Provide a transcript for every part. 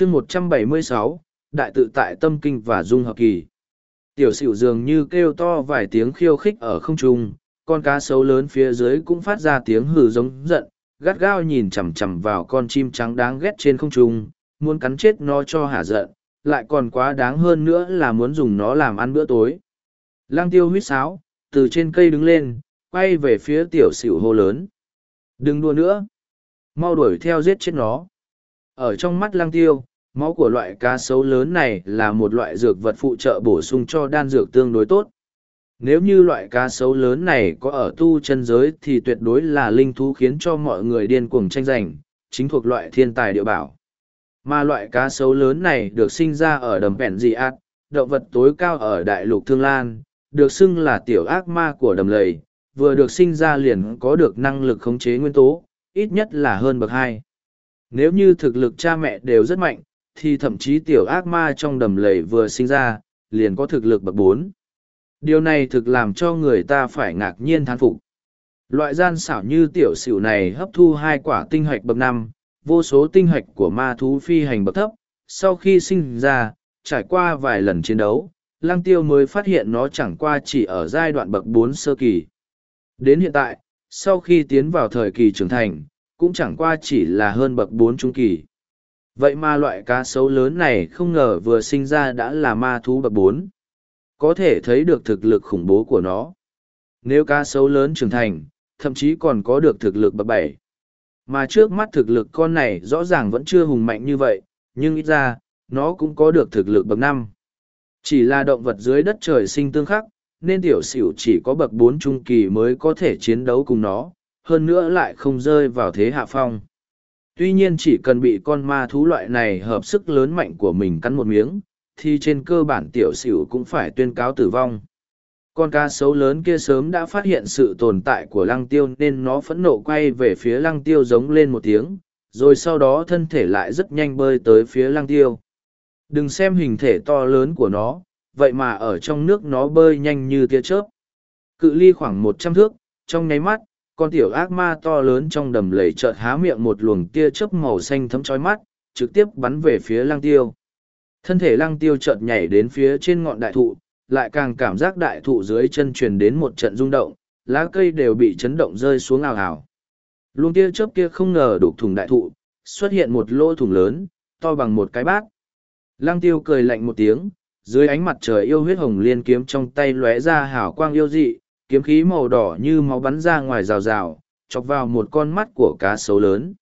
chương một trăm bảy mươi sáu, đại tự tại tâm kinh và dung hợp kỳ. Tiểu sửu dường như kêu to vài tiếng khiêu khích ở không trung, con cá sấu lớn phía dưới cũng phát ra tiếng hừ giống giận, gắt gao nhìn chằm chằm vào con chim trắng đáng ghét trên không trung, muốn cắn chết nó cho hả giận, lại còn quá đáng hơn nữa là muốn dùng nó làm ăn bữa tối. Lang tiêu huýt sáo, từ trên cây đứng lên, quay về phía tiểu sửu hô lớn. Đừng đua nữa. Mau đuổi theo giết chết nó. Ở trong mắt lang tiêu máu của loại cá sấu lớn này là một loại dược vật phụ trợ bổ sung cho đan dược tương đối tốt. Nếu như loại cá sấu lớn này có ở tu chân giới thì tuyệt đối là linh thú khiến cho mọi người điên cuồng tranh giành, chính thuộc loại thiên tài địa bảo. Mà loại cá sấu lớn này được sinh ra ở đầm vẹn dị ạt động vật tối cao ở đại lục thương lan, được xưng là tiểu ác ma của đầm lầy, vừa được sinh ra liền có được năng lực khống chế nguyên tố, ít nhất là hơn bậc hai. Nếu như thực lực cha mẹ đều rất mạnh thì thậm chí tiểu ác ma trong đầm lầy vừa sinh ra, liền có thực lực bậc bốn. Điều này thực làm cho người ta phải ngạc nhiên thán phục. Loại gian xảo như tiểu xỉu này hấp thu hai quả tinh hạch bậc năm, vô số tinh hạch của ma thú phi hành bậc thấp, sau khi sinh ra, trải qua vài lần chiến đấu, lăng tiêu mới phát hiện nó chẳng qua chỉ ở giai đoạn bậc bốn sơ kỳ. Đến hiện tại, sau khi tiến vào thời kỳ trưởng thành, cũng chẳng qua chỉ là hơn bậc bốn trung kỳ vậy mà loại cá sấu lớn này không ngờ vừa sinh ra đã là ma thú bậc bốn. Có thể thấy được thực lực khủng bố của nó. Nếu cá sấu lớn trưởng thành, thậm chí còn có được thực lực bậc bảy. Mà trước mắt thực lực con này rõ ràng vẫn chưa hùng mạnh như vậy, nhưng ít ra, nó cũng có được thực lực bậc năm. Chỉ là động vật dưới đất trời sinh tương khắc, nên tiểu xỉu chỉ có bậc bốn trung kỳ mới có thể chiến đấu cùng nó, hơn nữa lại không rơi vào thế hạ phong tuy nhiên chỉ cần bị con ma thú loại này hợp sức lớn mạnh của mình cắn một miếng, thì trên cơ bản tiểu xỉu cũng phải tuyên cáo tử vong. Con cá sấu lớn kia sớm đã phát hiện sự tồn tại của lăng tiêu nên nó phẫn nộ quay về phía lăng tiêu giống lên một tiếng, rồi sau đó thân thể lại rất nhanh bơi tới phía lăng tiêu. Đừng xem hình thể to lớn của nó, vậy mà ở trong nước nó bơi nhanh như tia chớp. Cự ly khoảng một trăm thước, trong nháy mắt con tiểu ác ma to lớn trong đầm lầy chợt há miệng một luồng tia chớp màu xanh thấm trói mắt, trực tiếp bắn về phía lăng tiêu. Thân thể lăng tiêu chợt nhảy đến phía trên ngọn đại thụ, lại càng cảm giác đại thụ dưới chân truyền đến một trận rung động, lá cây đều bị chấn động rơi xuống ào ào. Luồng tia chớp kia không ngờ đục thùng đại thụ, xuất hiện một lỗ thùng lớn, to bằng một cái bát. Lăng tiêu cười lạnh một tiếng, dưới ánh mặt trời yêu huyết hồng liên kiếm trong tay lóe ra hào quang yêu dị kiếm khí màu đỏ như máu bắn ra ngoài rào rào, chọc vào một con mắt của cá sấu lớn.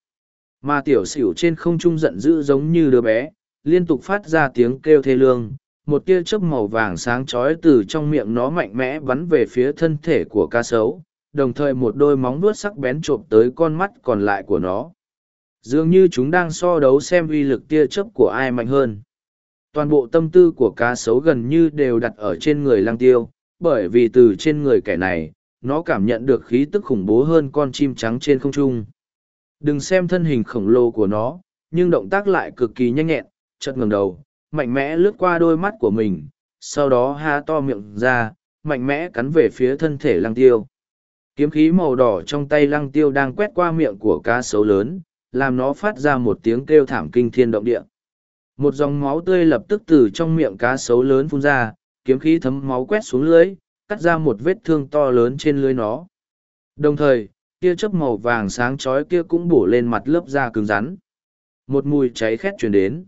Mà tiểu xỉu trên không trung giận dữ giống như đứa bé, liên tục phát ra tiếng kêu thê lương, một tia chớp màu vàng sáng chói từ trong miệng nó mạnh mẽ bắn về phía thân thể của cá sấu, đồng thời một đôi móng vuốt sắc bén trộm tới con mắt còn lại của nó. Dường như chúng đang so đấu xem uy lực tia chớp của ai mạnh hơn. Toàn bộ tâm tư của cá sấu gần như đều đặt ở trên người lang tiêu bởi vì từ trên người kẻ này, nó cảm nhận được khí tức khủng bố hơn con chim trắng trên không trung. Đừng xem thân hình khổng lồ của nó, nhưng động tác lại cực kỳ nhanh nhẹn, chợt ngừng đầu, mạnh mẽ lướt qua đôi mắt của mình, sau đó ha to miệng ra, mạnh mẽ cắn về phía thân thể lăng tiêu. Kiếm khí màu đỏ trong tay lăng tiêu đang quét qua miệng của cá sấu lớn, làm nó phát ra một tiếng kêu thảm kinh thiên động địa. Một dòng máu tươi lập tức từ trong miệng cá sấu lớn phun ra kiếm khí thấm máu quét xuống lưới, cắt ra một vết thương to lớn trên lưới nó. Đồng thời, tia chớp màu vàng sáng chói kia cũng bổ lên mặt lớp da cứng rắn. Một mùi cháy khét chuyển đến.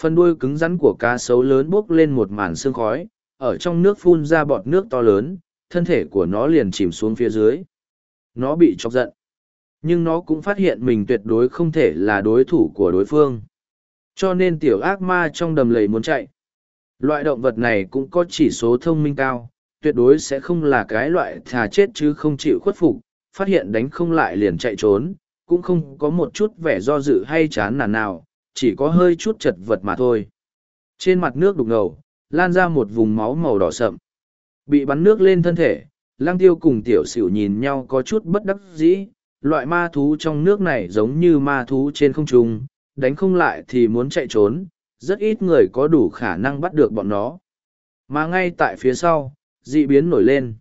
Phần đuôi cứng rắn của cá sấu lớn bốc lên một màn sương khói, ở trong nước phun ra bọt nước to lớn, thân thể của nó liền chìm xuống phía dưới. Nó bị chọc giận. Nhưng nó cũng phát hiện mình tuyệt đối không thể là đối thủ của đối phương. Cho nên tiểu ác ma trong đầm lầy muốn chạy loại động vật này cũng có chỉ số thông minh cao, tuyệt đối sẽ không là cái loại thà chết chứ không chịu khuất phục, phát hiện đánh không lại liền chạy trốn, cũng không có một chút vẻ do dự hay chán nản nào, chỉ có hơi chút chật vật mà thôi. Trên mặt nước đục ngầu, lan ra một vùng máu màu đỏ sậm. Bị bắn nước lên thân thể lang tiêu cùng tiểu xỉu nhìn nhau có chút bất đắc dĩ, loại ma thú trong nước này giống như ma thú trên không trung, đánh không lại thì muốn chạy trốn rất ít người có đủ khả năng bắt được bọn nó. Mà ngay tại phía sau, dị biến nổi lên.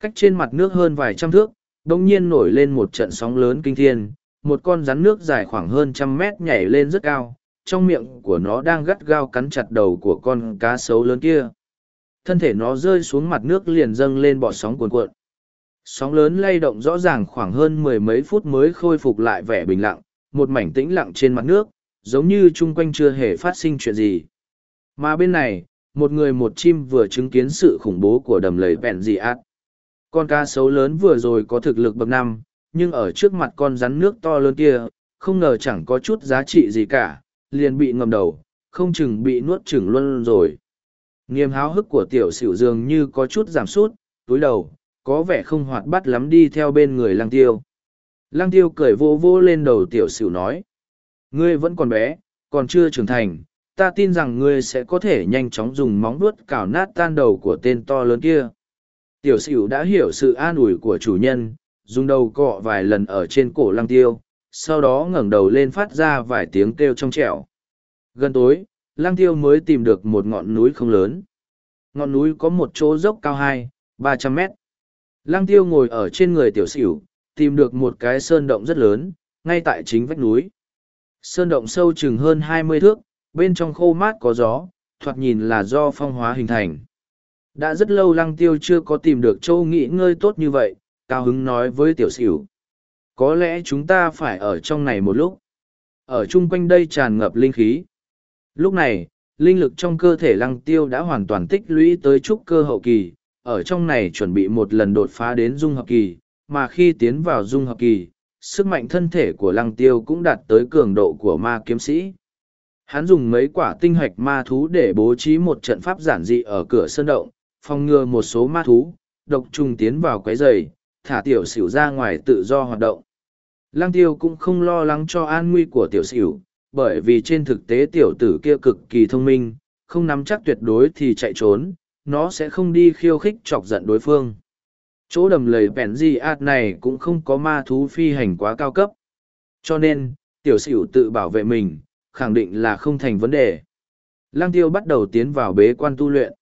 Cách trên mặt nước hơn vài trăm thước đồng nhiên nổi lên một trận sóng lớn kinh thiên, một con rắn nước dài khoảng hơn trăm mét nhảy lên rất cao, trong miệng của nó đang gắt gao cắn chặt đầu của con cá sấu lớn kia. Thân thể nó rơi xuống mặt nước liền dâng lên bọt sóng cuồn cuộn. Sóng lớn lay động rõ ràng khoảng hơn mười mấy phút mới khôi phục lại vẻ bình lặng, một mảnh tĩnh lặng trên mặt nước giống như chung quanh chưa hề phát sinh chuyện gì mà bên này một người một chim vừa chứng kiến sự khủng bố của đầm lầy bẹn dị ạt con cá sấu lớn vừa rồi có thực lực bậc năm nhưng ở trước mặt con rắn nước to lớn kia không ngờ chẳng có chút giá trị gì cả liền bị ngầm đầu không chừng bị nuốt chừng luôn rồi Niềm háo hức của tiểu sửu dường như có chút giảm sút, túi đầu, có vẻ không hoạt bát lắm đi theo bên người lăng tiêu. Lăng tiêu cười vô vô lên đầu tiểu sửu nói. Ngươi vẫn còn bé, còn chưa trưởng thành, ta tin rằng ngươi sẽ có thể nhanh chóng dùng móng vuốt cào nát tan đầu của tên to lớn kia. Tiểu sửu đã hiểu sự an ủi của chủ nhân, dùng đầu cọ vài lần ở trên cổ lăng tiêu, sau đó ngẩng đầu lên phát ra vài tiếng kêu trong trẻo. Gần tối, lang tiêu mới tìm được một ngọn núi không lớn. Ngọn núi có một chỗ dốc cao hai, ba trăm mét. Lang tiêu ngồi ở trên người tiểu sửu, tìm được một cái sơn động rất lớn, ngay tại chính vách núi. Sơn động sâu chừng hơn hai mươi thước, bên trong khô mát có gió, thoạt nhìn là do phong hóa hình thành. Đã rất lâu lăng tiêu chưa có tìm được châu nghỉ ngơi tốt như vậy, cao hứng nói với tiểu xỉu. Có lẽ chúng ta phải ở trong này một lúc. Ở chung quanh đây tràn ngập linh khí. Lúc này, linh lực trong cơ thể lăng tiêu đã hoàn toàn tích lũy tới trúc cơ hậu kỳ, ở trong này chuẩn bị một lần đột phá đến dung hợp kỳ, mà khi tiến vào dung hợp kỳ, sức mạnh thân thể của lăng tiêu cũng đạt tới cường độ của ma kiếm sĩ. Hắn dùng mấy quả tinh hạch ma thú để bố trí một trận pháp giản dị ở cửa sơn động, phòng ngừa một số ma thú, độc trùng tiến vào quấy rầy, thả tiểu xỉu ra ngoài tự do hoạt động. Lăng tiêu cũng không lo lắng cho an nguy của tiểu xỉu, bởi vì trên thực tế tiểu tử kia cực kỳ thông minh, không nắm chắc tuyệt đối thì chạy trốn, nó sẽ không đi khiêu khích chọc giận đối phương. Chỗ đầm lầy bèn di ạt này cũng không có ma thú phi hành quá cao cấp. Cho nên, tiểu sửu tự bảo vệ mình, khẳng định là không thành vấn đề. Lang tiêu bắt đầu tiến vào bế quan tu luyện.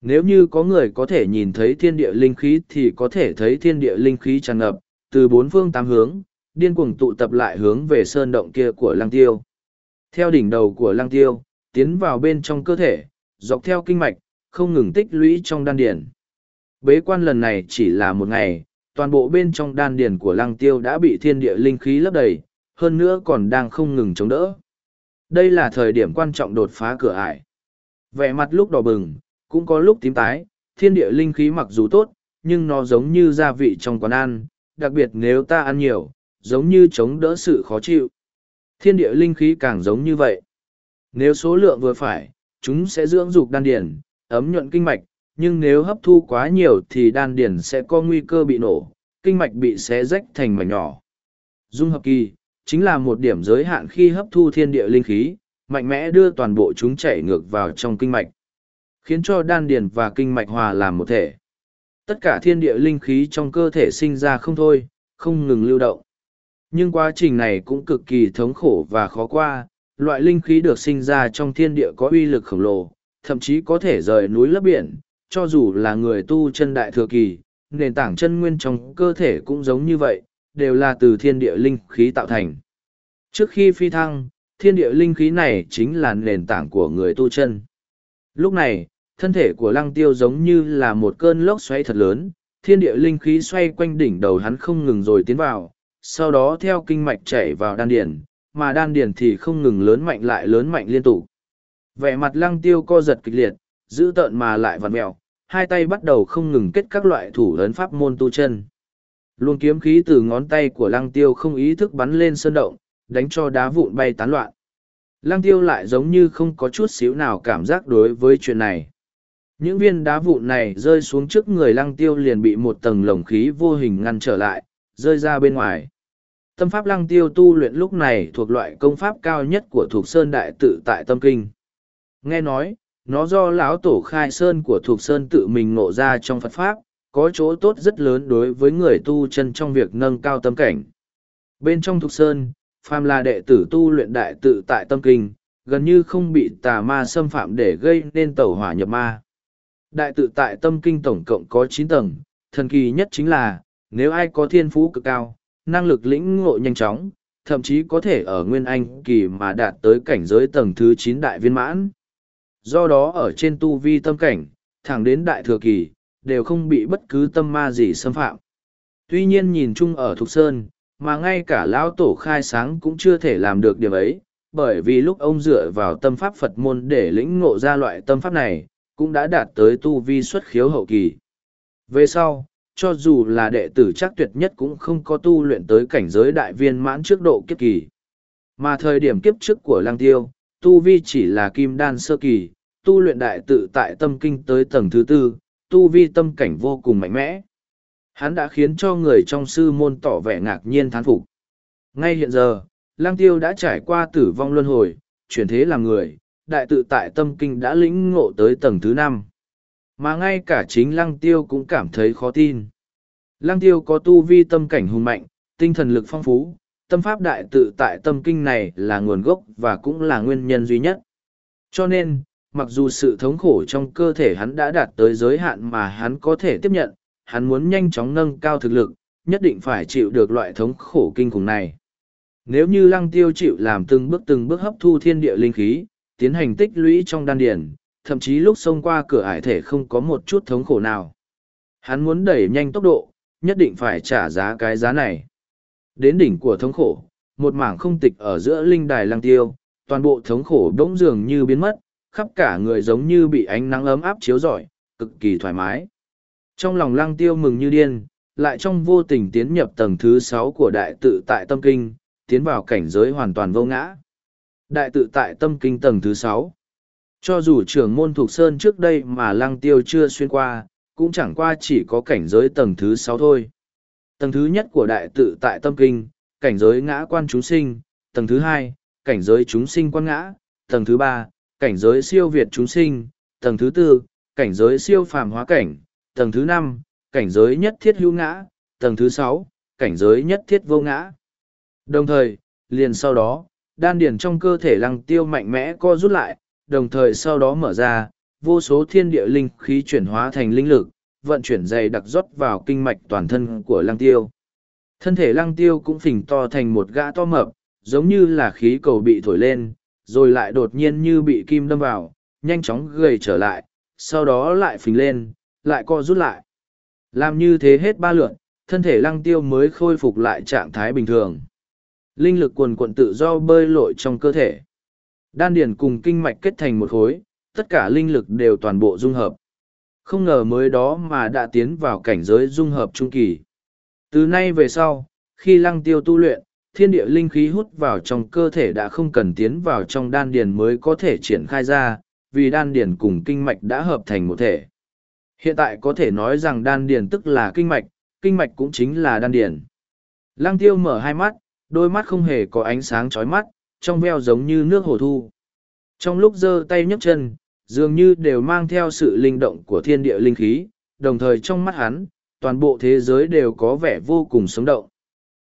Nếu như có người có thể nhìn thấy thiên địa linh khí thì có thể thấy thiên địa linh khí tràn ngập, từ bốn phương tám hướng, điên cuồng tụ tập lại hướng về sơn động kia của Lang tiêu. Theo đỉnh đầu của Lang tiêu, tiến vào bên trong cơ thể, dọc theo kinh mạch, không ngừng tích lũy trong đan điền. Bế quan lần này chỉ là một ngày, toàn bộ bên trong đan điền của lăng tiêu đã bị thiên địa linh khí lấp đầy, hơn nữa còn đang không ngừng chống đỡ. Đây là thời điểm quan trọng đột phá cửa ải. Vẻ mặt lúc đỏ bừng, cũng có lúc tím tái, thiên địa linh khí mặc dù tốt, nhưng nó giống như gia vị trong quán ăn, đặc biệt nếu ta ăn nhiều, giống như chống đỡ sự khó chịu. Thiên địa linh khí càng giống như vậy. Nếu số lượng vừa phải, chúng sẽ dưỡng dục đan điền, ấm nhuận kinh mạch, nhưng nếu hấp thu quá nhiều thì đan điền sẽ có nguy cơ bị nổ, kinh mạch bị xé rách thành mảnh nhỏ. Dung hợp kỳ, chính là một điểm giới hạn khi hấp thu thiên địa linh khí, mạnh mẽ đưa toàn bộ chúng chảy ngược vào trong kinh mạch, khiến cho đan điền và kinh mạch hòa làm một thể. Tất cả thiên địa linh khí trong cơ thể sinh ra không thôi, không ngừng lưu động. Nhưng quá trình này cũng cực kỳ thống khổ và khó qua, loại linh khí được sinh ra trong thiên địa có uy lực khổng lồ, thậm chí có thể rời núi lấp biển, cho dù là người tu chân đại thừa kỳ, nền tảng chân nguyên trong cơ thể cũng giống như vậy, đều là từ thiên địa linh khí tạo thành. Trước khi phi thăng, thiên địa linh khí này chính là nền tảng của người tu chân. Lúc này, thân thể của lăng tiêu giống như là một cơn lốc xoáy thật lớn, thiên địa linh khí xoay quanh đỉnh đầu hắn không ngừng rồi tiến vào, sau đó theo kinh mạch chảy vào đan điển, mà đan điển thì không ngừng lớn mạnh lại lớn mạnh liên tục. Vẻ mặt lăng tiêu co giật kịch liệt, giữ tợn mà lại vặn mẹo, hai tay bắt đầu không ngừng kết các loại thủ ấn pháp môn tu chân. Luôn kiếm khí từ ngón tay của lăng tiêu không ý thức bắn lên sơn động, đánh cho đá vụn bay tán loạn. Lăng tiêu lại giống như không có chút xíu nào cảm giác đối với chuyện này. Những viên đá vụn này rơi xuống trước người lăng tiêu liền bị một tầng lồng khí vô hình ngăn trở lại, rơi ra bên ngoài. Tâm pháp lăng tiêu tu luyện lúc này thuộc loại công pháp cao nhất của thuộc sơn đại tự tại tâm kinh. Nghe nói, nó do lão tổ khai sơn của thuộc sơn tự mình ngộ ra trong Phật pháp, có chỗ tốt rất lớn đối với người tu chân trong việc nâng cao tâm cảnh. Bên trong thuộc sơn, phàm là đệ tử tu luyện đại tự tại tâm kinh, gần như không bị tà ma xâm phạm để gây nên tẩu hỏa nhập ma. Đại tự tại tâm kinh tổng cộng có chín tầng, thần kỳ nhất chính là, nếu ai có thiên phú cực cao, năng lực lĩnh ngộ nhanh chóng, thậm chí có thể ở nguyên anh kỳ mà đạt tới cảnh giới tầng thứ chín đại viên mãn. Do đó ở trên tu vi tâm cảnh, thẳng đến đại thừa kỳ, đều không bị bất cứ tâm ma gì xâm phạm. Tuy nhiên nhìn chung ở Thục Sơn, mà ngay cả lão tổ khai sáng cũng chưa thể làm được điều ấy, bởi vì lúc ông dựa vào tâm pháp Phật môn để lĩnh ngộ ra loại tâm pháp này, cũng đã đạt tới tu vi xuất khiếu hậu kỳ. Về sau, cho dù là đệ tử chắc tuyệt nhất cũng không có tu luyện tới cảnh giới đại viên mãn trước độ kiếp kỳ. Mà thời điểm kiếp trước của Lăng Tiêu, tu vi chỉ là kim đan sơ kỳ, tu luyện đại tự tại tâm kinh tới tầng thứ tư, tu vi tâm cảnh vô cùng mạnh mẽ. Hắn đã khiến cho người trong sư môn tỏ vẻ ngạc nhiên thán phục. Ngay hiện giờ, Lăng Tiêu đã trải qua tử vong luân hồi, chuyển thế làm người, đại tự tại tâm kinh đã lĩnh ngộ tới tầng thứ năm mà ngay cả chính lăng tiêu cũng cảm thấy khó tin lăng tiêu có tu vi tâm cảnh hùng mạnh tinh thần lực phong phú tâm pháp đại tự tại tâm kinh này là nguồn gốc và cũng là nguyên nhân duy nhất cho nên mặc dù sự thống khổ trong cơ thể hắn đã đạt tới giới hạn mà hắn có thể tiếp nhận hắn muốn nhanh chóng nâng cao thực lực nhất định phải chịu được loại thống khổ kinh khủng này nếu như lăng tiêu chịu làm từng bước từng bước hấp thu thiên địa linh khí tiến hành tích lũy trong đan điển, thậm chí lúc xông qua cửa ải thể không có một chút thống khổ nào. Hắn muốn đẩy nhanh tốc độ, nhất định phải trả giá cái giá này. Đến đỉnh của thống khổ, một mảng không tịch ở giữa linh đài lăng tiêu, toàn bộ thống khổ bỗng dường như biến mất, khắp cả người giống như bị ánh nắng ấm áp chiếu rọi, cực kỳ thoải mái. Trong lòng lăng tiêu mừng như điên, lại trong vô tình tiến nhập tầng thứ sáu của đại tự tại tâm kinh, tiến vào cảnh giới hoàn toàn vô ngã. Đại tự tại tâm kinh tầng thứ sáu Cho dù trưởng môn thuộc sơn trước đây mà lăng tiêu chưa xuyên qua, cũng chẳng qua chỉ có cảnh giới tầng thứ sáu thôi. Tầng thứ nhất của đại tự tại tâm kinh, cảnh giới ngã quan chúng sinh, tầng thứ hai, cảnh giới chúng sinh quan ngã, tầng thứ ba, cảnh giới siêu việt chúng sinh, tầng thứ tư, cảnh giới siêu phàm hóa cảnh, tầng thứ năm, cảnh giới nhất thiết hữu ngã, tầng thứ sáu, cảnh giới nhất thiết vô ngã. Đồng thời, liền sau đó, đan điền trong cơ thể lăng tiêu mạnh mẽ co rút lại, đồng thời sau đó mở ra, vô số thiên địa linh khí chuyển hóa thành linh lực, vận chuyển dày đặc rót vào kinh mạch toàn thân của lăng tiêu. Thân thể lăng tiêu cũng phình to thành một gã to mập, giống như là khí cầu bị thổi lên, rồi lại đột nhiên như bị kim đâm vào, nhanh chóng gầy trở lại, sau đó lại phình lên, lại co rút lại. Làm như thế hết ba lượn, thân thể lăng tiêu mới khôi phục lại trạng thái bình thường linh lực quần quận tự do bơi lội trong cơ thể. Đan điền cùng kinh mạch kết thành một khối, tất cả linh lực đều toàn bộ dung hợp. Không ngờ mới đó mà đã tiến vào cảnh giới dung hợp trung kỳ. Từ nay về sau, khi lăng tiêu tu luyện, thiên địa linh khí hút vào trong cơ thể đã không cần tiến vào trong đan điền mới có thể triển khai ra, vì đan điền cùng kinh mạch đã hợp thành một thể. Hiện tại có thể nói rằng đan điền tức là kinh mạch, kinh mạch cũng chính là đan điền. Lăng tiêu mở hai mắt, đôi mắt không hề có ánh sáng chói mắt, trong veo giống như nước hồ thu. Trong lúc giơ tay nhấc chân, dường như đều mang theo sự linh động của thiên địa linh khí, đồng thời trong mắt hắn, toàn bộ thế giới đều có vẻ vô cùng sống động.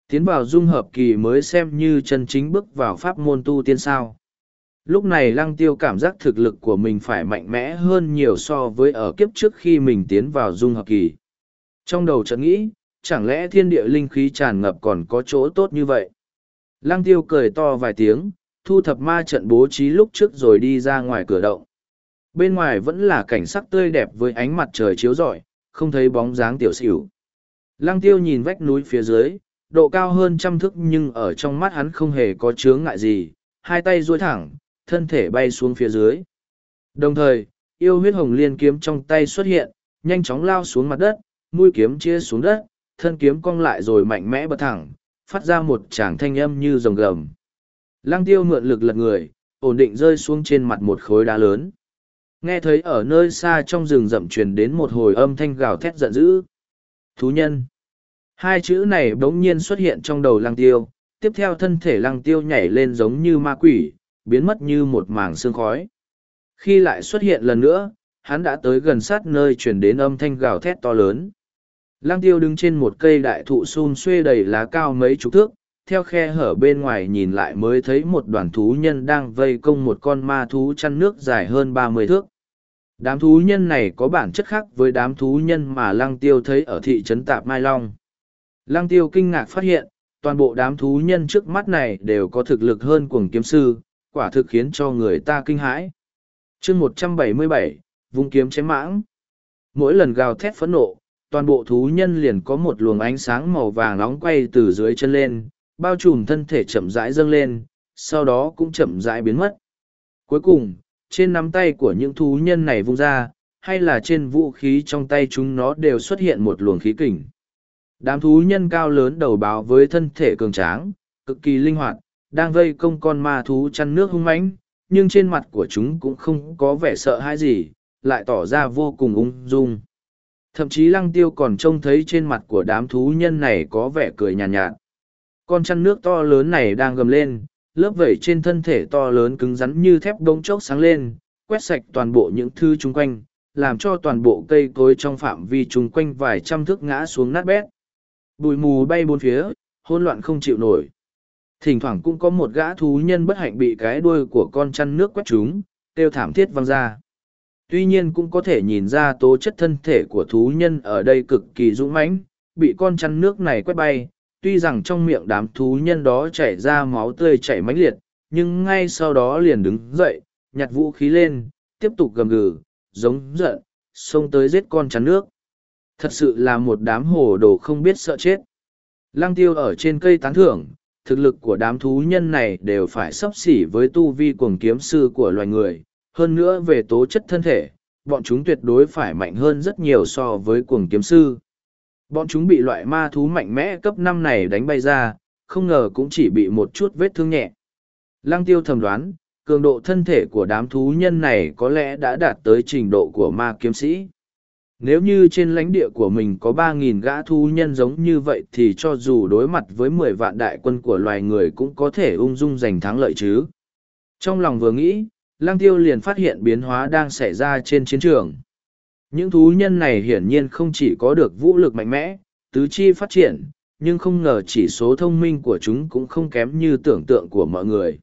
Tiến vào dung hợp kỳ mới xem như chân chính bước vào pháp môn tu tiên sao. Lúc này lăng tiêu cảm giác thực lực của mình phải mạnh mẽ hơn nhiều so với ở kiếp trước khi mình tiến vào dung hợp kỳ. Trong đầu chợt nghĩ, chẳng lẽ thiên địa linh khí tràn ngập còn có chỗ tốt như vậy? Lăng tiêu cười to vài tiếng, thu thập ma trận bố trí lúc trước rồi đi ra ngoài cửa động. Bên ngoài vẫn là cảnh sắc tươi đẹp với ánh mặt trời chiếu rọi, không thấy bóng dáng tiểu xỉu. Lăng tiêu nhìn vách núi phía dưới, độ cao hơn trăm thước nhưng ở trong mắt hắn không hề có chướng ngại gì, hai tay duỗi thẳng, thân thể bay xuống phía dưới. Đồng thời, yêu huyết hồng liên kiếm trong tay xuất hiện, nhanh chóng lao xuống mặt đất, mũi kiếm chia xuống đất, thân kiếm cong lại rồi mạnh mẽ bật thẳng, phát ra một tràng thanh âm như rồng gầm. Lăng tiêu mượn lực lật người, ổn định rơi xuống trên mặt một khối đá lớn. Nghe thấy ở nơi xa trong rừng rậm truyền đến một hồi âm thanh gào thét giận dữ. Thú nhân. Hai chữ này bỗng nhiên xuất hiện trong đầu lăng tiêu, tiếp theo thân thể lăng tiêu nhảy lên giống như ma quỷ, biến mất như một mảng sương khói. Khi lại xuất hiện lần nữa, hắn đã tới gần sát nơi truyền đến âm thanh gào thét to lớn. Lang tiêu đứng trên một cây đại thụ xun xuê đầy lá cao mấy chục thước, theo khe hở bên ngoài nhìn lại mới thấy một đoàn thú nhân đang vây công một con ma thú chăn nước dài hơn ba mươi thước. Đám thú nhân này có bản chất khác với đám thú nhân mà lăng tiêu thấy ở thị trấn Tạp Mai Long. Lăng tiêu kinh ngạc phát hiện, toàn bộ đám thú nhân trước mắt này đều có thực lực hơn cuồng kiếm sư, quả thực khiến cho người ta kinh hãi. chương một trăm bảy mươi bảy vung kiếm chém mãng. Mỗi lần gào thét phẫn nộ, toàn bộ thú nhân liền có một luồng ánh sáng màu vàng nóng quay từ dưới chân lên, bao trùm thân thể chậm rãi dâng lên, sau đó cũng chậm rãi biến mất. Cuối cùng, trên nắm tay của những thú nhân này vung ra, hay là trên vũ khí trong tay chúng nó đều xuất hiện một luồng khí kình. Đám thú nhân cao lớn đầu báo với thân thể cường tráng, cực kỳ linh hoạt, đang vây công con ma thú chăn nước hung mãnh, nhưng trên mặt của chúng cũng không có vẻ sợ hãi gì, lại tỏ ra vô cùng ung dung. Thậm chí lăng tiêu còn trông thấy trên mặt của đám thú nhân này có vẻ cười nhàn nhạt, nhạt. Con chăn nước to lớn này đang gầm lên, lớp vẩy trên thân thể to lớn cứng rắn như thép đống chốc sáng lên, quét sạch toàn bộ những thứ chung quanh, làm cho toàn bộ cây cối trong phạm vi chung quanh vài trăm thước ngã xuống nát bét. Bụi mù bay bốn phía, hỗn loạn không chịu nổi. Thỉnh thoảng cũng có một gã thú nhân bất hạnh bị cái đuôi của con chăn nước quét trúng, kêu thảm thiết văng ra. Tuy nhiên cũng có thể nhìn ra tố chất thân thể của thú nhân ở đây cực kỳ dũng mãnh, bị con chăn nước này quét bay, tuy rằng trong miệng đám thú nhân đó chảy ra máu tươi chảy mãnh liệt, nhưng ngay sau đó liền đứng dậy, nhặt vũ khí lên, tiếp tục gầm gừ, giống giận, xông tới giết con chắn nước. Thật sự là một đám hồ đồ không biết sợ chết. Lăng tiêu ở trên cây tán thưởng, thực lực của đám thú nhân này đều phải sắp xỉ với tu vi cuồng kiếm sư của loài người. Hơn nữa về tố chất thân thể, bọn chúng tuyệt đối phải mạnh hơn rất nhiều so với cuồng kiếm sư. Bọn chúng bị loại ma thú mạnh mẽ cấp năm này đánh bay ra, không ngờ cũng chỉ bị một chút vết thương nhẹ. Lăng tiêu thầm đoán, cường độ thân thể của đám thú nhân này có lẽ đã đạt tới trình độ của ma kiếm sĩ. Nếu như trên lãnh địa của mình có ba nghìn gã thú nhân giống như vậy thì cho dù đối mặt với mười vạn đại quân của loài người cũng có thể ung dung giành thắng lợi chứ. Trong lòng vừa nghĩ, Lăng Tiêu liền phát hiện biến hóa đang xảy ra trên chiến trường. Những thú nhân này hiển nhiên không chỉ có được vũ lực mạnh mẽ, tứ chi phát triển, nhưng không ngờ chỉ số thông minh của chúng cũng không kém như tưởng tượng của mọi người.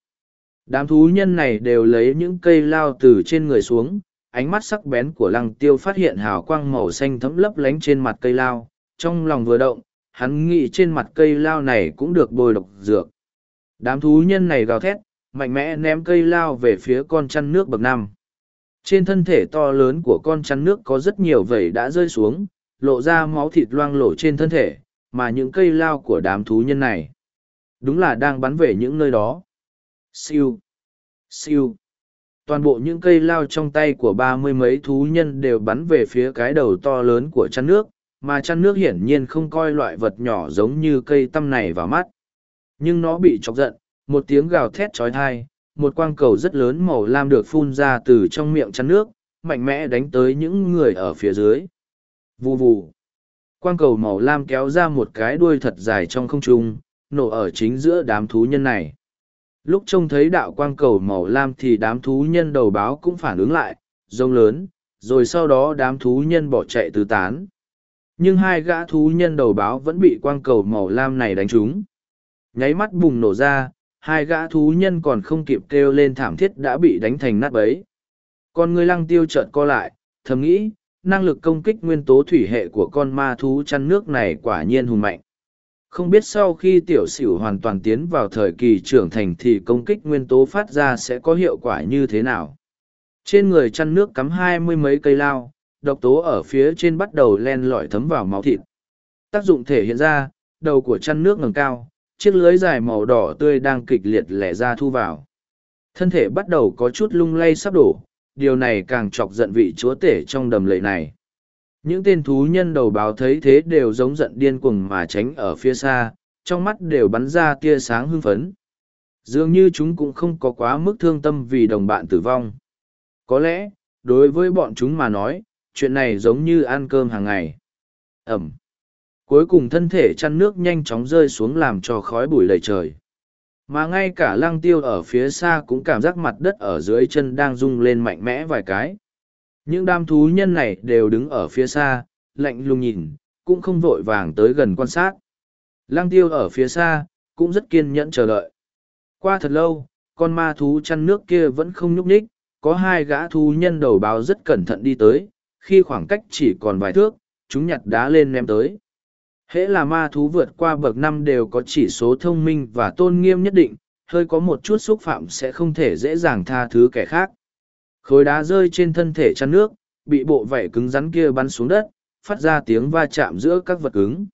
Đám thú nhân này đều lấy những cây lao từ trên người xuống, ánh mắt sắc bén của lăng tiêu phát hiện hào quang màu xanh thấm lấp lánh trên mặt cây lao, trong lòng vừa động, hắn nghĩ trên mặt cây lao này cũng được bồi độc dược. Đám thú nhân này gào thét, mạnh mẽ ném cây lao về phía con chăn nước bậc năm. Trên thân thể to lớn của con chăn nước có rất nhiều vẩy đã rơi xuống, lộ ra máu thịt loang lổ trên thân thể, mà những cây lao của đám thú nhân này. Đúng là đang bắn về những nơi đó. Siêu! Siêu! toàn bộ những cây lao trong tay của ba mươi mấy thú nhân đều bắn về phía cái đầu to lớn của chăn nước mà chăn nước hiển nhiên không coi loại vật nhỏ giống như cây tăm này vào mắt nhưng nó bị chọc giận một tiếng gào thét trói thai một quang cầu rất lớn màu lam được phun ra từ trong miệng chăn nước, mạnh mẽ đánh tới những người ở phía dưới. Vù vù. Quang cầu màu lam kéo ra một cái đuôi thật dài trong không trung, nổ ở chính giữa đám thú nhân này. Lúc trông thấy đạo quang cầu màu lam thì đám thú nhân đầu báo cũng phản ứng lại, rông lớn, rồi sau đó đám thú nhân bỏ chạy tứ tán. Nhưng hai gã thú nhân đầu báo vẫn bị quang cầu màu lam này đánh trúng. Nháy mắt bùng nổ ra hai gã thú nhân còn không kịp kêu lên thảm thiết đã bị đánh thành nát bấy. Con người lăng tiêu trợn co lại, thầm nghĩ, năng lực công kích nguyên tố thủy hệ của con ma thú chăn nước này quả nhiên hùng mạnh. Không biết sau khi tiểu sửu hoàn toàn tiến vào thời kỳ trưởng thành thì công kích nguyên tố phát ra sẽ có hiệu quả như thế nào? Trên người chăn nước cắm hai mươi mấy cây lao, độc tố ở phía trên bắt đầu len lỏi thấm vào máu thịt. Tác dụng thể hiện ra, đầu của chăn nước ngầm cao chiếc lưới dài màu đỏ tươi đang kịch liệt lẻ ra thu vào. Thân thể bắt đầu có chút lung lay sắp đổ, điều này càng chọc giận vị chúa tể trong đầm lầy này. Những tên thú nhân đầu báo thấy thế đều giống giận điên cuồng mà tránh ở phía xa, trong mắt đều bắn ra tia sáng hưng phấn. Dường như chúng cũng không có quá mức thương tâm vì đồng bạn tử vong. Có lẽ, đối với bọn chúng mà nói, chuyện này giống như ăn cơm hàng ngày. Ẩm cuối cùng thân thể chăn nước nhanh chóng rơi xuống làm cho khói bụi lầy trời mà ngay cả lăng tiêu ở phía xa cũng cảm giác mặt đất ở dưới chân đang rung lên mạnh mẽ vài cái những đám thú nhân này đều đứng ở phía xa, lạnh lùng nhìn, cũng không vội vàng tới gần quan sát. Lăng tiêu ở phía xa, cũng rất kiên nhẫn chờ đợi. Qua thật lâu, con ma thú chăn nước kia vẫn không nhúc nhích, có hai gã thú nhân đầu báo rất cẩn thận đi tới, khi khoảng cách chỉ còn vài thước, chúng nhặt đá lên ném tới hễ là ma thú vượt qua bậc năm đều có chỉ số thông minh và tôn nghiêm nhất định, hơi có một chút xúc phạm sẽ không thể dễ dàng tha thứ kẻ khác. Khối đá rơi trên thân thể chăn nước, bị bộ vảy cứng rắn kia bắn xuống đất, phát ra tiếng va chạm giữa các vật cứng.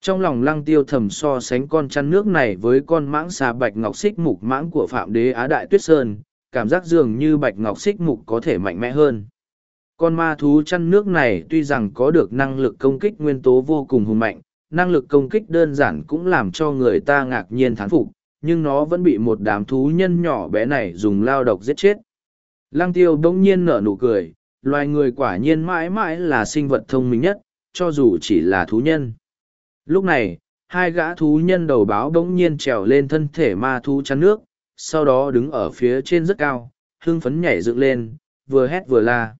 Trong lòng lăng tiêu thầm so sánh con chăn nước này với con mãng xà bạch ngọc xích mục mãng của phạm đế á đại tuyết sơn, cảm giác dường như bạch ngọc xích mục có thể mạnh mẽ hơn con ma thú chăn nước này tuy rằng có được năng lực công kích nguyên tố vô cùng hùng mạnh, năng lực công kích đơn giản cũng làm cho người ta ngạc nhiên thán phục, nhưng nó vẫn bị một đám thú nhân nhỏ bé này dùng lao độc giết chết. Lăng tiêu bỗng nhiên nở nụ cười, loài người quả nhiên mãi mãi là sinh vật thông minh nhất, cho dù chỉ là thú nhân. Lúc này, hai gã thú nhân đầu báo bỗng nhiên trèo lên thân thể ma thú chăn nước, sau đó đứng ở phía trên rất cao, hưng phấn nhảy dựng lên, vừa hét vừa la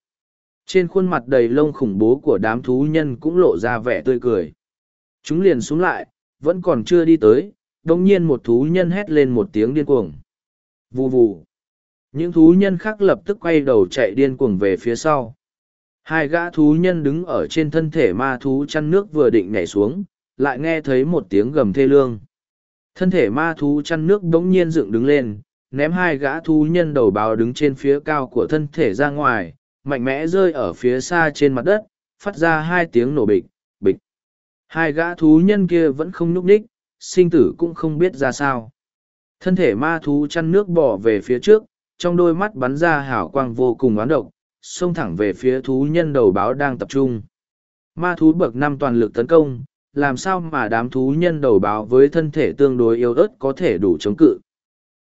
trên khuôn mặt đầy lông khủng bố của đám thú nhân cũng lộ ra vẻ tươi cười. Chúng liền xuống lại, vẫn còn chưa đi tới, đông nhiên một thú nhân hét lên một tiếng điên cuồng. Vù vù. Những thú nhân khác lập tức quay đầu chạy điên cuồng về phía sau. Hai gã thú nhân đứng ở trên thân thể ma thú chăn nước vừa định nhảy xuống, lại nghe thấy một tiếng gầm thê lương. Thân thể ma thú chăn nước bỗng nhiên dựng đứng lên, ném hai gã thú nhân đầu báo đứng trên phía cao của thân thể ra ngoài mạnh mẽ rơi ở phía xa trên mặt đất, phát ra hai tiếng nổ bịch bịch. Hai gã thú nhân kia vẫn không nhúc ních sinh tử cũng không biết ra sao. Thân thể ma thú chăn nước bỏ về phía trước, trong đôi mắt bắn ra hào quang vô cùng oán độc, xông thẳng về phía thú nhân đầu báo đang tập trung. Ma thú bậc năm toàn lực tấn công, làm sao mà đám thú nhân đầu báo với thân thể tương đối yếu ớt có thể đủ chống cự?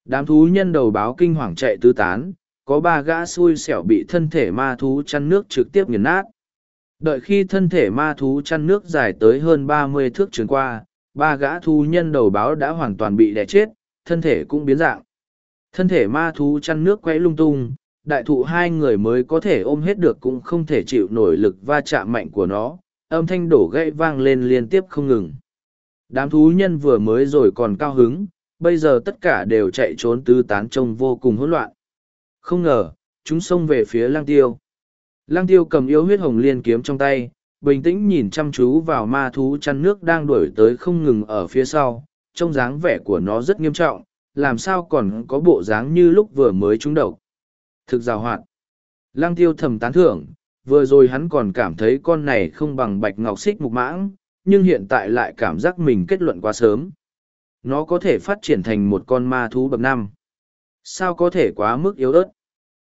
Đám thú nhân đầu báo kinh hoàng chạy tứ tán có ba gã xui xẻo bị thân thể ma thú chăn nước trực tiếp nghiền nát. Đợi khi thân thể ma thú chăn nước dài tới hơn ba mươi thước trường qua, ba gã thú nhân đầu báo đã hoàn toàn bị đè chết, thân thể cũng biến dạng. Thân thể ma thú chăn nước quay lung tung, đại thụ hai người mới có thể ôm hết được cũng không thể chịu nổi lực va chạm mạnh của nó, âm thanh đổ gãy vang lên liên tiếp không ngừng. Đám thú nhân vừa mới rồi còn cao hứng, bây giờ tất cả đều chạy trốn tứ tán trông vô cùng hỗn loạn không ngờ, chúng xông về phía lang tiêu. Lang tiêu cầm yếu huyết hồng liên kiếm trong tay, bình tĩnh nhìn chăm chú vào ma thú chăn nước đang đuổi tới không ngừng ở phía sau, trông dáng vẻ của nó rất nghiêm trọng, làm sao còn có bộ dáng như lúc vừa mới trúng độc. Thực rào hoạn. lang tiêu thầm tán thưởng, vừa rồi hắn còn cảm thấy con này không bằng bạch ngọc xích mục mãng, nhưng hiện tại lại cảm giác mình kết luận quá sớm. Nó có thể phát triển thành một con ma thú bậc năm. Sao có thể quá mức yếu ớt?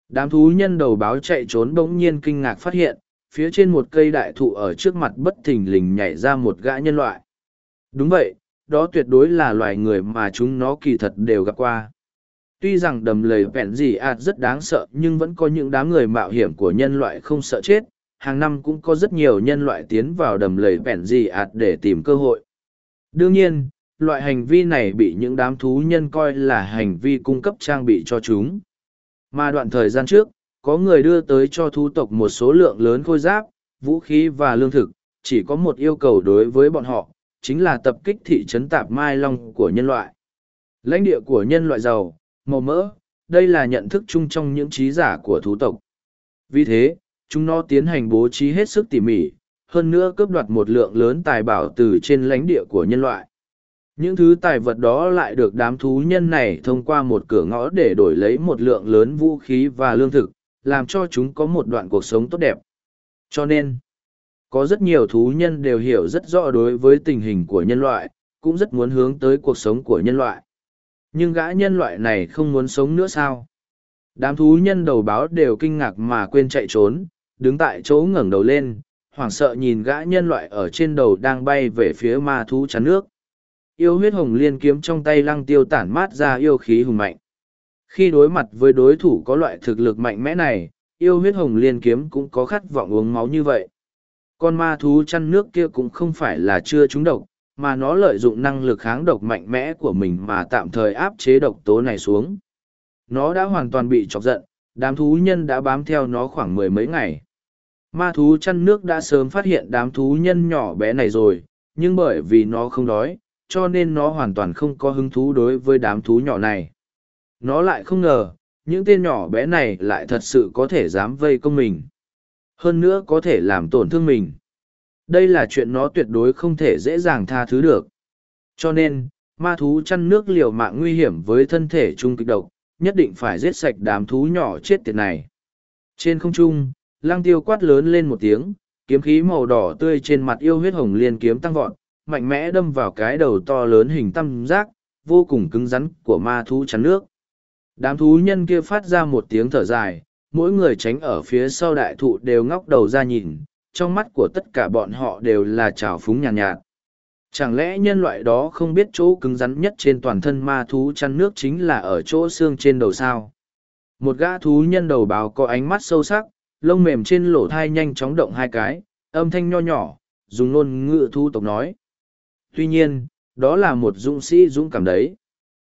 Đám thú nhân đầu báo chạy trốn bỗng nhiên kinh ngạc phát hiện, phía trên một cây đại thụ ở trước mặt bất thình lình nhảy ra một gã nhân loại. Đúng vậy, đó tuyệt đối là loài người mà chúng nó kỳ thật đều gặp qua. Tuy rằng đầm lầy vẹn gì ạt rất đáng sợ, nhưng vẫn có những đám người mạo hiểm của nhân loại không sợ chết. Hàng năm cũng có rất nhiều nhân loại tiến vào đầm lầy vẹn gì ạt để tìm cơ hội. Đương nhiên, loại hành vi này bị những đám thú nhân coi là hành vi cung cấp trang bị cho chúng mà đoạn thời gian trước có người đưa tới cho thú tộc một số lượng lớn khôi giáp vũ khí và lương thực chỉ có một yêu cầu đối với bọn họ chính là tập kích thị trấn tạp mai long của nhân loại lãnh địa của nhân loại giàu màu mỡ, đây là nhận thức chung trong những trí giả của thú tộc. Vì thế, chúng nó tiến hành bố trí hết sức tỉ mỉ, hơn nữa cướp đoạt một lượng lớn tài bảo từ trên lãnh địa của nhân loại. Những thứ tài vật đó lại được đám thú nhân này thông qua một cửa ngõ để đổi lấy một lượng lớn vũ khí và lương thực, làm cho chúng có một đoạn cuộc sống tốt đẹp. Cho nên, có rất nhiều thú nhân đều hiểu rất rõ đối với tình hình của nhân loại, cũng rất muốn hướng tới cuộc sống của nhân loại. Nhưng gã nhân loại này không muốn sống nữa sao? Đám thú nhân đầu báo đều kinh ngạc mà quên chạy trốn đứng tại chỗ ngẩng đầu lên hoảng sợ nhìn gã nhân loại ở trên đầu đang bay về phía ma thú chắn nước yêu huyết hồng liên kiếm trong tay lăng tiêu tản mát ra yêu khí hùng mạnh khi đối mặt với đối thủ có loại thực lực mạnh mẽ này yêu huyết hồng liên kiếm cũng có khát vọng uống máu như vậy con ma thú chăn nước kia cũng không phải là chưa trúng độc mà nó lợi dụng năng lực kháng độc mạnh mẽ của mình mà tạm thời áp chế độc tố này xuống. Nó đã hoàn toàn bị chọc giận, đám thú nhân đã bám theo nó khoảng mười mấy ngày. Ma thú chăn nước đã sớm phát hiện đám thú nhân nhỏ bé này rồi, nhưng bởi vì nó không đói, cho nên nó hoàn toàn không có hứng thú đối với đám thú nhỏ này. Nó lại không ngờ, những tên nhỏ bé này lại thật sự có thể dám vây công mình. Hơn nữa có thể làm tổn thương mình. Đây là chuyện nó tuyệt đối không thể dễ dàng tha thứ được. Cho nên, ma thú chăn nước liều mạng nguy hiểm với thân thể trung kịch độc, nhất định phải giết sạch đám thú nhỏ chết tiệt này. Trên không trung, Lang tiêu quát lớn lên một tiếng, kiếm khí màu đỏ tươi trên mặt yêu huyết hồng liên kiếm tăng vọt, mạnh mẽ đâm vào cái đầu to lớn hình tam giác, vô cùng cứng rắn của ma thú chắn nước. Đám thú nhân kia phát ra một tiếng thở dài, mỗi người tránh ở phía sau đại thụ đều ngóc đầu ra nhìn, trong mắt của tất cả bọn họ đều là trào phúng nhàn nhạt, nhạt. Chẳng lẽ nhân loại đó không biết chỗ cứng rắn nhất trên toàn thân ma thú chăn nước chính là ở chỗ xương trên đầu sao? Một gã thú nhân đầu báo có ánh mắt sâu sắc, lông mềm trên lỗ thai nhanh chóng động hai cái, âm thanh nho nhỏ, dùng ngôn ngữ thu tộc nói. Tuy nhiên, đó là một dũng sĩ dũng cảm đấy.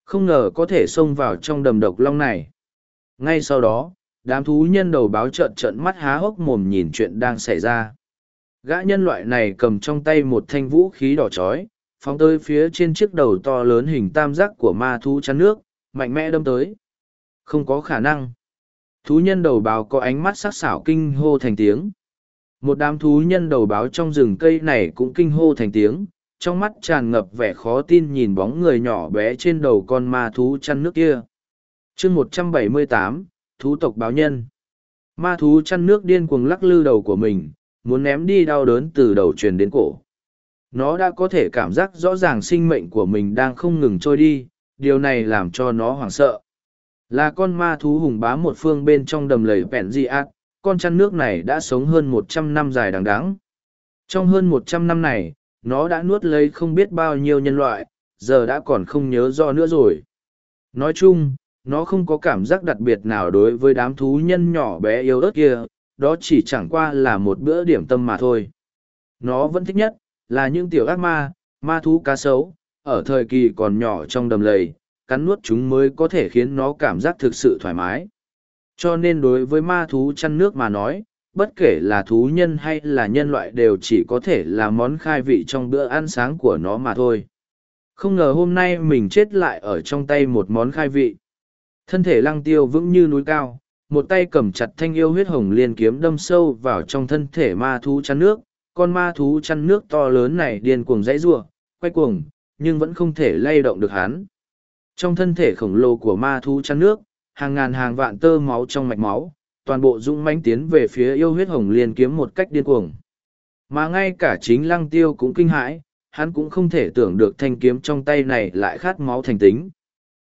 Không ngờ có thể xông vào trong đầm độc long này. Ngay sau đó, đám thú nhân đầu báo trợn trợn mắt há hốc mồm nhìn chuyện đang xảy ra. Gã nhân loại này cầm trong tay một thanh vũ khí đỏ chói, phóng tới phía trên chiếc đầu to lớn hình tam giác của ma thú chắn nước, mạnh mẽ đâm tới. Không có khả năng. Thú nhân đầu báo có ánh mắt sắc sảo kinh hô thành tiếng. Một đám thú nhân đầu báo trong rừng cây này cũng kinh hô thành tiếng, trong mắt tràn ngập vẻ khó tin nhìn bóng người nhỏ bé trên đầu con ma thú chăn nước kia. chương một trăm bảy mươi tám Thú tộc báo nhân. Ma thú chăn nước điên cuồng lắc lư đầu của mình, muốn ném đi đau đớn từ đầu truyền đến cổ. Nó đã có thể cảm giác rõ ràng sinh mệnh của mình đang không ngừng trôi đi, điều này làm cho nó hoảng sợ. Là con ma thú hùng bá một phương bên trong đầm lầy pẹn di ác, con chăn nước này đã sống hơn một trăm năm dài đằng đắng. Trong hơn một trăm năm này, nó đã nuốt lấy không biết bao nhiêu nhân loại, giờ đã còn không nhớ do nữa rồi. Nói chung, nó không có cảm giác đặc biệt nào đối với đám thú nhân nhỏ bé yếu ớt kia, đó chỉ chẳng qua là một bữa điểm tâm mà thôi. Nó vẫn thích nhất, là những tiểu ác ma, ma thú cá sấu, ở thời kỳ còn nhỏ trong đầm lầy, cắn nuốt chúng mới có thể khiến nó cảm giác thực sự thoải mái. Cho nên đối với ma thú chăn nước mà nói, bất kể là thú nhân hay là nhân loại đều chỉ có thể là món khai vị trong bữa ăn sáng của nó mà thôi. Không ngờ hôm nay mình chết lại ở trong tay một món khai vị. Thân thể lăng tiêu vững như núi cao, một tay cầm chặt thanh yêu huyết hồng liên kiếm đâm sâu vào trong thân thể ma thú chăn nước. Con ma thú chăn nước to lớn này điên cuồng dãy giụa quay cuồng, nhưng vẫn không thể lay động được hắn. Trong thân thể khổng lồ của ma thú chăn nước, hàng ngàn hàng vạn tơ máu trong mạch máu, toàn bộ dũng mãnh tiến về phía yêu huyết hồng liên kiếm một cách điên cuồng. Mà ngay cả chính lăng tiêu cũng kinh hãi, hắn cũng không thể tưởng được thanh kiếm trong tay này lại khát máu thành tính.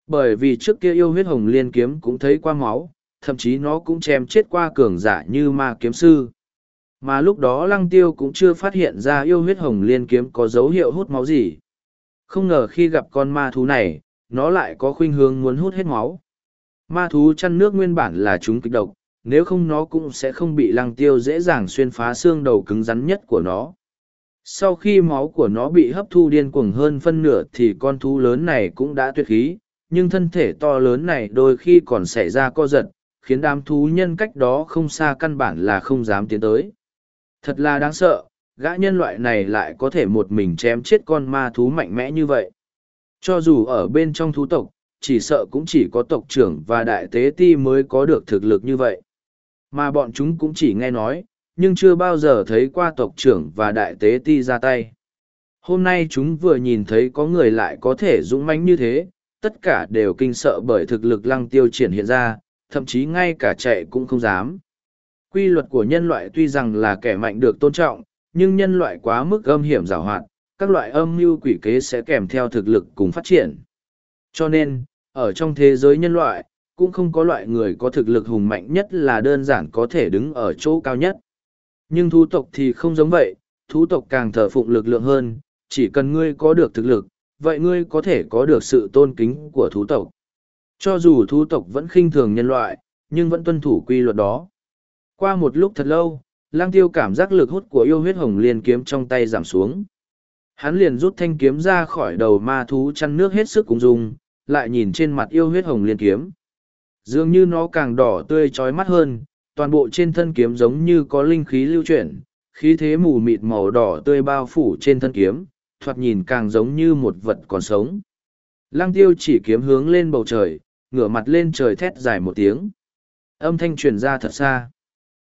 Bởi vì trước kia yêu huyết hồng liên kiếm cũng thấy qua máu, thậm chí nó cũng chém chết qua cường giả như ma kiếm sư. Mà lúc đó lăng tiêu cũng chưa phát hiện ra yêu huyết hồng liên kiếm có dấu hiệu hút máu gì. Không ngờ khi gặp con ma thú này, nó lại có khuynh hướng muốn hút hết máu. Ma thú chăn nước nguyên bản là chúng kịch độc, nếu không nó cũng sẽ không bị lăng tiêu dễ dàng xuyên phá xương đầu cứng rắn nhất của nó. Sau khi máu của nó bị hấp thu điên cuồng hơn phân nửa thì con thú lớn này cũng đã tuyệt khí, nhưng thân thể to lớn này đôi khi còn xảy ra co giật, khiến đám thú nhân cách đó không xa căn bản là không dám tiến tới. Thật là đáng sợ, gã nhân loại này lại có thể một mình chém chết con ma thú mạnh mẽ như vậy. Cho dù ở bên trong thú tộc, chỉ sợ cũng chỉ có tộc trưởng và đại tế ti mới có được thực lực như vậy. Mà bọn chúng cũng chỉ nghe nói, nhưng chưa bao giờ thấy qua tộc trưởng và đại tế ti ra tay. Hôm nay chúng vừa nhìn thấy có người lại có thể dũng mãnh như thế, tất cả đều kinh sợ bởi thực lực lăng tiêu triển hiện ra, thậm chí ngay cả chạy cũng không dám. Quy luật của nhân loại tuy rằng là kẻ mạnh được tôn trọng, nhưng nhân loại quá mức âm hiểm rào hoạt, các loại âm mưu quỷ kế sẽ kèm theo thực lực cùng phát triển. Cho nên, ở trong thế giới nhân loại, cũng không có loại người có thực lực hùng mạnh nhất là đơn giản có thể đứng ở chỗ cao nhất. Nhưng thú tộc thì không giống vậy, thú tộc càng thờ phụng lực lượng hơn, chỉ cần ngươi có được thực lực, vậy ngươi có thể có được sự tôn kính của thú tộc. Cho dù thú tộc vẫn khinh thường nhân loại, nhưng vẫn tuân thủ quy luật đó. Qua một lúc thật lâu, lang tiêu cảm giác lực hút của yêu huyết hồng liên kiếm trong tay giảm xuống. Hắn liền rút thanh kiếm ra khỏi đầu ma thú chăn nước hết sức cùng dùng lại nhìn trên mặt yêu huyết hồng liên kiếm. Dường như nó càng đỏ tươi trói mắt hơn, toàn bộ trên thân kiếm giống như có linh khí lưu chuyển, khí thế mù mịt màu đỏ tươi bao phủ trên thân kiếm, thoạt nhìn càng giống như một vật còn sống. Lăng tiêu chỉ kiếm hướng lên bầu trời, ngửa mặt lên trời thét dài một tiếng. Âm thanh truyền ra thật xa.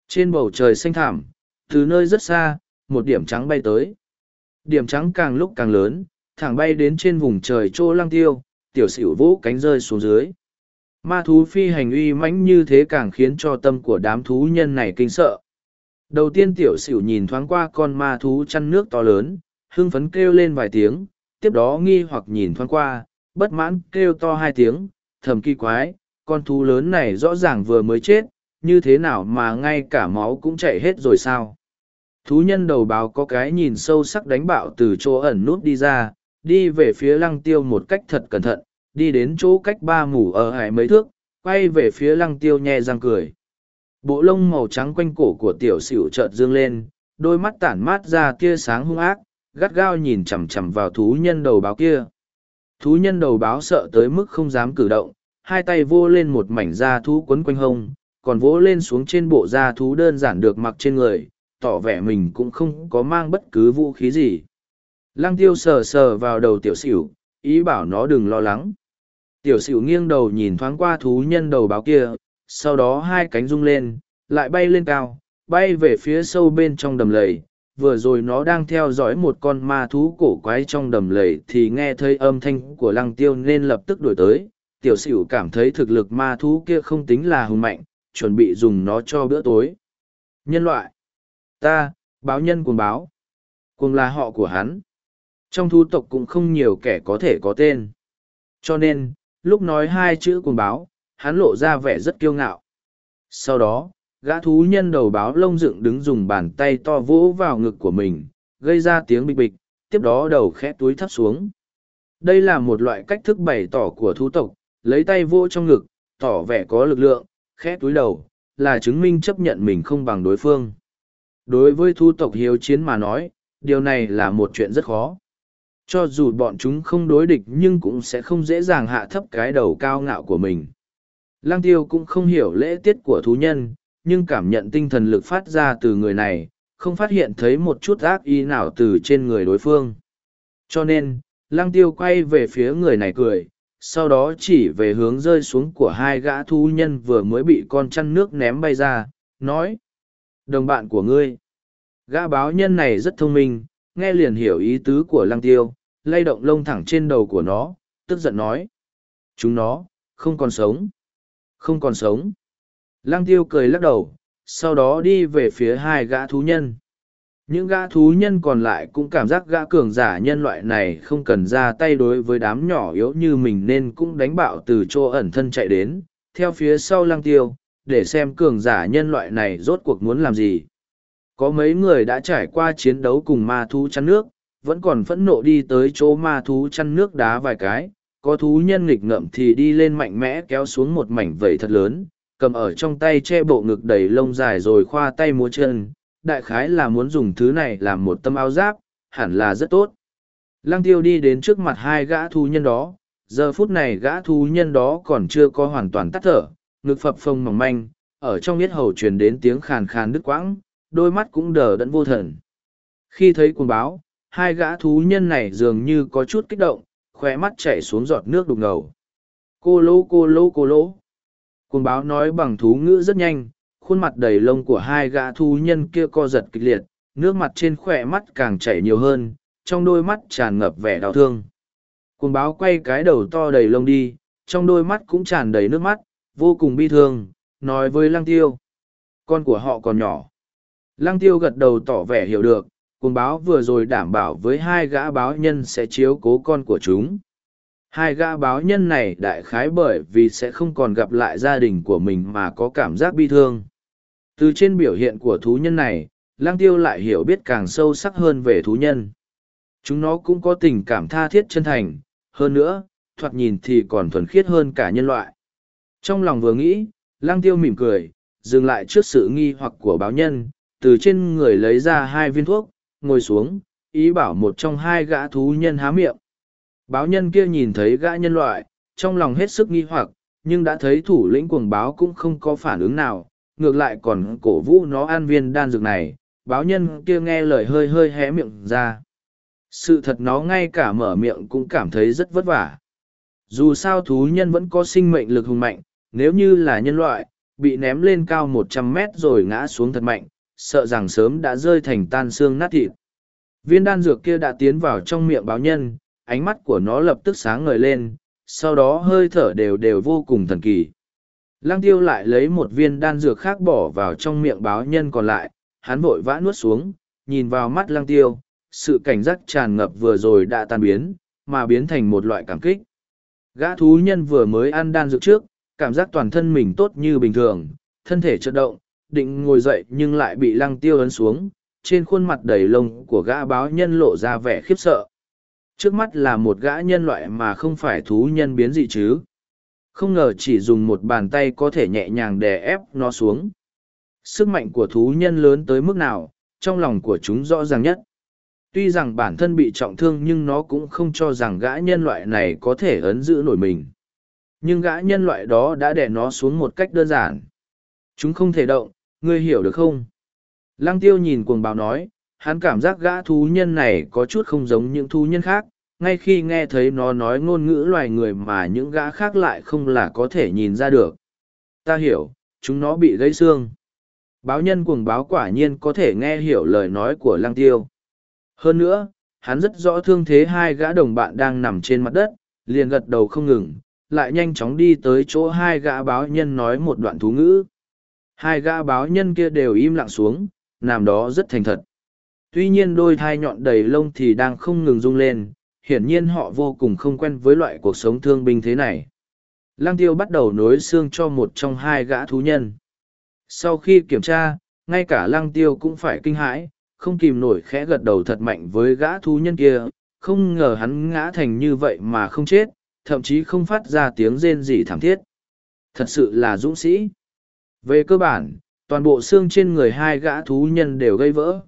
Trên bầu trời xanh thảm, từ nơi rất xa, một điểm trắng bay tới. Điểm trắng càng lúc càng lớn, thẳng bay đến trên vùng trời chỗ lăng tiêu, tiểu xỉu vũ cánh rơi xuống dưới. Ma thú phi hành uy mãnh như thế càng khiến cho tâm của đám thú nhân này kinh sợ. Đầu tiên tiểu xỉu nhìn thoáng qua con ma thú chăn nước to lớn, hưng phấn kêu lên vài tiếng, tiếp đó nghi hoặc nhìn thoáng qua, bất mãn kêu to hai tiếng, thầm kỳ quái, con thú lớn này rõ ràng vừa mới chết, như thế nào mà ngay cả máu cũng chảy hết rồi sao? Thú nhân đầu báo có cái nhìn sâu sắc đánh bạo từ chỗ ẩn nút đi ra, đi về phía lăng tiêu một cách thật cẩn thận, đi đến chỗ cách ba mủ ở hải mấy thước, quay về phía lăng tiêu nhe răng cười. Bộ lông màu trắng quanh cổ của tiểu xỉu chợt dương lên, đôi mắt tản mát ra tia sáng hung ác, gắt gao nhìn chằm chằm vào thú nhân đầu báo kia. Thú nhân đầu báo sợ tới mức không dám cử động, hai tay vô lên một mảnh da thú quấn quanh hông, còn vỗ lên xuống trên bộ da thú đơn giản được mặc trên người, tỏ vẻ mình cũng không có mang bất cứ vũ khí gì. Lăng tiêu sờ sờ vào đầu tiểu xỉu, ý bảo nó đừng lo lắng. Tiểu sửu nghiêng đầu nhìn thoáng qua thú nhân đầu báo kia, sau đó hai cánh rung lên, lại bay lên cao, bay về phía sâu bên trong đầm lầy. Vừa rồi nó đang theo dõi một con ma thú cổ quái trong đầm lầy thì nghe thấy âm thanh của lăng tiêu nên lập tức đuổi tới. Tiểu sửu cảm thấy thực lực ma thú kia không tính là hùng mạnh, chuẩn bị dùng nó cho bữa tối. Nhân loại. Ta, báo nhân cuồng báo. Cuồng là họ của hắn. Trong thú tộc cũng không nhiều kẻ có thể có tên. Cho nên, lúc nói hai chữ cuồng báo, hắn lộ ra vẻ rất kiêu ngạo. Sau đó, gã thú nhân đầu báo lông dựng đứng dùng bàn tay to vỗ vào ngực của mình, gây ra tiếng bịch bịch, tiếp đó đầu khẽ túi thấp xuống. Đây là một loại cách thức bày tỏ của thú tộc, lấy tay vỗ trong ngực, tỏ vẻ có lực lượng, khẽ túi đầu, là chứng minh chấp nhận mình không bằng đối phương. Đối với thú tộc hiếu chiến mà nói, điều này là một chuyện rất khó. Cho dù bọn chúng không đối địch nhưng cũng sẽ không dễ dàng hạ thấp cái đầu cao ngạo của mình. Lăng tiêu cũng không hiểu lễ tiết của thú nhân, nhưng cảm nhận tinh thần lực phát ra từ người này, không phát hiện thấy một chút ác ý nào từ trên người đối phương. Cho nên, lăng tiêu quay về phía người này cười, sau đó chỉ về hướng rơi xuống của hai gã thú nhân vừa mới bị con chăn nước ném bay ra, nói. Đồng bạn của ngươi. Gã báo nhân này rất thông minh, nghe liền hiểu ý tứ của lăng tiêu, lay động lông thẳng trên đầu của nó, tức giận nói. Chúng nó, không còn sống. Không còn sống. Lăng tiêu cười lắc đầu, sau đó đi về phía hai gã thú nhân. Những gã thú nhân còn lại cũng cảm giác gã cường giả nhân loại này không cần ra tay đối với đám nhỏ yếu như mình nên cũng đánh bạo từ chỗ ẩn thân chạy đến, theo phía sau lăng tiêu, để xem cường giả nhân loại này rốt cuộc muốn làm gì. Có mấy người đã trải qua chiến đấu cùng ma thú chăn nước, vẫn còn phẫn nộ đi tới chỗ ma thú chăn nước đá vài cái, có thú nhân nghịch ngợm thì đi lên mạnh mẽ kéo xuống một mảnh vẩy thật lớn, cầm ở trong tay che bộ ngực đầy lông dài rồi khoa tay múa chân, đại khái là muốn dùng thứ này làm một tâm áo giáp, hẳn là rất tốt. Lăng tiêu đi đến trước mặt hai gã thú nhân đó, giờ phút này gã thú nhân đó còn chưa có hoàn toàn tắt thở, ngực phập phồng mỏng manh, ở trong yết hầu truyền đến tiếng khàn khàn đứt quãng, đôi mắt cũng đờ đẫn vô thần. Khi thấy cuồng báo, hai gã thú nhân này dường như có chút kích động, khóe mắt chảy xuống giọt nước đục ngầu. Cô lô cô lô cô lô. Côn báo nói bằng thú ngữ rất nhanh, khuôn mặt đầy lông của hai gã thú nhân kia co giật kịch liệt, nước mặt trên khỏe mắt càng chảy nhiều hơn, trong đôi mắt tràn ngập vẻ đau thương. Côn báo quay cái đầu to đầy lông đi, trong đôi mắt cũng tràn đầy nước mắt, vô cùng bi thương, nói với lăng tiêu. Con của họ còn nhỏ. Lăng tiêu gật đầu tỏ vẻ hiểu được, cuồng báo vừa rồi đảm bảo với hai gã báo nhân sẽ chiếu cố con của chúng. Hai gã báo nhân này đại khái bởi vì sẽ không còn gặp lại gia đình của mình mà có cảm giác bi thương. Từ trên biểu hiện của thú nhân này, lang tiêu lại hiểu biết càng sâu sắc hơn về thú nhân. Chúng nó cũng có tình cảm tha thiết chân thành, hơn nữa, thoạt nhìn thì còn thuần khiết hơn cả nhân loại. Trong lòng vừa nghĩ, lang tiêu mỉm cười, dừng lại trước sự nghi hoặc của báo nhân, từ trên người lấy ra hai viên thuốc, ngồi xuống, ý bảo một trong hai gã thú nhân há miệng. Báo nhân kia nhìn thấy gã nhân loại, trong lòng hết sức nghi hoặc, nhưng đã thấy thủ lĩnh cuồng báo cũng không có phản ứng nào, ngược lại còn cổ vũ nó an viên đan dược này, báo nhân kia nghe lời hơi hơi hé miệng ra. Sự thật nó ngay cả mở miệng cũng cảm thấy rất vất vả. Dù sao thú nhân vẫn có sinh mệnh lực hùng mạnh, nếu như là nhân loại, bị ném lên cao một trăm mét rồi ngã xuống thật mạnh, sợ rằng sớm đã rơi thành tan xương nát thịt. Viên đan dược kia đã tiến vào trong miệng báo nhân, ánh mắt của nó lập tức sáng ngời lên, sau đó hơi thở đều đều vô cùng thần kỳ. Lăng tiêu lại lấy một viên đan dược khác bỏ vào trong miệng báo nhân còn lại, hắn vội vã nuốt xuống, nhìn vào mắt lăng tiêu, sự cảnh giác tràn ngập vừa rồi đã tan biến, mà biến thành một loại cảm kích. Gã thú nhân vừa mới ăn đan dược trước, cảm giác toàn thân mình tốt như bình thường, thân thể chợt động, định ngồi dậy nhưng lại bị lăng tiêu ấn xuống, trên khuôn mặt đầy lông của gã báo nhân lộ ra vẻ khiếp sợ. Trước mắt là một gã nhân loại mà không phải thú nhân biến dị chứ. Không ngờ chỉ dùng một bàn tay có thể nhẹ nhàng đè ép nó xuống. Sức mạnh của thú nhân lớn tới mức nào, trong lòng của chúng rõ ràng nhất. Tuy rằng bản thân bị trọng thương nhưng nó cũng không cho rằng gã nhân loại này có thể ấn giữ nổi mình. Nhưng gã nhân loại đó đã đè nó xuống một cách đơn giản. Chúng không thể động, ngươi hiểu được không? Lăng tiêu nhìn cuồng bào nói, hắn cảm giác gã thú nhân này có chút không giống những thú nhân khác, ngay khi nghe thấy nó nói ngôn ngữ loài người mà những gã khác lại không là có thể nhìn ra được. Ta hiểu, chúng nó bị gãy xương. Báo nhân cuồng báo quả nhiên có thể nghe hiểu lời nói của lăng tiêu. Hơn nữa, hắn rất rõ thương thế hai gã đồng bạn đang nằm trên mặt đất, liền gật đầu không ngừng, lại nhanh chóng đi tới chỗ hai gã báo nhân nói một đoạn thú ngữ. Hai gã báo nhân kia đều im lặng xuống, làm đó rất thành thật. Tuy nhiên đôi thai nhọn đầy lông thì đang không ngừng rung lên, hiển nhiên họ vô cùng không quen với loại cuộc sống thương binh thế này. Lăng tiêu bắt đầu nối xương cho một trong hai gã thú nhân. Sau khi kiểm tra, ngay cả lăng tiêu cũng phải kinh hãi, không kìm nổi khẽ gật đầu thật mạnh với gã thú nhân kia, không ngờ hắn ngã thành như vậy mà không chết, thậm chí không phát ra tiếng rên gì thảm thiết. Thật sự là dũng sĩ. Về cơ bản, toàn bộ xương trên người hai gã thú nhân đều gây vỡ.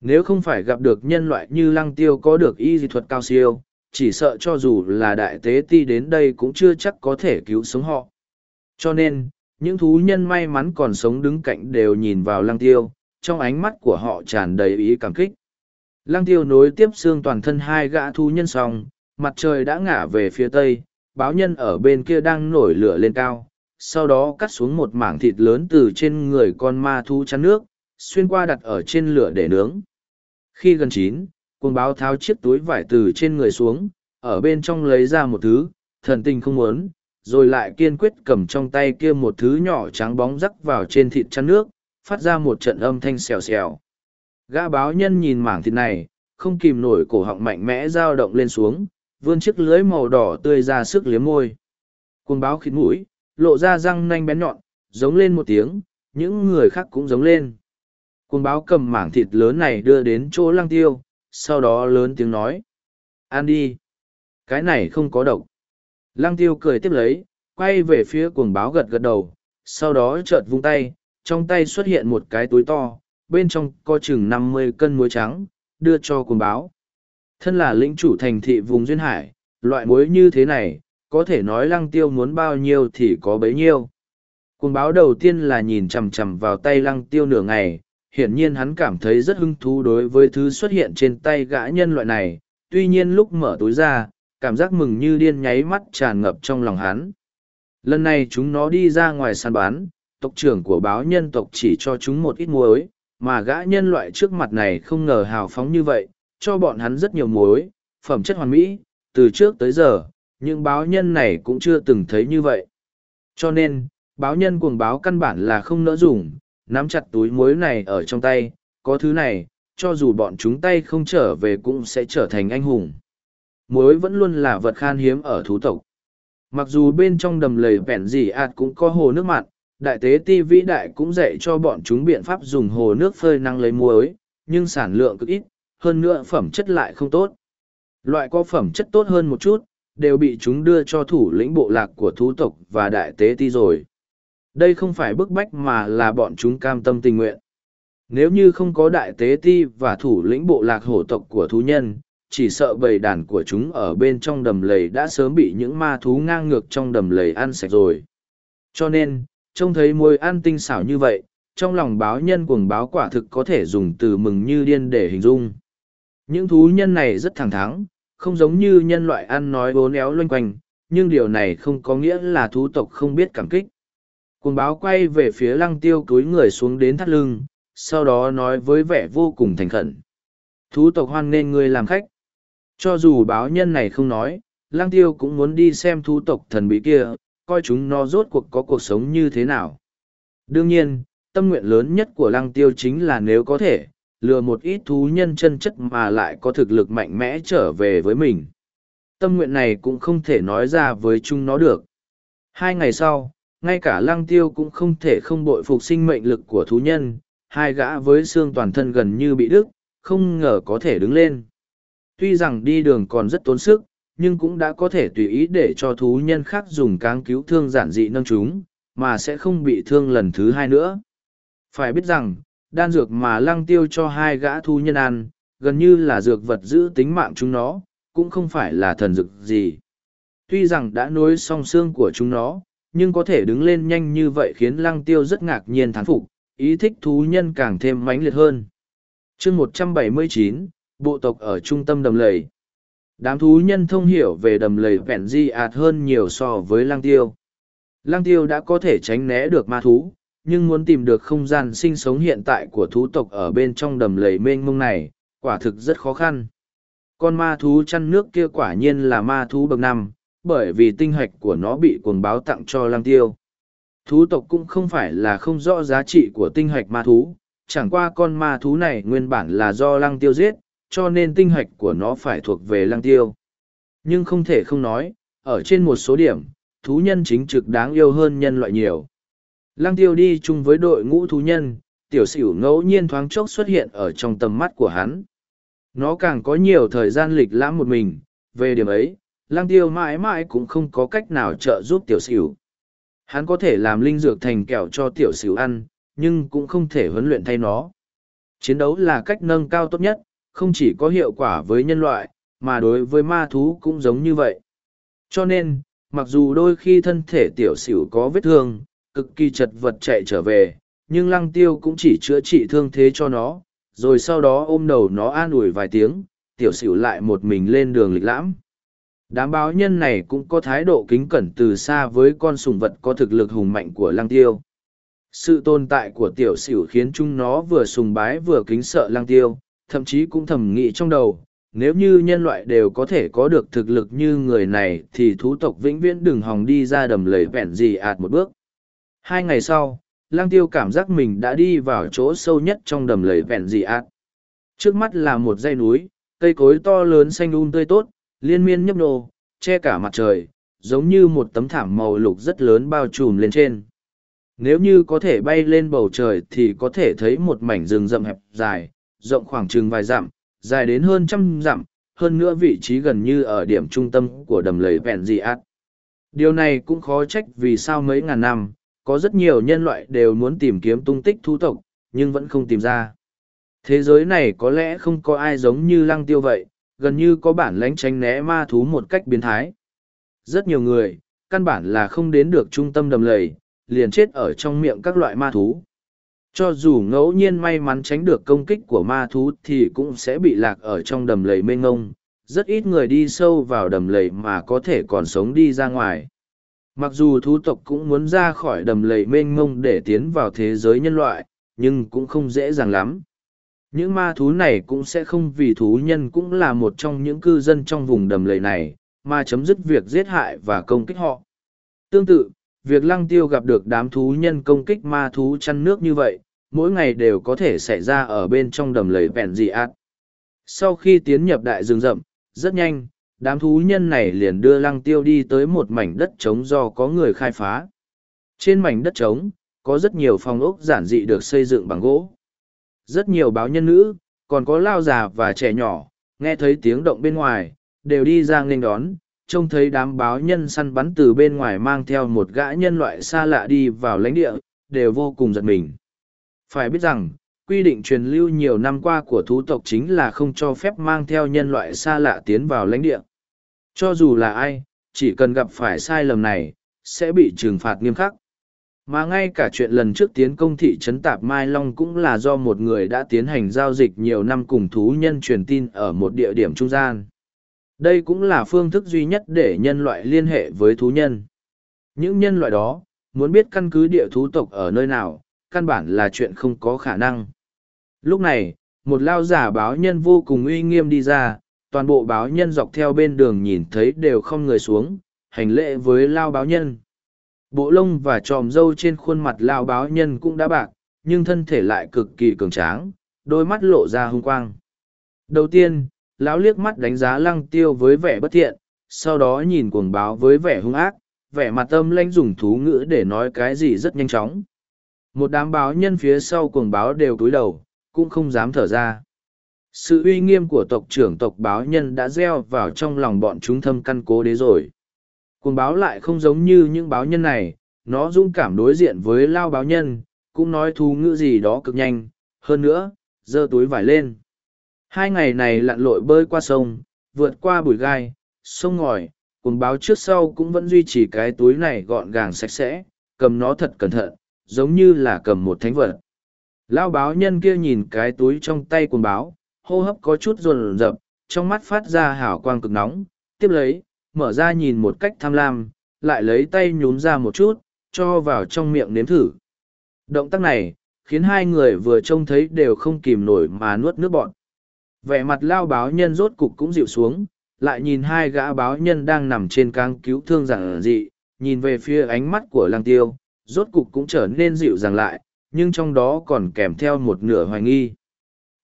Nếu không phải gặp được nhân loại như lăng tiêu có được y dị thuật cao siêu, chỉ sợ cho dù là đại tế ti đến đây cũng chưa chắc có thể cứu sống họ. Cho nên, những thú nhân may mắn còn sống đứng cạnh đều nhìn vào lăng tiêu, trong ánh mắt của họ tràn đầy ý cảm kích. Lăng tiêu nối tiếp xương toàn thân hai gã thú nhân xong, mặt trời đã ngả về phía tây, báo nhân ở bên kia đang nổi lửa lên cao, sau đó cắt xuống một mảng thịt lớn từ trên người con ma thu chăn nước, xuyên qua đặt ở trên lửa để nướng. Khi gần chín, cuồng báo tháo chiếc túi vải từ trên người xuống, ở bên trong lấy ra một thứ, thần tình không muốn, rồi lại kiên quyết cầm trong tay kia một thứ nhỏ trắng bóng rắc vào trên thịt chăn nước, phát ra một trận âm thanh xèo xèo. Gã báo nhân nhìn mảng thịt này, không kìm nổi cổ họng mạnh mẽ dao động lên xuống, vươn chiếc lưới màu đỏ tươi ra sức liếm môi. Cuồng báo khít mũi, lộ ra răng nanh bén nhọn, giống lên một tiếng, những người khác cũng giống lên. Cuồng báo cầm mảng thịt lớn này đưa đến chỗ lăng tiêu, sau đó lớn tiếng nói. Ăn đi. Cái này không có độc. Lăng tiêu cười tiếp lấy, quay về phía cuồng báo gật gật đầu, sau đó chợt vung tay, trong tay xuất hiện một cái túi to, bên trong có chừng năm mươi cân muối trắng, đưa cho cuồng báo. Thân là lĩnh chủ thành thị vùng Duyên Hải, loại muối như thế này, có thể nói lăng tiêu muốn bao nhiêu thì có bấy nhiêu. Cuồng báo đầu tiên là nhìn chằm chằm vào tay lăng tiêu nửa ngày, hiển nhiên hắn cảm thấy rất hứng thú đối với thứ xuất hiện trên tay gã nhân loại này, tuy nhiên lúc mở túi ra, cảm giác mừng như điên nháy mắt tràn ngập trong lòng hắn. Lần này chúng nó đi ra ngoài săn bán, tộc trưởng của báo nhân tộc chỉ cho chúng một ít muối, mà gã nhân loại trước mặt này không ngờ hào phóng như vậy, cho bọn hắn rất nhiều muối, phẩm chất hoàn mỹ, từ trước tới giờ, những báo nhân này cũng chưa từng thấy như vậy. Cho nên, báo nhân cuồng báo căn bản là không nỡ dùng, nắm chặt túi muối này ở trong tay, có thứ này, cho dù bọn chúng tay không trở về cũng sẽ trở thành anh hùng. Muối vẫn luôn là vật khan hiếm ở thú tộc. Mặc dù bên trong đầm lầy vẹn gì ạt cũng có hồ nước mặn, đại tế ti vĩ đại cũng dạy cho bọn chúng biện pháp dùng hồ nước phơi năng lấy muối, nhưng sản lượng cực ít, hơn nữa phẩm chất lại không tốt. Loại có phẩm chất tốt hơn một chút, đều bị chúng đưa cho thủ lĩnh bộ lạc của thú tộc và đại tế ti rồi. Đây không phải bức bách mà là bọn chúng cam tâm tình nguyện. Nếu như không có đại tế ti và thủ lĩnh bộ lạc hổ tộc của thú nhân, chỉ sợ bầy đàn của chúng ở bên trong đầm lầy đã sớm bị những ma thú ngang ngược trong đầm lầy ăn sạch rồi. Cho nên, trông thấy môi ăn tinh xảo như vậy, trong lòng báo nhân cuồng báo quả thực có thể dùng từ mừng như điên để hình dung. Những thú nhân này rất thẳng thắng, không giống như nhân loại ăn nói bố éo loanh quanh, nhưng điều này không có nghĩa là thú tộc không biết cảm kích. Cuồng báo quay về phía lăng tiêu túi người xuống đến thắt lưng, sau đó nói với vẻ vô cùng thành khẩn. Thú tộc hoan nên ngươi làm khách. Cho dù báo nhân này không nói, lang tiêu cũng muốn đi xem thú tộc thần bí kia, coi chúng nó rốt cuộc có cuộc sống như thế nào. Đương nhiên, tâm nguyện lớn nhất của lăng tiêu chính là nếu có thể, lừa một ít thú nhân chân chất mà lại có thực lực mạnh mẽ trở về với mình. Tâm nguyện này cũng không thể nói ra với chúng nó được. Hai ngày sau, ngay cả lăng tiêu cũng không thể không bội phục sinh mệnh lực của thú nhân, hai gã với xương toàn thân gần như bị đứt, không ngờ có thể đứng lên. Tuy rằng đi đường còn rất tốn sức, nhưng cũng đã có thể tùy ý để cho thú nhân khác dùng cáng cứu thương giản dị nâng chúng, mà sẽ không bị thương lần thứ hai nữa. Phải biết rằng, đan dược mà lăng tiêu cho hai gã thú nhân ăn, gần như là dược vật giữ tính mạng chúng nó, cũng không phải là thần dược gì. Tuy rằng đã nối song xương của chúng nó, nhưng có thể đứng lên nhanh như vậy khiến lăng tiêu rất ngạc nhiên thán phục, ý thích thú nhân càng thêm mãnh liệt hơn. chương 179, bộ tộc ở trung tâm đầm lầy. Đám thú nhân thông hiểu về đầm lầy vẹn di ạt hơn nhiều so với lăng tiêu. Lăng tiêu đã có thể tránh né được ma thú, nhưng muốn tìm được không gian sinh sống hiện tại của thú tộc ở bên trong đầm lầy mênh mông này, quả thực rất khó khăn. Con ma thú chăn nước kia quả nhiên là ma thú bậc năm, bởi vì tinh hạch của nó bị cuồng báo tặng cho lang tiêu. Thú tộc cũng không phải là không rõ giá trị của tinh hạch ma thú, chẳng qua con ma thú này nguyên bản là do lăng tiêu giết, cho nên tinh hạch của nó phải thuộc về lăng tiêu. Nhưng không thể không nói, ở trên một số điểm, thú nhân chính trực đáng yêu hơn nhân loại nhiều. Lăng tiêu đi chung với đội ngũ thú nhân, tiểu sửu ngẫu nhiên thoáng chốc xuất hiện ở trong tầm mắt của hắn. Nó càng có nhiều thời gian lịch lãm một mình, về điểm ấy, lăng tiêu mãi mãi cũng không có cách nào trợ giúp tiểu sửu. Hắn có thể làm linh dược thành kẹo cho tiểu sửu ăn, nhưng cũng không thể huấn luyện thay nó. Chiến đấu là cách nâng cao tốt nhất, không chỉ có hiệu quả với nhân loại, mà đối với ma thú cũng giống như vậy. Cho nên, mặc dù đôi khi thân thể tiểu sửu có vết thương, cực kỳ chật vật chạy trở về, nhưng lăng tiêu cũng chỉ chữa trị thương thế cho nó, rồi sau đó ôm đầu nó an ủi vài tiếng, tiểu xỉu lại một mình lên đường lịch lãm. Đám báo nhân này cũng có thái độ kính cẩn từ xa với con sùng vật có thực lực hùng mạnh của lăng tiêu. Sự tồn tại của tiểu xỉu khiến chúng nó vừa sùng bái vừa kính sợ lăng tiêu, thậm chí cũng thầm nghĩ trong đầu, nếu như nhân loại đều có thể có được thực lực như người này thì thú tộc vĩnh viễn đừng hòng đi ra đầm lầy vẹn gì ạt một bước. Hai ngày sau, lang tiêu cảm giác mình đã đi vào chỗ sâu nhất trong đầm lầy vẹn dị ạt. Trước mắt là một dãy núi, cây cối to lớn xanh um tươi tốt, liên miên nhấp nô, che cả mặt trời, giống như một tấm thảm màu lục rất lớn bao trùm lên trên. Nếu như có thể bay lên bầu trời thì có thể thấy một mảnh rừng rậm hẹp dài, rộng khoảng chừng vài dặm, dài đến hơn trăm dặm, hơn nữa vị trí gần như ở điểm trung tâm của đầm lầy vẹn dị ạt. Điều này cũng khó trách vì sao mấy ngàn năm, có rất nhiều nhân loại đều muốn tìm kiếm tung tích thú tộc, nhưng vẫn không tìm ra. Thế giới này có lẽ không có ai giống như lăng tiêu vậy, gần như có bản lãnh tránh né ma thú một cách biến thái. Rất nhiều người, căn bản là không đến được trung tâm đầm lầy, liền chết ở trong miệng các loại ma thú. Cho dù ngẫu nhiên may mắn tránh được công kích của ma thú thì cũng sẽ bị lạc ở trong đầm lầy mênh ngông. Rất ít người đi sâu vào đầm lầy mà có thể còn sống đi ra ngoài. Mặc dù thú tộc cũng muốn ra khỏi đầm lầy mênh mông để tiến vào thế giới nhân loại, nhưng cũng không dễ dàng lắm. Những ma thú này cũng sẽ không vì thú nhân cũng là một trong những cư dân trong vùng đầm lầy này, mà chấm dứt việc giết hại và công kích họ. Tương tự, việc lăng tiêu gặp được đám thú nhân công kích ma thú chăn nước như vậy, mỗi ngày đều có thể xảy ra ở bên trong đầm lầy vẹn dị ạt. Sau khi tiến nhập đại rừng rậm, rất nhanh, đám thú nhân này liền đưa lăng tiêu đi tới một mảnh đất trống do có người khai phá. Trên mảnh đất trống, có rất nhiều phòng ốc giản dị được xây dựng bằng gỗ. Rất nhiều báo nhân nữ, còn có lao già và trẻ nhỏ, nghe thấy tiếng động bên ngoài, đều đi ra nghênh đón, trông thấy đám báo nhân săn bắn từ bên ngoài mang theo một gã nhân loại xa lạ đi vào lãnh địa, đều vô cùng giật mình. Phải biết rằng, quy định truyền lưu nhiều năm qua của thú tộc chính là không cho phép mang theo nhân loại xa lạ tiến vào lãnh địa. Cho dù là ai, chỉ cần gặp phải sai lầm này, sẽ bị trừng phạt nghiêm khắc. Mà ngay cả chuyện lần trước tiến công thị trấn Tạp Mai Long cũng là do một người đã tiến hành giao dịch nhiều năm cùng thú nhân truyền tin ở một địa điểm trung gian. Đây cũng là phương thức duy nhất để nhân loại liên hệ với thú nhân. Những nhân loại đó, muốn biết căn cứ địa thú tộc ở nơi nào, căn bản là chuyện không có khả năng. Lúc này, một lao giả báo nhân vô cùng uy nghiêm đi ra, toàn bộ báo nhân dọc theo bên đường nhìn thấy đều không người xuống, hành lễ với lao báo nhân. Bộ lông và tròm râu trên khuôn mặt lao báo nhân cũng đã bạc, nhưng thân thể lại cực kỳ cường tráng, đôi mắt lộ ra hung quang. Đầu tiên, lão liếc mắt đánh giá lăng tiêu với vẻ bất thiện, sau đó nhìn cuồng báo với vẻ hung ác, vẻ mặt tâm lanh dùng thú ngữ để nói cái gì rất nhanh chóng. Một đám báo nhân phía sau cuồng báo đều cúi đầu, cũng không dám thở ra. Sự uy nghiêm của tộc trưởng tộc báo nhân đã gieo vào trong lòng bọn chúng thâm căn cố đế rồi. Cuồng báo lại không giống như những báo nhân này, nó dũng cảm đối diện với lao báo nhân, cũng nói thú ngữ gì đó cực nhanh, hơn nữa, giơ túi vải lên. Hai ngày này lặn lội bơi qua sông, vượt qua bụi gai, sông ngòi, cuồng báo trước sau cũng vẫn duy trì cái túi này gọn gàng sạch sẽ, cầm nó thật cẩn thận, giống như là cầm một thánh vật. Lao báo nhân kia nhìn cái túi trong tay quần báo, hô hấp có chút rồn rập, trong mắt phát ra hào quang cực nóng, tiếp lấy, mở ra nhìn một cách tham lam, lại lấy tay nhún ra một chút, cho vào trong miệng nếm thử. Động tác này, khiến hai người vừa trông thấy đều không kìm nổi mà nuốt nước bọn. Vẻ mặt lao báo nhân rốt cục cũng dịu xuống, lại nhìn hai gã báo nhân đang nằm trên cang cứu thương giản dị, nhìn về phía ánh mắt của lang tiêu, rốt cục cũng trở nên dịu dàng lại, nhưng trong đó còn kèm theo một nửa hoài nghi.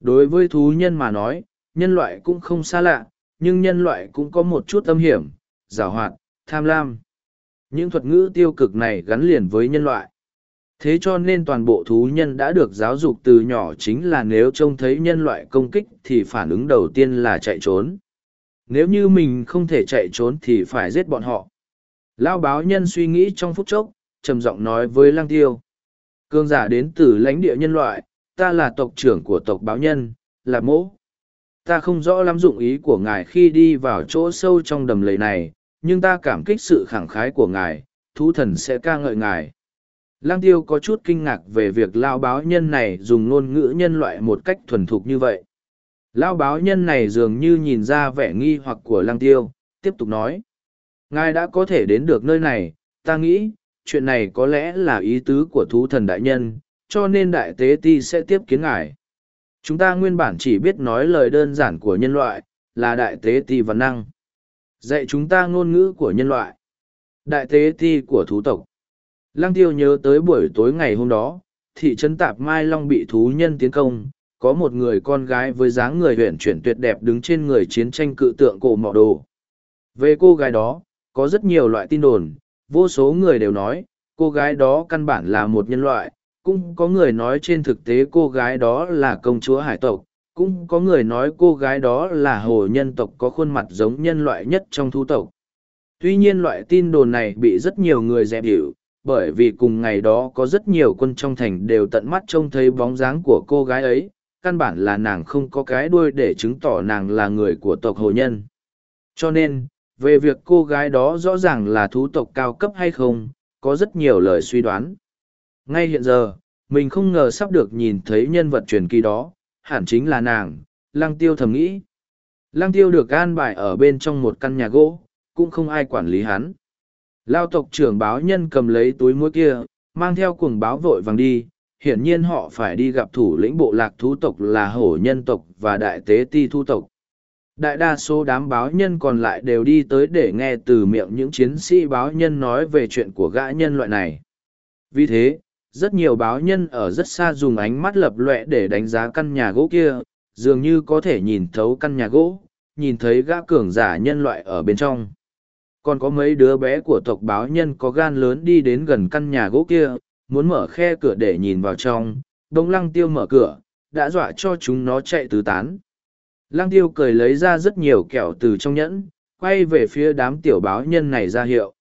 Đối với thú nhân mà nói, nhân loại cũng không xa lạ, nhưng nhân loại cũng có một chút âm hiểm, giảo hoạt, tham lam. Những thuật ngữ tiêu cực này gắn liền với nhân loại. Thế cho nên toàn bộ thú nhân đã được giáo dục từ nhỏ chính là nếu trông thấy nhân loại công kích thì phản ứng đầu tiên là chạy trốn. Nếu như mình không thể chạy trốn thì phải giết bọn họ. Lao báo nhân suy nghĩ trong phút chốc, trầm giọng nói với lang tiêu. Cương giả đến từ lãnh địa nhân loại, ta là tộc trưởng của tộc báo nhân, là mỗ. Ta không rõ lắm dụng ý của ngài khi đi vào chỗ sâu trong đầm lầy này, nhưng ta cảm kích sự khẳng khái của ngài, thú thần sẽ ca ngợi ngài. Lang tiêu có chút kinh ngạc về việc lao báo nhân này dùng ngôn ngữ nhân loại một cách thuần thục như vậy. Lao báo nhân này dường như nhìn ra vẻ nghi hoặc của lang tiêu, tiếp tục nói. Ngài đã có thể đến được nơi này, ta nghĩ, chuyện này có lẽ là ý tứ của thú thần đại nhân, cho nên đại tế ti sẽ tiếp kiến ngài. Chúng ta nguyên bản chỉ biết nói lời đơn giản của nhân loại, là đại tế ti văn năng. Dạy chúng ta ngôn ngữ của nhân loại. Đại tế ti của thú tộc. Lăng tiêu nhớ tới buổi tối ngày hôm đó, thị trấn Tạp Mai Long bị thú nhân tiến công, có một người con gái với dáng người huyện chuyển tuyệt đẹp đứng trên người chiến tranh cự tượng cổ mọ đồ. Về cô gái đó, có rất nhiều loại tin đồn, vô số người đều nói, cô gái đó căn bản là một nhân loại, cũng có người nói trên thực tế cô gái đó là công chúa hải tộc, cũng có người nói cô gái đó là hồ nhân tộc có khuôn mặt giống nhân loại nhất trong thu tộc. Tuy nhiên loại tin đồn này bị rất nhiều người dẹp hiểu, bởi vì cùng ngày đó có rất nhiều quân trong thành đều tận mắt trông thấy bóng dáng của cô gái ấy, căn bản là nàng không có cái đuôi để chứng tỏ nàng là người của tộc hồ nhân. Cho nên, về việc cô gái đó rõ ràng là thú tộc cao cấp hay không, có rất nhiều lời suy đoán. Ngay hiện giờ, mình không ngờ sắp được nhìn thấy nhân vật truyền kỳ đó, hẳn chính là nàng, lăng tiêu thầm nghĩ. Lăng tiêu được an bài ở bên trong một căn nhà gỗ, cũng không ai quản lý hắn. Lao tộc trưởng báo nhân cầm lấy túi muối kia, mang theo cuồng báo vội vàng đi, hiển nhiên họ phải đi gặp thủ lĩnh bộ lạc thú tộc là hổ nhân tộc và đại tế ti thu tộc. Đại đa số đám báo nhân còn lại đều đi tới để nghe từ miệng những chiến sĩ báo nhân nói về chuyện của gã nhân loại này. Vì thế, rất nhiều báo nhân ở rất xa dùng ánh mắt lập loẹ để đánh giá căn nhà gỗ kia, dường như có thể nhìn thấu căn nhà gỗ, nhìn thấy gã cường giả nhân loại ở bên trong. Còn có mấy đứa bé của tộc báo nhân có gan lớn đi đến gần căn nhà gỗ kia, muốn mở khe cửa để nhìn vào trong, đông lăng tiêu mở cửa, đã dọa cho chúng nó chạy tứ tán. Lang tiêu cười lấy ra rất nhiều kẹo từ trong nhẫn, quay về phía đám tiểu báo nhân này ra hiệu.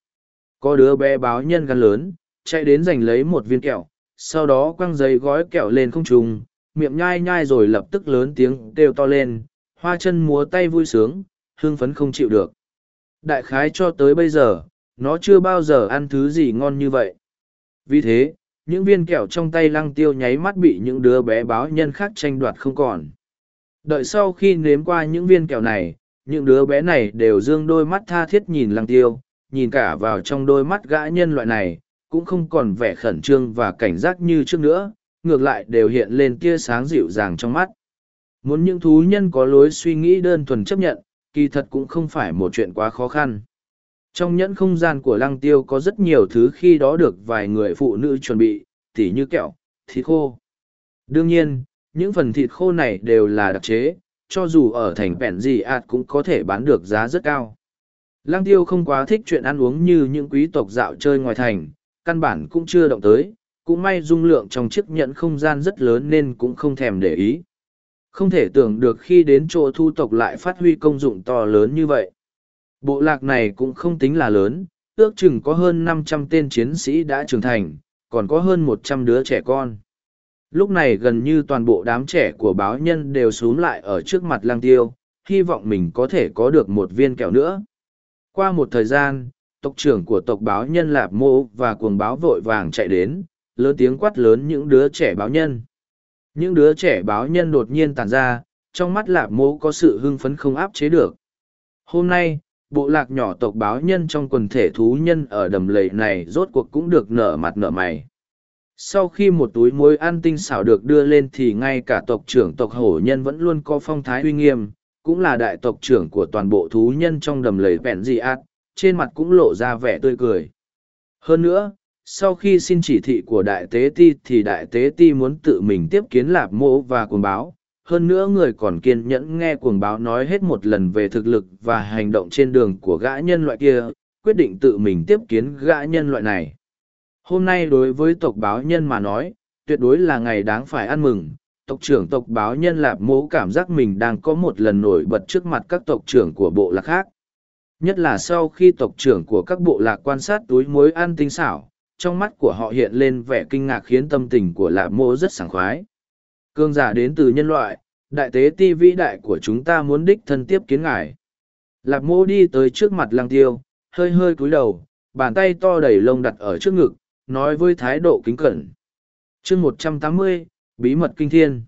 Có đứa bé báo nhân gan lớn, chạy đến giành lấy một viên kẹo, sau đó quăng giấy gói kẹo lên không trùng, miệng nhai nhai rồi lập tức lớn tiếng kêu to lên, hoa chân múa tay vui sướng, hương phấn không chịu được. Đại khái cho tới bây giờ, nó chưa bao giờ ăn thứ gì ngon như vậy. Vì thế, những viên kẹo trong tay lăng tiêu nháy mắt bị những đứa bé báo nhân khác tranh đoạt không còn. Đợi sau khi nếm qua những viên kẹo này, những đứa bé này đều dương đôi mắt tha thiết nhìn lăng tiêu, nhìn cả vào trong đôi mắt gã nhân loại này, cũng không còn vẻ khẩn trương và cảnh giác như trước nữa, ngược lại đều hiện lên tia sáng dịu dàng trong mắt. Muốn những thú nhân có lối suy nghĩ đơn thuần chấp nhận, kỳ thật cũng không phải một chuyện quá khó khăn. Trong nhẫn không gian của lăng tiêu có rất nhiều thứ khi đó được vài người phụ nữ chuẩn bị, tỉ như kẹo, thịt khô. Đương nhiên, những phần thịt khô này đều là đặc chế, cho dù ở thành vẹn gì ạt cũng có thể bán được giá rất cao. Lăng tiêu không quá thích chuyện ăn uống như những quý tộc dạo chơi ngoài thành, căn bản cũng chưa động tới, cũng may dung lượng trong chiếc nhẫn không gian rất lớn nên cũng không thèm để ý. Không thể tưởng được khi đến chỗ thu tộc lại phát huy công dụng to lớn như vậy. Bộ lạc này cũng không tính là lớn, ước chừng có hơn năm trăm tên chiến sĩ đã trưởng thành, còn có hơn một trăm đứa trẻ con. Lúc này gần như toàn bộ đám trẻ của báo nhân đều xuống lại ở trước mặt lang tiêu, hy vọng mình có thể có được một viên kẹo nữa. Qua một thời gian, tộc trưởng của tộc báo nhân Lạp Mô và cuồng báo vội vàng chạy đến, lớn tiếng quát lớn những đứa trẻ báo nhân. Những đứa trẻ báo nhân đột nhiên tàn ra, trong mắt Lạp Mô có sự hưng phấn không áp chế được. Hôm nay, bộ lạc nhỏ tộc báo nhân trong quần thể thú nhân ở đầm lầy này rốt cuộc cũng được nở mặt nở mày. Sau khi một túi muối ăn tinh xảo được đưa lên thì ngay cả tộc trưởng tộc hổ nhân vẫn luôn có phong thái uy nghiêm, cũng là đại tộc trưởng của toàn bộ thú nhân trong đầm lầy vẹn dị ạt, trên mặt cũng lộ ra vẻ tươi cười. Hơn nữa, sau khi xin chỉ thị của đại tế ti thì đại tế ti muốn tự mình tiếp kiến lạp mô và cuồng báo. Hơn nữa người còn kiên nhẫn nghe cuồng báo nói hết một lần về thực lực và hành động trên đường của gã nhân loại kia, quyết định tự mình tiếp kiến gã nhân loại này. Hôm nay đối với tộc báo nhân mà nói, tuyệt đối là ngày đáng phải ăn mừng, tộc trưởng tộc báo nhân lạp mố cảm giác mình đang có một lần nổi bật trước mặt các tộc trưởng của bộ lạc khác. Nhất là sau khi tộc trưởng của các bộ lạc quan sát túi muối ăn tinh xảo trong mắt của họ hiện lên vẻ kinh ngạc khiến tâm tình của lạp mô rất sảng khoái. Cương giả đến từ nhân loại đại tế ti vĩ đại của chúng ta muốn đích thân tiếp kiến ngài. Lạp mô đi tới trước mặt lăng tiêu hơi hơi cúi đầu bàn tay to đầy lông đặt ở trước ngực nói với thái độ kính cẩn. Chương một trăm tám mươi, bí mật kinh thiên.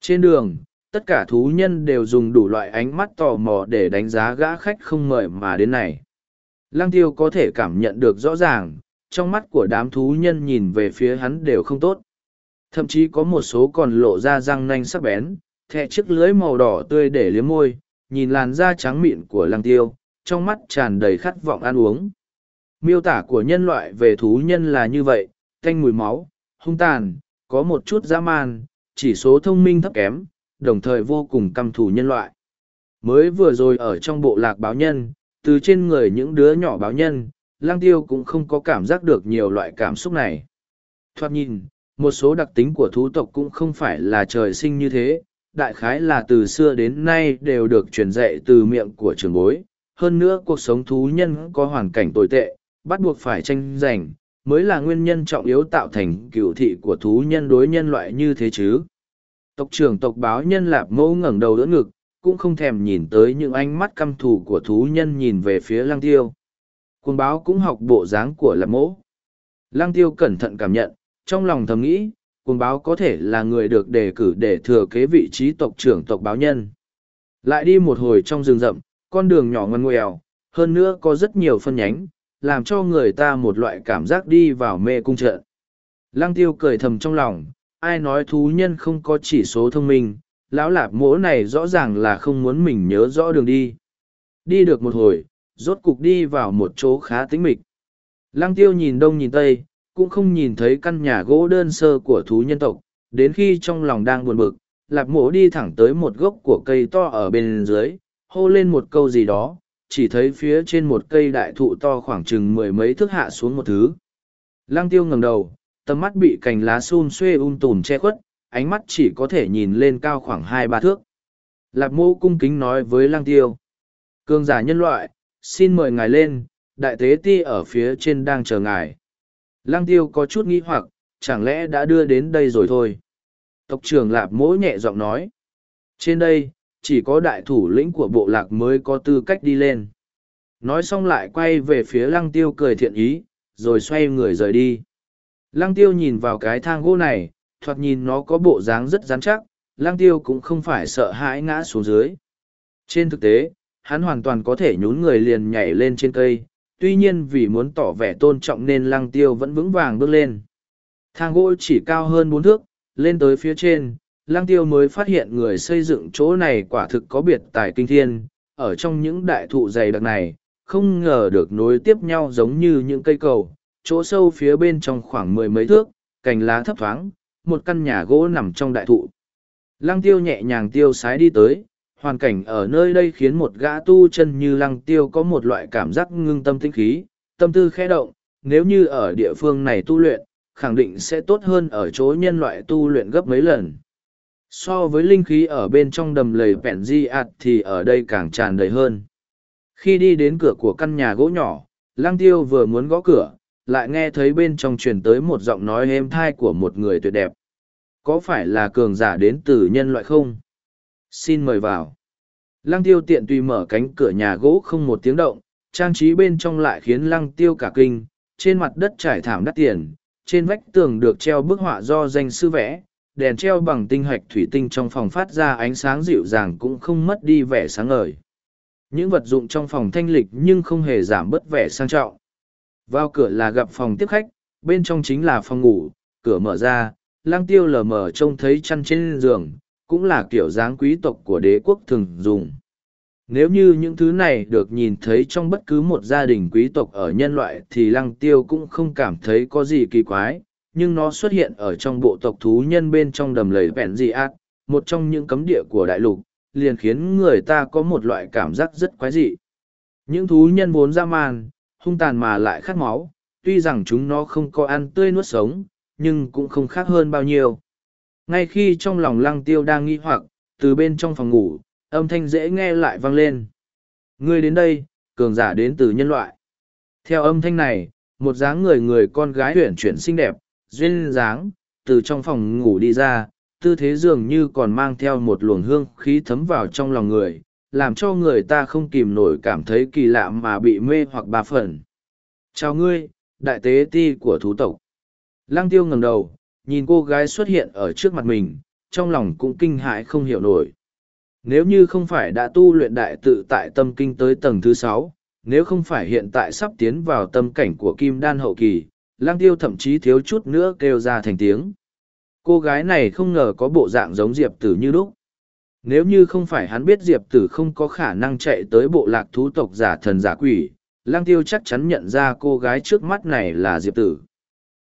Trên đường, tất cả thú nhân đều dùng đủ loại ánh mắt tò mò để đánh giá gã khách không mời mà đến này. Lăng tiêu có thể cảm nhận được rõ ràng, trong mắt của đám thú nhân nhìn về phía hắn đều không tốt. Thậm chí có một số còn lộ ra răng nanh sắc bén thẹ chiếc lưới màu đỏ tươi để liếm môi, nhìn làn da trắng mịn của lăng tiêu, trong mắt tràn đầy khát vọng ăn uống miêu tả của nhân loại về thú nhân là như vậy thanh mùi máu hung tàn có một chút dã man chỉ số thông minh thấp kém đồng thời vô cùng căm thù nhân loại. Mới vừa rồi ở trong bộ lạc báo nhân, từ trên người những đứa nhỏ báo nhân, lang tiêu cũng không có cảm giác được nhiều loại cảm xúc này. Thoạt nhìn, một số đặc tính của thú tộc cũng không phải là trời sinh như thế, đại khái là từ xưa đến nay đều được truyền dạy từ miệng của trường bối. Hơn nữa cuộc sống thú nhân có hoàn cảnh tồi tệ, bắt buộc phải tranh giành, mới là nguyên nhân trọng yếu tạo thành cựu thị của thú nhân đối nhân loại như thế chứ. Tộc trưởng tộc báo nhân lạp mẫu ngẩng đầu đỡ ngực cũng không thèm nhìn tới những ánh mắt căm thù của thú nhân nhìn về phía lăng tiêu. Cuồng báo cũng học bộ dáng của lạp mẫu. Lăng tiêu cẩn thận cảm nhận trong lòng thầm nghĩ cuồng báo có thể là người được đề cử để thừa kế vị trí tộc trưởng tộc báo nhân. Lại đi một hồi trong rừng rậm con đường nhỏ ngoằn ngoèo hơn nữa có rất nhiều phân nhánh làm cho người ta một loại cảm giác đi vào mê cung trận lăng tiêu cười thầm trong lòng, ai nói thú nhân không có chỉ số thông minh, lão lạp mỗ này rõ ràng là không muốn mình nhớ rõ đường đi. Đi được một hồi, rốt cục đi vào một chỗ khá tĩnh mịch. Lăng tiêu nhìn đông nhìn tây, cũng không nhìn thấy căn nhà gỗ đơn sơ của thú nhân tộc, đến khi trong lòng đang buồn bực, lạp mỗ đi thẳng tới một gốc của cây to ở bên dưới, hô lên một câu gì đó chỉ thấy phía trên một cây đại thụ to khoảng chừng mười mấy thước hạ xuống một thứ lăng tiêu ngẩng đầu tầm mắt bị cành lá xun xuê um tùm che khuất, ánh mắt chỉ có thể nhìn lên cao khoảng hai ba thước. Lạp mô cung kính nói với lang tiêu. Cương giả nhân loại, xin mời ngài lên, đại tế ti ở phía trên đang chờ ngài. Lang tiêu có chút nghĩ hoặc, chẳng lẽ đã đưa đến đây rồi thôi. Tộc trưởng lạp mỗ nhẹ giọng nói. Trên đây, chỉ có đại thủ lĩnh của bộ lạc mới có tư cách đi lên. Nói xong lại quay về phía lăng tiêu cười thiện ý, rồi xoay người rời đi. Lăng tiêu nhìn vào cái thang gỗ này, thoạt nhìn nó có bộ dáng rất dán chắc, lăng tiêu cũng không phải sợ hãi ngã xuống dưới. Trên thực tế, hắn hoàn toàn có thể nhún người liền nhảy lên trên cây, tuy nhiên vì muốn tỏ vẻ tôn trọng nên lăng tiêu vẫn vững vàng bước lên. Thang gỗ chỉ cao hơn bốn thước, lên tới phía trên, lang tiêu mới phát hiện người xây dựng chỗ này quả thực có biệt tài kinh thiên, ở trong những đại thụ dày đặc này, không ngờ được nối tiếp nhau giống như những cây cầu, chỗ sâu phía bên trong khoảng mười mấy thước, cành lá thấp thoáng, một căn nhà gỗ nằm trong đại thụ. Lăng tiêu nhẹ nhàng tiêu sái đi tới, hoàn cảnh ở nơi đây khiến một gã tu chân như lăng tiêu có một loại cảm giác ngưng tâm tinh khí, tâm tư khẽ động, nếu như ở địa phương này tu luyện, khẳng định sẽ tốt hơn ở chỗ nhân loại tu luyện gấp mấy lần. So với linh khí ở bên trong đầm lầy vẹn di ạt thì ở đây càng tràn đầy hơn. Khi đi đến cửa của căn nhà gỗ nhỏ, lang tiêu vừa muốn gõ cửa, lại nghe thấy bên trong truyền tới một giọng nói êm thai của một người tuyệt đẹp. Có phải là cường giả đến từ nhân loại không? Xin mời vào. Lăng tiêu tiện tùy mở cánh cửa nhà gỗ không một tiếng động, trang trí bên trong lại khiến lăng tiêu cả kinh, trên mặt đất trải thảm đắt tiền, trên vách tường được treo bức họa do danh sư vẽ, đèn treo bằng tinh hạch thủy tinh trong phòng phát ra ánh sáng dịu dàng cũng không mất đi vẻ sáng ngời. Những vật dụng trong phòng thanh lịch nhưng không hề giảm bớt vẻ sang trọng. Vào cửa là gặp phòng tiếp khách, bên trong chính là phòng ngủ, cửa mở ra, lang tiêu lờ mờ trông thấy chăn trên giường, cũng là kiểu dáng quý tộc của đế quốc thường dùng. Nếu như những thứ này được nhìn thấy trong bất cứ một gia đình quý tộc ở nhân loại thì lăng tiêu cũng không cảm thấy có gì kỳ quái, nhưng nó xuất hiện ở trong bộ tộc thú nhân bên trong đầm lầy vẹn dị ác, một trong những cấm địa của đại lục, liền khiến người ta có một loại cảm giác rất quái dị. Những thú nhân vốn ra man, hung tàn mà lại khát máu, tuy rằng chúng nó không có ăn tươi nuốt sống, nhưng cũng không khác hơn bao nhiêu. Ngay khi trong lòng lăng tiêu đang nghi hoặc, từ bên trong phòng ngủ, âm thanh dễ nghe lại vang lên. Ngươi đến đây, cường giả đến từ nhân loại. Theo âm thanh này, một dáng người người con gái huyển chuyển xinh đẹp, duyên dáng, từ trong phòng ngủ đi ra, tư thế dường như còn mang theo một luồng hương khí thấm vào trong lòng người, làm cho người ta không kìm nổi cảm thấy kỳ lạ mà bị mê hoặc ba phần. Chào ngươi, đại tế ti của thú tộc. Lăng tiêu ngẩng đầu, nhìn cô gái xuất hiện ở trước mặt mình, trong lòng cũng kinh hãi không hiểu nổi. Nếu như không phải đã tu luyện đại tự tại tâm kinh tới tầng thứ sáu, nếu không phải hiện tại sắp tiến vào tâm cảnh của kim đan hậu kỳ, lang tiêu thậm chí thiếu chút nữa kêu ra thành tiếng. Cô gái này không ngờ có bộ dạng giống Diệp Tử như lúc. Nếu như không phải hắn biết Diệp Tử không có khả năng chạy tới bộ lạc thú tộc giả thần giả quỷ, lang tiêu chắc chắn nhận ra cô gái trước mắt này là Diệp Tử.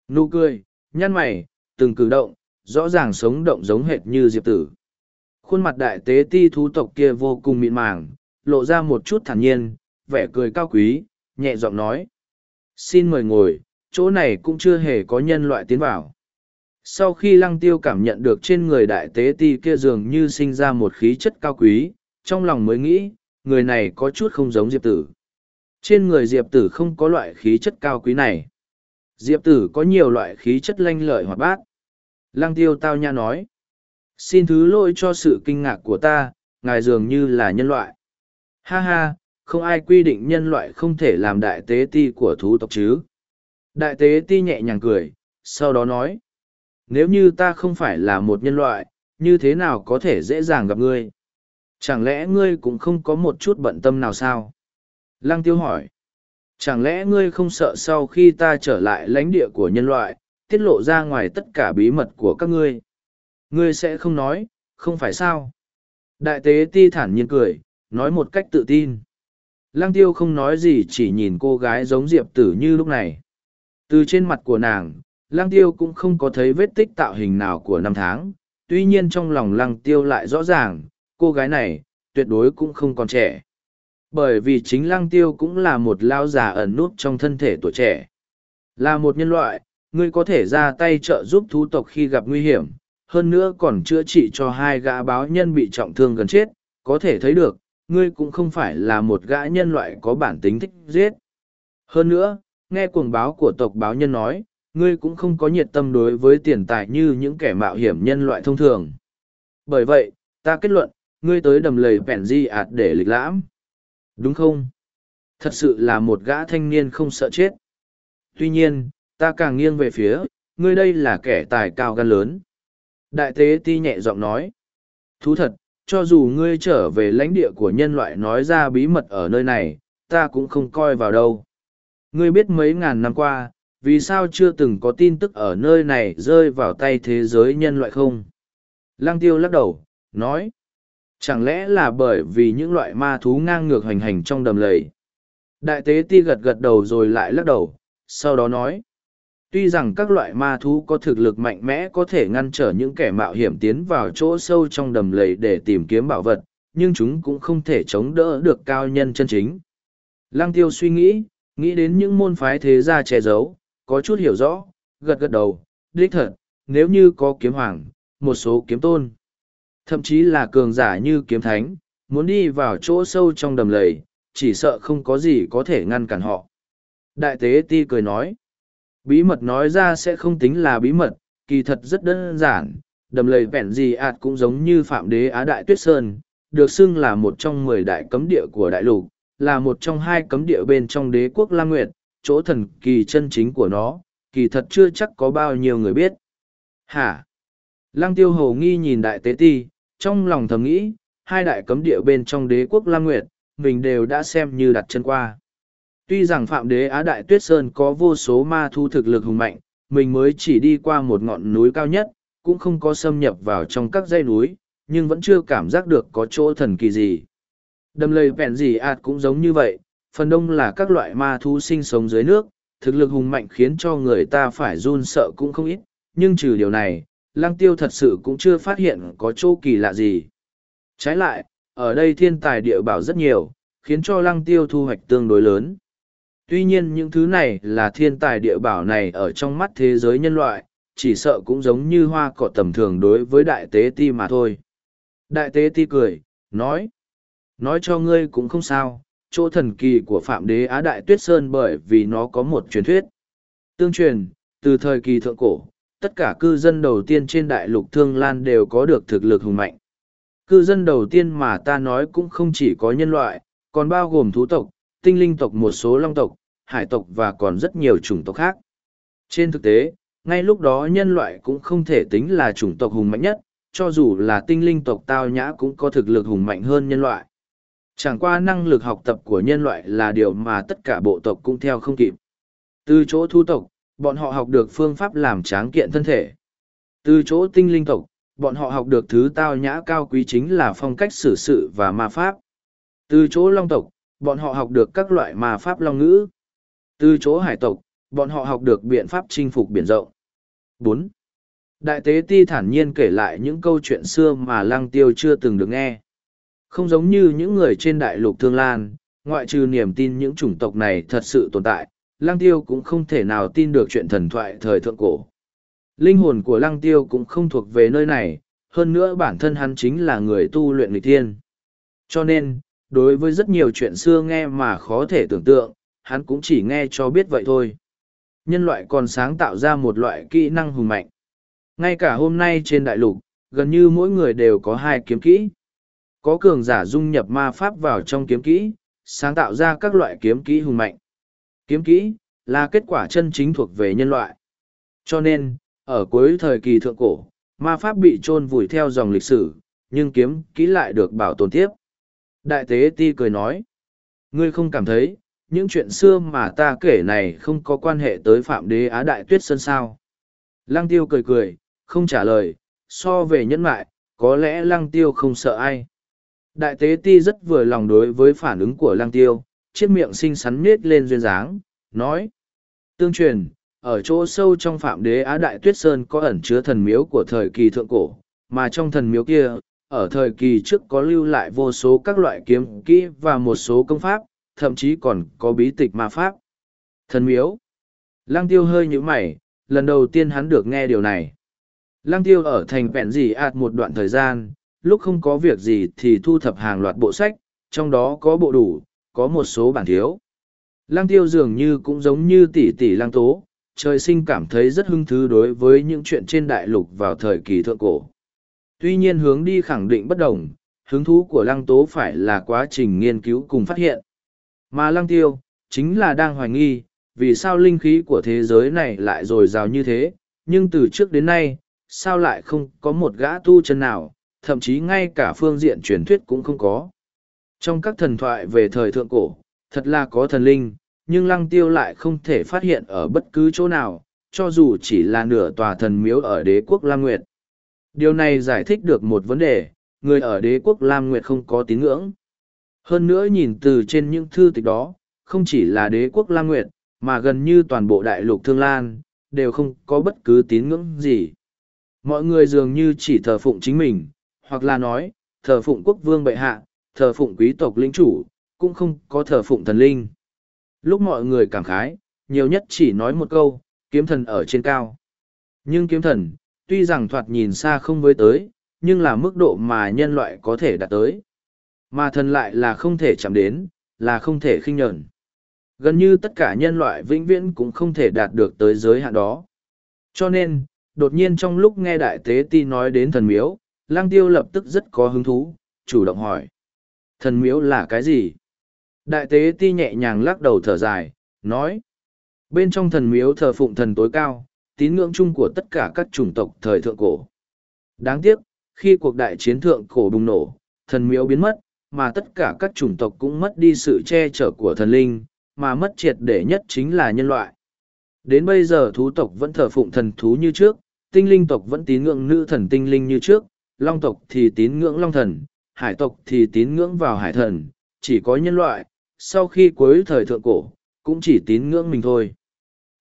Nụ cười, nhăn mày, từng cử động, rõ ràng sống động giống hệt như Diệp Tử. Khuôn mặt đại tế ti thú tộc kia vô cùng mịn màng, lộ ra một chút thản nhiên, vẻ cười cao quý, nhẹ giọng nói. Xin mời ngồi, chỗ này cũng chưa hề có nhân loại tiến vào. Sau khi lăng tiêu cảm nhận được trên người đại tế ti kia dường như sinh ra một khí chất cao quý, trong lòng mới nghĩ, người này có chút không giống Diệp Tử. Trên người Diệp Tử không có loại khí chất cao quý này. Diệp Tử có nhiều loại khí chất lanh lợi hoạt bát. Lăng tiêu tao nha nói. Xin thứ lỗi cho sự kinh ngạc của ta, ngài dường như là nhân loại. Ha ha, không ai quy định nhân loại không thể làm đại tế ti của thú tộc chứ. Đại tế ti nhẹ nhàng cười, sau đó nói. Nếu như ta không phải là một nhân loại, như thế nào có thể dễ dàng gặp ngươi? Chẳng lẽ ngươi cũng không có một chút bận tâm nào sao? Lăng tiêu hỏi. Chẳng lẽ ngươi không sợ sau khi ta trở lại lãnh địa của nhân loại, tiết lộ ra ngoài tất cả bí mật của các ngươi? Ngươi sẽ không nói, không phải sao? Đại tế ti thản nhiên cười, nói một cách tự tin. Lăng tiêu không nói gì chỉ nhìn cô gái giống diệp tử như lúc này. Từ trên mặt của nàng, lăng tiêu cũng không có thấy vết tích tạo hình nào của năm tháng, tuy nhiên trong lòng lăng tiêu lại rõ ràng, cô gái này, tuyệt đối cũng không còn trẻ. Bởi vì chính lăng tiêu cũng là một lao già ẩn nút trong thân thể tuổi trẻ. Là một nhân loại, ngươi có thể ra tay trợ giúp thú tộc khi gặp nguy hiểm, hơn nữa còn chữa trị cho hai gã báo nhân bị trọng thương gần chết, có thể thấy được, ngươi cũng không phải là một gã nhân loại có bản tính thích giết. Hơn nữa, nghe cuồng báo của tộc báo nhân nói, ngươi cũng không có nhiệt tâm đối với tiền tài như những kẻ mạo hiểm nhân loại thông thường. Bởi vậy, ta kết luận, ngươi tới đầm lầy vẹn di ạt để lịch lãm. Đúng không? Thật sự là một gã thanh niên không sợ chết. Tuy nhiên, ta càng nghiêng về phía, ngươi đây là kẻ tài cao gan lớn. Đại tế ti nhẹ giọng nói. Thú thật, cho dù ngươi trở về lãnh địa của nhân loại nói ra bí mật ở nơi này, ta cũng không coi vào đâu. Ngươi biết mấy ngàn năm qua, vì sao chưa từng có tin tức ở nơi này rơi vào tay thế giới nhân loại không? Lăng tiêu lắc đầu, nói. Chẳng lẽ là bởi vì những loại ma thú ngang ngược hành hành trong đầm lầy? Đại tế ti gật gật đầu rồi lại lắc đầu, sau đó nói. Tuy rằng các loại ma thú có thực lực mạnh mẽ có thể ngăn trở những kẻ mạo hiểm tiến vào chỗ sâu trong đầm lầy để tìm kiếm bảo vật, nhưng chúng cũng không thể chống đỡ được cao nhân chân chính. Lăng tiêu suy nghĩ, nghĩ đến những môn phái thế gia che giấu, có chút hiểu rõ, gật gật đầu, đích thật, nếu như có kiếm hoàng, một số kiếm tôn, thậm chí là cường giả như kiếm thánh, muốn đi vào chỗ sâu trong đầm lầy, chỉ sợ không có gì có thể ngăn cản họ. Đại tế ti cười nói, bí mật nói ra sẽ không tính là bí mật, kỳ thật rất đơn giản, đầm lầy vẹn gì ạt cũng giống như phạm đế Á Đại Tuyết Sơn, được xưng là một trong mười đại cấm địa của đại lục, là một trong hai cấm địa bên trong đế quốc La Nguyệt, chỗ thần kỳ chân chính của nó, kỳ thật chưa chắc có bao nhiêu người biết. Hả? Lăng tiêu hầu nghi nhìn đại tế ti, trong lòng thầm nghĩ, hai đại cấm địa bên trong đế quốc La Nguyệt, mình đều đã xem như đặt chân qua. Tuy rằng Phạm Đế Á Đại Tuyết Sơn có vô số ma thu thực lực hùng mạnh, mình mới chỉ đi qua một ngọn núi cao nhất, cũng không có xâm nhập vào trong các dãy núi, nhưng vẫn chưa cảm giác được có chỗ thần kỳ gì. Đầm lầy vẹn gì ạt cũng giống như vậy, phần đông là các loại ma thú sinh sống dưới nước, thực lực hùng mạnh khiến cho người ta phải run sợ cũng không ít, nhưng trừ điều này, lăng tiêu thật sự cũng chưa phát hiện có chỗ kỳ lạ gì. Trái lại, ở đây thiên tài địa bảo rất nhiều, khiến cho lăng tiêu thu hoạch tương đối lớn. Tuy nhiên những thứ này là thiên tài địa bảo này ở trong mắt thế giới nhân loại, chỉ sợ cũng giống như hoa cỏ tầm thường đối với đại tế ti mà thôi. Đại tế ti cười, nói, nói cho ngươi cũng không sao, chỗ thần kỳ của Phạm Đế Á Đại Tuyết Sơn bởi vì nó có một truyền thuyết. Tương truyền, từ thời kỳ thượng cổ, tất cả cư dân đầu tiên trên đại lục Thương Lan đều có được thực lực hùng mạnh. Cư dân đầu tiên mà ta nói cũng không chỉ có nhân loại, còn bao gồm thú tộc, tinh linh tộc một số long tộc, hải tộc và còn rất nhiều chủng tộc khác. Trên thực tế, ngay lúc đó nhân loại cũng không thể tính là chủng tộc hùng mạnh nhất, cho dù là tinh linh tộc tao nhã cũng có thực lực hùng mạnh hơn nhân loại. Chẳng qua năng lực học tập của nhân loại là điều mà tất cả bộ tộc cũng theo không kịp. Từ chỗ thu tộc, bọn họ học được phương pháp làm tráng kiện thân thể. Từ chỗ tinh linh tộc, bọn họ học được thứ tao nhã cao quý chính là phong cách xử sự và ma pháp. Từ chỗ long tộc, bọn họ học được các loại ma pháp long ngữ. Từ chỗ hải tộc, bọn họ học được biện pháp chinh phục biển rộng. bốn Đại tế ti thản nhiên kể lại những câu chuyện xưa mà lăng tiêu chưa từng được nghe. Không giống như những người trên đại lục Thương Lan, ngoại trừ niềm tin những chủng tộc này thật sự tồn tại, Lăng Tiêu cũng không thể nào tin được chuyện thần thoại thời thượng cổ. Linh hồn của Lăng Tiêu cũng không thuộc về nơi này, hơn nữa bản thân hắn chính là người tu luyện nghịch thiên. Cho nên, đối với rất nhiều chuyện xưa nghe mà khó thể tưởng tượng, hắn cũng chỉ nghe cho biết vậy thôi. Nhân loại còn sáng tạo ra một loại kỹ năng hùng mạnh. Ngay cả hôm nay trên đại lục, gần như mỗi người đều có hai kiếm kỹ. Có cường giả dung nhập ma pháp vào trong kiếm kỹ, sáng tạo ra các loại kiếm kỹ hùng mạnh. Kiếm kỹ, là kết quả chân chính thuộc về nhân loại. Cho nên, ở cuối thời kỳ thượng cổ, ma pháp bị chôn vùi theo dòng lịch sử, nhưng kiếm kỹ lại được bảo tồn tiếp. Đại tế ti cười nói, ngươi không cảm thấy, những chuyện xưa mà ta kể này không có quan hệ tới phạm đế Á Đại Tuyết Sơn sao. Lăng tiêu cười cười, không trả lời, so về nhân mại, có lẽ lăng tiêu không sợ ai. Đại tế ti rất vừa lòng đối với phản ứng của lăng tiêu, chiếc miệng xinh xắn nết lên duyên dáng, nói. Tương truyền, ở chỗ sâu trong phạm đế Á Đại Tuyết Sơn có ẩn chứa thần miếu của thời kỳ thượng cổ, mà trong thần miếu kia, ở thời kỳ trước có lưu lại vô số các loại kiếm kỹ và một số công pháp, thậm chí còn có bí tịch ma pháp. Thần miếu. Lăng tiêu hơi như mày, lần đầu tiên hắn được nghe điều này. Lăng tiêu ở thành vẹn gì ạt một đoạn thời gian, lúc không có việc gì thì thu thập hàng loạt bộ sách, trong đó có bộ đủ, có một số bản thiếu. Lăng tiêu dường như cũng giống như tỷ tỷ lăng tố, trời sinh cảm thấy rất hứng thú đối với những chuyện trên đại lục vào thời kỳ thượng cổ. Tuy nhiên hướng đi khẳng định bất đồng, hứng thú của lăng tố phải là quá trình nghiên cứu cùng phát hiện. Mà lăng tiêu, chính là đang hoài nghi, vì sao linh khí của thế giới này lại dồi dào như thế, nhưng từ trước đến nay, sao lại không có một gã tu chân nào, thậm chí ngay cả phương diện truyền thuyết cũng không có. Trong các thần thoại về thời thượng cổ, thật là có thần linh, nhưng lăng tiêu lại không thể phát hiện ở bất cứ chỗ nào, cho dù chỉ là nửa tòa thần miếu ở đế quốc Lam Nguyệt. Điều này giải thích được một vấn đề, người ở đế quốc Lam Nguyệt không có tín ngưỡng. Hơn nữa nhìn từ trên những thư tịch đó, không chỉ là đế quốc Lam Nguyệt, mà gần như toàn bộ đại lục Thương Lan, đều không có bất cứ tín ngưỡng gì. Mọi người dường như chỉ thờ phụng chính mình, hoặc là nói, thờ phụng quốc vương bệ hạ, thờ phụng quý tộc lĩnh chủ, cũng không có thờ phụng thần linh. Lúc mọi người cảm khái, nhiều nhất chỉ nói một câu, kiếm thần ở trên cao. Nhưng kiếm thần, tuy rằng thoạt nhìn xa không với tới, nhưng là mức độ mà nhân loại có thể đạt tới. Mà thần lại là không thể chạm đến, là không thể khinh nhẫn. Gần như tất cả nhân loại vĩnh viễn cũng không thể đạt được tới giới hạn đó. Cho nên, đột nhiên trong lúc nghe đại tế ti nói đến thần miếu, lang tiêu lập tức rất có hứng thú, chủ động hỏi. Thần miếu là cái gì? Đại tế ti nhẹ nhàng lắc đầu thở dài, nói. Bên trong thần miếu thờ phụng thần tối cao, tín ngưỡng chung của tất cả các chủng tộc thời thượng cổ. Đáng tiếc, khi cuộc đại chiến thượng cổ bùng nổ, thần miếu biến mất, mà tất cả các chủng tộc cũng mất đi sự che chở của thần linh, mà mất triệt để nhất chính là nhân loại. Đến bây giờ thú tộc vẫn thờ phụng thần thú như trước, tinh linh tộc vẫn tín ngưỡng nữ thần tinh linh như trước, long tộc thì tín ngưỡng long thần, hải tộc thì tín ngưỡng vào hải thần, chỉ có nhân loại, sau khi cuối thời thượng cổ, cũng chỉ tín ngưỡng mình thôi.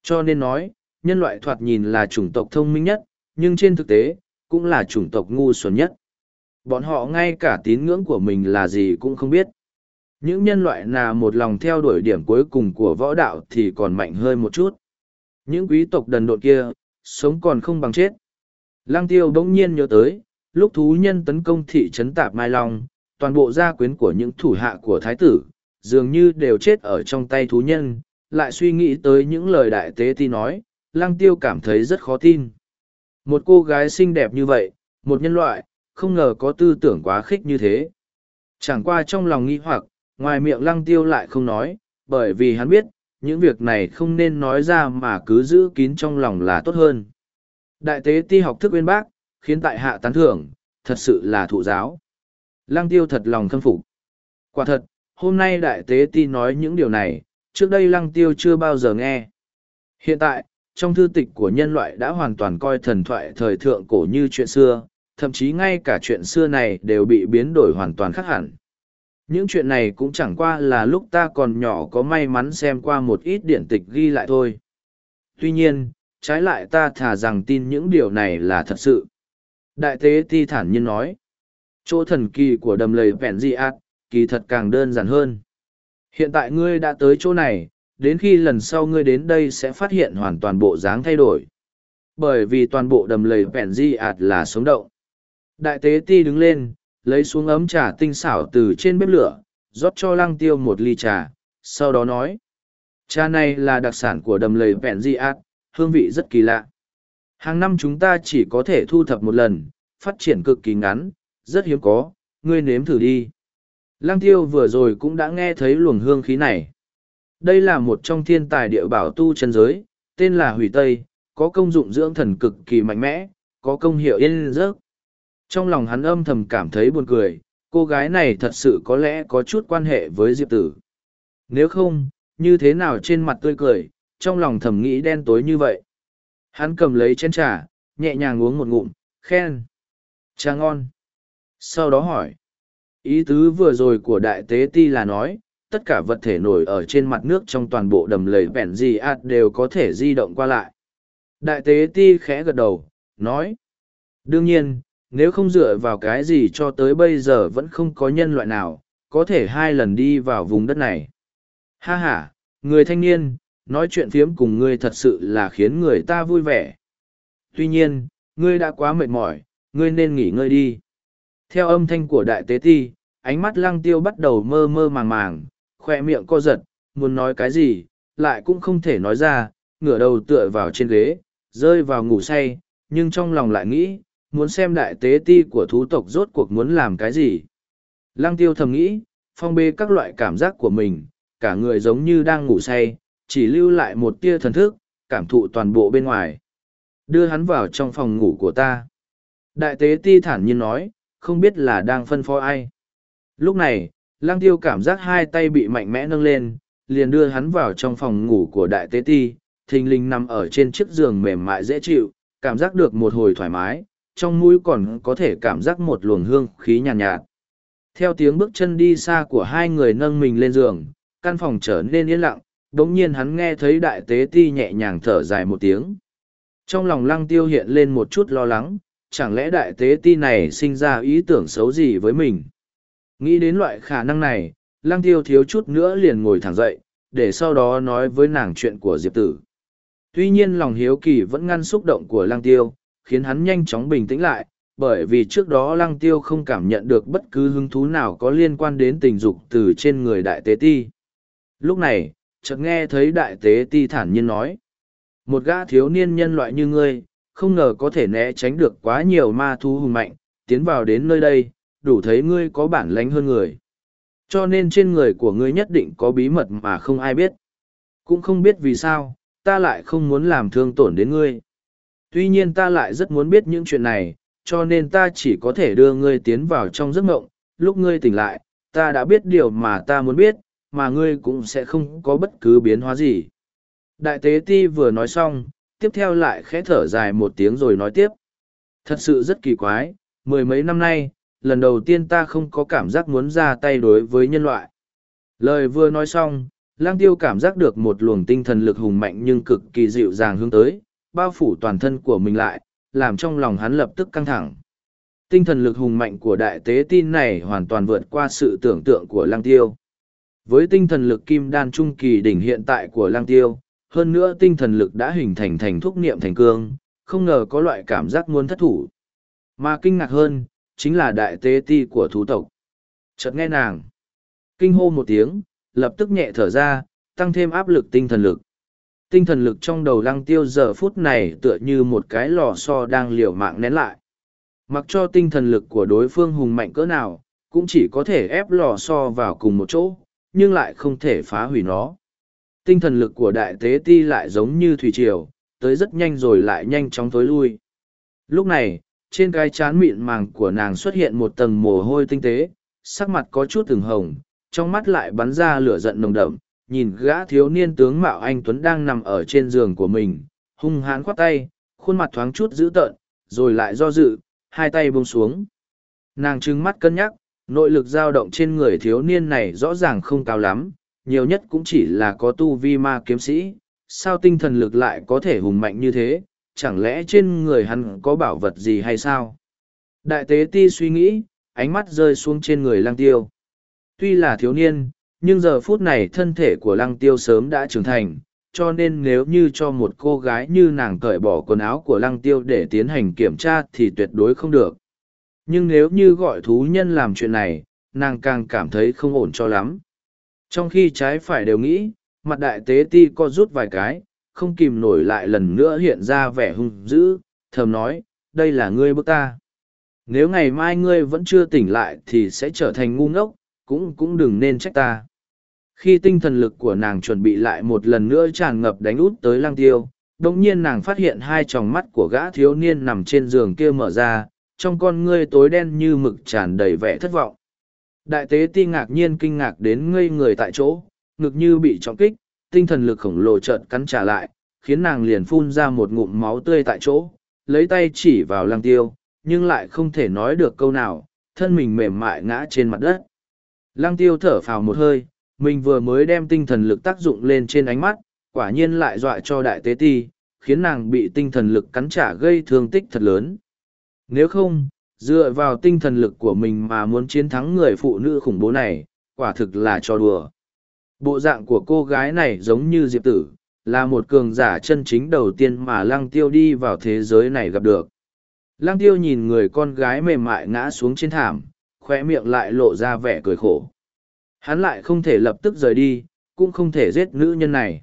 Cho nên nói, nhân loại thoạt nhìn là chủng tộc thông minh nhất, nhưng trên thực tế, cũng là chủng tộc ngu xuẩn nhất. Bọn họ ngay cả tín ngưỡng của mình là gì cũng không biết. Những nhân loại nào một lòng theo đuổi điểm cuối cùng của võ đạo thì còn mạnh hơn một chút. Những quý tộc đần độn kia, sống còn không bằng chết. Lăng tiêu bỗng nhiên nhớ tới, lúc thú nhân tấn công thị trấn Tạp Mai Long, toàn bộ gia quyến của những thủ hạ của thái tử, dường như đều chết ở trong tay thú nhân, lại suy nghĩ tới những lời đại tế ti nói, lăng tiêu cảm thấy rất khó tin. Một cô gái xinh đẹp như vậy, một nhân loại, không ngờ có tư tưởng quá khích như thế. Chẳng qua trong lòng nghi hoặc, ngoài miệng lăng tiêu lại không nói, bởi vì hắn biết, những việc này không nên nói ra mà cứ giữ kín trong lòng là tốt hơn. Đại tế ti học thức uyên bác, khiến tại hạ tán thưởng, thật sự là thụ giáo. Lăng tiêu thật lòng khâm phục. Quả thật, hôm nay đại tế ti nói những điều này, trước đây lăng tiêu chưa bao giờ nghe. Hiện tại, trong thư tịch của nhân loại đã hoàn toàn coi thần thoại thời thượng cổ như chuyện xưa, thậm chí ngay cả chuyện xưa này đều bị biến đổi hoàn toàn khác hẳn. Những chuyện này cũng chẳng qua là lúc ta còn nhỏ có may mắn xem qua một ít điển tịch ghi lại thôi. Tuy nhiên, trái lại ta thà rằng tin những điều này là thật sự. Đại tế ti thản nhiên nói, chỗ thần kỳ của đầm lầy vẹn di ạt, kỳ thật càng đơn giản hơn. Hiện tại ngươi đã tới chỗ này, đến khi lần sau ngươi đến đây sẽ phát hiện hoàn toàn bộ dáng thay đổi. Bởi vì toàn bộ đầm lầy vẹn di ạt là sống động. Đại tế ti đứng lên, lấy xuống ấm trà tinh xảo từ trên bếp lửa, rót cho lăng tiêu một ly trà, sau đó nói. Trà này là đặc sản của đầm lầy vẹn di ạt, hương vị rất kỳ lạ. Hàng năm chúng ta chỉ có thể thu thập một lần, phát triển cực kỳ ngắn, rất hiếm có, ngươi nếm thử đi. Lăng tiêu vừa rồi cũng đã nghe thấy luồng hương khí này. Đây là một trong thiên tài địa bảo tu chân giới, tên là Hủy Tây, có công dụng dưỡng thần cực kỳ mạnh mẽ, có công hiệu yên giấc. Trong lòng hắn âm thầm cảm thấy buồn cười, cô gái này thật sự có lẽ có chút quan hệ với Diệp Tử. Nếu không, như thế nào trên mặt tươi cười, trong lòng thầm nghĩ đen tối như vậy. Hắn cầm lấy chén trà, nhẹ nhàng uống một ngụm, khen. Trà ngon. Sau đó hỏi. Ý tứ vừa rồi của đại tế ti là nói, tất cả vật thể nổi ở trên mặt nước trong toàn bộ đầm lầy vẹn gì ạt đều có thể di động qua lại. Đại tế ti khẽ gật đầu, nói. Đương nhiên, nếu không dựa vào cái gì cho tới bây giờ vẫn không có nhân loại nào, có thể hai lần đi vào vùng đất này. Ha ha, người thanh niên, nói chuyện phiếm cùng ngươi thật sự là khiến người ta vui vẻ. Tuy nhiên, ngươi đã quá mệt mỏi, ngươi nên nghỉ ngơi đi. Theo âm thanh của đại tế ti, ánh mắt lăng tiêu bắt đầu mơ mơ màng màng, khoe miệng co giật, muốn nói cái gì, lại cũng không thể nói ra, ngửa đầu tựa vào trên ghế, rơi vào ngủ say, nhưng trong lòng lại nghĩ, muốn xem đại tế ti của thú tộc rốt cuộc muốn làm cái gì. Lăng tiêu thầm nghĩ, phong bê các loại cảm giác của mình, cả người giống như đang ngủ say, chỉ lưu lại một tia thần thức, cảm thụ toàn bộ bên ngoài. Đưa hắn vào trong phòng ngủ của ta. Đại tế ti thản nhiên nói, không biết là đang phân phó ai. Lúc này, lang tiêu cảm giác hai tay bị mạnh mẽ nâng lên, liền đưa hắn vào trong phòng ngủ của đại tế ti, thình lình nằm ở trên chiếc giường mềm mại dễ chịu, cảm giác được một hồi thoải mái, trong mũi còn có thể cảm giác một luồng hương khí nhàn nhạt, nhạt. Theo tiếng bước chân đi xa của hai người nâng mình lên giường, căn phòng trở nên yên lặng, đống nhiên hắn nghe thấy đại tế ti nhẹ nhàng thở dài một tiếng. Trong lòng lăng tiêu hiện lên một chút lo lắng, chẳng lẽ đại tế ti này sinh ra ý tưởng xấu gì với mình. Nghĩ đến loại khả năng này, lăng tiêu thiếu chút nữa liền ngồi thẳng dậy, để sau đó nói với nàng chuyện của Diệp Tử. Tuy nhiên lòng hiếu kỳ vẫn ngăn xúc động của lăng tiêu, khiến hắn nhanh chóng bình tĩnh lại, bởi vì trước đó lăng tiêu không cảm nhận được bất cứ hứng thú nào có liên quan đến tình dục từ trên người đại tế ti. Lúc này, chợt nghe thấy đại tế ti thản nhiên nói. Một gã thiếu niên nhân loại như ngươi, không ngờ có thể né tránh được quá nhiều ma thu hùng mạnh, tiến vào đến nơi đây, đủ thấy ngươi có bản lánh hơn người. Cho nên trên người của ngươi nhất định có bí mật mà không ai biết. Cũng không biết vì sao, ta lại không muốn làm thương tổn đến ngươi. Tuy nhiên ta lại rất muốn biết những chuyện này, cho nên ta chỉ có thể đưa ngươi tiến vào trong giấc mộng. Lúc ngươi tỉnh lại, ta đã biết điều mà ta muốn biết, mà ngươi cũng sẽ không có bất cứ biến hóa gì. Đại tế ti vừa nói xong, tiếp theo lại khẽ thở dài một tiếng rồi nói tiếp. Thật sự rất kỳ quái, mười mấy năm nay, lần đầu tiên ta không có cảm giác muốn ra tay đối với nhân loại. Lời vừa nói xong, lang tiêu cảm giác được một luồng tinh thần lực hùng mạnh nhưng cực kỳ dịu dàng hướng tới, bao phủ toàn thân của mình lại, làm trong lòng hắn lập tức căng thẳng. Tinh thần lực hùng mạnh của đại tế tin này hoàn toàn vượt qua sự tưởng tượng của lang tiêu. Với tinh thần lực kim đan trung kỳ đỉnh hiện tại của lang tiêu, hơn nữa tinh thần lực đã hình thành thành thúc niệm thành cương, không ngờ có loại cảm giác muốn thất thủ. Mà kinh ngạc hơn, chính là đại tế ti của thú tộc. Chợt nghe nàng. Kinh hô một tiếng, lập tức nhẹ thở ra, tăng thêm áp lực tinh thần lực. Tinh thần lực trong đầu lăng tiêu giờ phút này tựa như một cái lò xo đang liều mạng nén lại. Mặc cho tinh thần lực của đối phương hùng mạnh cỡ nào, cũng chỉ có thể ép lò xo vào cùng một chỗ, nhưng lại không thể phá hủy nó. Tinh thần lực của đại tế ti lại giống như thủy triều, tới rất nhanh rồi lại nhanh chóng tối lui. Lúc này, trên cái chán mịn màng của nàng xuất hiện một tầng mồ hôi tinh tế, sắc mặt có chút từng hồng, trong mắt lại bắn ra lửa giận nồng đậm, nhìn gã thiếu niên tướng mạo anh Tuấn đang nằm ở trên giường của mình, hung hãn khoát tay, khuôn mặt thoáng chút dữ tợn, rồi lại do dự, hai tay buông xuống. Nàng trừng mắt cân nhắc, nội lực dao động trên người thiếu niên này rõ ràng không cao lắm, nhiều nhất cũng chỉ là có tu vi ma kiếm sĩ, sao tinh thần lực lại có thể hùng mạnh như thế, chẳng lẽ trên người hắn có bảo vật gì hay sao? Đại tế ti suy nghĩ, ánh mắt rơi xuống trên người lăng tiêu. Tuy là thiếu niên, nhưng giờ phút này thân thể của lăng tiêu sớm đã trưởng thành, cho nên nếu như cho một cô gái như nàng cởi bỏ quần áo của lăng tiêu để tiến hành kiểm tra thì tuyệt đối không được. Nhưng nếu như gọi thú nhân làm chuyện này, nàng càng cảm thấy không ổn cho lắm. Trong khi trái phải đều nghĩ, mặt đại tế ti co rút vài cái, không kìm nổi lại lần nữa hiện ra vẻ hung dữ, thầm nói, đây là ngươi bước ta. Nếu ngày mai ngươi vẫn chưa tỉnh lại thì sẽ trở thành ngu ngốc, cũng cũng đừng nên trách ta. Khi tinh thần lực của nàng chuẩn bị lại một lần nữa tràn ngập đánh út tới lang tiêu, đồng nhiên nàng phát hiện hai tròng mắt của gã thiếu niên nằm trên giường kia mở ra, trong con ngươi tối đen như mực tràn đầy vẻ thất vọng. Đại tế ti ngạc nhiên kinh ngạc đến ngây người tại chỗ, ngực như bị trọng kích, tinh thần lực khổng lồ trợn cắn trả lại, khiến nàng liền phun ra một ngụm máu tươi tại chỗ, lấy tay chỉ vào lăng tiêu, nhưng lại không thể nói được câu nào, thân mình mềm mại ngã trên mặt đất. Lăng tiêu thở phào một hơi, mình vừa mới đem tinh thần lực tác dụng lên trên ánh mắt, quả nhiên lại dọa cho đại tế ti, khiến nàng bị tinh thần lực cắn trả gây thương tích thật lớn. Nếu không, dựa vào tinh thần lực của mình mà muốn chiến thắng người phụ nữ khủng bố này, quả thực là cho đùa. Bộ dạng của cô gái này giống như Diệp Tử, là một cường giả chân chính đầu tiên mà Lăng Tiêu đi vào thế giới này gặp được. Lăng Tiêu nhìn người con gái mềm mại ngã xuống trên thảm, khoe miệng lại lộ ra vẻ cười khổ. Hắn lại không thể lập tức rời đi, cũng không thể giết nữ nhân này.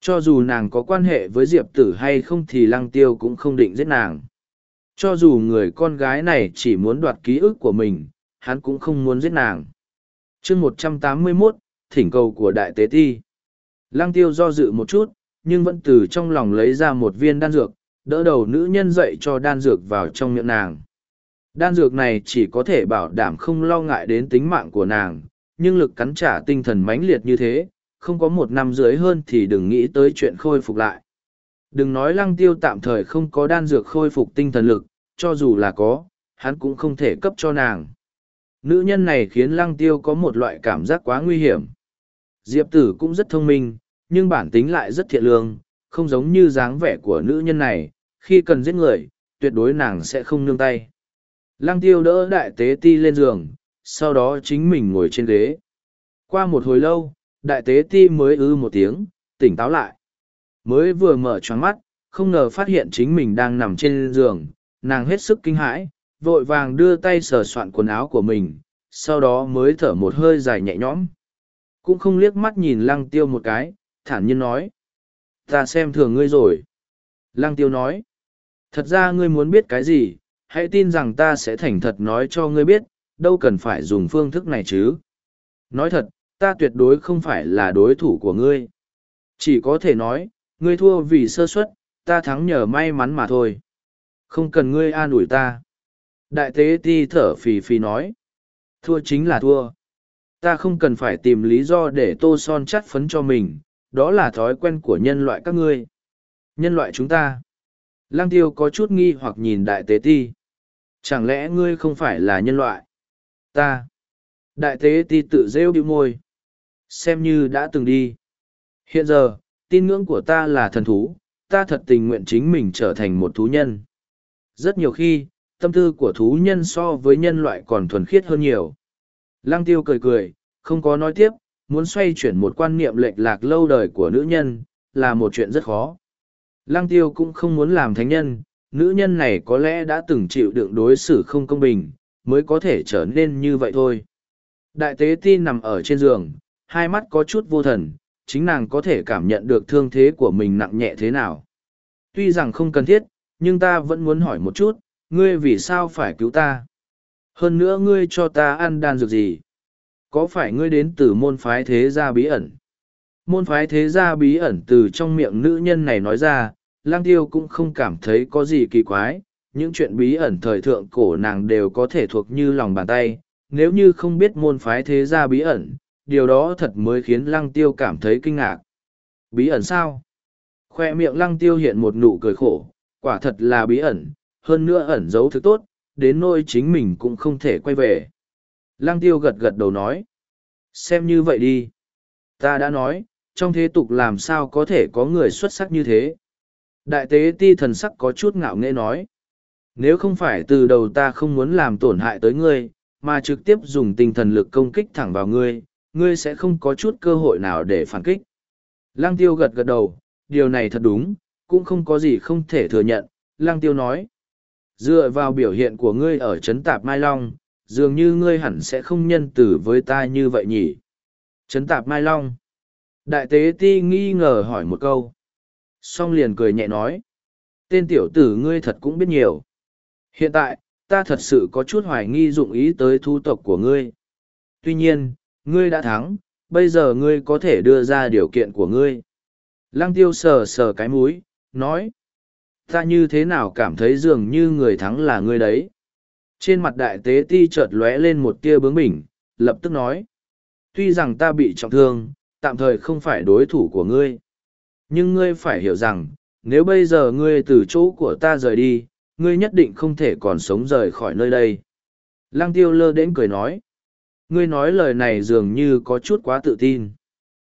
Cho dù nàng có quan hệ với Diệp Tử hay không thì Lăng Tiêu cũng không định giết nàng. Cho dù người con gái này chỉ muốn đoạt ký ức của mình, hắn cũng không muốn giết nàng. chương một trăm tám mươi 181, thỉnh cầu của Đại Tế Ti. Lăng tiêu do dự một chút, nhưng vẫn từ trong lòng lấy ra một viên đan dược, đỡ đầu nữ nhân dậy cho đan dược vào trong miệng nàng. Đan dược này chỉ có thể bảo đảm không lo ngại đến tính mạng của nàng, nhưng lực cắn trả tinh thần mãnh liệt như thế, không có một năm dưới hơn thì đừng nghĩ tới chuyện khôi phục lại. Đừng nói lăng tiêu tạm thời không có đan dược khôi phục tinh thần lực, cho dù là có, hắn cũng không thể cấp cho nàng. Nữ nhân này khiến lăng tiêu có một loại cảm giác quá nguy hiểm. Diệp tử cũng rất thông minh, nhưng bản tính lại rất thiện lương, không giống như dáng vẻ của nữ nhân này, khi cần giết người, tuyệt đối nàng sẽ không nương tay. Lăng tiêu đỡ đại tế ti lên giường, sau đó chính mình ngồi trên ghế. Qua một hồi lâu, đại tế ti mới ư một tiếng, tỉnh táo lại. Mới vừa mở choáng mắt, không ngờ phát hiện chính mình đang nằm trên giường, nàng hết sức kinh hãi, vội vàng đưa tay sờ soạn quần áo của mình, sau đó mới thở một hơi dài nhẹ nhõm. Cũng không liếc mắt nhìn lăng tiêu một cái, thản nhiên nói. Ta xem thường ngươi rồi. Lăng tiêu nói. Thật ra ngươi muốn biết cái gì, hãy tin rằng ta sẽ thành thật nói cho ngươi biết, đâu cần phải dùng phương thức này chứ. Nói thật, ta tuyệt đối không phải là đối thủ của ngươi. Chỉ có thể nói, ngươi thua vì sơ suất, ta thắng nhờ may mắn mà thôi. Không cần ngươi an ủi ta. Đại tế ti thở phì phì nói. Thua chính là thua. Ta không cần phải tìm lý do để tô son chắt phấn cho mình, đó là thói quen của nhân loại các ngươi. Nhân loại chúng ta. Lang tiêu có chút nghi hoặc nhìn đại tế ti. Chẳng lẽ ngươi không phải là nhân loại? Ta. Đại tế ti tự rêu điệu môi. Xem như đã từng đi. Hiện giờ, tin ngưỡng của ta là thần thú, ta thật tình nguyện chính mình trở thành một thú nhân. Rất nhiều khi, tâm tư của thú nhân so với nhân loại còn thuần khiết hơn nhiều. Lăng tiêu cười cười, không có nói tiếp, muốn xoay chuyển một quan niệm lệch lạc lâu đời của nữ nhân, là một chuyện rất khó. Lăng tiêu cũng không muốn làm thánh nhân, nữ nhân này có lẽ đã từng chịu đựng đối xử không công bình, mới có thể trở nên như vậy thôi. Đại tế ti nằm ở trên giường, hai mắt có chút vô thần, chính nàng có thể cảm nhận được thương thế của mình nặng nhẹ thế nào. Tuy rằng không cần thiết, nhưng ta vẫn muốn hỏi một chút, ngươi vì sao phải cứu ta? Hơn nữa ngươi cho ta ăn đan dược gì? Có phải ngươi đến từ môn phái thế gia bí ẩn? Môn phái thế gia bí ẩn từ trong miệng nữ nhân này nói ra, lang tiêu cũng không cảm thấy có gì kỳ quái, những chuyện bí ẩn thời thượng cổ nàng đều có thể thuộc như lòng bàn tay, nếu như không biết môn phái thế gia bí ẩn, điều đó thật mới khiến lăng tiêu cảm thấy kinh ngạc. Bí ẩn sao? Khoe miệng lăng tiêu hiện một nụ cười khổ, quả thật là bí ẩn, hơn nữa ẩn giấu thứ tốt, đến nỗi chính mình cũng không thể quay về. Lăng tiêu gật gật đầu nói. Xem như vậy đi. Ta đã nói, trong thế tục làm sao có thể có người xuất sắc như thế. Đại tế ti thần sắc có chút ngạo nghễ nói. Nếu không phải từ đầu ta không muốn làm tổn hại tới ngươi, mà trực tiếp dùng tinh thần lực công kích thẳng vào ngươi, ngươi sẽ không có chút cơ hội nào để phản kích. Lăng tiêu gật gật đầu, điều này thật đúng, cũng không có gì không thể thừa nhận. Lăng tiêu nói, dựa vào biểu hiện của ngươi ở Trấn Tạp Mai Long, dường như ngươi hẳn sẽ không nhân tử với ta như vậy nhỉ. Trấn Tạp Mai Long. Đại tế ti nghi ngờ hỏi một câu. Song liền cười nhẹ nói. Tên tiểu tử ngươi thật cũng biết nhiều. Hiện tại, ta thật sự có chút hoài nghi dụng ý tới thu tộc của ngươi. Tuy nhiên, ngươi đã thắng, bây giờ ngươi có thể đưa ra điều kiện của ngươi. Lăng tiêu sờ sờ cái múi, nói. Ta như thế nào cảm thấy dường như người thắng là ngươi đấy. Trên mặt đại tế ti chợt lóe lên một tia bướng bỉnh, lập tức nói. Tuy rằng ta bị trọng thương, tạm thời không phải đối thủ của ngươi. Nhưng ngươi phải hiểu rằng, nếu bây giờ ngươi từ chỗ của ta rời đi, ngươi nhất định không thể còn sống rời khỏi nơi đây. Lăng tiêu lơ đến cười nói. Ngươi nói lời này dường như có chút quá tự tin.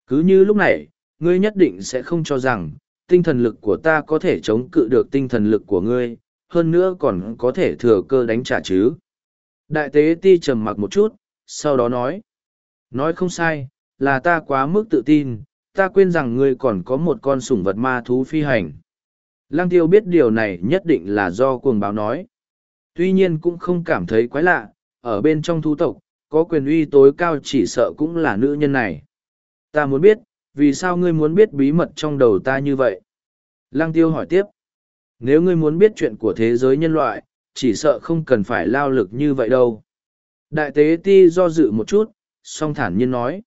Cứ như lúc này, ngươi nhất định sẽ không cho rằng, tinh thần lực của ta có thể chống cự được tinh thần lực của ngươi, hơn nữa còn có thể thừa cơ đánh trả chứ. Đại tế ti trầm mặc một chút, sau đó nói. Nói không sai, là ta quá mức tự tin, ta quên rằng ngươi còn có một con sủng vật ma thú phi hành. Lăng tiêu biết điều này nhất định là do cuồng báo nói. Tuy nhiên cũng không cảm thấy quái lạ, ở bên trong thú tộc, có quyền uy tối cao chỉ sợ cũng là nữ nhân này. Ta muốn biết, vì sao ngươi muốn biết bí mật trong đầu ta như vậy? Lăng tiêu hỏi tiếp. Nếu ngươi muốn biết chuyện của thế giới nhân loại, chỉ sợ không cần phải lao lực như vậy đâu. Đại tế ti do dự một chút, song thản nhiên nói.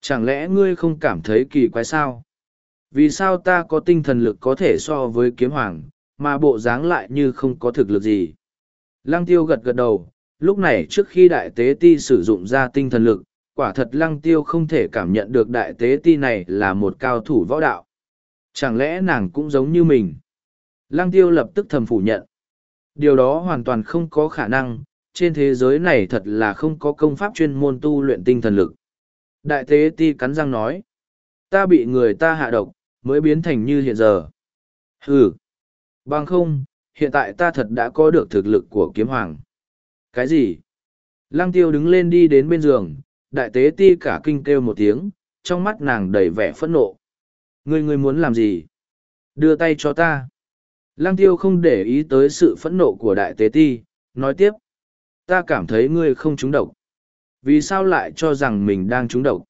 Chẳng lẽ ngươi không cảm thấy kỳ quái sao? Vì sao ta có tinh thần lực có thể so với kiếm hoàng, mà bộ dáng lại như không có thực lực gì? Lăng tiêu gật gật đầu, lúc này trước khi đại tế ti sử dụng ra tinh thần lực, quả thật lăng tiêu không thể cảm nhận được đại tế ti này là một cao thủ võ đạo. Chẳng lẽ nàng cũng giống như mình? Lăng tiêu lập tức thầm phủ nhận. Điều đó hoàn toàn không có khả năng, trên thế giới này thật là không có công pháp chuyên môn tu luyện tinh thần lực. Đại tế ti cắn răng nói. Ta bị người ta hạ độc, mới biến thành như hiện giờ. Hừ. Bằng không, hiện tại ta thật đã có được thực lực của kiếm hoàng. Cái gì? Lăng tiêu đứng lên đi đến bên giường, đại tế ti cả kinh kêu một tiếng, trong mắt nàng đầy vẻ phẫn nộ. Ngươi ngươi muốn làm gì? Đưa tay cho ta. Lăng tiêu không để ý tới sự phẫn nộ của đại tế ti, nói tiếp. Ta cảm thấy ngươi không trúng độc. Vì sao lại cho rằng mình đang trúng độc?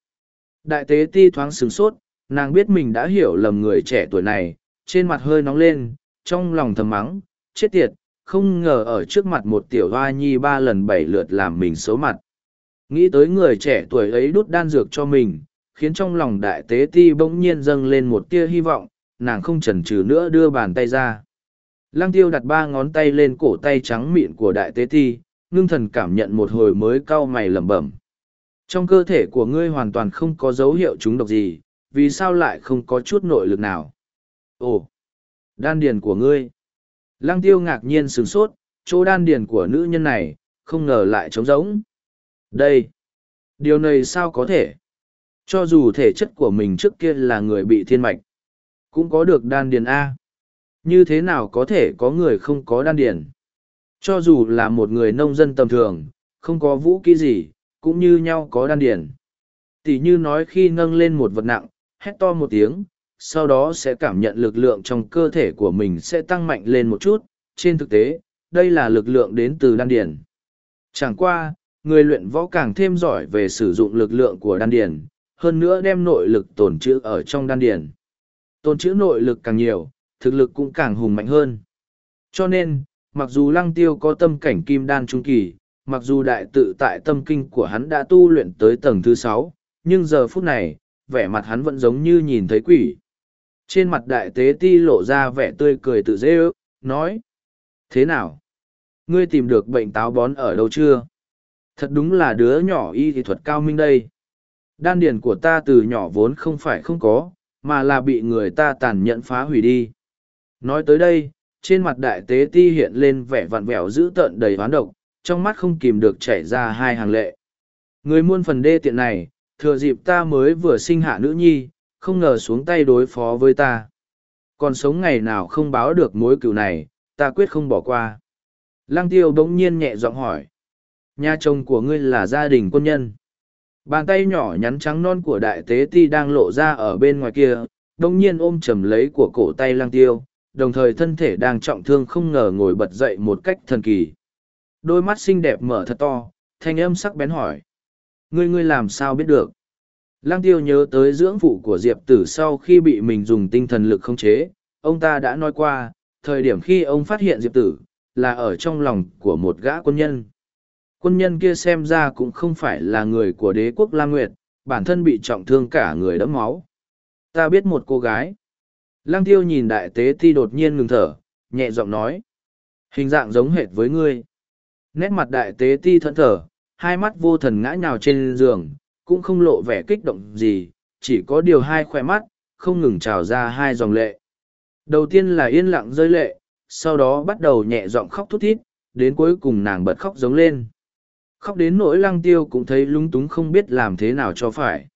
Đại tế ti thoáng sửng sốt, nàng biết mình đã hiểu lầm người trẻ tuổi này, trên mặt hơi nóng lên, trong lòng thầm mắng, chết tiệt, không ngờ ở trước mặt một tiểu hoa nhi ba lần bảy lượt làm mình xấu mặt. Nghĩ tới người trẻ tuổi ấy đút đan dược cho mình, khiến trong lòng đại tế ti bỗng nhiên dâng lên một tia hy vọng, nàng không chần chừ nữa đưa bàn tay ra. Lăng tiêu đặt ba ngón tay lên cổ tay trắng mịn của đại tế ti, ngưng thần cảm nhận một hồi mới cau mày lẩm bẩm. Trong cơ thể của ngươi hoàn toàn không có dấu hiệu trúng độc gì, vì sao lại không có chút nội lực nào? Ồ, đan điền của ngươi. Lăng tiêu ngạc nhiên sửng sốt, chỗ đan điền của nữ nhân này, không ngờ lại trống rỗng. Đây, điều này sao có thể? Cho dù thể chất của mình trước kia là người bị thiên mạch, cũng có được đan điền A. Như thế nào có thể có người không có đan điền? Cho dù là một người nông dân tầm thường, không có vũ khí gì, cũng như nhau có đan điền. Tỷ như nói khi nâng lên một vật nặng, hét to một tiếng, sau đó sẽ cảm nhận lực lượng trong cơ thể của mình sẽ tăng mạnh lên một chút. Trên thực tế, đây là lực lượng đến từ đan điền. Chẳng qua, người luyện võ càng thêm giỏi về sử dụng lực lượng của đan điền, hơn nữa đem nội lực tồn trữ ở trong đan điền. Tồn trữ nội lực càng nhiều, thực lực cũng càng hùng mạnh hơn. Cho nên, mặc dù lăng tiêu có tâm cảnh kim đan trung kỳ, mặc dù đại tự tại tâm kinh của hắn đã tu luyện tới tầng thứ sáu, nhưng giờ phút này, vẻ mặt hắn vẫn giống như nhìn thấy quỷ. Trên mặt đại tế ti lộ ra vẻ tươi cười tự dễ ước, nói. Thế nào? Ngươi tìm được bệnh táo bón ở đâu chưa? Thật đúng là đứa nhỏ y thì thuật cao minh đây. Đan điền của ta từ nhỏ vốn không phải không có, mà là bị người ta tàn nhẫn phá hủy đi. Nói tới đây, trên mặt đại tế ti hiện lên vẻ vặn vẹo dữ tợn đầy hoán độc, trong mắt không kìm được chảy ra hai hàng lệ. Người muôn phần đê tiện này, thừa dịp ta mới vừa sinh hạ nữ nhi, không ngờ xuống tay đối phó với ta. Còn sống ngày nào không báo được mối cừu này, ta quyết không bỏ qua. Lăng tiêu bỗng nhiên nhẹ giọng hỏi. Nhà chồng của ngươi là gia đình quân nhân. Bàn tay nhỏ nhắn trắng non của đại tế ti đang lộ ra ở bên ngoài kia, đồng nhiên ôm chầm lấy của cổ tay Lang tiêu, đồng thời thân thể đang trọng thương không ngờ ngồi bật dậy một cách thần kỳ. Đôi mắt xinh đẹp mở thật to, thanh âm sắc bén hỏi. Ngươi ngươi làm sao biết được? Lăng tiêu nhớ tới dưỡng phụ của Diệp tử sau khi bị mình dùng tinh thần lực khống chế, ông ta đã nói qua, thời điểm khi ông phát hiện Diệp tử, là ở trong lòng của một gã quân nhân. Quân nhân kia xem ra cũng không phải là người của đế quốc La Nguyệt, bản thân bị trọng thương cả người đẫm máu. Ta biết một cô gái. Lăng tiêu nhìn đại tế ti đột nhiên ngừng thở, nhẹ giọng nói. Hình dạng giống hệt với ngươi. Nét mặt đại tế ti thẫn thở, hai mắt vô thần ngã nhào trên giường, cũng không lộ vẻ kích động gì, chỉ có điều hai khoe mắt, không ngừng trào ra hai dòng lệ. Đầu tiên là yên lặng rơi lệ, sau đó bắt đầu nhẹ giọng khóc thút thít, đến cuối cùng nàng bật khóc giống lên. Khóc đến nỗi lăng tiêu cũng thấy lúng túng không biết làm thế nào cho phải.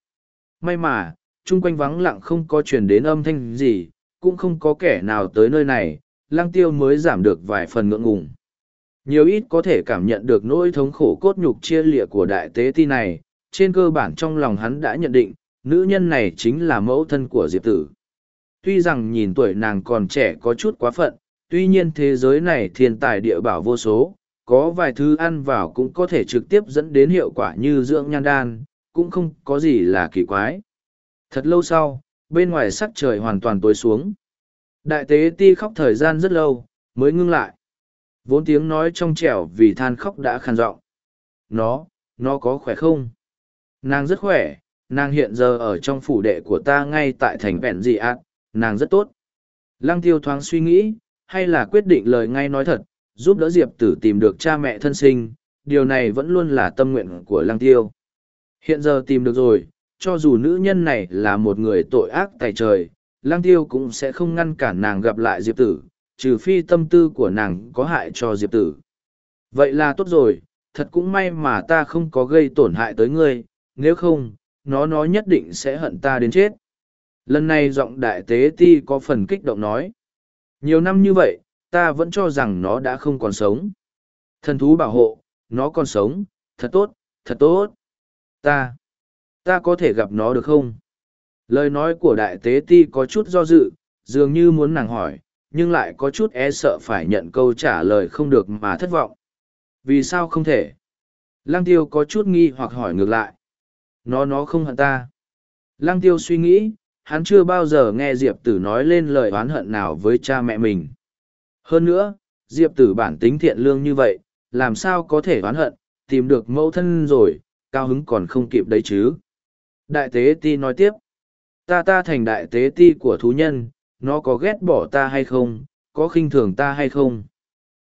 May mà, chung quanh vắng lặng không có truyền đến âm thanh gì, cũng không có kẻ nào tới nơi này, lăng tiêu mới giảm được vài phần ngượng ngùng. Nhiều ít có thể cảm nhận được nỗi thống khổ cốt nhục chia lịa của đại tế ti này, trên cơ bản trong lòng hắn đã nhận định, nữ nhân này chính là mẫu thân của Diệp Tử. Tuy rằng nhìn tuổi nàng còn trẻ có chút quá phận, tuy nhiên thế giới này thiên tài địa bảo vô số, có vài thứ ăn vào cũng có thể trực tiếp dẫn đến hiệu quả như dưỡng nhan đan, cũng không có gì là kỳ quái. Thật lâu sau, bên ngoài sắc trời hoàn toàn tối xuống. Đại tế ti khóc thời gian rất lâu, mới ngưng lại. Vốn tiếng nói trong trẻo vì than khóc đã khàn giọng. Nó, nó có khỏe không? Nàng rất khỏe, nàng hiện giờ ở trong phủ đệ của ta ngay tại thành vẹn dị ạt, nàng rất tốt. Lăng tiêu thoáng suy nghĩ, hay là quyết định lời ngay nói thật, giúp đỡ Diệp tử tìm được cha mẹ thân sinh, điều này vẫn luôn là tâm nguyện của lăng tiêu. Hiện giờ tìm được rồi, cho dù nữ nhân này là một người tội ác tài trời, lang tiêu cũng sẽ không ngăn cản nàng gặp lại Diệp tử, trừ phi tâm tư của nàng có hại cho Diệp tử. Vậy là tốt rồi, thật cũng may mà ta không có gây tổn hại tới ngươi, nếu không, nó nó nhất định sẽ hận ta đến chết. Lần này giọng đại tế ti có phần kích động nói. Nhiều năm như vậy, ta vẫn cho rằng nó đã không còn sống. Thần thú bảo hộ, nó còn sống, thật tốt, thật tốt. Ta, ta có thể gặp nó được không? Lời nói của đại tế ti có chút do dự, dường như muốn nàng hỏi, nhưng lại có chút e sợ phải nhận câu trả lời không được mà thất vọng. Vì sao không thể? Lăng tiêu có chút nghi hoặc hỏi ngược lại. Nó nó không hận ta. Lăng tiêu suy nghĩ, hắn chưa bao giờ nghe Diệp Tử nói lên lời oán hận nào với cha mẹ mình. Hơn nữa, Diệp Tử bản tính thiện lương như vậy, làm sao có thể oán hận, tìm được mẫu thân rồi, cao hứng còn không kịp đấy chứ. Đại tế ti nói tiếp, ta ta thành đại tế ti của thú nhân, nó có ghét bỏ ta hay không, có khinh thường ta hay không.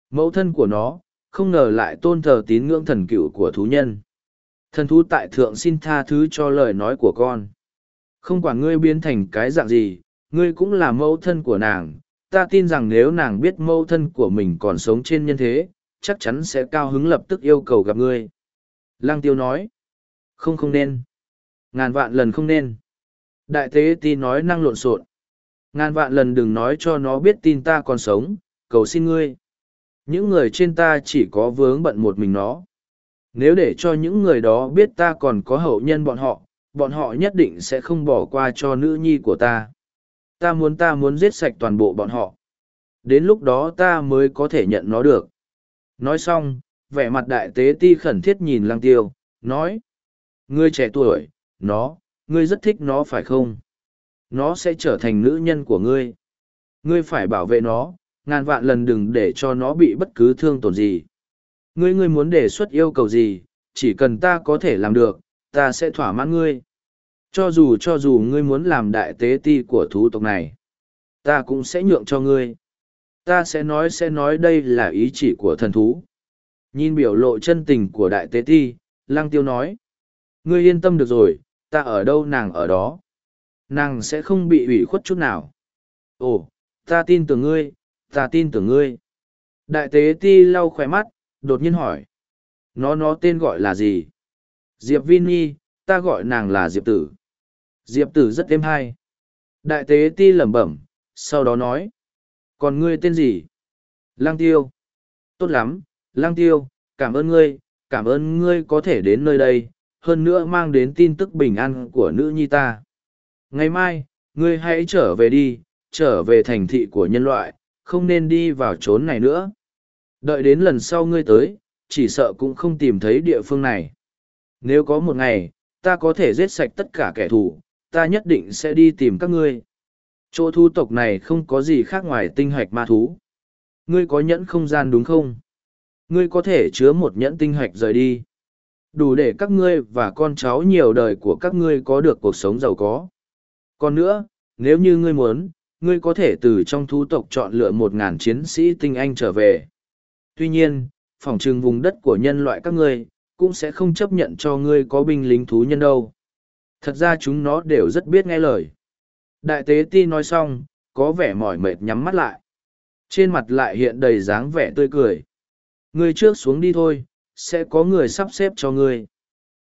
Mẫu thân của nó, không ngờ lại tôn thờ tín ngưỡng thần cựu của thú nhân. Thần thú tại thượng xin tha thứ cho lời nói của con. Không quản ngươi biến thành cái dạng gì, ngươi cũng là mẫu thân của nàng. Ta tin rằng nếu nàng biết mâu thân của mình còn sống trên nhân thế, chắc chắn sẽ cao hứng lập tức yêu cầu gặp ngươi. Lăng tiêu nói. Không không nên. Ngàn vạn lần không nên. Đại tế ti nói năng lộn xộn. Ngàn vạn lần đừng nói cho nó biết tin ta còn sống, cầu xin ngươi. Những người trên ta chỉ có vướng bận một mình nó. Nếu để cho những người đó biết ta còn có hậu nhân bọn họ, bọn họ nhất định sẽ không bỏ qua cho nữ nhi của ta. Ta muốn ta muốn giết sạch toàn bộ bọn họ. Đến lúc đó ta mới có thể nhận nó được. Nói xong, vẻ mặt đại tế ti khẩn thiết nhìn lăng tiêu, nói. Ngươi trẻ tuổi, nó, ngươi rất thích nó phải không? Nó sẽ trở thành nữ nhân của ngươi. Ngươi phải bảo vệ nó, ngàn vạn lần đừng để cho nó bị bất cứ thương tổn gì. Ngươi ngươi muốn đề xuất yêu cầu gì, chỉ cần ta có thể làm được, ta sẽ thỏa mãn ngươi. Cho dù cho dù ngươi muốn làm đại tế ti của thú tộc này, ta cũng sẽ nhượng cho ngươi. Ta sẽ nói sẽ nói đây là ý chỉ của thần thú. Nhìn biểu lộ chân tình của đại tế ti, lăng tiêu nói. Ngươi yên tâm được rồi, ta ở đâu nàng ở đó. Nàng sẽ không bị ủy khuất chút nào. Ồ, ta tin tưởng ngươi, ta tin tưởng ngươi. Đại tế ti lau khỏe mắt, đột nhiên hỏi. Nó nó tên gọi là gì? Diệp Vi Nhi, ta gọi nàng là Diệp Tử. Diệp Tử rất êm hay. Đại tế ti lẩm bẩm, sau đó nói. Còn ngươi tên gì? Lang Tiêu. Tốt lắm, Lang Tiêu, cảm ơn ngươi, cảm ơn ngươi có thể đến nơi đây, hơn nữa mang đến tin tức bình an của nữ nhi ta. Ngày mai, ngươi hãy trở về đi, trở về thành thị của nhân loại, không nên đi vào chốn này nữa. Đợi đến lần sau ngươi tới, chỉ sợ cũng không tìm thấy địa phương này. Nếu có một ngày, ta có thể giết sạch tất cả kẻ thù, ta nhất định sẽ đi tìm các ngươi. Chỗ thu tộc này không có gì khác ngoài tinh hạch ma thú. Ngươi có nhẫn không gian đúng không? Ngươi có thể chứa một nhẫn tinh hạch rời đi. Đủ để các ngươi và con cháu nhiều đời của các ngươi có được cuộc sống giàu có. Còn nữa, nếu như ngươi muốn, ngươi có thể từ trong thu tộc chọn lựa một ngàn chiến sĩ tinh anh trở về. Tuy nhiên, phòng trừng vùng đất của nhân loại các ngươi, cũng sẽ không chấp nhận cho ngươi có binh lính thú nhân đâu. Thật ra chúng nó đều rất biết nghe lời. Đại tế ti nói xong, có vẻ mỏi mệt nhắm mắt lại. Trên mặt lại hiện đầy dáng vẻ tươi cười. Ngươi trước xuống đi thôi, sẽ có người sắp xếp cho ngươi.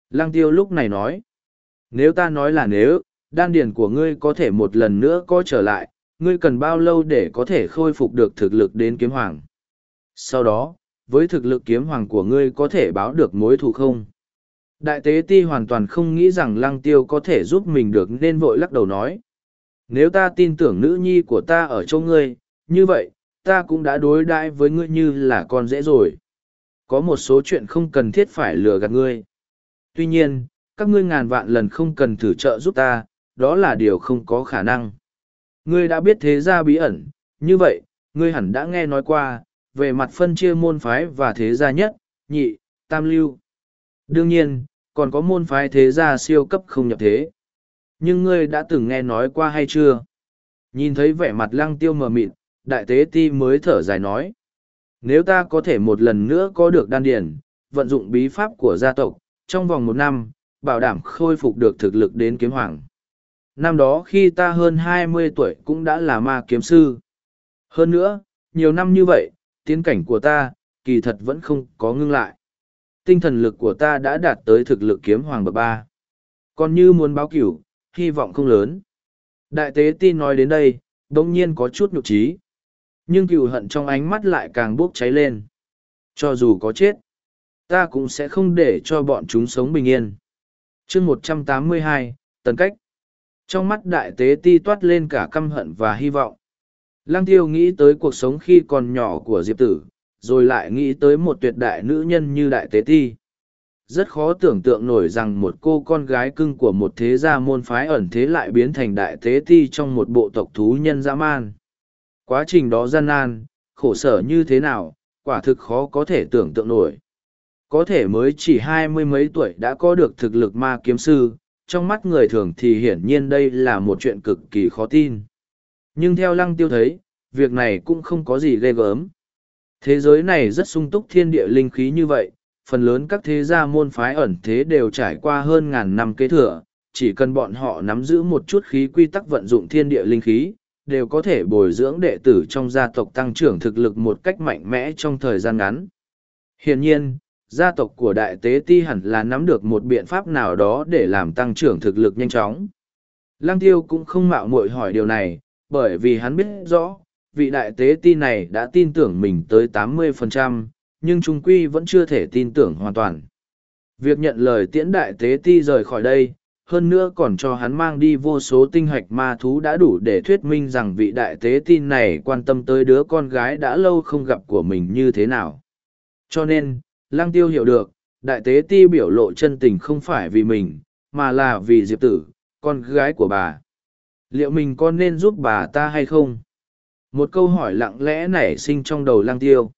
Lăng tiêu lúc này nói. Nếu ta nói là nếu, đan điền của ngươi có thể một lần nữa có trở lại, ngươi cần bao lâu để có thể khôi phục được thực lực đến kiếm hoàng. Sau đó, với thực lực kiếm hoàng của ngươi có thể báo được mối thù không? Đại tế ti hoàn toàn không nghĩ rằng lăng tiêu có thể giúp mình được nên vội lắc đầu nói. Nếu ta tin tưởng nữ nhi của ta ở chỗ ngươi, như vậy, ta cũng đã đối đãi với ngươi như là con dễ rồi. Có một số chuyện không cần thiết phải lừa gạt ngươi. Tuy nhiên, các ngươi ngàn vạn lần không cần thử trợ giúp ta, đó là điều không có khả năng. Ngươi đã biết thế gia bí ẩn, như vậy, ngươi hẳn đã nghe nói qua, về mặt phân chia môn phái và thế gia nhất, nhị, tam lưu. Đương nhiên, còn có môn phái thế gia siêu cấp không nhập thế. Nhưng ngươi đã từng nghe nói qua hay chưa? Nhìn thấy vẻ mặt lăng tiêu mờ mịt, đại tế ti mới thở dài nói. Nếu ta có thể một lần nữa có được đan điển, vận dụng bí pháp của gia tộc, trong vòng một năm, bảo đảm khôi phục được thực lực đến kiếm hoàng. Năm đó khi ta hơn hai mươi tuổi cũng đã là ma kiếm sư. Hơn nữa, nhiều năm như vậy, tiến cảnh của ta, kỳ thật vẫn không có ngưng lại. Tinh thần lực của ta đã đạt tới thực lực kiếm hoàng bậc ba. Còn như muốn báo cửu, hy vọng không lớn. Đại tế ti nói đến đây, đồng nhiên có chút nhục trí. Nhưng cựu hận trong ánh mắt lại càng bốc cháy lên. Cho dù có chết, ta cũng sẽ không để cho bọn chúng sống bình yên. chương một trăm tám mươi hai, tần cách. Trong mắt đại tế ti toát lên cả căm hận và hy vọng. Lăng tiêu nghĩ tới cuộc sống khi còn nhỏ của Diệp Tử, rồi lại nghĩ tới một tuyệt đại nữ nhân như đại tế ti. Rất khó tưởng tượng nổi rằng một cô con gái cưng của một thế gia môn phái ẩn thế lại biến thành đại tế ti trong một bộ tộc thú nhân dã man. Quá trình đó gian nan, khổ sở như thế nào, quả thực khó có thể tưởng tượng nổi. Có thể mới chỉ hai mươi mấy tuổi đã có được thực lực ma kiếm sư, trong mắt người thường thì hiển nhiên đây là một chuyện cực kỳ khó tin. Nhưng theo lăng tiêu thấy, việc này cũng không có gì ghê gớm. Thế giới này rất sung túc thiên địa linh khí như vậy, phần lớn các thế gia môn phái ẩn thế đều trải qua hơn ngàn năm kế thừa, chỉ cần bọn họ nắm giữ một chút khí quy tắc vận dụng thiên địa linh khí, đều có thể bồi dưỡng đệ tử trong gia tộc tăng trưởng thực lực một cách mạnh mẽ trong thời gian ngắn. Hiển nhiên, gia tộc của đại tế ti hẳn là nắm được một biện pháp nào đó để làm tăng trưởng thực lực nhanh chóng. Lăng tiêu cũng không mạo muội hỏi điều này, bởi vì hắn biết rõ, vị đại tế ti này đã tin tưởng mình tới 80%, nhưng trung quy vẫn chưa thể tin tưởng hoàn toàn. Việc nhận lời tiễn đại tế ti rời khỏi đây, hơn nữa còn cho hắn mang đi vô số tinh hạch ma thú đã đủ để thuyết minh rằng vị đại tế tin này quan tâm tới đứa con gái đã lâu không gặp của mình như thế nào. Cho nên, Lăng Tiêu hiểu được, đại tế ti biểu lộ chân tình không phải vì mình, mà là vì Diệp Tử, con gái của bà. Liệu mình có nên giúp bà ta hay không? Một câu hỏi lặng lẽ nảy sinh trong đầu Lăng Tiêu.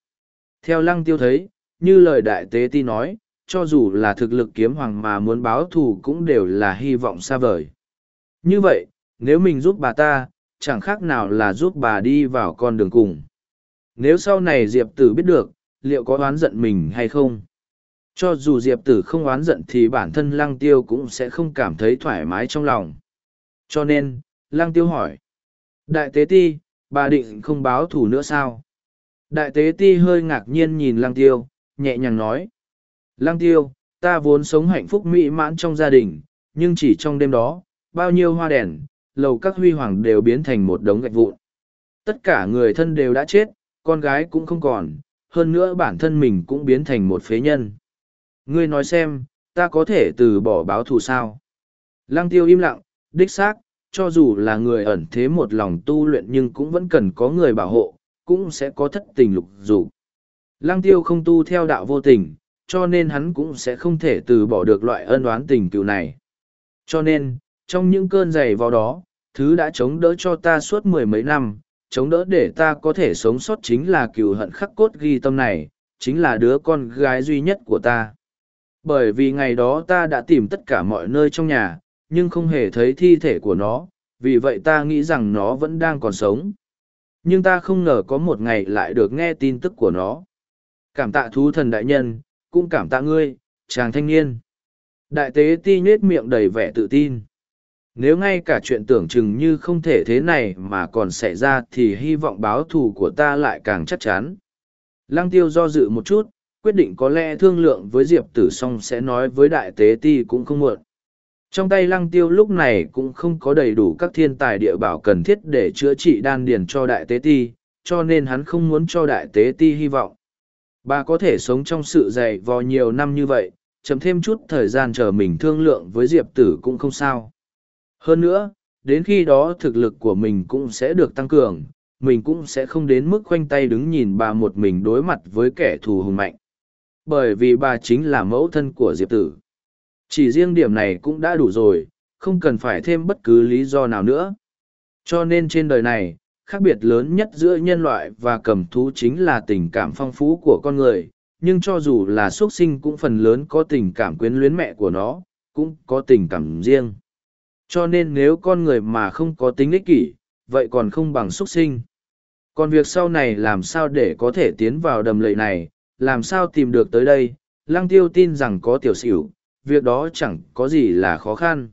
Theo Lăng Tiêu thấy, như lời đại tế ti nói, cho dù là thực lực kiếm hoàng mà muốn báo thù cũng đều là hy vọng xa vời. Như vậy, nếu mình giúp bà ta, chẳng khác nào là giúp bà đi vào con đường cùng. Nếu sau này Diệp Tử biết được, liệu có oán giận mình hay không? Cho dù Diệp Tử không oán giận thì bản thân Lăng Tiêu cũng sẽ không cảm thấy thoải mái trong lòng. Cho nên, Lăng Tiêu hỏi. Đại tế ti, bà định không báo thù nữa sao? Đại tế ti hơi ngạc nhiên nhìn Lăng Tiêu, nhẹ nhàng nói. Lăng tiêu, ta vốn sống hạnh phúc mỹ mãn trong gia đình, nhưng chỉ trong đêm đó, bao nhiêu hoa đèn, lầu các huy hoàng đều biến thành một đống gạch vụn. Tất cả người thân đều đã chết, con gái cũng không còn, hơn nữa bản thân mình cũng biến thành một phế nhân. Ngươi nói xem, ta có thể từ bỏ báo thù sao? Lăng tiêu im lặng, đích xác, cho dù là người ẩn thế một lòng tu luyện nhưng cũng vẫn cần có người bảo hộ, cũng sẽ có thất tình lục dục. Lăng tiêu không tu theo đạo vô tình, cho nên hắn cũng sẽ không thể từ bỏ được loại ân oán tình cựu này. Cho nên, trong những cơn giày vào đó, thứ đã chống đỡ cho ta suốt mười mấy năm, chống đỡ để ta có thể sống sót chính là cựu hận khắc cốt ghi tâm này, chính là đứa con gái duy nhất của ta. Bởi vì ngày đó ta đã tìm tất cả mọi nơi trong nhà, nhưng không hề thấy thi thể của nó, vì vậy ta nghĩ rằng nó vẫn đang còn sống. Nhưng ta không ngờ có một ngày lại được nghe tin tức của nó. Cảm tạ thú thần đại nhân, cũng cảm tạ ngươi, chàng thanh niên. Đại tế ti nhết miệng đầy vẻ tự tin. Nếu ngay cả chuyện tưởng chừng như không thể thế này mà còn xảy ra thì hy vọng báo thù của ta lại càng chắc chắn. Lăng tiêu do dự một chút, quyết định có lẽ thương lượng với Diệp Tử xong sẽ nói với đại tế ti cũng không muộn. Trong tay lăng tiêu lúc này cũng không có đầy đủ các thiên tài địa bảo cần thiết để chữa trị đan điền cho đại tế ti, cho nên hắn không muốn cho đại tế ti hy vọng. Bà có thể sống trong sự dày vò nhiều năm như vậy, chấm thêm chút thời gian chờ mình thương lượng với Diệp Tử cũng không sao. Hơn nữa, đến khi đó thực lực của mình cũng sẽ được tăng cường, mình cũng sẽ không đến mức khoanh tay đứng nhìn bà một mình đối mặt với kẻ thù hùng mạnh. Bởi vì bà chính là mẫu thân của Diệp Tử. Chỉ riêng điểm này cũng đã đủ rồi, không cần phải thêm bất cứ lý do nào nữa. Cho nên trên đời này, khác biệt lớn nhất giữa nhân loại và cầm thú chính là tình cảm phong phú của con người nhưng cho dù là x u ấ t sinh cũng phần lớn có tình cảm quyến luyến mẹ của nó cũng có tình cảm riêng. Cho nên nếu con người mà không có tính ích kỷ vậy còn không bằng x u ấ t sinh. Còn việc sau này làm sao để có thể tiến vào đầm lầy này làm sao tìm được tới đây? Lăng tiêu tin rằng có tiểu xỉu việc đó chẳng có gì là khó khăn.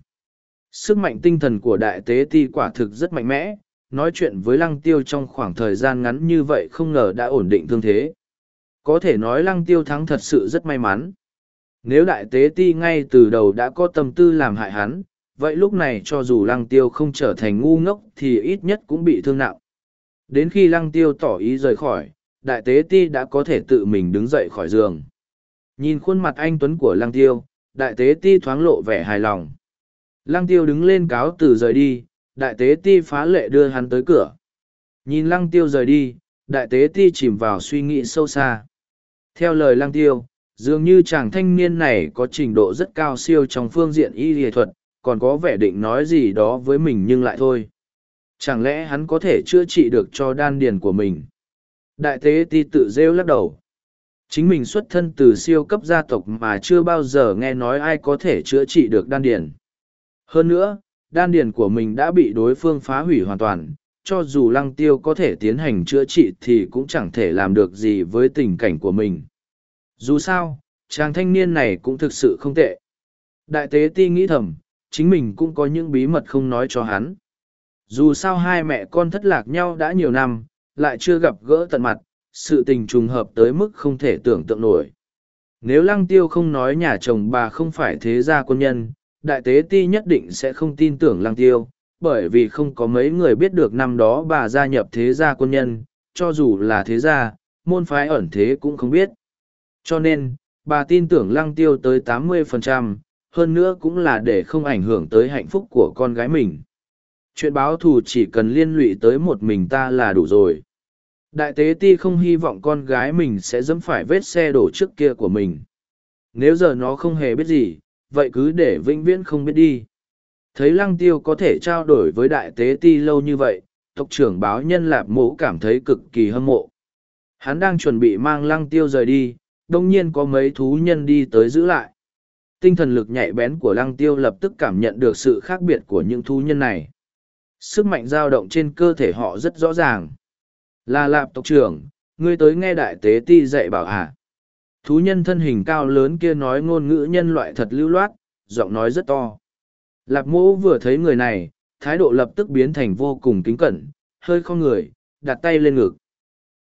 Sức mạnh tinh thần của đại tế ti quả thực rất mạnh mẽ, nói chuyện với lăng tiêu trong khoảng thời gian ngắn như vậy không ngờ đã ổn định thương thế. Có thể nói lăng tiêu thắng thật sự rất may mắn. Nếu đại tế ti ngay từ đầu đã có tâm tư làm hại hắn, vậy lúc này cho dù lăng tiêu không trở thành ngu ngốc thì ít nhất cũng bị thương nặng. Đến khi lăng tiêu tỏ ý rời khỏi, đại tế ti đã có thể tự mình đứng dậy khỏi giường. Nhìn khuôn mặt anh Tuấn của lăng tiêu, đại tế ti thoáng lộ vẻ hài lòng. Lăng tiêu đứng lên cáo từ rời đi, đại tế ti phá lệ đưa hắn tới cửa. Nhìn lăng tiêu rời đi, đại tế ti chìm vào suy nghĩ sâu xa. Theo lời lăng tiêu, dường như chàng thanh niên này có trình độ rất cao siêu trong phương diện y y thuật, còn có vẻ định nói gì đó với mình nhưng lại thôi. Chẳng lẽ hắn có thể chữa trị được cho đan điền của mình? Đại tế ti tự rêu lắc đầu. Chính mình xuất thân từ siêu cấp gia tộc mà chưa bao giờ nghe nói ai có thể chữa trị được đan điền. Hơn nữa, đan điền của mình đã bị đối phương phá hủy hoàn toàn, cho dù lăng tiêu có thể tiến hành chữa trị thì cũng chẳng thể làm được gì với tình cảnh của mình. Dù sao, chàng thanh niên này cũng thực sự không tệ. Đại tế ti nghĩ thầm, chính mình cũng có những bí mật không nói cho hắn. Dù sao hai mẹ con thất lạc nhau đã nhiều năm, lại chưa gặp gỡ tận mặt, sự tình trùng hợp tới mức không thể tưởng tượng nổi. Nếu lăng tiêu không nói nhà chồng bà không phải thế gia quân nhân, đại tế ti nhất định sẽ không tin tưởng lăng tiêu, bởi vì không có mấy người biết được năm đó bà gia nhập thế gia quân nhân, cho dù là thế gia, môn phái ẩn thế cũng không biết. Cho nên, bà tin tưởng lăng tiêu tới 80%, hơn nữa cũng là để không ảnh hưởng tới hạnh phúc của con gái mình. Chuyện báo thù chỉ cần liên lụy tới một mình ta là đủ rồi. Đại tế ti không hy vọng con gái mình sẽ dẫm phải vết xe đổ trước kia của mình. Nếu giờ nó không hề biết gì, vậy cứ để vĩnh viễn không biết đi. Thấy lăng tiêu có thể trao đổi với đại tế ti lâu như vậy, tộc trưởng báo nhân lạp mũ cảm thấy cực kỳ hâm mộ. Hắn đang chuẩn bị mang lăng tiêu rời đi, đông nhiên có mấy thú nhân đi tới giữ lại. Tinh thần lực nhạy bén của lăng tiêu lập tức cảm nhận được sự khác biệt của những thú nhân này. Sức mạnh dao động trên cơ thể họ rất rõ ràng. Là lạp tộc trưởng, ngươi tới nghe đại tế ti dạy bảo hả? Thú nhân thân hình cao lớn kia nói ngôn ngữ nhân loại thật lưu loát, giọng nói rất to. Lạp mẫu vừa thấy người này, thái độ lập tức biến thành vô cùng kính cẩn, hơi không người, đặt tay lên ngực.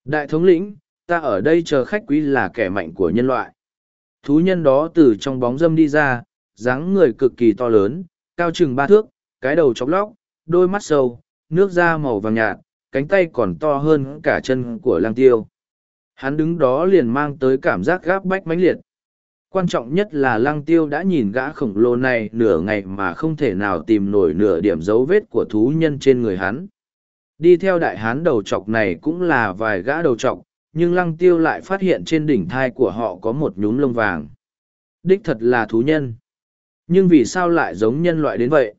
Đại thống lĩnh, ta ở đây chờ khách quý là kẻ mạnh của nhân loại. Thú nhân đó từ trong bóng dâm đi ra, dáng người cực kỳ to lớn, cao chừng ba thước, cái đầu chóc lóc, đôi mắt sâu, nước da màu vàng nhạt, cánh tay còn to hơn cả chân của lang tiêu. Hắn đứng đó liền mang tới cảm giác gáp bách mãnh liệt. Quan trọng nhất là lăng tiêu đã nhìn gã khổng lồ này nửa ngày mà không thể nào tìm nổi nửa điểm dấu vết của thú nhân trên người hắn. Đi theo đại hán đầu trọc này cũng là vài gã đầu trọc, nhưng lăng tiêu lại phát hiện trên đỉnh thai của họ có một nhúm lông vàng. Đích thật là thú nhân. Nhưng vì sao lại giống nhân loại đến vậy?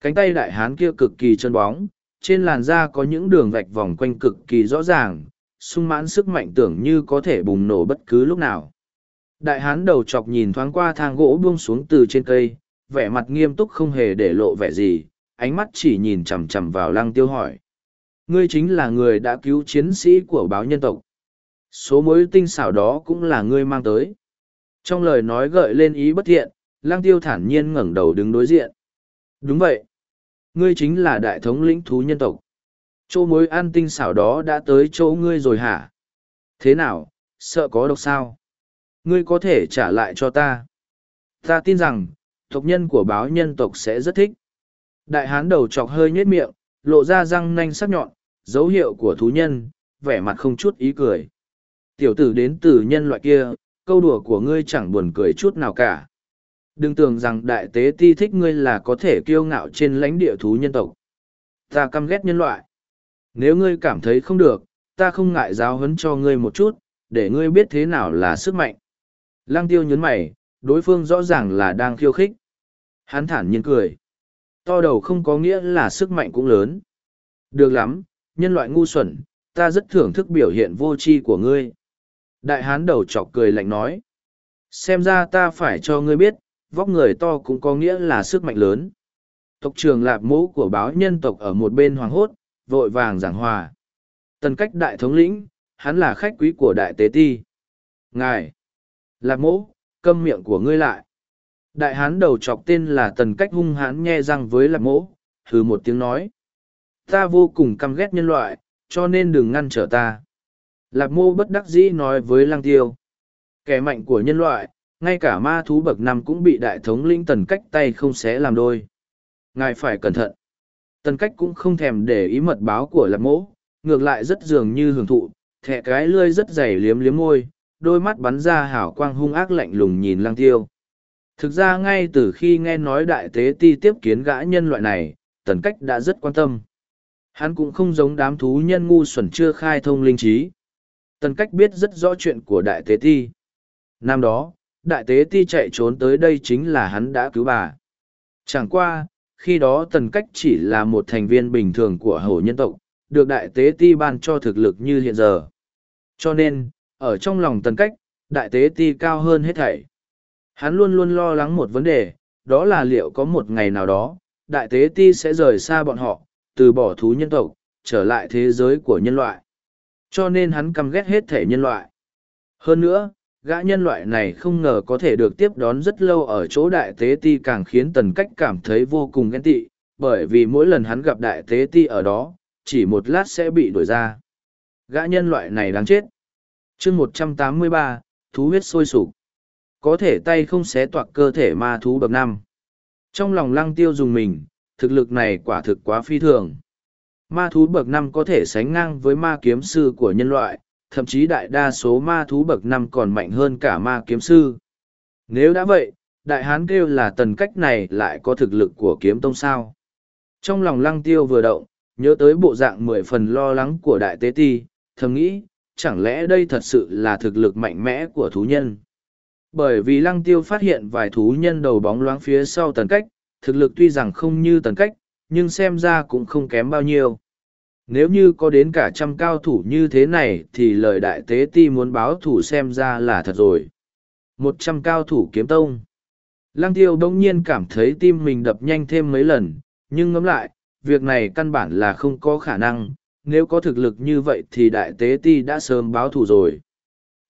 Cánh tay đại hán kia cực kỳ chân bóng, trên làn da có những đường vạch vòng quanh cực kỳ rõ ràng, sung mãn sức mạnh tưởng như có thể bùng nổ bất cứ lúc nào. Đại hán đầu chọc nhìn thoáng qua thang gỗ buông xuống từ trên cây, vẻ mặt nghiêm túc không hề để lộ vẻ gì, ánh mắt chỉ nhìn chằm chằm vào lăng tiêu hỏi. Ngươi chính là người đã cứu chiến sĩ của báo nhân tộc. Số mối tinh xảo đó cũng là ngươi mang tới. Trong lời nói gợi lên ý bất thiện, lăng tiêu thản nhiên ngẩng đầu đứng đối diện. Đúng vậy. Ngươi chính là đại thống lĩnh thú nhân tộc. Chỗ mối an tinh xảo đó đã tới chỗ ngươi rồi hả? Thế nào, sợ có độc sao? Ngươi có thể trả lại cho ta. Ta tin rằng, tộc nhân của báo nhân tộc sẽ rất thích. Đại hán đầu chọc hơi nhếch miệng, lộ ra răng nanh sắc nhọn, dấu hiệu của thú nhân, vẻ mặt không chút ý cười. Tiểu tử đến từ nhân loại kia, câu đùa của ngươi chẳng buồn cười chút nào cả. Đừng tưởng rằng đại tế ti thích ngươi là có thể kiêu ngạo trên lãnh địa thú nhân tộc. Ta căm ghét nhân loại. Nếu ngươi cảm thấy không được, ta không ngại giáo huấn cho ngươi một chút, để ngươi biết thế nào là sức mạnh. Lăng tiêu nhấn mày, đối phương rõ ràng là đang khiêu khích. Hắn thản nhiên cười. To đầu không có nghĩa là sức mạnh cũng lớn. Được lắm, nhân loại ngu xuẩn, ta rất thưởng thức biểu hiện vô tri của ngươi. Đại hán đầu chọc cười lạnh nói. Xem ra ta phải cho ngươi biết, vóc người to cũng có nghĩa là sức mạnh lớn. Tộc trường lạp mũ của báo nhân tộc ở một bên hoàng hốt, vội vàng giảng hòa. Tần cách đại thống lĩnh, hắn là khách quý của đại tế ti. Ngài! Lạp mũ, câm miệng của ngươi lại. Đại hán đầu chọc tên là tần cách hung hãn nhe răng với lạp mũ, hừ một tiếng nói. Ta vô cùng căm ghét nhân loại, cho nên đừng ngăn trở ta. Lạp mô bất đắc dĩ nói với lăng tiêu. Kẻ mạnh của nhân loại, ngay cả ma thú bậc năm cũng bị đại thống lĩnh tần cách tay không xé làm đôi. Ngài phải cẩn thận. Tần cách cũng không thèm để ý mật báo của lạp mỗ, ngược lại rất dường như hưởng thụ, thẹ cái lươi rất dày liếm liếm môi, đôi mắt bắn ra hảo quang hung ác lạnh lùng nhìn lang tiêu. Thực ra ngay từ khi nghe nói đại tế ti tiếp kiến gã nhân loại này, tần cách đã rất quan tâm. Hắn cũng không giống đám thú nhân ngu xuẩn chưa khai thông linh trí. Tần cách biết rất rõ chuyện của đại tế ti. Năm đó, đại tế ti chạy trốn tới đây chính là hắn đã cứu bà. Chẳng qua, khi đó tần cách chỉ là một thành viên bình thường của hổ nhân tộc, được đại tế ti ban cho thực lực như hiện giờ. Cho nên, ở trong lòng tần cách, đại tế ti cao hơn hết thảy. Hắn luôn luôn lo lắng một vấn đề, đó là liệu có một ngày nào đó, đại tế ti sẽ rời xa bọn họ, từ bỏ thú nhân tộc, trở lại thế giới của nhân loại. Cho nên hắn căm ghét hết thể nhân loại. Hơn nữa, gã nhân loại này không ngờ có thể được tiếp đón rất lâu ở chỗ đại tế ti càng khiến tần cách cảm thấy vô cùng ghen tị, bởi vì mỗi lần hắn gặp đại tế ti ở đó, chỉ một lát sẽ bị đuổi ra. Gã nhân loại này đáng chết. chương một trăm tám mươi ba thú huyết sôi sục có thể tay không xé toạc cơ thể ma thú bậc năm. Trong lòng lăng tiêu dùng mình, thực lực này quả thực quá phi thường. Ma thú bậc năm có thể sánh ngang với ma kiếm sư của nhân loại, thậm chí đại đa số ma thú bậc năm còn mạnh hơn cả ma kiếm sư. Nếu đã vậy, đại hán kêu là tần cách này lại có thực lực của kiếm tông sao. Trong lòng lăng tiêu vừa động, nhớ tới bộ dạng mười phần lo lắng của đại tế ti, thầm nghĩ, chẳng lẽ đây thật sự là thực lực mạnh mẽ của thú nhân bởi vì lăng tiêu phát hiện vài thú nhân đầu bóng loáng phía sau tần cách, thực lực tuy rằng không như tần cách, nhưng xem ra cũng không kém bao nhiêu. Nếu như có đến cả trăm cao thủ như thế này thì lời đại tế ti muốn báo thủ xem ra là thật rồi. Một trăm cao thủ kiếm tông. Lăng tiêu đông nhiên cảm thấy tim mình đập nhanh thêm mấy lần, nhưng ngẫm lại, việc này căn bản là không có khả năng, nếu có thực lực như vậy thì đại tế ti đã sớm báo thủ rồi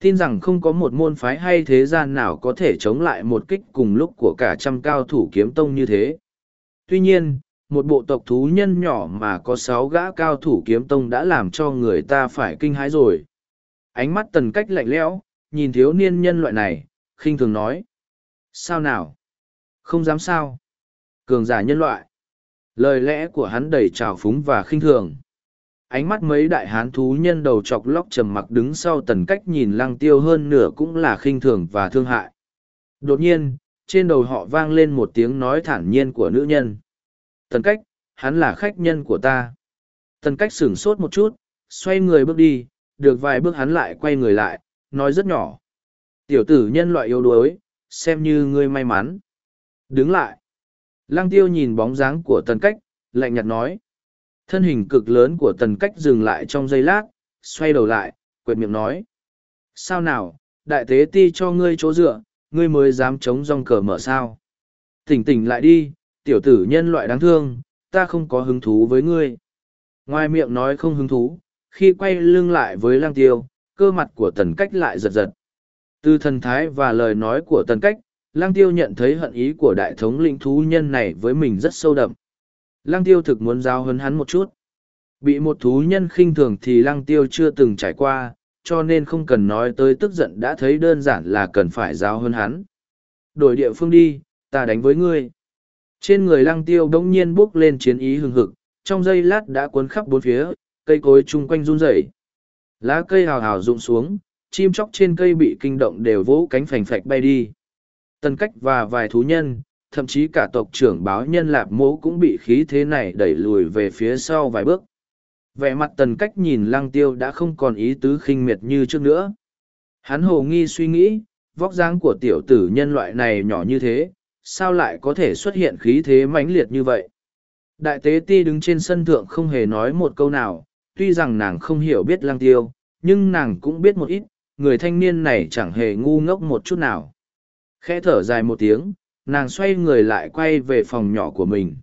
tin rằng không có một môn phái hay thế gian nào có thể chống lại một kích cùng lúc của cả trăm cao thủ kiếm tông như thế. Tuy nhiên, một bộ tộc thú nhân nhỏ mà có sáu gã cao thủ kiếm tông đã làm cho người ta phải kinh hãi rồi. Ánh mắt tần cách lạnh lẽo, nhìn thiếu niên nhân loại này, khinh thường nói. Sao nào? Không dám sao? Cường giả nhân loại. Lời lẽ của hắn đầy trào phúng và khinh thường ánh mắt mấy đại hán thú nhân đầu chọc lóc trầm mặc đứng sau tần cách nhìn lăng tiêu hơn nửa cũng là khinh thường và thương hại. Đột nhiên, trên đầu họ vang lên một tiếng nói thản nhiên của nữ nhân. Tần cách, hắn là khách nhân của ta. Tần cách sửng sốt một chút, xoay người bước đi, được vài bước hắn lại quay người lại, nói rất nhỏ. Tiểu tử nhân loại yếu đuối, xem như ngươi may mắn. Đứng lại. Lăng tiêu nhìn bóng dáng của tần cách, lạnh nhạt nói, Thân hình cực lớn của tần cách dừng lại trong giây lát, xoay đầu lại, quệt miệng nói. Sao nào, đại tế ti cho ngươi chỗ dựa, ngươi mới dám chống dòng cờ mở sao. Tỉnh tỉnh lại đi, tiểu tử nhân loại đáng thương, ta không có hứng thú với ngươi. Ngoài miệng nói không hứng thú, khi quay lưng lại với lang tiêu, cơ mặt của tần cách lại giật giật. Từ thần thái và lời nói của tần cách, lang tiêu nhận thấy hận ý của đại thống lĩnh thú nhân này với mình rất sâu đậm. Lang tiêu thực muốn giao hấn hắn một chút. Bị một thú nhân khinh thường thì Lang tiêu chưa từng trải qua, cho nên không cần nói tới tức giận đã thấy đơn giản là cần phải giao hơn hắn. Đổi địa phương đi, ta đánh với ngươi. Trên người lăng tiêu đống nhiên bốc lên chiến ý hừng hực, trong giây lát đã cuốn khắp bốn phía, cây cối chung quanh run rẩy. Lá cây hào hào rụng xuống, chim chóc trên cây bị kinh động đều vỗ cánh phành phạch bay đi. Tân cách và vài thú nhân, thậm chí cả tộc trưởng báo nhân lạp mố cũng bị khí thế này đẩy lùi về phía sau vài bước vẻ mặt tần cách nhìn lăng tiêu đã không còn ý tứ khinh miệt như trước nữa hắn hồ nghi suy nghĩ vóc dáng của tiểu tử nhân loại này nhỏ như thế sao lại có thể xuất hiện khí thế mãnh liệt như vậy? Đại tế ti đứng trên sân thượng không hề nói một câu nào, tuy rằng nàng không hiểu biết lăng tiêu, nhưng nàng cũng biết một ít, người thanh niên này chẳng hề ngu ngốc một chút nào. Khẽ thở dài một tiếng, nàng xoay người lại quay về phòng nhỏ của mình.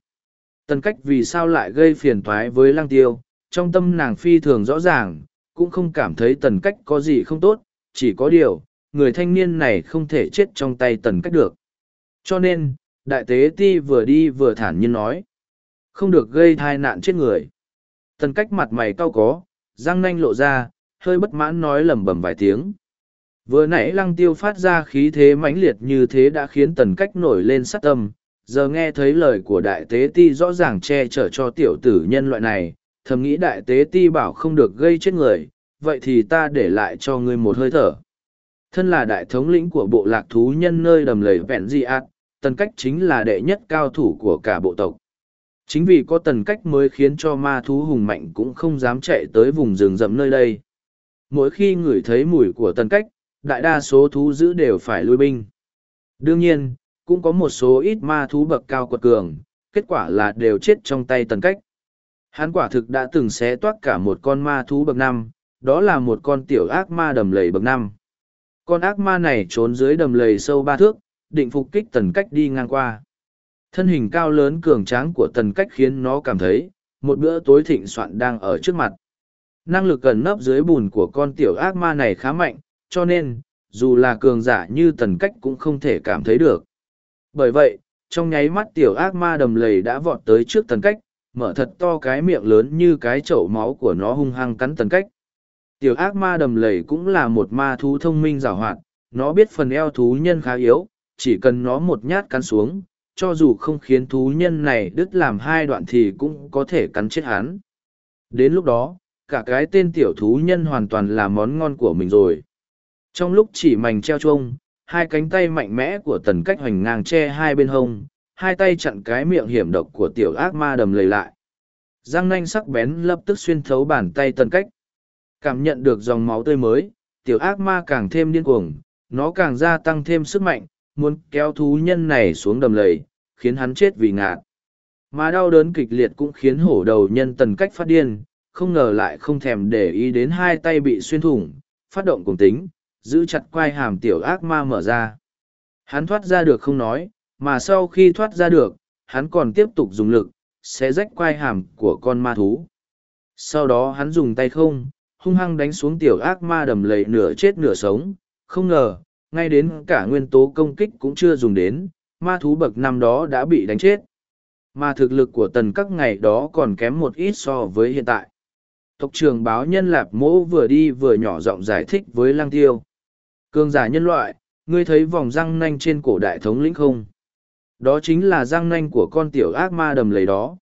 Tần cách vì sao lại gây phiền toái với lăng tiêu, trong tâm nàng phi thường rõ ràng, cũng không cảm thấy tần cách có gì không tốt, chỉ có điều, người thanh niên này không thể chết trong tay tần cách được. Cho nên, đại tế ti vừa đi vừa thản nhiên nói. Không được gây thai nạn chết người. Tần cách mặt mày cau có, răng nanh lộ ra, hơi bất mãn nói lẩm bẩm vài tiếng. Vừa nãy lăng tiêu phát ra khí thế mãnh liệt như thế đã khiến tần cách nổi lên sát tâm, giờ nghe thấy lời của đại tế ti rõ ràng che chở cho tiểu tử nhân loại này, thầm nghĩ đại tế ti bảo không được gây chết người, vậy thì ta để lại cho ngươi một hơi thở. Thân là đại thống lĩnh của bộ lạc thú nhân nơi đầm lầy vẹn di ạt, tần cách chính là đệ nhất cao thủ của cả bộ tộc. Chính vì có tần cách mới khiến cho ma thú hùng mạnh cũng không dám chạy tới vùng rừng rậm nơi đây. Mỗi khi ngửi thấy mùi của tần cách, đại đa số thú dữ đều phải lui binh. Đương nhiên, cũng có một số ít ma thú bậc cao quật cường, kết quả là đều chết trong tay tần cách. Hắn quả thực đã từng xé toát cả một con ma thú bậc năm, đó là một con tiểu ác ma đầm lầy bậc năm. Con ác ma này trốn dưới đầm lầy sâu ba thước, định phục kích tần cách đi ngang qua. Thân hình cao lớn cường tráng của tần cách khiến nó cảm thấy, một bữa tối thịnh soạn đang ở trước mặt. Năng lực gần nấp dưới bùn của con tiểu ác ma này khá mạnh, cho nên, dù là cường giả như tần cách cũng không thể cảm thấy được. Bởi vậy, trong nháy mắt tiểu ác ma đầm lầy đã vọt tới trước tần cách, mở thật to cái miệng lớn như cái chậu máu của nó hung hăng cắn tần cách. Tiểu ác ma đầm lầy cũng là một ma thú thông minh rào hoạt, nó biết phần eo thú nhân khá yếu, chỉ cần nó một nhát cắn xuống, cho dù không khiến thú nhân này đứt làm hai đoạn thì cũng có thể cắn chết hắn. Đến lúc đó, cả cái tên tiểu thú nhân hoàn toàn là món ngon của mình rồi. Trong lúc chỉ mảnh treo chuông, hai cánh tay mạnh mẽ của tần cách hoành ngang che hai bên hông, hai tay chặn cái miệng hiểm độc của tiểu ác ma đầm lầy lại. Răng nanh sắc bén lập tức xuyên thấu bàn tay tần cách. Cảm nhận được dòng máu tươi mới, tiểu ác ma càng thêm điên cuồng, nó càng gia tăng thêm sức mạnh, muốn kéo thú nhân này xuống đầm lầy, khiến hắn chết vì ngạt. Mà đau đớn kịch liệt cũng khiến hổ đầu nhân tần cách phát điên, không ngờ lại không thèm để ý đến hai tay bị xuyên thủng, phát động cùng tính, giữ chặt quai hàm tiểu ác ma mở ra. Hắn thoát ra được không nói, mà sau khi thoát ra được, hắn còn tiếp tục dùng lực, sẽ rách quai hàm của con ma thú. Sau đó hắn dùng tay không, hung hăng đánh xuống tiểu ác ma đầm lầy nửa chết nửa sống, không ngờ, ngay đến cả nguyên tố công kích cũng chưa dùng đến, ma thú bậc năm đó đã bị đánh chết. Mà thực lực của tần các ngày đó còn kém một ít so với hiện tại. Tộc trưởng báo nhân lạp mỗ vừa đi vừa nhỏ giọng giải thích với lang tiêu. Cường giả nhân loại, ngươi thấy vòng răng nanh trên cổ đại thống lĩnh không? Đó chính là răng nanh của con tiểu ác ma đầm lầy đó.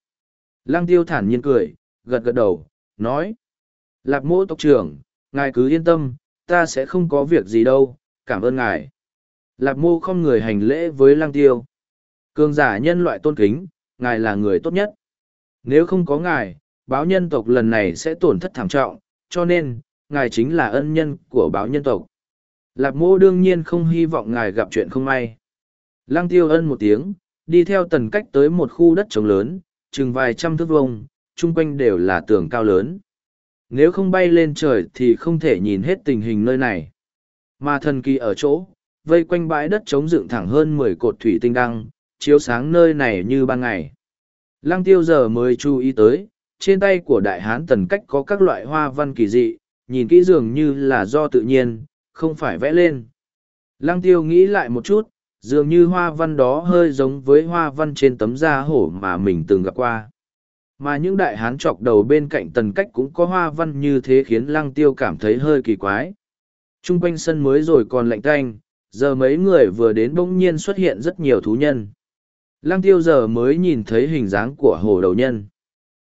Lăng tiêu thản nhiên cười, gật gật đầu, nói. Lạp mỗ tộc trưởng, ngài cứ yên tâm, ta sẽ không có việc gì đâu, cảm ơn ngài. Lạp mô không người hành lễ với lăng tiêu. Cường giả nhân loại tôn kính, ngài là người tốt nhất. Nếu không có ngài, báo nhân tộc lần này sẽ tổn thất thảm trọng, cho nên, ngài chính là ân nhân của báo nhân tộc. Lạp mô đương nhiên không hy vọng ngài gặp chuyện không may. Lăng tiêu ân một tiếng, đi theo tần cách tới một khu đất trống lớn, chừng vài trăm thước vông, chung quanh đều là tường cao lớn. Nếu không bay lên trời thì không thể nhìn hết tình hình nơi này. Mà thần kỳ ở chỗ, vây quanh bãi đất trống dựng thẳng hơn mười cột thủy tinh đăng, chiếu sáng nơi này như ban ngày. Lăng tiêu giờ mới chú ý tới, trên tay của đại hán tần cách có các loại hoa văn kỳ dị, nhìn kỹ dường như là do tự nhiên, không phải vẽ lên. Lăng tiêu nghĩ lại một chút, dường như hoa văn đó hơi giống với hoa văn trên tấm da hổ mà mình từng gặp qua. Mà những đại hán chọc đầu bên cạnh tần cách cũng có hoa văn như thế khiến lăng tiêu cảm thấy hơi kỳ quái. Trung quanh sân mới rồi còn lạnh tanh, giờ mấy người vừa đến bỗng nhiên xuất hiện rất nhiều thú nhân. Lăng tiêu giờ mới nhìn thấy hình dáng của hồ đầu nhân.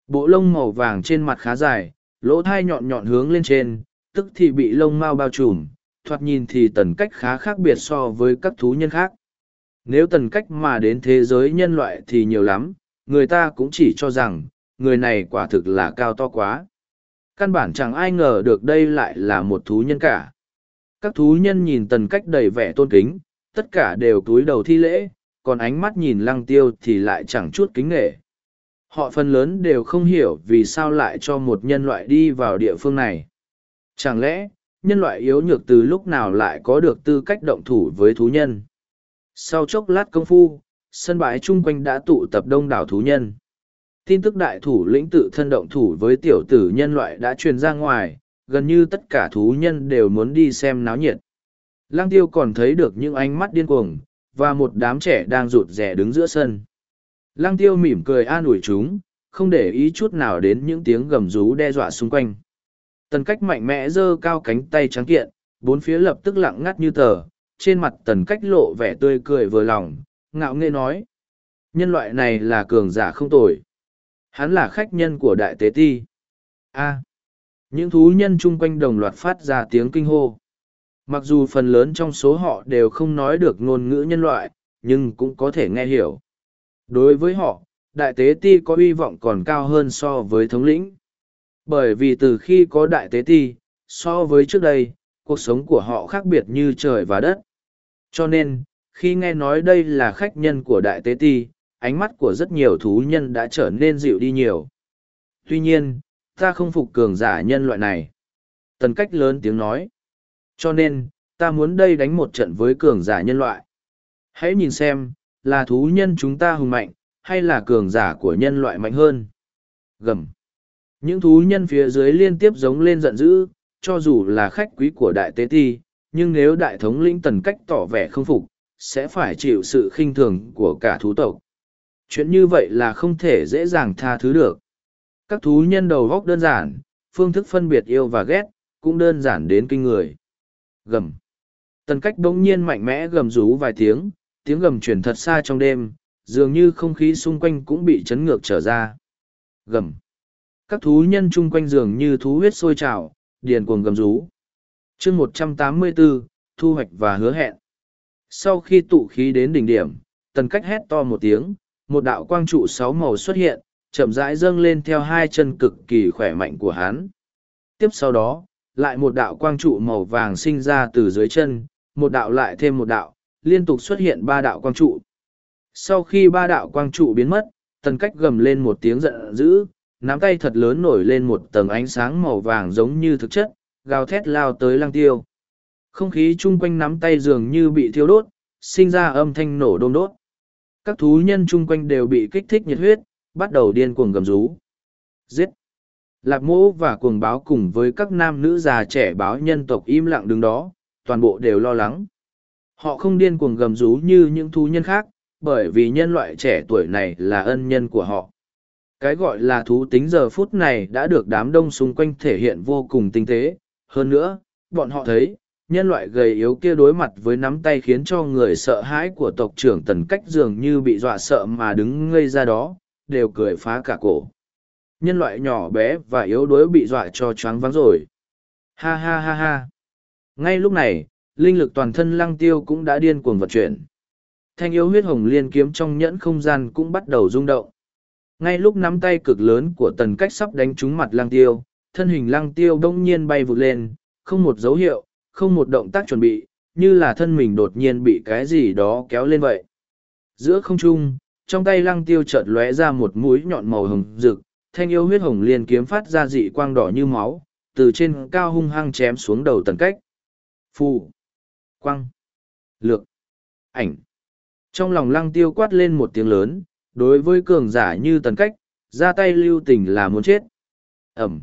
Bộ lông màu vàng trên mặt khá dài, lỗ thai nhọn nhọn hướng lên trên, tức thì bị lông mau bao trùm, thoạt nhìn thì tần cách khá khác biệt so với các thú nhân khác. Nếu tần cách mà đến thế giới nhân loại thì nhiều lắm, người ta cũng chỉ cho rằng, người này quả thực là cao to quá. Căn bản chẳng ai ngờ được đây lại là một thú nhân cả. Các thú nhân nhìn tần cách đầy vẻ tôn kính, tất cả đều túi đầu thi lễ, còn ánh mắt nhìn lăng tiêu thì lại chẳng chút kính nghệ. Họ phần lớn đều không hiểu vì sao lại cho một nhân loại đi vào địa phương này. Chẳng lẽ, nhân loại yếu nhược từ lúc nào lại có được tư cách động thủ với thú nhân? Sau chốc lát công phu, sân bãi chung quanh đã tụ tập đông đảo thú nhân. Tin tức đại thủ lĩnh tự thân động thủ với tiểu tử nhân loại đã truyền ra ngoài, gần như tất cả thú nhân đều muốn đi xem náo nhiệt. Lang tiêu còn thấy được những ánh mắt điên cuồng, và một đám trẻ đang rụt rè đứng giữa sân. Lăng tiêu mỉm cười an ủi chúng, không để ý chút nào đến những tiếng gầm rú đe dọa xung quanh. Tần cách mạnh mẽ giơ cao cánh tay trắng kiện, bốn phía lập tức lặng ngắt như tờ, trên mặt tần cách lộ vẻ tươi cười vừa lòng, ngạo nghễ nói. Nhân loại này là cường giả không tồi. Hắn là khách nhân của đại tế ti. A những thú nhân chung quanh đồng loạt phát ra tiếng kinh hô. Mặc dù phần lớn trong số họ đều không nói được ngôn ngữ nhân loại, nhưng cũng có thể nghe hiểu. Đối với họ, đại tế ti có hy vọng còn cao hơn so với thống lĩnh. Bởi vì từ khi có đại tế ti, so với trước đây, cuộc sống của họ khác biệt như trời và đất. Cho nên, khi nghe nói đây là khách nhân của đại tế ti, ánh mắt của rất nhiều thú nhân đã trở nên dịu đi nhiều. Tuy nhiên, ta không phục cường giả nhân loại này. Tần cách lớn tiếng nói. Cho nên, ta muốn đây đánh một trận với cường giả nhân loại. Hãy nhìn xem, là thú nhân chúng ta hùng mạnh, hay là cường giả của nhân loại mạnh hơn. Gầm. Những thú nhân phía dưới liên tiếp giống lên giận dữ, cho dù là khách quý của đại tế ti, nhưng nếu đại thống lĩnh tần cách tỏ vẻ không phục, sẽ phải chịu sự khinh thường của cả thú tộc. Chuyện như vậy là không thể dễ dàng tha thứ được. Các thú nhân đầu góc đơn giản, phương thức phân biệt yêu và ghét, cũng đơn giản đến kinh người. Gầm. Tần cách bỗng nhiên mạnh mẽ gầm rú vài tiếng, tiếng gầm chuyển thật xa trong đêm, dường như không khí xung quanh cũng bị chấn ngược trở ra. Gầm. Các thú nhân chung quanh dường như thú huyết sôi trào, điền cuồng gầm rú. chương một trăm tám mươi 184, thu hoạch và hứa hẹn. Sau khi tụ khí đến đỉnh điểm, tần cách hét to một tiếng, một đạo quang trụ sáu màu xuất hiện, chậm rãi dâng lên theo hai chân cực kỳ khỏe mạnh của hắn. Tiếp sau đó, lại một đạo quang trụ màu vàng sinh ra từ dưới chân, một đạo lại thêm một đạo, liên tục xuất hiện ba đạo quang trụ. Sau khi ba đạo quang trụ biến mất, tần cách gầm lên một tiếng giận dữ, nắm tay thật lớn nổi lên một tầng ánh sáng màu vàng giống như thực chất, gào thét lao tới lăng tiêu. Không khí chung quanh nắm tay dường như bị thiêu đốt, sinh ra âm thanh nổ đôm đốt. Các thú nhân chung quanh đều bị kích thích nhiệt huyết, bắt đầu điên cuồng gầm rú. Giết! Lạp mô và cuồng báo cùng với các nam nữ già trẻ báo nhân tộc im lặng đứng đó, toàn bộ đều lo lắng. Họ không điên cuồng gầm rú như những thú nhân khác, bởi vì nhân loại trẻ tuổi này là ân nhân của họ. Cái gọi là thú tính giờ phút này đã được đám đông xung quanh thể hiện vô cùng tinh tế. Hơn nữa, bọn họ thấy, nhân loại gầy yếu kia đối mặt với nắm tay khiến cho người sợ hãi của tộc trưởng tần cách dường như bị dọa sợ mà đứng ngây ra đó, đều cười phá cả cổ. Nhân loại nhỏ bé và yếu đuối bị dọa cho choáng váng rồi. Ha ha ha ha. Ngay lúc này, linh lực toàn thân lăng tiêu cũng đã điên cuồng vận chuyển. Thanh yếu huyết hồng liên kiếm trong nhẫn không gian cũng bắt đầu rung động. Ngay lúc nắm tay cực lớn của tần cách sắp đánh trúng mặt lăng tiêu, thân hình lăng tiêu đông nhiên bay vụt lên, không một dấu hiệu, không một động tác chuẩn bị, như là thân mình đột nhiên bị cái gì đó kéo lên vậy. Giữa không trung, trong tay lăng tiêu chợt lóe ra một mũi nhọn màu hồng rực, thanh yêu huyết hồng liên kiếm phát ra dị quang đỏ như máu, từ trên cao hung hăng chém xuống đầu tần cách. Phù, quang, lược, ảnh. Trong lòng lăng tiêu quát lên một tiếng lớn, đối với cường giả như tần cách, ra tay lưu tình là muốn chết. Ẩm.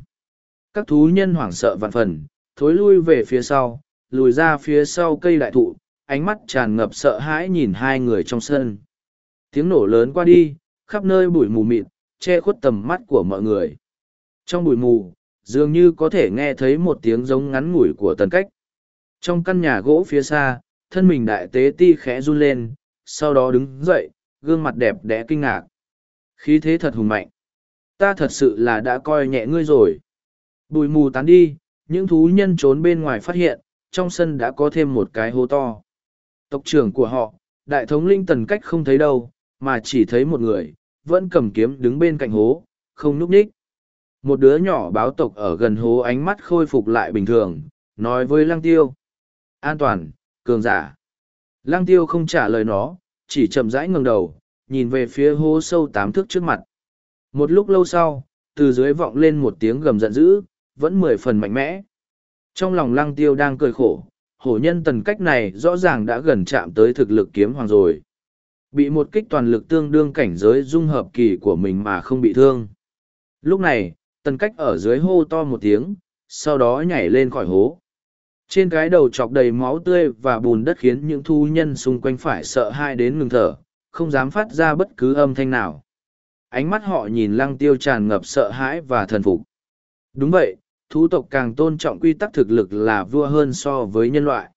Các thú nhân hoảng sợ vạn phần, thối lui về phía sau, lùi ra phía sau cây đại thụ, ánh mắt tràn ngập sợ hãi nhìn hai người trong sân. Tiếng nổ lớn qua đi, khắp nơi bụi mù mịt, che khuất tầm mắt của mọi người. Trong bụi mù, dường như có thể nghe thấy một tiếng giống ngắn ngủi của tần cách. Trong căn nhà gỗ phía xa, thân mình đại tế ti khẽ run lên, sau đó đứng dậy, gương mặt đẹp đẽ kinh ngạc. Khí thế thật hùng mạnh. Ta thật sự là đã coi nhẹ ngươi rồi. Bụi mù tán đi, những thú nhân trốn bên ngoài phát hiện, trong sân đã có thêm một cái hố to. Tộc trưởng của họ, đại thống linh tần cách không thấy đâu, mà chỉ thấy một người, vẫn cầm kiếm đứng bên cạnh hố, không núp ních. Một đứa nhỏ báo tộc ở gần hố ánh mắt khôi phục lại bình thường, nói với lăng tiêu. An toàn, cường giả. Lăng tiêu không trả lời nó, chỉ chậm rãi ngẩng đầu, nhìn về phía hố sâu tám thước trước mặt. Một lúc lâu sau, từ dưới vọng lên một tiếng gầm giận dữ, vẫn mười phần mạnh mẽ. Trong lòng lăng tiêu đang cười khổ, hổ nhân tần cách này rõ ràng đã gần chạm tới thực lực kiếm hoàng rồi. Bị một kích toàn lực tương đương cảnh giới dung hợp kỳ của mình mà không bị thương. Lúc này, tần cách ở dưới hô to một tiếng, sau đó nhảy lên khỏi hố. Trên cái đầu chọc đầy máu tươi và bùn đất khiến những thu nhân xung quanh phải sợ hãi đến ngừng thở, không dám phát ra bất cứ âm thanh nào. Ánh mắt họ nhìn lăng tiêu tràn ngập sợ hãi và thần phục. Đúng vậy, thú tộc càng tôn trọng quy tắc thực lực là vua hơn so với nhân loại.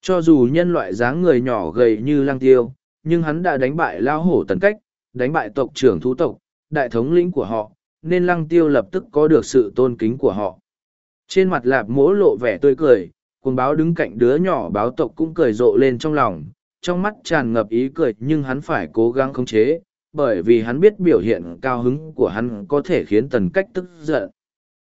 Cho dù nhân loại dáng người nhỏ gầy như lăng tiêu, nhưng hắn đã đánh bại lao hổ tần cách, đánh bại tộc trưởng thú tộc, đại thống lĩnh của họ, nên lăng tiêu lập tức có được sự tôn kính của họ. Trên mặt lạp mỗ lộ vẻ tươi cười, cuồng báo đứng cạnh đứa nhỏ báo tộc cũng cười rộ lên trong lòng, trong mắt tràn ngập ý cười nhưng hắn phải cố gắng khống chế, bởi vì hắn biết biểu hiện cao hứng của hắn có thể khiến tần cách tức giận.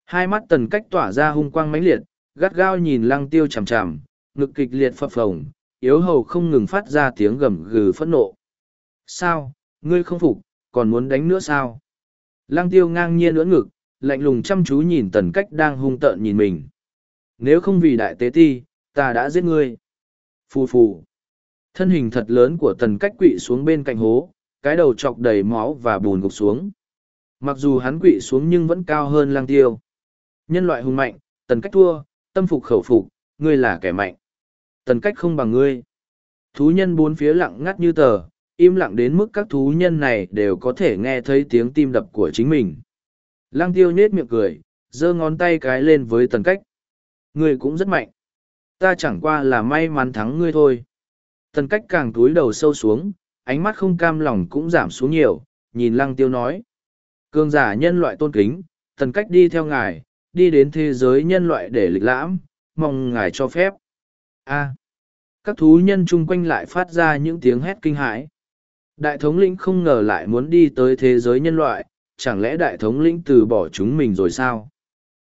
Hai mắt tần cách tỏa ra hung quang mãnh liệt, gắt gao nhìn lăng tiêu chằm chằm, ngực kịch liệt phập phồng, yếu hầu không ngừng phát ra tiếng gầm gừ phẫn nộ. Sao, ngươi không phục, còn muốn đánh nữa sao? Lăng tiêu ngang nhiên ưỡn ngực, lạnh lùng chăm chú nhìn tần cách đang hung tợn nhìn mình. Nếu không vì đại tế ti, ta đã giết ngươi. Phù phù. Thân hình thật lớn của tần cách quỵ xuống bên cạnh hố, cái đầu chọc đầy máu và bùn gục xuống. Mặc dù hắn quỵ xuống nhưng vẫn cao hơn lang tiêu. Nhân loại hùng mạnh, tần cách thua, tâm phục khẩu phục, ngươi là kẻ mạnh. Tần cách không bằng ngươi. Thú nhân bốn phía lặng ngắt như tờ, im lặng đến mức các thú nhân này đều có thể nghe thấy tiếng tim đập của chính mình. Lăng tiêu nhết miệng cười, giơ ngón tay cái lên với tần cách. Ngươi cũng rất mạnh. Ta chẳng qua là may mắn thắng ngươi thôi. Tần cách càng túi đầu sâu xuống, ánh mắt không cam lòng cũng giảm xuống nhiều, nhìn lăng tiêu nói. Cương giả nhân loại tôn kính, tần cách đi theo ngài, đi đến thế giới nhân loại để lịch lãm, mong ngài cho phép. A. các thú nhân chung quanh lại phát ra những tiếng hét kinh hãi. Đại thống lĩnh không ngờ lại muốn đi tới thế giới nhân loại, chẳng lẽ đại thống lĩnh từ bỏ chúng mình rồi sao?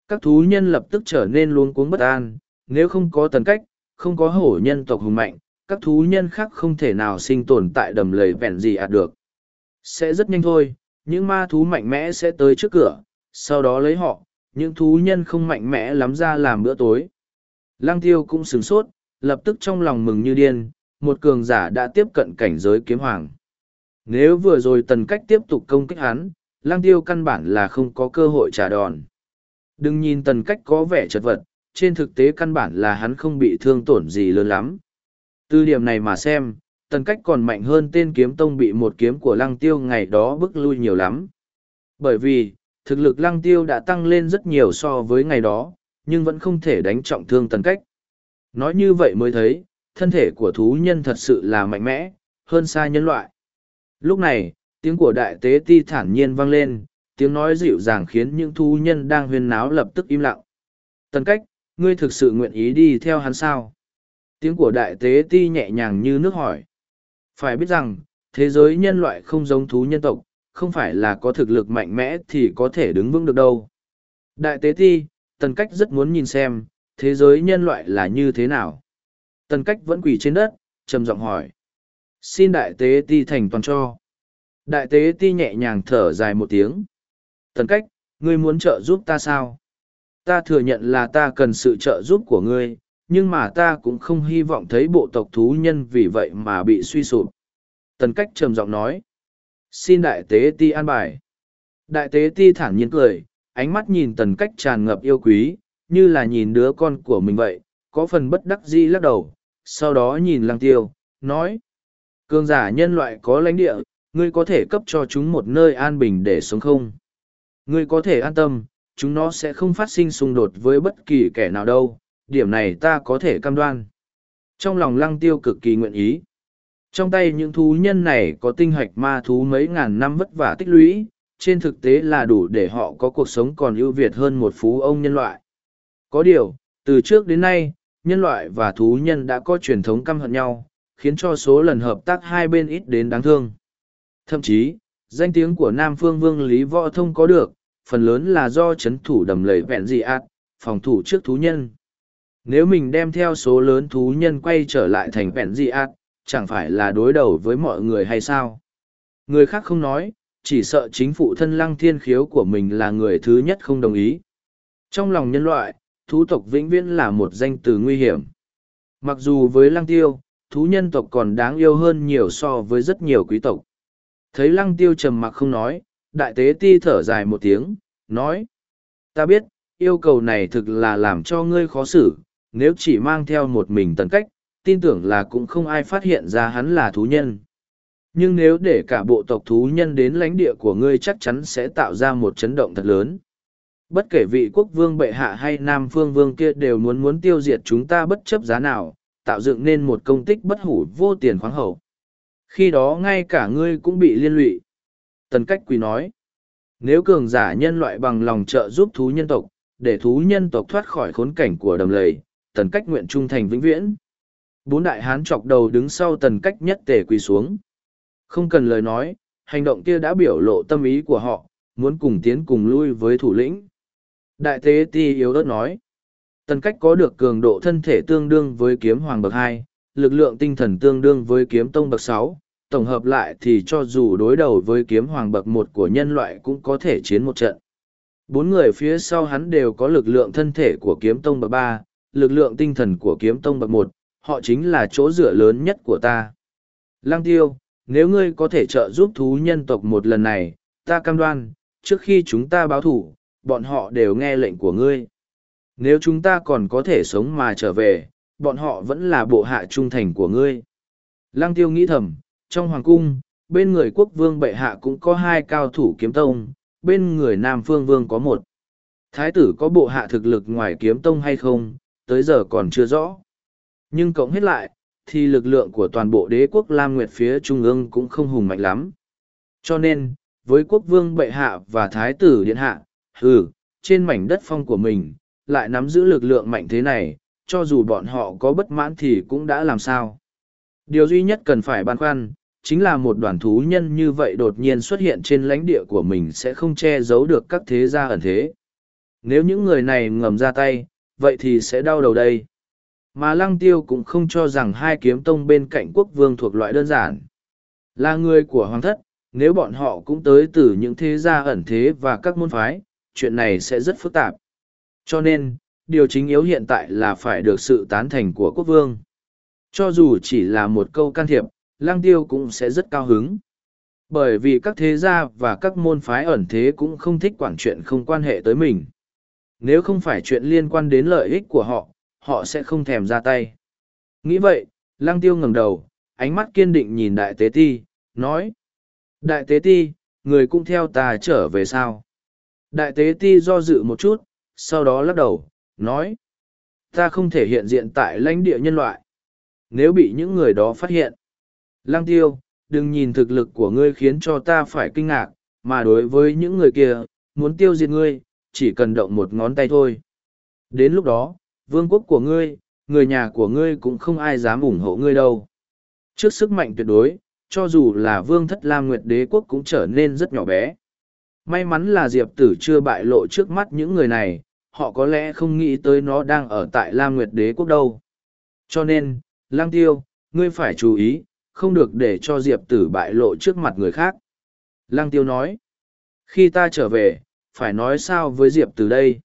Các thú nhân lập tức trở nên luống cuống bất an, nếu không có tần cách, không có hổ nhân tộc hùng mạnh, các thú nhân khác không thể nào sinh tồn tại đầm lầy vẹn gì ạt được. Sẽ rất nhanh thôi, những ma thú mạnh mẽ sẽ tới trước cửa, sau đó lấy họ, những thú nhân không mạnh mẽ lắm ra làm bữa tối. Lăng tiêu cũng sửng sốt, lập tức trong lòng mừng như điên, một cường giả đã tiếp cận cảnh giới kiếm hoàng. Nếu vừa rồi tần cách tiếp tục công kích hắn, lang tiêu căn bản là không có cơ hội trả đòn. Đừng nhìn tần cách có vẻ chật vật, trên thực tế căn bản là hắn không bị thương tổn gì lớn lắm. Từ điểm này mà xem, tần cách còn mạnh hơn tên kiếm tông bị một kiếm của lăng tiêu ngày đó bức lui nhiều lắm. Bởi vì, thực lực lăng tiêu đã tăng lên rất nhiều so với ngày đó, nhưng vẫn không thể đánh trọng thương tần cách. Nói như vậy mới thấy, thân thể của thú nhân thật sự là mạnh mẽ, hơn xa nhân loại. Lúc này, tiếng của đại tế ti thản nhiên vang lên, tiếng nói dịu dàng khiến những thú nhân đang huyên náo lập tức im lặng. Tần cách, ngươi thực sự nguyện ý đi theo hắn sao? Tiếng của đại tế ti nhẹ nhàng như nước hỏi. Phải biết rằng, thế giới nhân loại không giống thú nhân tộc, không phải là có thực lực mạnh mẽ thì có thể đứng vững được đâu. Đại tế ti, tần cách rất muốn nhìn xem, thế giới nhân loại là như thế nào. Tần cách vẫn quỳ trên đất, trầm giọng hỏi. Xin đại tế ti thành toàn cho. Đại tế ti nhẹ nhàng thở dài một tiếng. Tần cách, ngươi muốn trợ giúp ta sao? Ta thừa nhận là ta cần sự trợ giúp của ngươi, nhưng mà ta cũng không hy vọng thấy bộ tộc thú nhân vì vậy mà bị suy sụp. Tần cách trầm giọng nói. Xin đại tế ti an bài. Đại tế ti thản nhiên cười, ánh mắt nhìn tần cách tràn ngập yêu quý, như là nhìn đứa con của mình vậy, có phần bất đắc dĩ lắc đầu, sau đó nhìn lăng tiêu, nói. Cường giả nhân loại có lãnh địa, ngươi có thể cấp cho chúng một nơi an bình để sống không? Ngươi có thể an tâm, chúng nó sẽ không phát sinh xung đột với bất kỳ kẻ nào đâu, điểm này ta có thể cam đoan. Trong lòng lăng tiêu cực kỳ nguyện ý. Trong tay những thú nhân này có tinh hoạch ma thú mấy ngàn năm vất vả tích lũy, trên thực tế là đủ để họ có cuộc sống còn ưu việt hơn một phú ông nhân loại. Có điều, từ trước đến nay, nhân loại và thú nhân đã có truyền thống căm hận nhau, khiến cho số lần hợp tác hai bên ít đến đáng thương. Thậm chí, danh tiếng của Nam Phương Vương Lý Võ Thông có được, phần lớn là do chấn thủ đầm lầy vẹn dị ạt, phòng thủ trước thú nhân. Nếu mình đem theo số lớn thú nhân quay trở lại thành vẹn dị ạt, chẳng phải là đối đầu với mọi người hay sao? Người khác không nói, chỉ sợ chính phụ thân lăng thiên khiếu của mình là người thứ nhất không đồng ý. Trong lòng nhân loại, thú tộc vĩnh viễn là một danh từ nguy hiểm. Mặc dù với lăng tiêu, thú nhân tộc còn đáng yêu hơn nhiều so với rất nhiều quý tộc. Thấy lăng tiêu trầm mặc không nói, đại tế ti thở dài một tiếng, nói. Ta biết, yêu cầu này thực là làm cho ngươi khó xử, nếu chỉ mang theo một mình tần cách, tin tưởng là cũng không ai phát hiện ra hắn là thú nhân. Nhưng nếu để cả bộ tộc thú nhân đến lãnh địa của ngươi chắc chắn sẽ tạo ra một chấn động thật lớn. Bất kể vị quốc vương bệ hạ hay nam phương vương kia đều muốn muốn tiêu diệt chúng ta bất chấp giá nào, tạo dựng nên một công tích bất hủ vô tiền khoáng hậu. Khi đó ngay cả ngươi cũng bị liên lụy. Tần cách quỳ nói, nếu cường giả nhân loại bằng lòng trợ giúp thú nhân tộc, để thú nhân tộc thoát khỏi khốn cảnh của đầm lầy, tần cách nguyện trung thành vĩnh viễn. Bốn đại hán chọc đầu đứng sau tần cách nhất tề quỳ xuống. Không cần lời nói, hành động kia đã biểu lộ tâm ý của họ, muốn cùng tiến cùng lui với thủ lĩnh. Đại tế ti yếu ớt nói. Tần cách có được cường độ thân thể tương đương với kiếm hoàng bậc hai, lực lượng tinh thần tương đương với kiếm tông bậc sáu, tổng hợp lại thì cho dù đối đầu với kiếm hoàng bậc một của nhân loại cũng có thể chiến một trận. Bốn người phía sau hắn đều có lực lượng thân thể của kiếm tông bậc ba, lực lượng tinh thần của kiếm tông bậc một, họ chính là chỗ dựa lớn nhất của ta. Lang tiêu, nếu ngươi có thể trợ giúp thú nhân tộc một lần này, ta cam đoan, trước khi chúng ta báo thủ, bọn họ đều nghe lệnh của ngươi. Nếu chúng ta còn có thể sống mà trở về, bọn họ vẫn là bộ hạ trung thành của ngươi. Lăng tiêu nghĩ thầm, trong hoàng cung, bên người quốc vương bệ hạ cũng có hai cao thủ kiếm tông, bên người nam phương vương có một. Thái tử có bộ hạ thực lực ngoài kiếm tông hay không, tới giờ còn chưa rõ. Nhưng cộng hết lại, thì lực lượng của toàn bộ đế quốc Lam Nguyệt phía trung ương cũng không hùng mạnh lắm. Cho nên, với quốc vương bệ hạ và thái tử điện hạ, hừ, trên mảnh đất phong của mình, lại nắm giữ lực lượng mạnh thế này, cho dù bọn họ có bất mãn thì cũng đã làm sao. Điều duy nhất cần phải băn khoăn, chính là một đoàn thú nhân như vậy đột nhiên xuất hiện trên lãnh địa của mình sẽ không che giấu được các thế gia ẩn thế. Nếu những người này ngầm ra tay, vậy thì sẽ đau đầu đây. Mà lăng tiêu cũng không cho rằng hai kiếm tông bên cạnh quốc vương thuộc loại đơn giản. Là người của hoàng thất, nếu bọn họ cũng tới từ những thế gia ẩn thế và các môn phái, chuyện này sẽ rất phức tạp. Cho nên, điều chính yếu hiện tại là phải được sự tán thành của quốc vương. Cho dù chỉ là một câu can thiệp, lăng tiêu cũng sẽ rất cao hứng. Bởi vì các thế gia và các môn phái ẩn thế cũng không thích quản chuyện không quan hệ tới mình. Nếu không phải chuyện liên quan đến lợi ích của họ, họ sẽ không thèm ra tay. Nghĩ vậy, lăng tiêu ngẩng đầu, ánh mắt kiên định nhìn đại tế ti, nói. Đại tế ti, người cũng theo ta trở về sao? Đại tế ti do dự một chút, sau đó lắc đầu, nói. Ta không thể hiện diện tại lãnh địa nhân loại. Nếu bị những người đó phát hiện. Lăng tiêu, đừng nhìn thực lực của ngươi khiến cho ta phải kinh ngạc, mà đối với những người kia, muốn tiêu diệt ngươi, chỉ cần động một ngón tay thôi. Đến lúc đó, vương quốc của ngươi, người nhà của ngươi cũng không ai dám ủng hộ ngươi đâu. Trước sức mạnh tuyệt đối, cho dù là vương thất Lam Nguyệt đế quốc cũng trở nên rất nhỏ bé. May mắn là Diệp Tử chưa bại lộ trước mắt những người này, họ có lẽ không nghĩ tới nó đang ở tại Lam Nguyệt đế quốc đâu. Cho nên, Lang Tiêu, ngươi phải chú ý, không được để cho Diệp Tử bại lộ trước mặt người khác. Lang Tiêu nói, khi ta trở về, phải nói sao với Diệp Tử đây?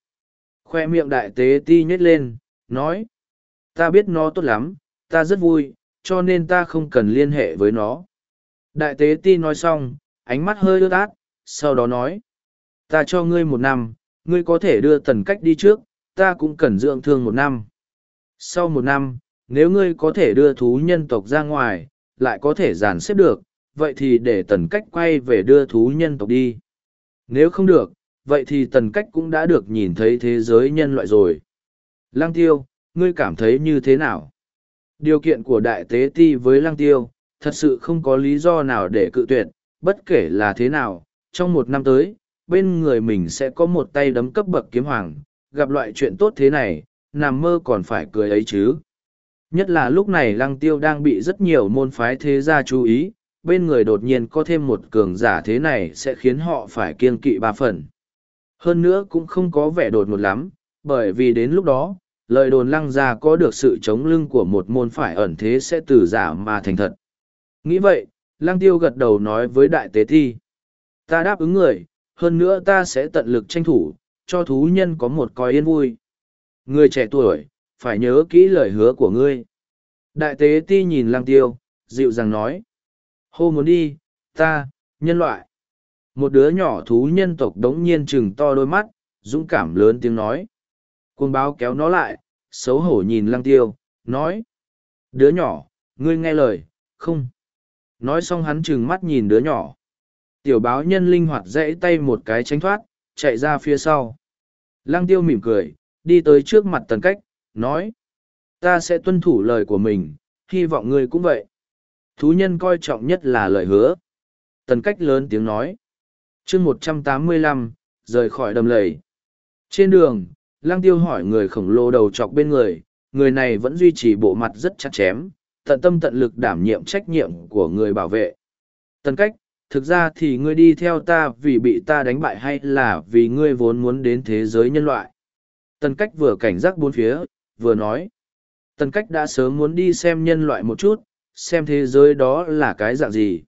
Khoe miệng đại tế ti nhét lên, nói, ta biết nó tốt lắm, ta rất vui, cho nên ta không cần liên hệ với nó. Đại tế ti nói xong, ánh mắt hơi ướt át, sau đó nói, ta cho ngươi một năm, ngươi có thể đưa tần cách đi trước, ta cũng cần dưỡng thương một năm. Sau một năm, nếu ngươi có thể đưa thú nhân tộc ra ngoài, lại có thể dàn xếp được, vậy thì để tần cách quay về đưa thú nhân tộc đi. Nếu không được, vậy thì tần cách cũng đã được nhìn thấy thế giới nhân loại rồi. Lăng tiêu, ngươi cảm thấy như thế nào? Điều kiện của đại tế ti với lăng tiêu, thật sự không có lý do nào để cự tuyệt, bất kể là thế nào, trong một năm tới, bên người mình sẽ có một tay đấm cấp bậc kiếm hoàng, gặp loại chuyện tốt thế này, nằm mơ còn phải cười ấy chứ. Nhất là lúc này lăng tiêu đang bị rất nhiều môn phái thế gia chú ý, bên người đột nhiên có thêm một cường giả thế này sẽ khiến họ phải kiên kỵ ba phần. Hơn nữa cũng không có vẻ đột ngột lắm, bởi vì đến lúc đó, lời đồn lăng gia có được sự chống lưng của một môn phải ẩn thế sẽ từ giả mà thành thật. Nghĩ vậy, lăng tiêu gật đầu nói với đại tế thi. Ta đáp ứng người, hơn nữa ta sẽ tận lực tranh thủ, cho thú nhân có một coi yên vui. Người trẻ tuổi, phải nhớ kỹ lời hứa của ngươi. Đại tế ti nhìn lang tiêu, dịu dàng nói. Hô muốn đi, ta, nhân loại. Một đứa nhỏ thú nhân tộc đống nhiên chừng to đôi mắt, dũng cảm lớn tiếng nói. Cuồng báo kéo nó lại, xấu hổ nhìn lang tiêu, nói. Đứa nhỏ, ngươi nghe lời, không. Nói xong hắn chừng mắt nhìn đứa nhỏ. Tiểu báo nhân linh hoạt dãy tay một cái tránh thoát, chạy ra phía sau. Lăng tiêu mỉm cười, đi tới trước mặt tần cách, nói. Ta sẽ tuân thủ lời của mình, hy vọng ngươi cũng vậy. Thú nhân coi trọng nhất là lời hứa. Tần cách lớn tiếng nói. chương một trăm tám mươi lăm rời khỏi đầm lầy. Trên đường, lăng tiêu hỏi người khổng lồ đầu chọc bên người, người này vẫn duy trì bộ mặt rất chặt chém, tận tâm tận lực đảm nhiệm trách nhiệm của người bảo vệ. Tần cách, thực ra thì ngươi đi theo ta vì bị ta đánh bại hay là vì ngươi vốn muốn đến thế giới nhân loại. Tần cách vừa cảnh giác bốn phía, vừa nói. Tần cách đã sớm muốn đi xem nhân loại một chút, xem thế giới đó là cái dạng gì.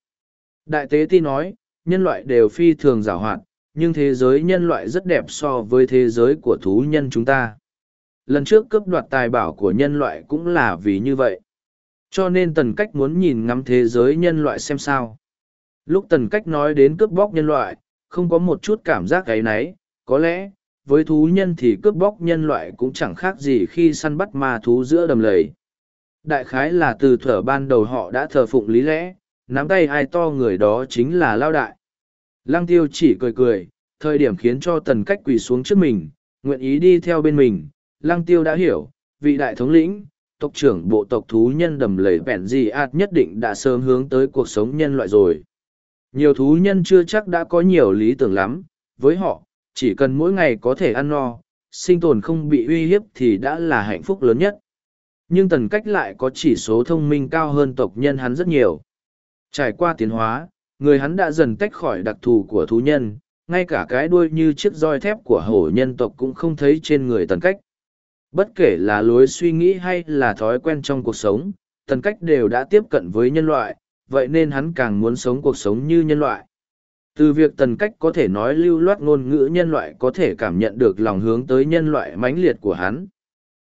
Đại tế ti nói, nhân loại đều phi thường giảo hoạt, nhưng thế giới nhân loại rất đẹp so với thế giới của thú nhân chúng ta. Lần trước cướp đoạt tài bảo của nhân loại cũng là vì như vậy. Cho nên tần cách muốn nhìn ngắm thế giới nhân loại xem sao. Lúc tần cách nói đến cướp bóc nhân loại, không có một chút cảm giác gáy náy, có lẽ, với thú nhân thì cướp bóc nhân loại cũng chẳng khác gì khi săn bắt ma thú giữa đầm lầy. Đại khái là từ thở ban đầu họ đã thờ phụng lý lẽ, nắm tay ai to người đó chính là lao đại. Lăng tiêu chỉ cười cười, thời điểm khiến cho tần cách quỳ xuống trước mình, nguyện ý đi theo bên mình. Lăng tiêu đã hiểu, vị đại thống lĩnh, tộc trưởng bộ tộc thú nhân đầm lầy vẹn gì ạt nhất định đã sớm hướng tới cuộc sống nhân loại rồi. Nhiều thú nhân chưa chắc đã có nhiều lý tưởng lắm, với họ, chỉ cần mỗi ngày có thể ăn no, sinh tồn không bị uy hiếp thì đã là hạnh phúc lớn nhất. Nhưng tần cách lại có chỉ số thông minh cao hơn tộc nhân hắn rất nhiều. Trải qua tiến hóa, người hắn đã dần tách khỏi đặc thù của thú nhân, ngay cả cái đuôi như chiếc roi thép của hổ nhân tộc cũng không thấy trên người tần cách. Bất kể là lối suy nghĩ hay là thói quen trong cuộc sống, tần cách đều đã tiếp cận với nhân loại, vậy nên hắn càng muốn sống cuộc sống như nhân loại. Từ việc tần cách có thể nói lưu loát ngôn ngữ nhân loại có thể cảm nhận được lòng hướng tới nhân loại mãnh liệt của hắn.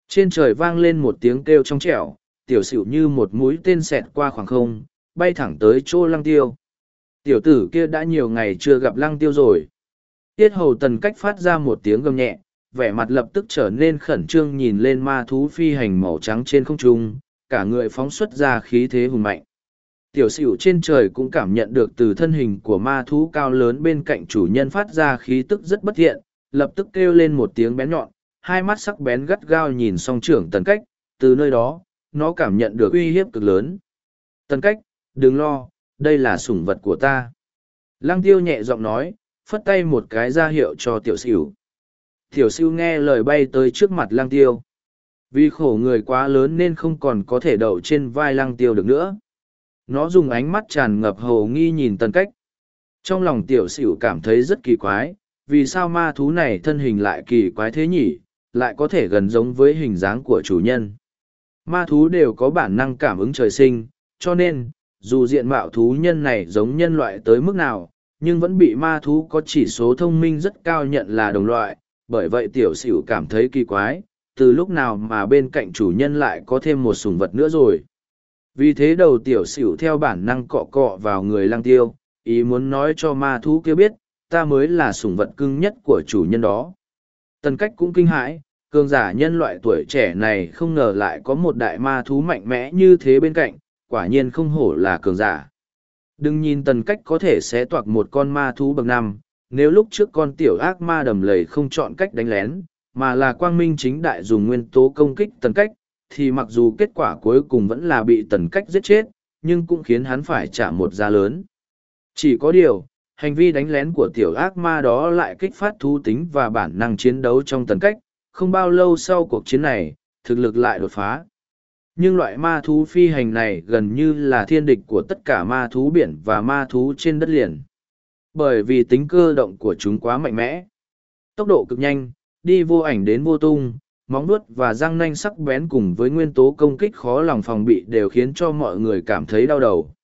Trên trời vang lên một tiếng kêu trong trẻo, tiểu xỉu như một mũi tên xẹt qua khoảng không, bay thẳng tới chỗ lăng tiêu. Tiểu tử kia đã nhiều ngày chưa gặp lăng tiêu rồi. Tiết hầu tần cách phát ra một tiếng gầm nhẹ, vẻ mặt lập tức trở nên khẩn trương nhìn lên ma thú phi hành màu trắng trên không trung, cả người phóng xuất ra khí thế hùng mạnh. Tiểu sửu trên trời cũng cảm nhận được từ thân hình của ma thú cao lớn bên cạnh chủ nhân phát ra khí tức rất bất thiện, lập tức kêu lên một tiếng bén nhọn, hai mắt sắc bén gắt gao nhìn song trưởng tần cách, từ nơi đó, nó cảm nhận được uy hiếp cực lớn. Tần cách, đừng lo, đây là sủng vật của ta. Lăng tiêu nhẹ giọng nói, phất tay một cái ra hiệu cho tiểu sửu. Tiểu sửu nghe lời bay tới trước mặt lăng tiêu. Vì khổ người quá lớn nên không còn có thể đậu trên vai lăng tiêu được nữa. Nó dùng ánh mắt tràn ngập hầu nghi nhìn tần cách. Trong lòng tiểu xỉu cảm thấy rất kỳ quái, vì sao ma thú này thân hình lại kỳ quái thế nhỉ, lại có thể gần giống với hình dáng của chủ nhân. Ma thú đều có bản năng cảm ứng trời sinh, cho nên, dù diện mạo thú nhân này giống nhân loại tới mức nào, nhưng vẫn bị ma thú có chỉ số thông minh rất cao nhận là đồng loại, bởi vậy tiểu xỉu cảm thấy kỳ quái, từ lúc nào mà bên cạnh chủ nhân lại có thêm một sùng vật nữa rồi. Vì thế đầu tiểu sửu theo bản năng cọ cọ vào người lang tiêu, ý muốn nói cho ma thú kia biết, ta mới là sủng vật cưng nhất của chủ nhân đó. Tần cách cũng kinh hãi, cường giả nhân loại tuổi trẻ này không ngờ lại có một đại ma thú mạnh mẽ như thế bên cạnh, quả nhiên không hổ là cường giả. Đừng nhìn tần cách có thể xé toạc một con ma thú bậc năm, nếu lúc trước con tiểu ác ma đầm lầy không chọn cách đánh lén, mà là quang minh chính đại dùng nguyên tố công kích tần cách, thì mặc dù kết quả cuối cùng vẫn là bị tần cách giết chết, nhưng cũng khiến hắn phải trả một giá lớn. Chỉ có điều, hành vi đánh lén của tiểu ác ma đó lại kích phát thú tính và bản năng chiến đấu trong tần cách, không bao lâu sau cuộc chiến này, thực lực lại đột phá. Nhưng loại ma thú phi hành này gần như là thiên địch của tất cả ma thú biển và ma thú trên đất liền. Bởi vì tính cơ động của chúng quá mạnh mẽ. Tốc độ cực nhanh, đi vô ảnh đến vô tung, móng nuốt và răng nanh sắc bén cùng với nguyên tố công kích khó lòng phòng bị đều khiến cho mọi người cảm thấy đau đầu.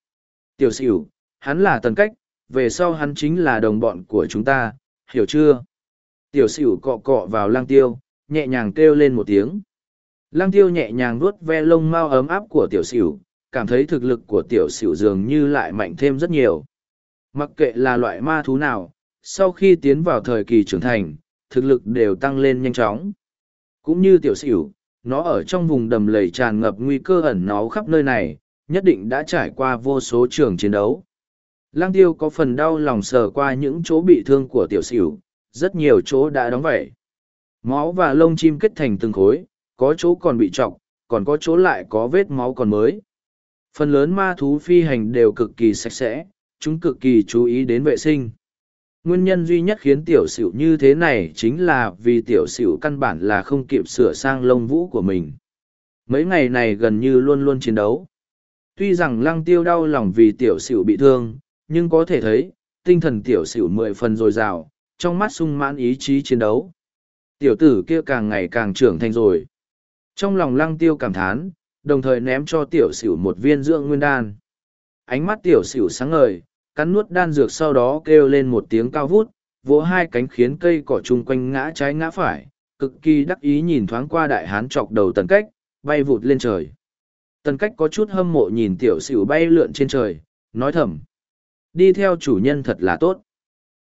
Tiểu xỉu, hắn là tần cách, về sau hắn chính là đồng bọn của chúng ta, hiểu chưa? Tiểu xỉu cọ cọ vào lang tiêu, nhẹ nhàng kêu lên một tiếng. Lang tiêu nhẹ nhàng vuốt ve lông mau ấm áp của tiểu xỉu, cảm thấy thực lực của tiểu xỉu dường như lại mạnh thêm rất nhiều. Mặc kệ là loại ma thú nào, sau khi tiến vào thời kỳ trưởng thành, thực lực đều tăng lên nhanh chóng. Cũng như tiểu xỉu, nó ở trong vùng đầm lầy tràn ngập nguy cơ ẩn náu khắp nơi này nhất định đã trải qua vô số trường chiến đấu Lang tiêu có phần đau lòng sờ qua những chỗ bị thương của tiểu xỉu, rất nhiều chỗ đã đóng vẩy. Máu và lông chim kết thành từng khối, có chỗ còn bị trọc, còn có chỗ lại có vết máu còn mới. Phần lớn ma thú phi hành đều cực kỳ sạch sẽ, chúng cực kỳ chú ý đến vệ sinh. Nguyên nhân duy nhất khiến tiểu xỉu như thế này chính là vì tiểu xỉu căn bản là không kịp sửa sang lông vũ của mình. Mấy ngày này gần như luôn luôn chiến đấu. Tuy rằng lăng tiêu đau lòng vì tiểu xỉu bị thương, nhưng có thể thấy, tinh thần tiểu xỉu mười phần dồi dào, trong mắt sung mãn ý chí chiến đấu. Tiểu tử kia càng ngày càng trưởng thành rồi. Trong lòng lăng tiêu cảm thán, đồng thời ném cho tiểu xỉu một viên dưỡng nguyên đan. Ánh mắt tiểu xỉu sáng ngời, cắn nuốt đan dược sau đó kêu lên một tiếng cao vút, vỗ hai cánh khiến cây cỏ chung quanh ngã trái ngã phải, cực kỳ đắc ý nhìn thoáng qua đại hán chọc đầu tần cách, bay vụt lên trời. Tần cách có chút hâm mộ nhìn tiểu xỉu bay lượn trên trời, nói thầm. Đi theo chủ nhân thật là tốt.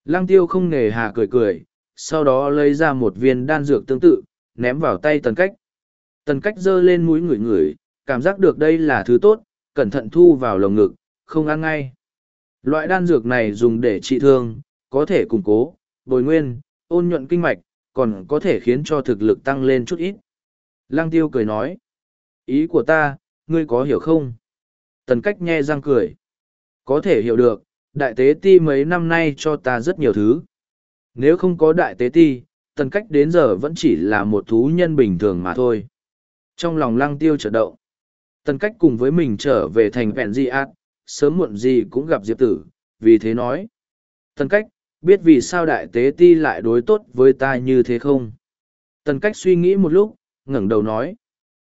Lăng tiêu không nề hà cười cười, sau đó lấy ra một viên đan dược tương tự, ném vào tay tần cách. Tần cách giơ lên mũi ngửi ngửi, cảm giác được đây là thứ tốt, cẩn thận thu vào lồng ngực, không ăn ngay. Loại đan dược này dùng để trị thương, có thể củng cố, bồi nguyên, ôn nhuận kinh mạch, còn có thể khiến cho thực lực tăng lên chút ít. Lăng tiêu cười nói, ý của ta, ngươi có hiểu không? Tần cách nhe răng cười. Có thể hiểu được, đại tế ti mấy năm nay cho ta rất nhiều thứ. Nếu không có đại tế ti, tần cách đến giờ vẫn chỉ là một thú nhân bình thường mà thôi. Trong lòng lăng tiêu trở động, tần cách cùng với mình trở về thành vẹn di át, sớm muộn gì cũng gặp diệp tử, vì thế nói. Tần cách, biết vì sao đại tế ti lại đối tốt với ta như thế không? Tần cách suy nghĩ một lúc, ngẩng đầu nói.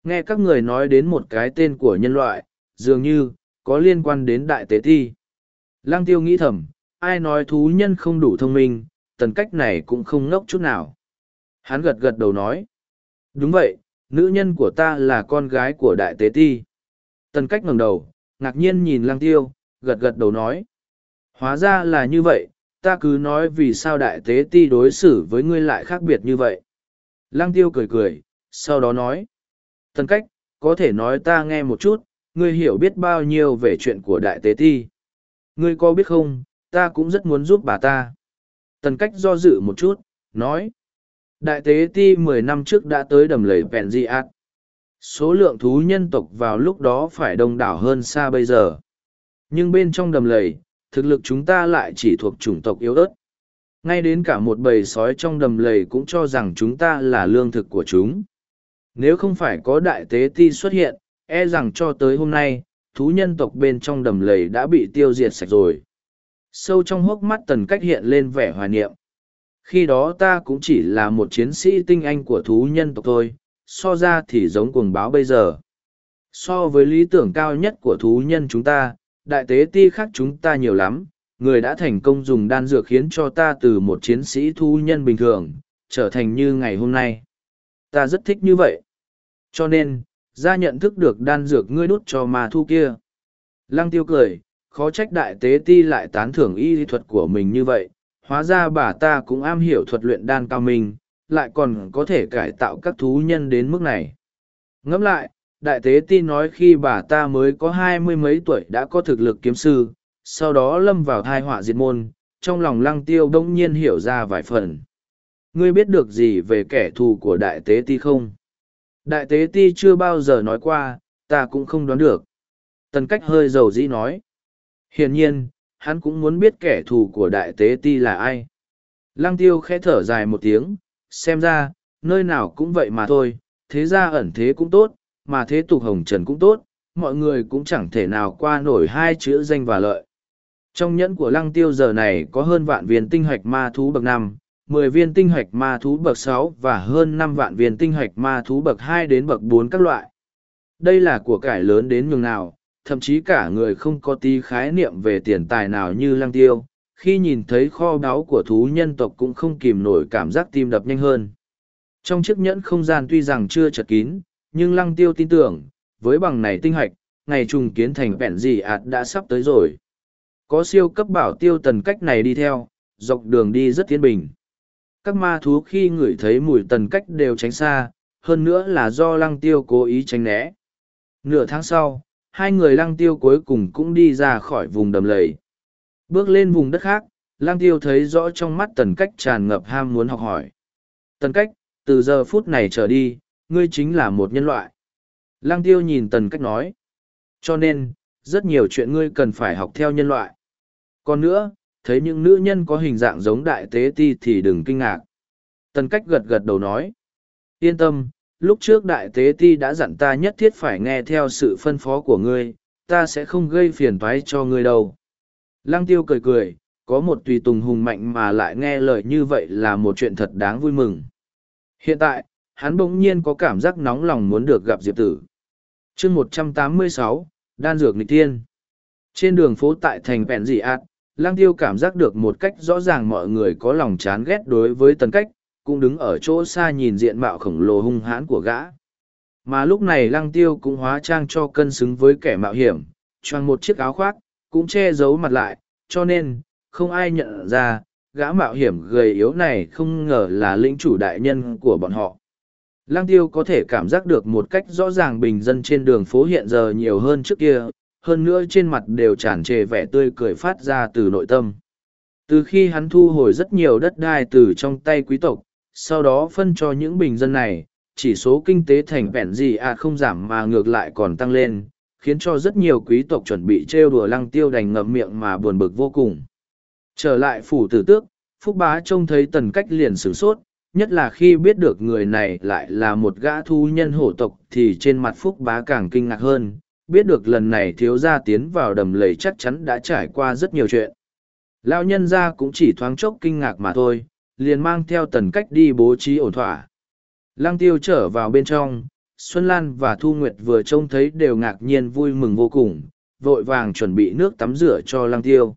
Nghe các người nói đến một cái tên của nhân loại, dường như, có liên quan đến đại tế ti. Lang tiêu nghĩ thầm, ai nói thú nhân không đủ thông minh, tần cách này cũng không ngốc chút nào. Hắn gật gật đầu nói. Đúng vậy, nữ nhân của ta là con gái của đại tế ti. Tần cách ngẩng đầu, ngạc nhiên nhìn lăng tiêu, gật gật đầu nói. Hóa ra là như vậy, ta cứ nói vì sao đại tế ti đối xử với ngươi lại khác biệt như vậy. Lăng tiêu cười cười, sau đó nói. Tần cách, có thể nói ta nghe một chút, ngươi hiểu biết bao nhiêu về chuyện của đại tế ti. Ngươi có biết không, ta cũng rất muốn giúp bà ta. Tần cách do dự một chút, nói. Đại tế ti mười năm trước đã tới đầm lầy Pèn Di Số lượng thú nhân tộc vào lúc đó phải đông đảo hơn xa bây giờ. Nhưng bên trong đầm lầy, thực lực chúng ta lại chỉ thuộc chủng tộc yếu ớt. Ngay đến cả một bầy sói trong đầm lầy cũng cho rằng chúng ta là lương thực của chúng. Nếu không phải có đại tế ti xuất hiện, e rằng cho tới hôm nay, thú nhân tộc bên trong đầm lầy đã bị tiêu diệt sạch rồi. Sâu trong hốc mắt tần cách hiện lên vẻ hoài niệm. Khi đó ta cũng chỉ là một chiến sĩ tinh anh của thú nhân tộc thôi, so ra thì giống cuồng báo bây giờ. So với lý tưởng cao nhất của thú nhân chúng ta, đại tế ti khác chúng ta nhiều lắm, người đã thành công dùng đan dược khiến cho ta từ một chiến sĩ thú nhân bình thường, trở thành như ngày hôm nay. Ta rất thích như vậy. Cho nên, ra nhận thức được đan dược ngươi đút cho ma thu kia. Lăng tiêu cười, khó trách đại tế ti lại tán thưởng y lý thuật của mình như vậy, hóa ra bà ta cũng am hiểu thuật luyện đan cao minh, lại còn có thể cải tạo các thú nhân đến mức này. Ngẫm lại, đại tế ti nói khi bà ta mới có hai mươi mấy tuổi đã có thực lực kiếm sư, sau đó lâm vào thai họa diệt môn, trong lòng lăng tiêu đông nhiên hiểu ra vài phần. Ngươi biết được gì về kẻ thù của đại tế ti không? Đại tế ti chưa bao giờ nói qua, ta cũng không đoán được. Tần cách hơi dầu dĩ nói. Hiển nhiên, hắn cũng muốn biết kẻ thù của đại tế ti là ai. Lăng tiêu khẽ thở dài một tiếng, xem ra, nơi nào cũng vậy mà thôi, thế ra ẩn thế cũng tốt, mà thế tục hồng trần cũng tốt, mọi người cũng chẳng thể nào qua nổi hai chữ danh và lợi. Trong nhẫn của lăng tiêu giờ này có hơn vạn viên tinh hoạch ma thú bậc năm, mười viên tinh hoạch ma thú bậc sáu và hơn năm vạn viên tinh hoạch ma thú bậc hai đến bậc bốn các loại. Đây là của cải lớn đến nhường nào, thậm chí cả người không có tí khái niệm về tiền tài nào như lăng tiêu, khi nhìn thấy kho báu của thú nhân tộc cũng không kìm nổi cảm giác tim đập nhanh hơn. Trong chiếc nhẫn không gian tuy rằng chưa chật kín, nhưng lăng tiêu tin tưởng, với bằng này tinh hạch ngày trùng kiến thành bẹn gì ạt đã sắp tới rồi. Có siêu cấp bảo tiêu tần cách này đi theo, dọc đường đi rất tiến bình. Các ma thú khi ngửi thấy mùi tần cách đều tránh xa, hơn nữa là do lăng tiêu cố ý tránh né. Nửa tháng sau, hai người lăng tiêu cuối cùng cũng đi ra khỏi vùng đầm lầy. Bước lên vùng đất khác, Lang tiêu thấy rõ trong mắt tần cách tràn ngập ham muốn học hỏi. Tần cách, từ giờ phút này trở đi, ngươi chính là một nhân loại. Lang tiêu nhìn tần cách nói. Cho nên, rất nhiều chuyện ngươi cần phải học theo nhân loại. Còn nữa, thấy những nữ nhân có hình dạng giống đại tế ti thì đừng kinh ngạc. Tần cách gật gật đầu nói. Yên tâm, lúc trước đại tế ti đã dặn ta nhất thiết phải nghe theo sự phân phó của ngươi, ta sẽ không gây phiền toái cho ngươi đâu. Lăng tiêu cười cười, có một tùy tùng hùng mạnh mà lại nghe lời như vậy là một chuyện thật đáng vui mừng. Hiện tại, hắn bỗng nhiên có cảm giác nóng lòng muốn được gặp Diệp Tử. chương một trăm tám mươi sáu Đan Dược Nịch Tiên Trên đường phố tại thành Bẹn Dị Át, Lăng Tiêu cảm giác được một cách rõ ràng mọi người có lòng chán ghét đối với tần cách, cũng đứng ở chỗ xa nhìn diện mạo khổng lồ hung hãn của gã. Mà lúc này Lăng Tiêu cũng hóa trang cho cân xứng với kẻ mạo hiểm, choàng một chiếc áo khoác, cũng che giấu mặt lại, cho nên, không ai nhận ra, gã mạo hiểm gầy yếu này không ngờ là lĩnh chủ đại nhân của bọn họ. Lăng tiêu có thể cảm giác được một cách rõ ràng bình dân trên đường phố hiện giờ nhiều hơn trước kia, hơn nữa trên mặt đều tràn trề vẻ tươi cười phát ra từ nội tâm. Từ khi hắn thu hồi rất nhiều đất đai từ trong tay quý tộc, sau đó phân cho những bình dân này, chỉ số kinh tế thành vẹn gì à không giảm mà ngược lại còn tăng lên, khiến cho rất nhiều quý tộc chuẩn bị trêu đùa lăng tiêu đành ngậm miệng mà buồn bực vô cùng. Trở lại phủ tử tước, Phúc Bá trông thấy tần cách liền sửng sốt, nhất là khi biết được người này lại là một gã thu nhân hổ tộc thì trên mặt Phúc Bá càng kinh ngạc hơn, biết được lần này thiếu gia tiến vào đầm lầy chắc chắn đã trải qua rất nhiều chuyện. Lão nhân gia cũng chỉ thoáng chốc kinh ngạc mà thôi, liền mang theo tần cách đi bố trí ổn thỏa. Lăng tiêu trở vào bên trong, Xuân Lan và Thu Nguyệt vừa trông thấy đều ngạc nhiên vui mừng vô cùng, vội vàng chuẩn bị nước tắm rửa cho lăng tiêu.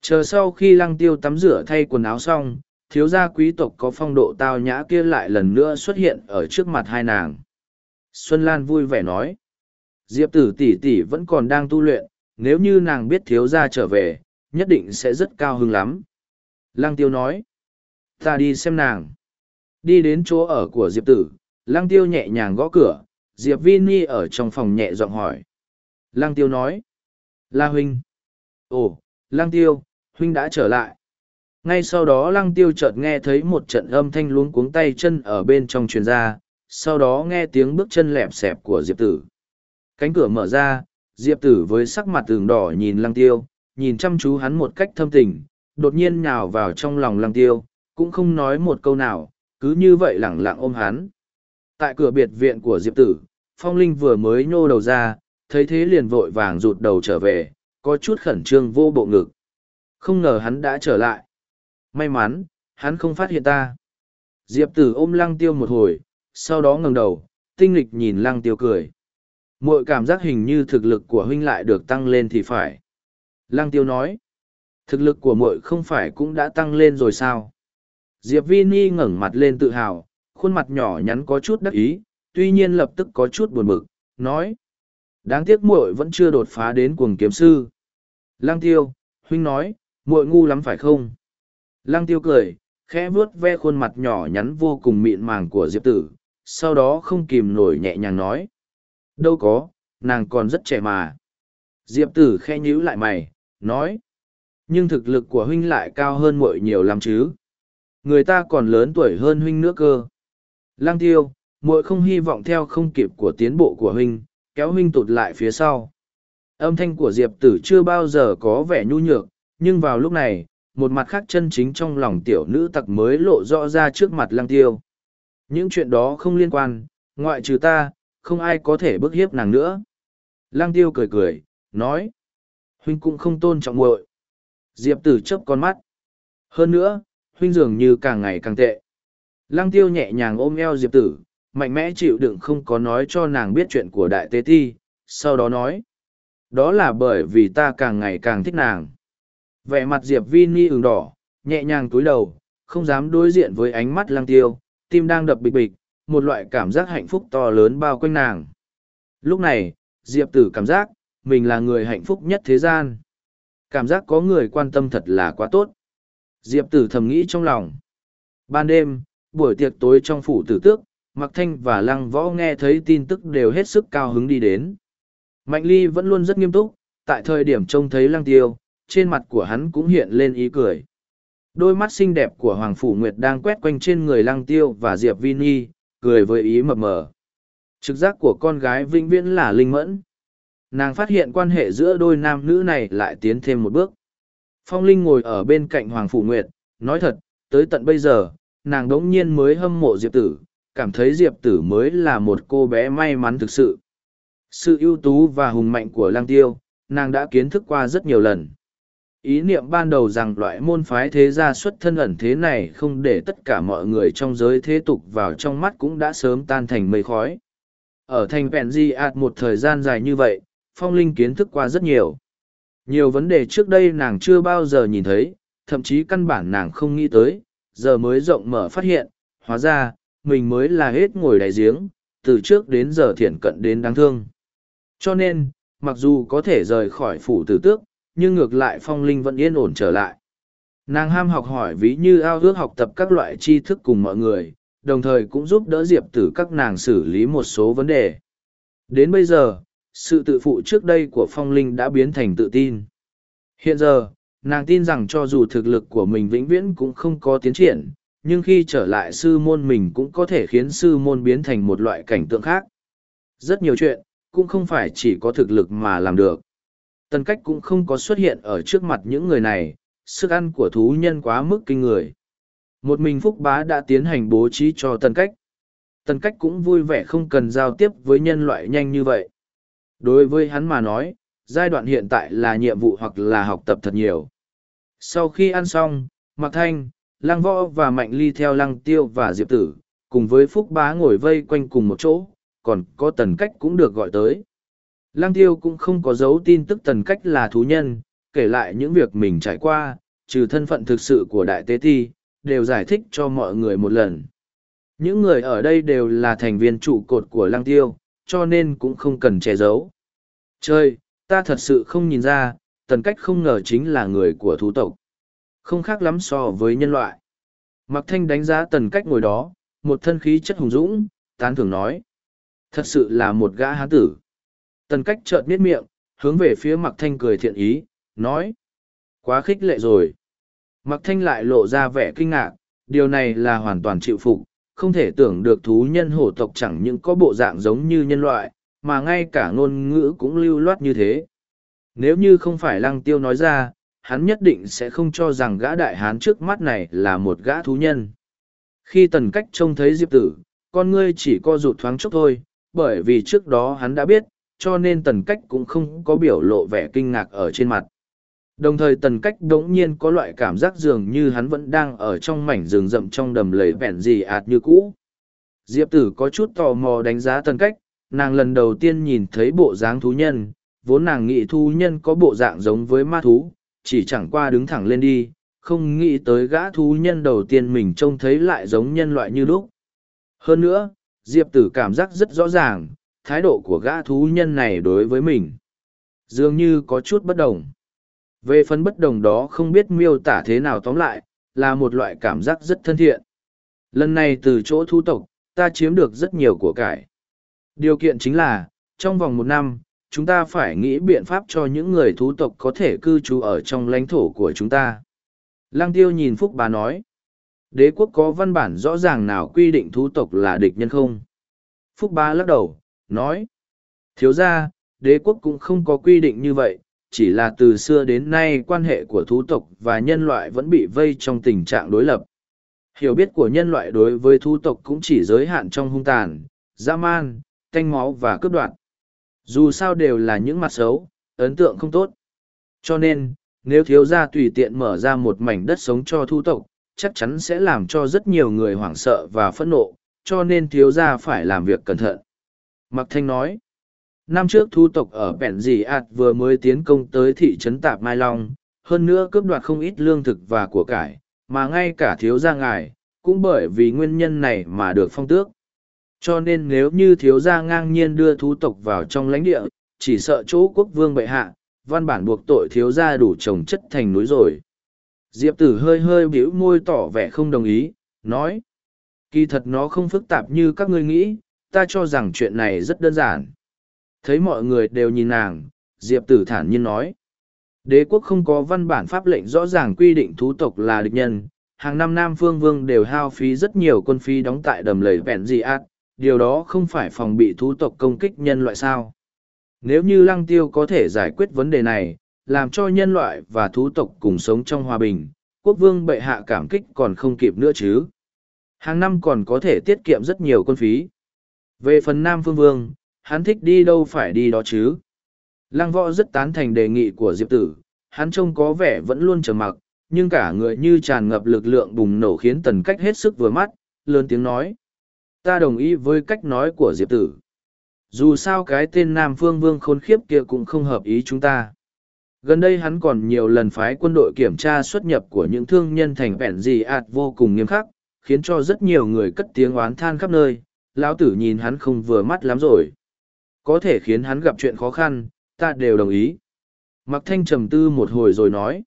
Chờ sau khi lăng tiêu tắm rửa thay quần áo xong, thiếu gia quý tộc có phong độ tao nhã kia lại lần nữa xuất hiện ở trước mặt hai nàng. Xuân Lan vui vẻ nói, Diệp tử tỷ tỷ vẫn còn đang tu luyện, nếu như nàng biết thiếu gia trở về, nhất định sẽ rất cao hứng lắm. Lăng tiêu nói, ta đi xem nàng. Đi đến chỗ ở của Diệp tử, Lăng tiêu nhẹ nhàng gõ cửa, Diệp Vini ở trong phòng nhẹ giọng hỏi. Lăng tiêu nói, La Huynh. Ồ, Lăng tiêu, Huynh đã trở lại. Ngay sau đó Lăng tiêu chợt nghe thấy một trận âm thanh luống cuống tay chân ở bên trong truyền ra, sau đó nghe tiếng bước chân lẹp xẹp của Diệp tử. Cánh cửa mở ra, Diệp tử với sắc mặt tường đỏ nhìn Lăng tiêu, nhìn chăm chú hắn một cách thâm tình, đột nhiên nhào vào trong lòng Lăng tiêu, cũng không nói một câu nào, cứ như vậy lẳng lặng ôm hắn. Tại cửa biệt viện của Diệp Tử, Phong Linh vừa mới nhô đầu ra, thấy thế liền vội vàng rụt đầu trở về, có chút khẩn trương vô bộ ngực. Không ngờ hắn đã trở lại. May mắn, hắn không phát hiện ta. Diệp Tử ôm lăng tiêu một hồi, sau đó ngẩng đầu, tinh lịch nhìn lăng tiêu cười. Mọi cảm giác hình như thực lực của huynh lại được tăng lên thì phải. Lăng tiêu nói, thực lực của muội không phải cũng đã tăng lên rồi sao? Diệp Vini ngẩng mặt lên tự hào, khuôn mặt nhỏ nhắn có chút đắc ý, tuy nhiên lập tức có chút buồn bực, nói. Đáng tiếc muội vẫn chưa đột phá đến cuồng kiếm sư. Lăng tiêu, huynh nói, muội ngu lắm phải không? Lăng tiêu cười, khẽ vuốt ve khuôn mặt nhỏ nhắn vô cùng mịn màng của Diệp tử, sau đó không kìm nổi nhẹ nhàng nói. Đâu có, nàng còn rất trẻ mà. Diệp tử khẽ nhíu lại mày, nói. Nhưng thực lực của huynh lại cao hơn muội nhiều lắm chứ. Người ta còn lớn tuổi hơn huynh nữa cơ. Lang tiêu, muội không hy vọng theo không kịp của tiến bộ của huynh, kéo huynh tụt lại phía sau. Âm thanh của Diệp tử chưa bao giờ có vẻ nhu nhược, nhưng vào lúc này, một mặt khác chân chính trong lòng tiểu nữ tặc mới lộ rõ ra trước mặt lang tiêu. Những chuyện đó không liên quan, ngoại trừ ta, không ai có thể bức hiếp nàng nữa. Lang tiêu cười cười, nói. Huynh cũng không tôn trọng muội. Diệp tử chớp con mắt. Hơn nữa, huynh dường như càng ngày càng tệ. Lăng tiêu nhẹ nhàng ôm eo Diệp tử, mạnh mẽ chịu đựng không có nói cho nàng biết chuyện của đại tế Thi. sau đó nói. Đó là bởi vì ta càng ngày càng thích nàng. Vẻ mặt Diệp Vi Ni ửng đỏ, nhẹ nhàng túi đầu, không dám đối diện với ánh mắt lăng tiêu, tim đang đập bịch bịch, một loại cảm giác hạnh phúc to lớn bao quanh nàng. Lúc này, Diệp tử cảm giác, mình là người hạnh phúc nhất thế gian. Cảm giác có người quan tâm thật là quá tốt. Diệp tử thầm nghĩ trong lòng. Ban đêm, buổi tiệc tối trong phủ tử tước, Mặc Thanh và Lăng Võ nghe thấy tin tức đều hết sức cao hứng đi đến. Mạnh Ly vẫn luôn rất nghiêm túc, tại thời điểm trông thấy Lăng Tiêu, trên mặt của hắn cũng hiện lên ý cười. Đôi mắt xinh đẹp của Hoàng Phủ Nguyệt đang quét quanh trên người Lăng Tiêu và Diệp Vini, cười với ý mập mờ. Trực giác của con gái vĩnh viễn là linh mẫn. Nàng phát hiện quan hệ giữa đôi nam nữ này lại tiến thêm một bước. Phong Linh ngồi ở bên cạnh Hoàng Phủ Nguyệt, nói thật, tới tận bây giờ, nàng đống nhiên mới hâm mộ Diệp Tử, cảm thấy Diệp Tử mới là một cô bé may mắn thực sự. Sự ưu tú và hùng mạnh của Lang Tiêu, nàng đã kiến thức qua rất nhiều lần. Ý niệm ban đầu rằng loại môn phái thế gia xuất thân ẩn thế này không để tất cả mọi người trong giới thế tục vào trong mắt cũng đã sớm tan thành mây khói. Ở thành Vẹn Di ạt một thời gian dài như vậy, Phong Linh kiến thức qua rất nhiều. Nhiều vấn đề trước đây nàng chưa bao giờ nhìn thấy, thậm chí căn bản nàng không nghĩ tới, giờ mới rộng mở phát hiện, hóa ra, mình mới là hết ngồi đáy giếng, từ trước đến giờ thiển cận đến đáng thương. Cho nên, mặc dù có thể rời khỏi phủ tử tước, nhưng ngược lại phong linh vẫn yên ổn trở lại. Nàng ham học hỏi ví như ao ước học tập các loại tri thức cùng mọi người, đồng thời cũng giúp đỡ Diệp tử các nàng xử lý một số vấn đề. Đến bây giờ, sự tự phụ trước đây của phong linh đã biến thành tự tin. Hiện giờ, nàng tin rằng cho dù thực lực của mình vĩnh viễn cũng không có tiến triển, nhưng khi trở lại sư môn mình cũng có thể khiến sư môn biến thành một loại cảnh tượng khác. Rất nhiều chuyện, cũng không phải chỉ có thực lực mà làm được. Tần cách cũng không có xuất hiện ở trước mặt những người này, sức ăn của thú nhân quá mức kinh người. Một mình Phúc Bá đã tiến hành bố trí cho tần cách. Tần cách cũng vui vẻ không cần giao tiếp với nhân loại nhanh như vậy. Đối với hắn mà nói, giai đoạn hiện tại là nhiệm vụ hoặc là học tập thật nhiều. Sau khi ăn xong, Mạc Thanh, Lăng Võ và Mạnh Ly theo Lăng Tiêu và Diệp Tử, cùng với Phúc Bá ngồi vây quanh cùng một chỗ, còn có tần cách cũng được gọi tới. Lăng Tiêu cũng không có dấu tin tức tần cách là thú nhân, kể lại những việc mình trải qua, trừ thân phận thực sự của Đại Tế thi đều giải thích cho mọi người một lần. Những người ở đây đều là thành viên trụ cột của Lăng Tiêu, cho nên cũng không cần che giấu. trời, ta thật sự không nhìn ra, tần cách không ngờ chính là người của thú tộc. Không khác lắm so với nhân loại. Mặc thanh đánh giá tần cách ngồi đó, một thân khí chất hùng dũng, tán thưởng nói. Thật sự là một gã hán tử. Tần cách chợt miết miệng, hướng về phía mặc thanh cười thiện ý, nói. Quá khích lệ rồi. Mặc thanh lại lộ ra vẻ kinh ngạc, điều này là hoàn toàn chịu phục, không thể tưởng được thú nhân hổ tộc chẳng những có bộ dạng giống như nhân loại, mà ngay cả ngôn ngữ cũng lưu loát như thế. Nếu như không phải lăng tiêu nói ra, hắn nhất định sẽ không cho rằng gã đại hán trước mắt này là một gã thú nhân. Khi tần cách trông thấy Diệp tử, con ngươi chỉ co rụt thoáng chốc thôi, bởi vì trước đó hắn đã biết, cho nên tần cách cũng không có biểu lộ vẻ kinh ngạc ở trên mặt. Đồng thời tần cách đống nhiên có loại cảm giác dường như hắn vẫn đang ở trong mảnh rừng rậm trong đầm lầy vẹn gì ạt như cũ. Diệp tử có chút tò mò đánh giá tần cách, nàng lần đầu tiên nhìn thấy bộ dáng thú nhân, vốn nàng nghĩ thu nhân có bộ dạng giống với ma thú, chỉ chẳng qua đứng thẳng lên đi, không nghĩ tới gã thú nhân đầu tiên mình trông thấy lại giống nhân loại như lúc. Hơn nữa, Diệp tử cảm giác rất rõ ràng, thái độ của gã thú nhân này đối với mình. Dường như có chút bất đồng. Về phần bất đồng đó không biết miêu tả thế nào tóm lại, là một loại cảm giác rất thân thiện. Lần này từ chỗ thu tộc, ta chiếm được rất nhiều của cải. Điều kiện chính là, trong vòng một năm, chúng ta phải nghĩ biện pháp cho những người thú tộc có thể cư trú ở trong lãnh thổ của chúng ta. Lăng tiêu nhìn Phúc bà nói. Đế quốc có văn bản rõ ràng nào quy định thú tộc là địch nhân không? Phúc bá lắc đầu, nói. Thiếu ra, đế quốc cũng không có quy định như vậy, chỉ là từ xưa đến nay quan hệ của thú tộc và nhân loại vẫn bị vây trong tình trạng đối lập. Hiểu biết của nhân loại đối với thú tộc cũng chỉ giới hạn trong hung tàn, dã man, tanh máu và cướp đoạt. Dù sao đều là những mặt xấu, ấn tượng không tốt. Cho nên, nếu thiếu gia tùy tiện mở ra một mảnh đất sống cho thu tộc, chắc chắn sẽ làm cho rất nhiều người hoảng sợ và phẫn nộ, cho nên thiếu gia phải làm việc cẩn thận. Mạc Thanh nói, năm trước thu tộc ở Bẹn Dì Ảt vừa mới tiến công tới thị trấn Tạp Mai Long, hơn nữa cướp đoạt không ít lương thực và của cải, mà ngay cả thiếu gia ngài, cũng bởi vì nguyên nhân này mà được phong tước. Cho nên nếu như thiếu gia ngang nhiên đưa thú tộc vào trong lãnh địa, chỉ sợ chỗ quốc vương bệ hạ, văn bản buộc tội thiếu gia đủ trồng chất thành núi rồi. Diệp tử hơi hơi bĩu môi tỏ vẻ không đồng ý, nói. Kỳ thật nó không phức tạp như các ngươi nghĩ, ta cho rằng chuyện này rất đơn giản. Thấy mọi người đều nhìn nàng, Diệp Tử thản nhiên nói. Đế quốc không có văn bản pháp lệnh rõ ràng quy định thú tộc là địch nhân, hàng năm Nam Phương Vương đều hao phí rất nhiều quân phí đóng tại đầm lầy vẹn dị ác, điều đó không phải phòng bị thú tộc công kích nhân loại sao. Nếu như lăng tiêu có thể giải quyết vấn đề này, làm cho nhân loại và thú tộc cùng sống trong hòa bình, quốc vương bệ hạ cảm kích còn không kịp nữa chứ. Hàng năm còn có thể tiết kiệm rất nhiều quân phí. Về phần Nam Phương Vương, hắn thích đi đâu phải đi đó chứ. Lăng võ rất tán thành đề nghị của Diệp Tử, hắn trông có vẻ vẫn luôn trầm mặc, nhưng cả người như tràn ngập lực lượng bùng nổ khiến tần cách hết sức vừa mắt, lớn tiếng nói. Ta đồng ý với cách nói của Diệp Tử. Dù sao cái tên Nam Phương Vương khôn khiếp kia cũng không hợp ý chúng ta. Gần đây hắn còn nhiều lần phái quân đội kiểm tra xuất nhập của những thương nhân thành vẹn gì ạt vô cùng nghiêm khắc, khiến cho rất nhiều người cất tiếng oán than khắp nơi. Lão tử nhìn hắn không vừa mắt lắm rồi. Có thể khiến hắn gặp chuyện khó khăn, ta đều đồng ý. Mặc thanh trầm tư một hồi rồi nói.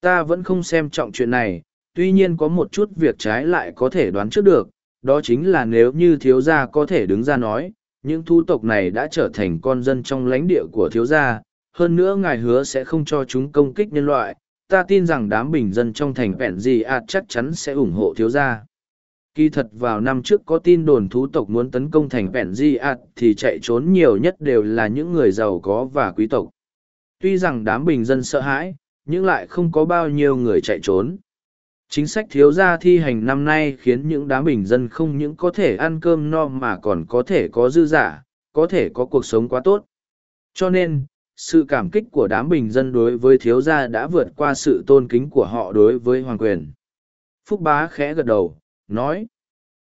Ta vẫn không xem trọng chuyện này, tuy nhiên có một chút việc trái lại có thể đoán trước được, đó chính là nếu như thiếu gia có thể đứng ra nói, những thu tộc này đã trở thành con dân trong lãnh địa của thiếu gia, hơn nữa ngài hứa sẽ không cho chúng công kích nhân loại, ta tin rằng đám bình dân trong thành vẹn gì ạt chắc chắn sẽ ủng hộ thiếu gia. Kỳ thật vào năm trước có tin đồn thú tộc muốn tấn công thành vẹn di ạt à thì chạy trốn nhiều nhất đều là những người giàu có và quý tộc. Tuy rằng đám bình dân sợ hãi, nhưng lại không có bao nhiêu người chạy trốn. Chính sách thiếu gia thi hành năm nay khiến những đám bình dân không những có thể ăn cơm no mà còn có thể có dư giả, có thể có cuộc sống quá tốt. Cho nên, sự cảm kích của đám bình dân đối với thiếu gia đã vượt qua sự tôn kính của họ đối với hoàng quyền. Phúc bá khẽ gật đầu, nói.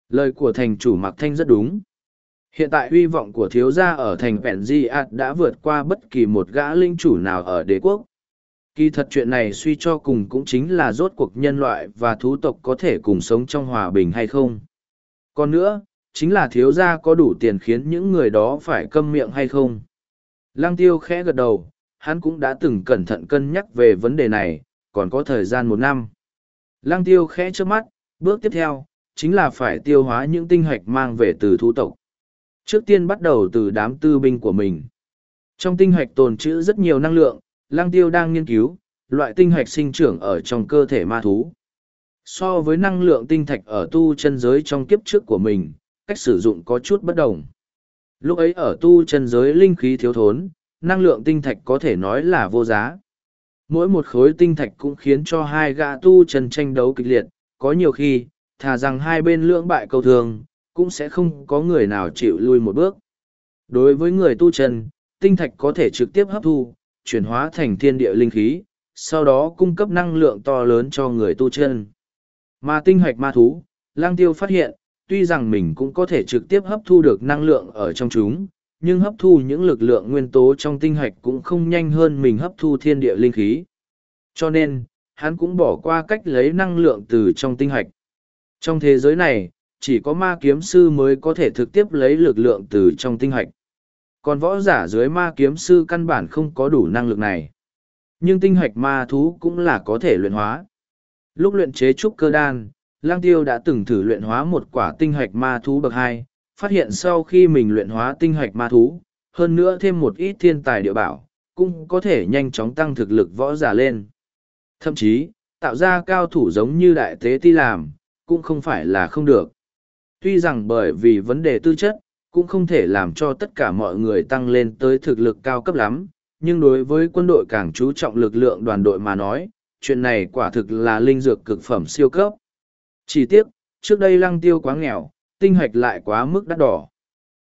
Lời của thành chủ Mạc Thanh rất đúng. Hiện tại hy vọng của thiếu gia ở thành Vẹn Di ạt đã vượt qua bất kỳ một gã linh chủ nào ở đế quốc. Kỳ thật chuyện này suy cho cùng cũng chính là rốt cuộc nhân loại và thú tộc có thể cùng sống trong hòa bình hay không. Còn nữa, chính là thiếu gia có đủ tiền khiến những người đó phải câm miệng hay không. Lăng tiêu khẽ gật đầu, hắn cũng đã từng cẩn thận cân nhắc về vấn đề này, còn có thời gian một năm. Lăng tiêu khẽ trước mắt, bước tiếp theo, chính là phải tiêu hóa những tinh hạch mang về từ thú tộc. Trước tiên bắt đầu từ đám tư binh của mình. Trong tinh hạch tồn trữ rất nhiều năng lượng, lang tiêu đang nghiên cứu, loại tinh hạch sinh trưởng ở trong cơ thể ma thú. So với năng lượng tinh thạch ở tu chân giới trong kiếp trước của mình, cách sử dụng có chút bất đồng. Lúc ấy ở tu chân giới linh khí thiếu thốn, năng lượng tinh thạch có thể nói là vô giá. Mỗi một khối tinh thạch cũng khiến cho hai gã tu chân tranh đấu kịch liệt, có nhiều khi, thà rằng hai bên lưỡng bại câu thường, cũng sẽ không có người nào chịu lui một bước. Đối với người tu chân, tinh thạch có thể trực tiếp hấp thu, chuyển hóa thành thiên địa linh khí, sau đó cung cấp năng lượng to lớn cho người tu chân. Mà tinh hạch ma thú, lang tiêu phát hiện, tuy rằng mình cũng có thể trực tiếp hấp thu được năng lượng ở trong chúng, nhưng hấp thu những lực lượng nguyên tố trong tinh hạch cũng không nhanh hơn mình hấp thu thiên địa linh khí. Cho nên, hắn cũng bỏ qua cách lấy năng lượng từ trong tinh hạch. Trong thế giới này, chỉ có ma kiếm sư mới có thể trực tiếp lấy lực lượng từ trong tinh hạch. Còn võ giả dưới ma kiếm sư căn bản không có đủ năng lực này. Nhưng tinh hạch ma thú cũng là có thể luyện hóa. Lúc luyện chế trúc cơ đan, Lang Tiêu đã từng thử luyện hóa một quả tinh hạch ma thú bậc hai, phát hiện sau khi mình luyện hóa tinh hạch ma thú, hơn nữa thêm một ít thiên tài địa bảo, cũng có thể nhanh chóng tăng thực lực võ giả lên. Thậm chí, tạo ra cao thủ giống như đại tế ti làm, cũng không phải là không được. Tuy rằng bởi vì vấn đề tư chất, cũng không thể làm cho tất cả mọi người tăng lên tới thực lực cao cấp lắm, nhưng đối với quân đội càng chú trọng lực lượng đoàn đội mà nói, chuyện này quả thực là linh dược cực phẩm siêu cấp. Chỉ tiếc, trước đây lăng tiêu quá nghèo, tinh hạch lại quá mức đắt đỏ.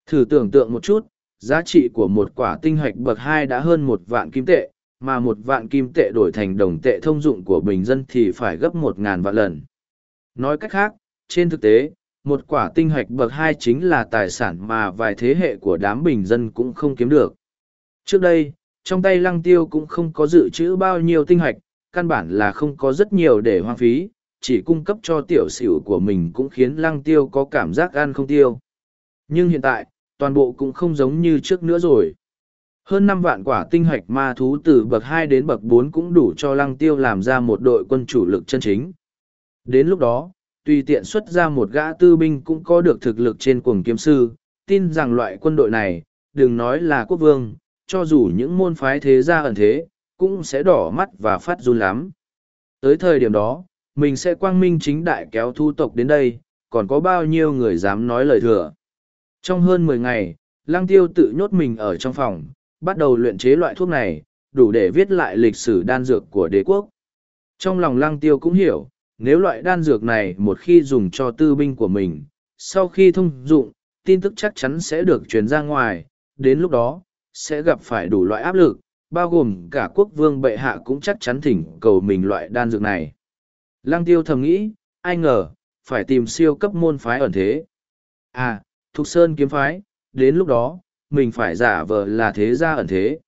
Thử tưởng tượng một chút, giá trị của một quả tinh hạch bậc hai đã hơn một vạn kim tệ, mà một vạn kim tệ đổi thành đồng tệ thông dụng của bình dân thì phải gấp một ngàn vạn lần. Nói cách khác, trên thực tế, một quả tinh hạch bậc hai chính là tài sản mà vài thế hệ của đám bình dân cũng không kiếm được. Trước đây, trong tay lăng tiêu cũng không có dự trữ bao nhiêu tinh hạch, căn bản là không có rất nhiều để hoang phí, chỉ cung cấp cho tiểu xỉu của mình cũng khiến lăng tiêu có cảm giác ăn không tiêu. Nhưng hiện tại, toàn bộ cũng không giống như trước nữa rồi. Hơn năm vạn quả tinh hạch ma thú từ bậc hai đến bậc bốn cũng đủ cho lăng tiêu làm ra một đội quân chủ lực chân chính. Đến lúc đó, tùy tiện xuất ra một gã tư binh cũng có được thực lực trên cuồng kiếm sư, tin rằng loại quân đội này, đừng nói là quốc vương, cho dù những môn phái thế gia ẩn thế, cũng sẽ đỏ mắt và phát run lắm. Tới thời điểm đó, mình sẽ quang minh chính đại kéo thu tộc đến đây, còn có bao nhiêu người dám nói lời thừa. Trong hơn mười ngày, Lăng Tiêu tự nhốt mình ở trong phòng, bắt đầu luyện chế loại thuốc này, đủ để viết lại lịch sử đan dược của đế quốc. Trong lòng Lăng Tiêu cũng hiểu, nếu loại đan dược này một khi dùng cho tư binh của mình, sau khi thông dụng, tin tức chắc chắn sẽ được truyền ra ngoài, đến lúc đó, sẽ gặp phải đủ loại áp lực, bao gồm cả quốc vương bệ hạ cũng chắc chắn thỉnh cầu mình loại đan dược này. Lăng tiêu thầm nghĩ, ai ngờ, phải tìm siêu cấp môn phái ẩn thế. À, Thục Sơn kiếm phái, đến lúc đó, mình phải giả vờ là thế gia ẩn thế.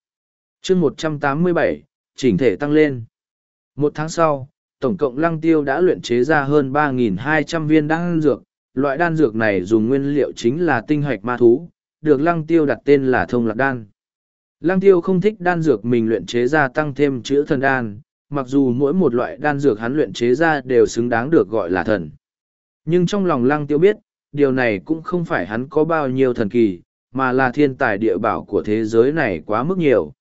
chương một trăm tám mươi bảy chỉnh thể tăng lên. Một tháng sau, tổng cộng lăng tiêu đã luyện chế ra hơn 3.200 viên đan dược. Loại đan dược này dùng nguyên liệu chính là tinh hoạch ma thú, được lăng tiêu đặt tên là thông lạc đan. Lăng tiêu không thích đan dược mình luyện chế ra tăng thêm chữ thần đan, mặc dù mỗi một loại đan dược hắn luyện chế ra đều xứng đáng được gọi là thần. Nhưng trong lòng lăng tiêu biết, điều này cũng không phải hắn có bao nhiêu thần kỳ, mà là thiên tài địa bảo của thế giới này quá mức nhiều.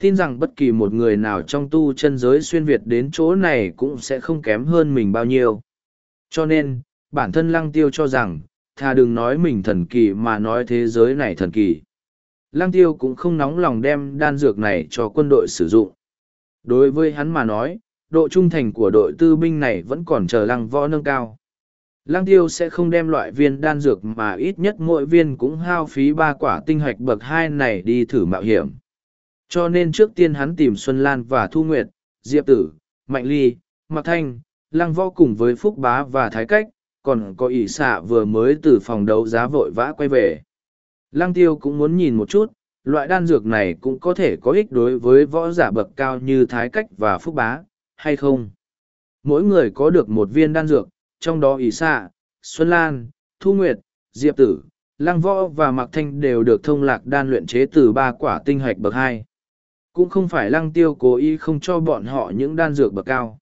Tin rằng bất kỳ một người nào trong tu chân giới xuyên Việt đến chỗ này cũng sẽ không kém hơn mình bao nhiêu. Cho nên, bản thân lăng tiêu cho rằng, thà đừng nói mình thần kỳ mà nói thế giới này thần kỳ. Lăng tiêu cũng không nóng lòng đem đan dược này cho quân đội sử dụng. Đối với hắn mà nói, độ trung thành của đội tư binh này vẫn còn chờ lăng võ nâng cao. Lăng tiêu sẽ không đem loại viên đan dược mà ít nhất mỗi viên cũng hao phí ba quả tinh hoạch bậc hai này đi thử mạo hiểm. Cho nên trước tiên hắn tìm Xuân Lan và Thu Nguyệt, Diệp Tử, Mạnh Ly, Mạc Thanh, Lăng Võ cùng với Phúc Bá và Thái Cách, còn có ỷ xạ vừa mới từ phòng đấu giá vội vã quay về. Lăng Tiêu cũng muốn nhìn một chút, loại đan dược này cũng có thể có ích đối với võ giả bậc cao như Thái Cách và Phúc Bá, hay không? Mỗi người có được một viên đan dược, trong đó ỷ xạ, Xuân Lan, Thu Nguyệt, Diệp Tử, Lăng Võ và Mạc Thanh đều được thông lạc đan luyện chế từ ba quả tinh hạch bậc hai cũng không phải lăng tiêu cố ý không cho bọn họ những đan dược bậc cao.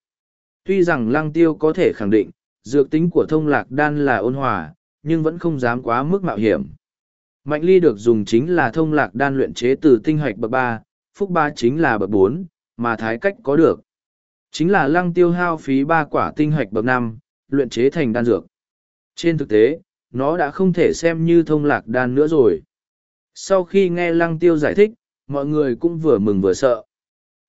Tuy rằng lăng tiêu có thể khẳng định, dược tính của thông lạc đan là ôn hòa, nhưng vẫn không dám quá mức mạo hiểm. Mạnh ly được dùng chính là thông lạc đan luyện chế từ tinh hoạch bậc ba, phúc ba chính là bậc bốn, mà thái cách có được. Chính là lăng tiêu hao phí ba quả tinh hoạch bậc năm, luyện chế thành đan dược. Trên thực tế, nó đã không thể xem như thông lạc đan nữa rồi. Sau khi nghe lăng tiêu giải thích, mọi người cũng vừa mừng vừa sợ.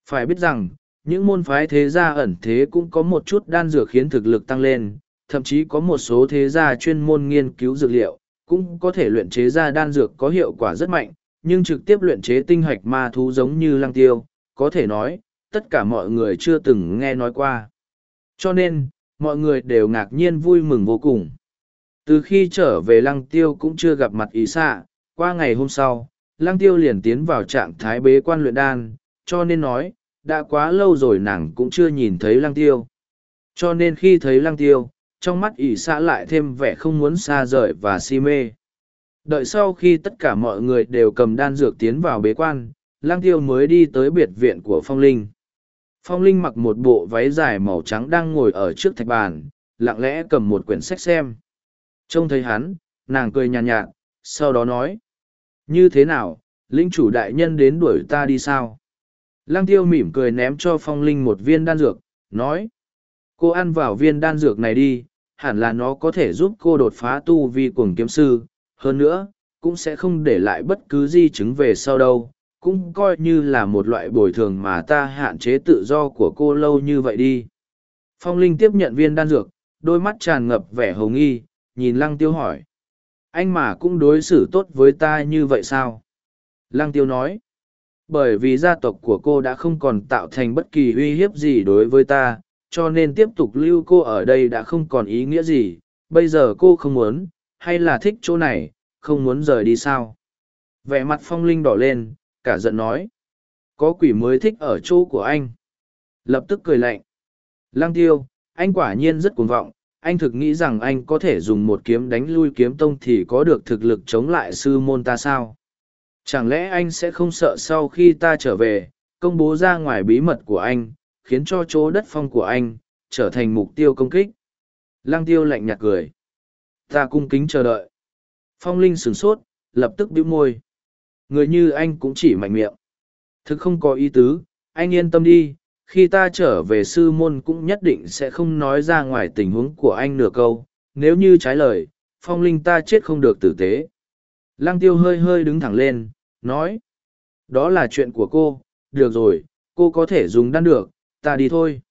Phải biết rằng, những môn phái thế gia ẩn thế cũng có một chút đan dược khiến thực lực tăng lên, thậm chí có một số thế gia chuyên môn nghiên cứu dược liệu, cũng có thể luyện chế ra đan dược có hiệu quả rất mạnh, nhưng trực tiếp luyện chế tinh hạch ma thú giống như lăng tiêu, có thể nói, tất cả mọi người chưa từng nghe nói qua. Cho nên, mọi người đều ngạc nhiên vui mừng vô cùng. Từ khi trở về lăng tiêu cũng chưa gặp mặt ý xạ, qua ngày hôm sau, lăng tiêu liền tiến vào trạng thái bế quan luyện đan, cho nên nói, đã quá lâu rồi nàng cũng chưa nhìn thấy lăng tiêu. Cho nên khi thấy lăng tiêu, trong mắt ỷ xã lại thêm vẻ không muốn xa rời và si mê. Đợi sau khi tất cả mọi người đều cầm đan dược tiến vào bế quan, lăng tiêu mới đi tới biệt viện của phong linh. Phong linh mặc một bộ váy dài màu trắng đang ngồi ở trước thạch bàn, lặng lẽ cầm một quyển sách xem. Trông thấy hắn, nàng cười nhàn nhạt, nhạt, sau đó nói. Như thế nào, linh chủ đại nhân đến đuổi ta đi sao? Lăng tiêu mỉm cười ném cho phong linh một viên đan dược, nói. Cô ăn vào viên đan dược này đi, hẳn là nó có thể giúp cô đột phá tu vi cuồng kiếm sư. Hơn nữa, cũng sẽ không để lại bất cứ di chứng về sau đâu. Cũng coi như là một loại bồi thường mà ta hạn chế tự do của cô lâu như vậy đi. Phong Linh tiếp nhận viên đan dược, đôi mắt tràn ngập vẻ hồng nghi, nhìn Lăng Tiêu hỏi anh mà cũng đối xử tốt với ta như vậy sao? Lăng tiêu nói, bởi vì gia tộc của cô đã không còn tạo thành bất kỳ uy hiếp gì đối với ta, cho nên tiếp tục lưu cô ở đây đã không còn ý nghĩa gì. Bây giờ cô không muốn, hay là thích chỗ này, không muốn rời đi sao? Vẻ mặt phong linh đỏ lên, cả giận nói, có quỷ mới thích ở chỗ của anh. Lập tức cười lạnh. Lăng tiêu, anh quả nhiên rất cuồng vọng anh thực nghĩ rằng anh có thể dùng một kiếm đánh lui kiếm tông thì có được thực lực chống lại sư môn ta sao chẳng lẽ anh sẽ không sợ sau khi ta trở về công bố ra ngoài bí mật của anh khiến cho chỗ đất phong của anh trở thành mục tiêu công kích Lang tiêu lạnh nhạt cười. Ta cung kính chờ đợi. Phong Linh sửng sốt, lập tức bĩu môi. Người như anh cũng chỉ mạnh miệng. Thực không có ý tứ, anh yên tâm đi, khi ta trở về sư môn cũng nhất định sẽ không nói ra ngoài tình huống của anh nửa câu. Nếu như trái lời, Phong Linh ta chết không được tử tế. Lăng tiêu hơi hơi đứng thẳng lên, nói. Đó là chuyện của cô, được rồi, cô có thể dùng đan được, ta đi thôi.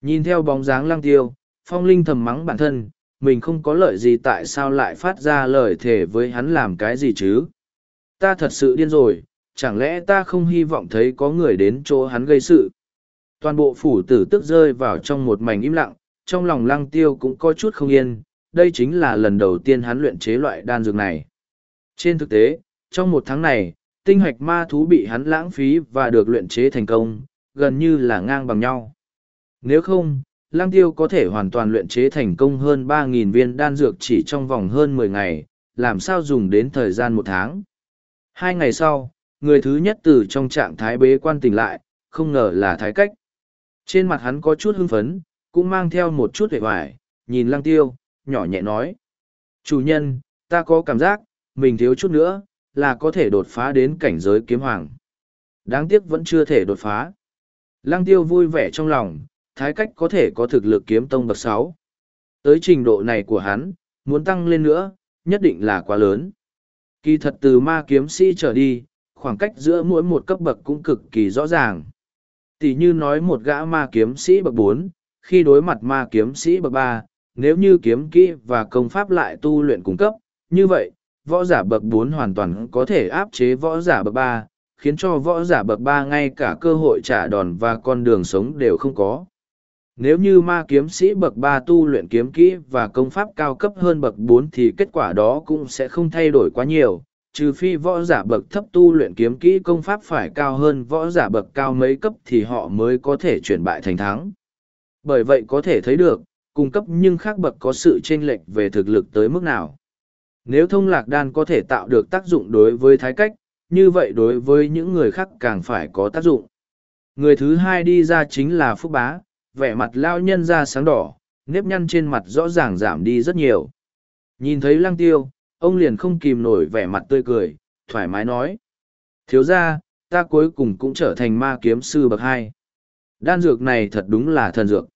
Nhìn theo bóng dáng lăng tiêu, Phong Linh thầm mắng bản thân, mình không có lợi gì tại sao lại phát ra lời thề với hắn làm cái gì chứ ta thật sự điên rồi chẳng lẽ ta không hy vọng thấy có người đến chỗ hắn gây sự toàn bộ phủ tử tức rơi vào trong một mảnh im lặng trong lòng lăng tiêu cũng có chút không yên đây chính là lần đầu tiên hắn luyện chế loại đan dược này trên thực tế trong một tháng này tinh hoạch ma thú bị hắn lãng phí và được luyện chế thành công gần như là ngang bằng nhau nếu không Lang tiêu có thể hoàn toàn luyện chế thành công hơn 3.000 viên đan dược chỉ trong vòng hơn 10 ngày, làm sao dùng đến thời gian một tháng. Hai ngày sau, người thứ nhất từ trong trạng thái bế quan tỉnh lại, không ngờ là thái cách. Trên mặt hắn có chút hưng phấn, cũng mang theo một chút vẻ vải, nhìn lăng tiêu, nhỏ nhẹ nói. Chủ nhân, ta có cảm giác, mình thiếu chút nữa, là có thể đột phá đến cảnh giới kiếm hoàng. Đáng tiếc vẫn chưa thể đột phá. Lăng tiêu vui vẻ trong lòng, thái cách có thể có thực lực kiếm tông bậc sáu tới trình độ này của hắn muốn tăng lên nữa nhất định là quá lớn kỳ thật từ ma kiếm sĩ trở đi khoảng cách giữa mỗi một cấp bậc cũng cực kỳ rõ ràng tỷ như nói một gã ma kiếm sĩ bậc bốn khi đối mặt ma kiếm sĩ bậc ba nếu như kiếm kỹ và công pháp lại tu luyện cung cấp như vậy võ giả bậc bốn hoàn toàn có thể áp chế võ giả bậc ba khiến cho võ giả bậc ba ngay cả cơ hội trả đòn và con đường sống đều không có. Nếu như ma kiếm sĩ bậc ba tu luyện kiếm kỹ và công pháp cao cấp hơn bậc bốn thì kết quả đó cũng sẽ không thay đổi quá nhiều, trừ phi võ giả bậc thấp tu luyện kiếm kỹ công pháp phải cao hơn võ giả bậc cao mấy cấp thì họ mới có thể chuyển bại thành thắng. Bởi vậy có thể thấy được, cung cấp nhưng khác bậc có sự chênh lệch về thực lực tới mức nào. Nếu thông lạc đan có thể tạo được tác dụng đối với thái cách, như vậy đối với những người khác càng phải có tác dụng. Người thứ hai đi ra chính là Phúc Bá, vẻ mặt lao nhân ra sáng đỏ, nếp nhăn trên mặt rõ ràng giảm đi rất nhiều. Nhìn thấy lăng tiêu, ông liền không kìm nổi vẻ mặt tươi cười, thoải mái nói. Thiếu ra, ta cuối cùng cũng trở thành ma kiếm sư bậc hai. Đan dược này thật đúng là thần dược.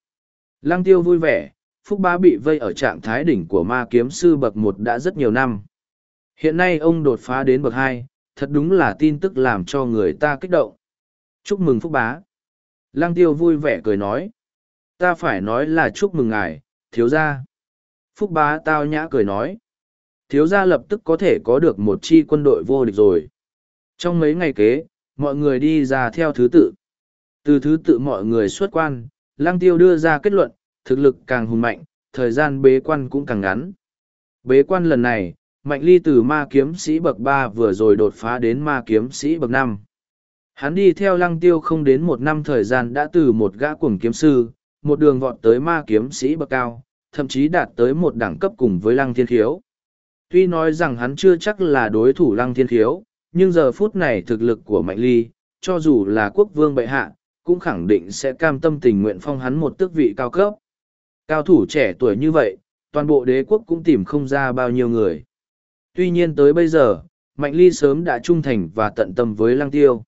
Lăng tiêu vui vẻ, Phúc Bá bị vây ở trạng thái đỉnh của ma kiếm sư bậc một đã rất nhiều năm. Hiện nay ông đột phá đến bậc hai, thật đúng là tin tức làm cho người ta kích động. Chúc mừng Phúc Bá. Lăng tiêu vui vẻ cười nói ta phải nói là chúc mừng ngài thiếu gia phúc bá tao nhã cười nói thiếu gia lập tức có thể có được một chi quân đội vô địch rồi. Trong mấy ngày kế mọi người đi ra theo thứ tự. Từ thứ tự mọi người xuất quan lăng tiêu đưa ra kết luận thực lực càng hùng mạnh thời gian bế quan cũng càng ngắn. Bế quan lần này mạnh ly từ ma kiếm sĩ bậc ba vừa rồi đột phá đến ma kiếm sĩ bậc năm. Hắn đi theo lăng tiêu không đến một năm thời gian đã từ một gã cuồng kiếm sư một đường vọt tới ma kiếm sĩ bậc cao, thậm chí đạt tới một đẳng cấp cùng với lăng thiên khiếu. Tuy nói rằng hắn chưa chắc là đối thủ lăng thiên khiếu, nhưng giờ phút này thực lực của Mạnh Ly, cho dù là quốc vương bệ hạ, cũng khẳng định sẽ cam tâm tình nguyện phong hắn một tước vị cao cấp. Cao thủ trẻ tuổi như vậy, toàn bộ đế quốc cũng tìm không ra bao nhiêu người. Tuy nhiên tới bây giờ, Mạnh Ly sớm đã trung thành và tận tâm với Lăng Tiêu.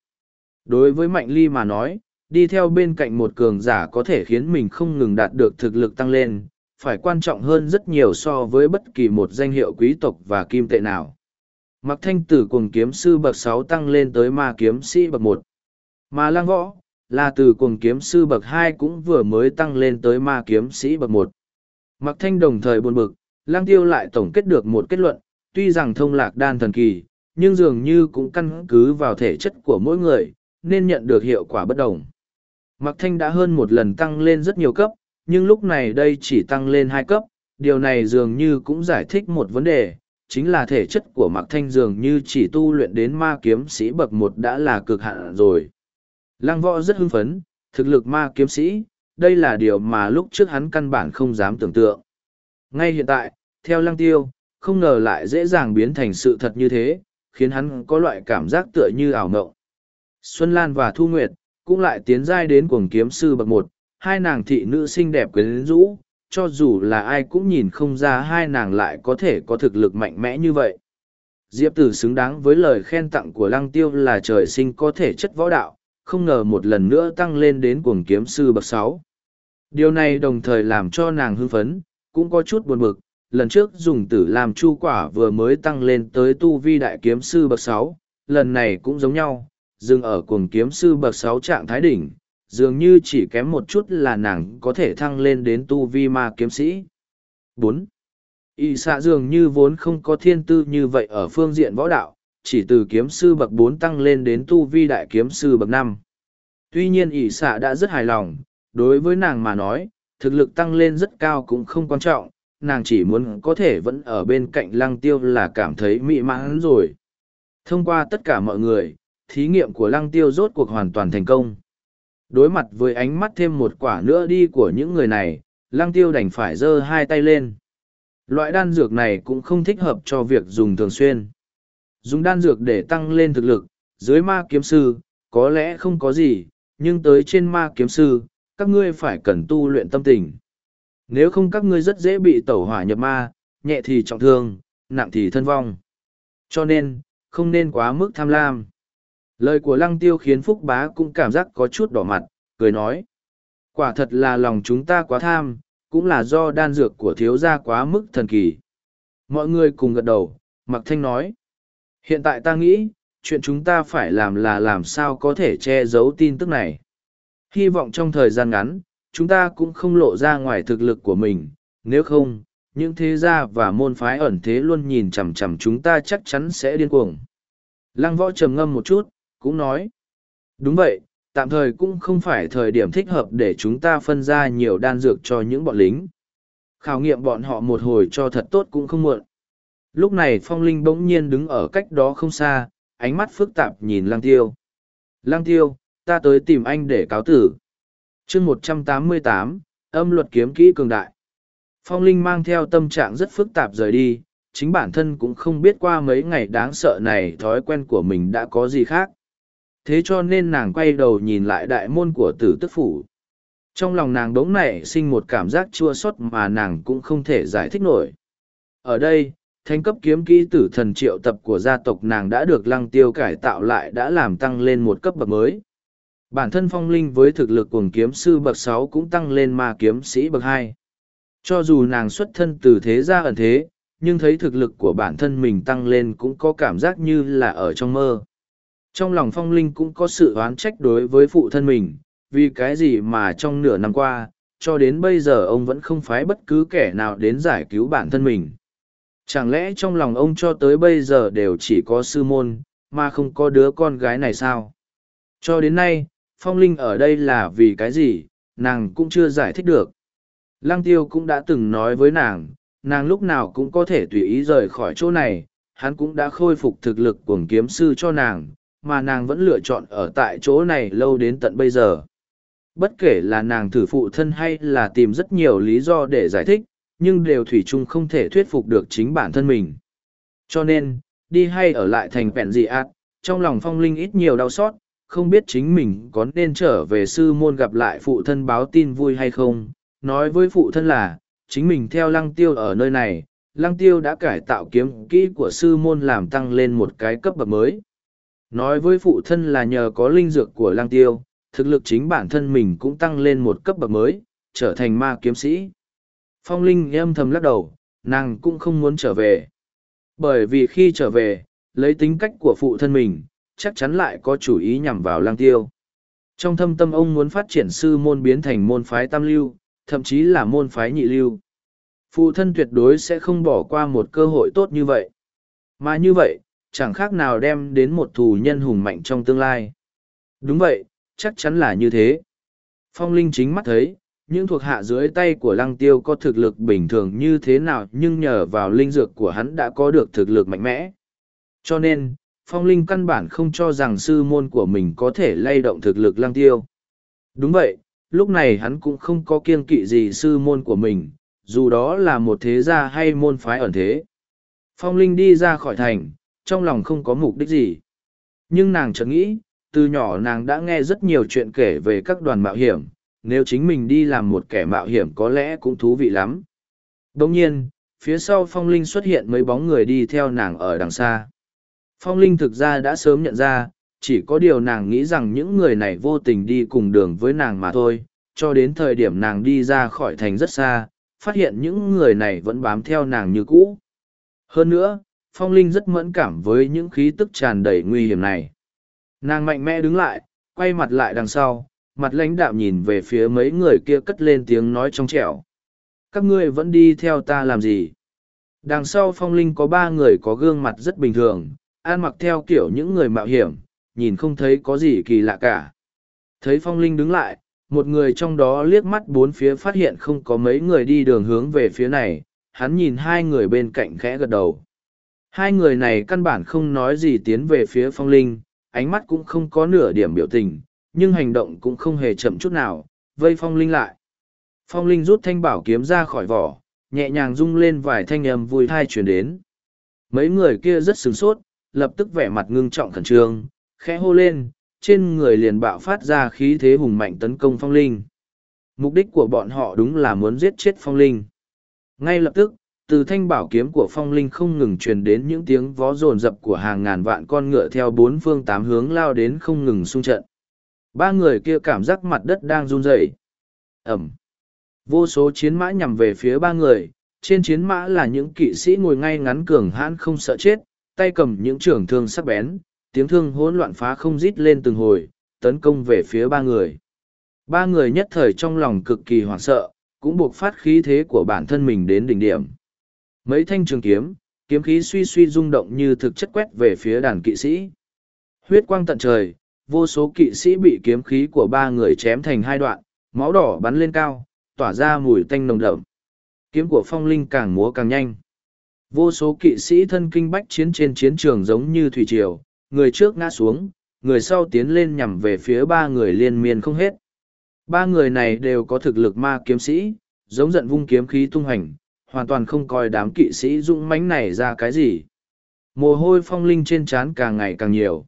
Đối với Mạnh Ly mà nói, đi theo bên cạnh một cường giả có thể khiến mình không ngừng đạt được thực lực tăng lên, phải quan trọng hơn rất nhiều so với bất kỳ một danh hiệu quý tộc và kim tệ nào. Mặc thanh tử Cuồng kiếm sư bậc sáu tăng lên tới ma kiếm sĩ bậc một, Mà lang võ, là từ Cuồng kiếm sư bậc hai cũng vừa mới tăng lên tới ma kiếm sĩ bậc một. Mặc thanh đồng thời buồn bực, lang tiêu lại tổng kết được một kết luận, tuy rằng thông lạc đan thần kỳ, nhưng dường như cũng căn cứ vào thể chất của mỗi người, nên nhận được hiệu quả bất đồng. Mặc Thanh đã hơn một lần tăng lên rất nhiều cấp, nhưng lúc này đây chỉ tăng lên hai cấp, điều này dường như cũng giải thích một vấn đề, chính là thể chất của Mạc Thanh dường như chỉ tu luyện đến ma kiếm sĩ bậc một đã là cực hạn rồi. Lăng võ rất hưng phấn, thực lực ma kiếm sĩ, đây là điều mà lúc trước hắn căn bản không dám tưởng tượng. Ngay hiện tại, theo lăng tiêu, không ngờ lại dễ dàng biến thành sự thật như thế, khiến hắn có loại cảm giác tựa như ảo ngộng. Xuân Lan và Thu Nguyệt, cũng lại tiến giai đến cuồng kiếm sư bậc một hai nàng thị nữ xinh đẹp quyến rũ cho dù là ai cũng nhìn không ra hai nàng lại có thể có thực lực mạnh mẽ như vậy. Diệp Tử xứng đáng với lời khen tặng của Lăng Tiêu là trời sinh có thể chất võ đạo, không ngờ một lần nữa tăng lên đến cuồng kiếm sư bậc sáu. Điều này đồng thời làm cho nàng hưng phấn, cũng có chút buồn bực. Lần trước dùng tử làm chu quả vừa mới tăng lên tới tu vi đại kiếm sư bậc sáu, lần này cũng giống nhau, dừng ở cuồng kiếm sư bậc sáu trạng thái đỉnh, dường như chỉ kém một chút là nàng có thể thăng lên đến tu vi ma kiếm sĩ. bốn Y xạ dường như vốn không có thiên tư như vậy ở phương diện võ đạo, chỉ từ kiếm sư bậc bốn tăng lên đến tu vi đại kiếm sư bậc năm. Tuy nhiên ỷ xạ đã rất hài lòng, đối với nàng mà nói, thực lực tăng lên rất cao cũng không quan trọng, nàng chỉ muốn có thể vẫn ở bên cạnh lăng tiêu là cảm thấy mỹ mãn rồi. Thông qua tất cả mọi người, thí nghiệm của lăng tiêu rốt cuộc hoàn toàn thành công. Đối mặt với ánh mắt thêm một quả nữa đi của những người này, lăng tiêu đành phải giơ hai tay lên. Loại đan dược này cũng không thích hợp cho việc dùng thường xuyên. Dùng đan dược để tăng lên thực lực, dưới ma kiếm sư, có lẽ không có gì, nhưng tới trên ma kiếm sư, các ngươi phải cần tu luyện tâm tình. Nếu không các ngươi rất dễ bị tẩu hỏa nhập ma, nhẹ thì trọng thương, nặng thì thân vong. Cho nên, không nên quá mức tham lam. Lời của lăng tiêu khiến Phúc Bá cũng cảm giác có chút đỏ mặt, cười nói. Quả thật là lòng chúng ta quá tham, cũng là do đan dược của thiếu gia quá mức thần kỳ. Mọi người cùng gật đầu, Mặc Thanh nói. Hiện tại ta nghĩ, chuyện chúng ta phải làm là làm sao có thể che giấu tin tức này. Hy vọng trong thời gian ngắn, chúng ta cũng không lộ ra ngoài thực lực của mình, nếu không, những thế gia và môn phái ẩn thế luôn nhìn chằm chằm chúng ta chắc chắn sẽ điên cuồng. Lăng võ trầm ngâm một chút, cũng nói. Đúng vậy, tạm thời cũng không phải thời điểm thích hợp để chúng ta phân ra nhiều đan dược cho những bọn lính. Khảo nghiệm bọn họ một hồi cho thật tốt cũng không muộn. Lúc này phong linh bỗng nhiên đứng ở cách đó không xa, ánh mắt phức tạp nhìn lang tiêu. Lang tiêu, ta tới tìm anh để cáo tử. chương một trăm tám mươi tám, âm luật kiếm kỹ cường đại. Phong linh mang theo tâm trạng rất phức tạp rời đi, chính bản thân cũng không biết qua mấy ngày đáng sợ này thói quen của mình đã có gì khác. Thế cho nên nàng quay đầu nhìn lại đại môn của tử tức phủ. Trong lòng nàng đống nảy sinh một cảm giác chua xót mà nàng cũng không thể giải thích nổi. Ở đây, thanh cấp kiếm kỹ tử thần triệu tập của gia tộc nàng đã được lăng tiêu cải tạo lại đã làm tăng lên một cấp bậc mới. Bản thân phong linh với thực lực cuồng kiếm sư bậc sáu cũng tăng lên ma kiếm sĩ bậc hai. Cho dù nàng xuất thân từ thế gia ẩn thế, nhưng thấy thực lực của bản thân mình tăng lên cũng có cảm giác như là ở trong mơ. Trong lòng phong linh cũng có sự oán trách đối với phụ thân mình, vì cái gì mà trong nửa năm qua, cho đến bây giờ ông vẫn không phái bất cứ kẻ nào đến giải cứu bản thân mình. Chẳng lẽ trong lòng ông cho tới bây giờ đều chỉ có sư môn, mà không có đứa con gái này sao? Cho đến nay, phong linh ở đây là vì cái gì, nàng cũng chưa giải thích được. Lăng tiêu cũng đã từng nói với nàng, nàng lúc nào cũng có thể tùy ý rời khỏi chỗ này, hắn cũng đã khôi phục thực lực của kiếm sư cho nàng, mà nàng vẫn lựa chọn ở tại chỗ này lâu đến tận bây giờ. Bất kể là nàng thử phụ thân hay là tìm rất nhiều lý do để giải thích, nhưng đều thủy chung không thể thuyết phục được chính bản thân mình. Cho nên, đi hay ở lại thành vẹn dị ạt, trong lòng phong linh ít nhiều đau xót, không biết chính mình có nên trở về sư môn gặp lại phụ thân báo tin vui hay không. Nói với phụ thân là, chính mình theo lăng tiêu ở nơi này, lăng tiêu đã cải tạo kiếm kỹ của sư môn làm tăng lên một cái cấp bậc mới. Nói với phụ thân là nhờ có linh dược của Lang tiêu, thực lực chính bản thân mình cũng tăng lên một cấp bậc mới, trở thành ma kiếm sĩ. Phong Linh âm thầm lắc đầu, nàng cũng không muốn trở về. Bởi vì khi trở về, lấy tính cách của phụ thân mình, chắc chắn lại có chủ ý nhằm vào lang tiêu. Trong thâm tâm ông muốn phát triển sư môn biến thành môn phái tam lưu, thậm chí là môn phái nhị lưu. Phụ thân tuyệt đối sẽ không bỏ qua một cơ hội tốt như vậy. Mà như vậy, chẳng khác nào đem đến một thù nhân hùng mạnh trong tương lai. Đúng vậy, chắc chắn là như thế. Phong Linh chính mắt thấy, những thuộc hạ dưới tay của lăng tiêu có thực lực bình thường như thế nào nhưng nhờ vào linh dược của hắn đã có được thực lực mạnh mẽ. Cho nên, phong linh căn bản không cho rằng sư môn của mình có thể lay động thực lực lăng tiêu. Đúng vậy, lúc này hắn cũng không có kiên kỵ gì sư môn của mình, dù đó là một thế gia hay môn phái ẩn thế. Phong linh đi ra khỏi thành, trong lòng không có mục đích gì. Nhưng nàng chợt nghĩ, từ nhỏ nàng đã nghe rất nhiều chuyện kể về các đoàn mạo hiểm, nếu chính mình đi làm một kẻ mạo hiểm có lẽ cũng thú vị lắm. Đồng nhiên, phía sau phong linh xuất hiện mấy bóng người đi theo nàng ở đằng xa. Phong linh thực ra đã sớm nhận ra, chỉ có điều nàng nghĩ rằng những người này vô tình đi cùng đường với nàng mà thôi, cho đến thời điểm nàng đi ra khỏi thành rất xa, phát hiện những người này vẫn bám theo nàng như cũ. Hơn nữa, phong linh rất mẫn cảm với những khí tức tràn đầy nguy hiểm này. Nàng mạnh mẽ đứng lại, quay mặt lại đằng sau, mặt lãnh đạm nhìn về phía mấy người kia cất lên tiếng nói trong trẻo. Các ngươi vẫn đi theo ta làm gì? Đằng sau phong linh có ba người có gương mặt rất bình thường, ăn mặc theo kiểu những người mạo hiểm, nhìn không thấy có gì kỳ lạ cả. Thấy phong linh đứng lại, một người trong đó liếc mắt bốn phía phát hiện không có mấy người đi đường hướng về phía này, hắn nhìn hai người bên cạnh khẽ gật đầu. Hai người này căn bản không nói gì tiến về phía phong linh, ánh mắt cũng không có nửa điểm biểu tình, nhưng hành động cũng không hề chậm chút nào, vây phong linh lại. Phong linh rút thanh bảo kiếm ra khỏi vỏ, nhẹ nhàng rung lên vài thanh âm vui thai chuyển đến. Mấy người kia rất sửng sốt, lập tức vẻ mặt ngưng trọng khẩn trương, khẽ hô lên, trên người liền bạo phát ra khí thế hùng mạnh tấn công phong linh. Mục đích của bọn họ đúng là muốn giết chết phong linh. Ngay lập tức, từ thanh bảo kiếm của phong linh không ngừng truyền đến những tiếng vó rồn rập của hàng ngàn vạn con ngựa theo bốn phương tám hướng lao đến không ngừng xung trận. Ba người kia cảm giác mặt đất đang run rẩy. Ẩm. Vô số chiến mã nhằm về phía ba người, trên chiến mã là những kỵ sĩ ngồi ngay ngắn cường hãn không sợ chết, tay cầm những trường thương sắc bén, tiếng thương hỗn loạn phá không rít lên từng hồi, tấn công về phía ba người. Ba người nhất thời trong lòng cực kỳ hoảng sợ, cũng buộc phát khí thế của bản thân mình đến đỉnh điểm. Mấy thanh trường kiếm, kiếm khí suy suy rung động như thực chất quét về phía đàn kỵ sĩ. Huyết quang tận trời, vô số kỵ sĩ bị kiếm khí của ba người chém thành hai đoạn, máu đỏ bắn lên cao, tỏa ra mùi tanh nồng đậm. Kiếm của phong linh càng múa càng nhanh. Vô số kỵ sĩ thân kinh bách chiến trên chiến trường giống như thủy triều, người trước ngã xuống, người sau tiến lên nhằm về phía ba người liên miên không hết. Ba người này đều có thực lực ma kiếm sĩ, giống giận vung kiếm khí tung hành, hoàn toàn không coi đám kỵ sĩ dũng mãnh này ra cái gì. Mồ hôi phong linh trên trán càng ngày càng nhiều.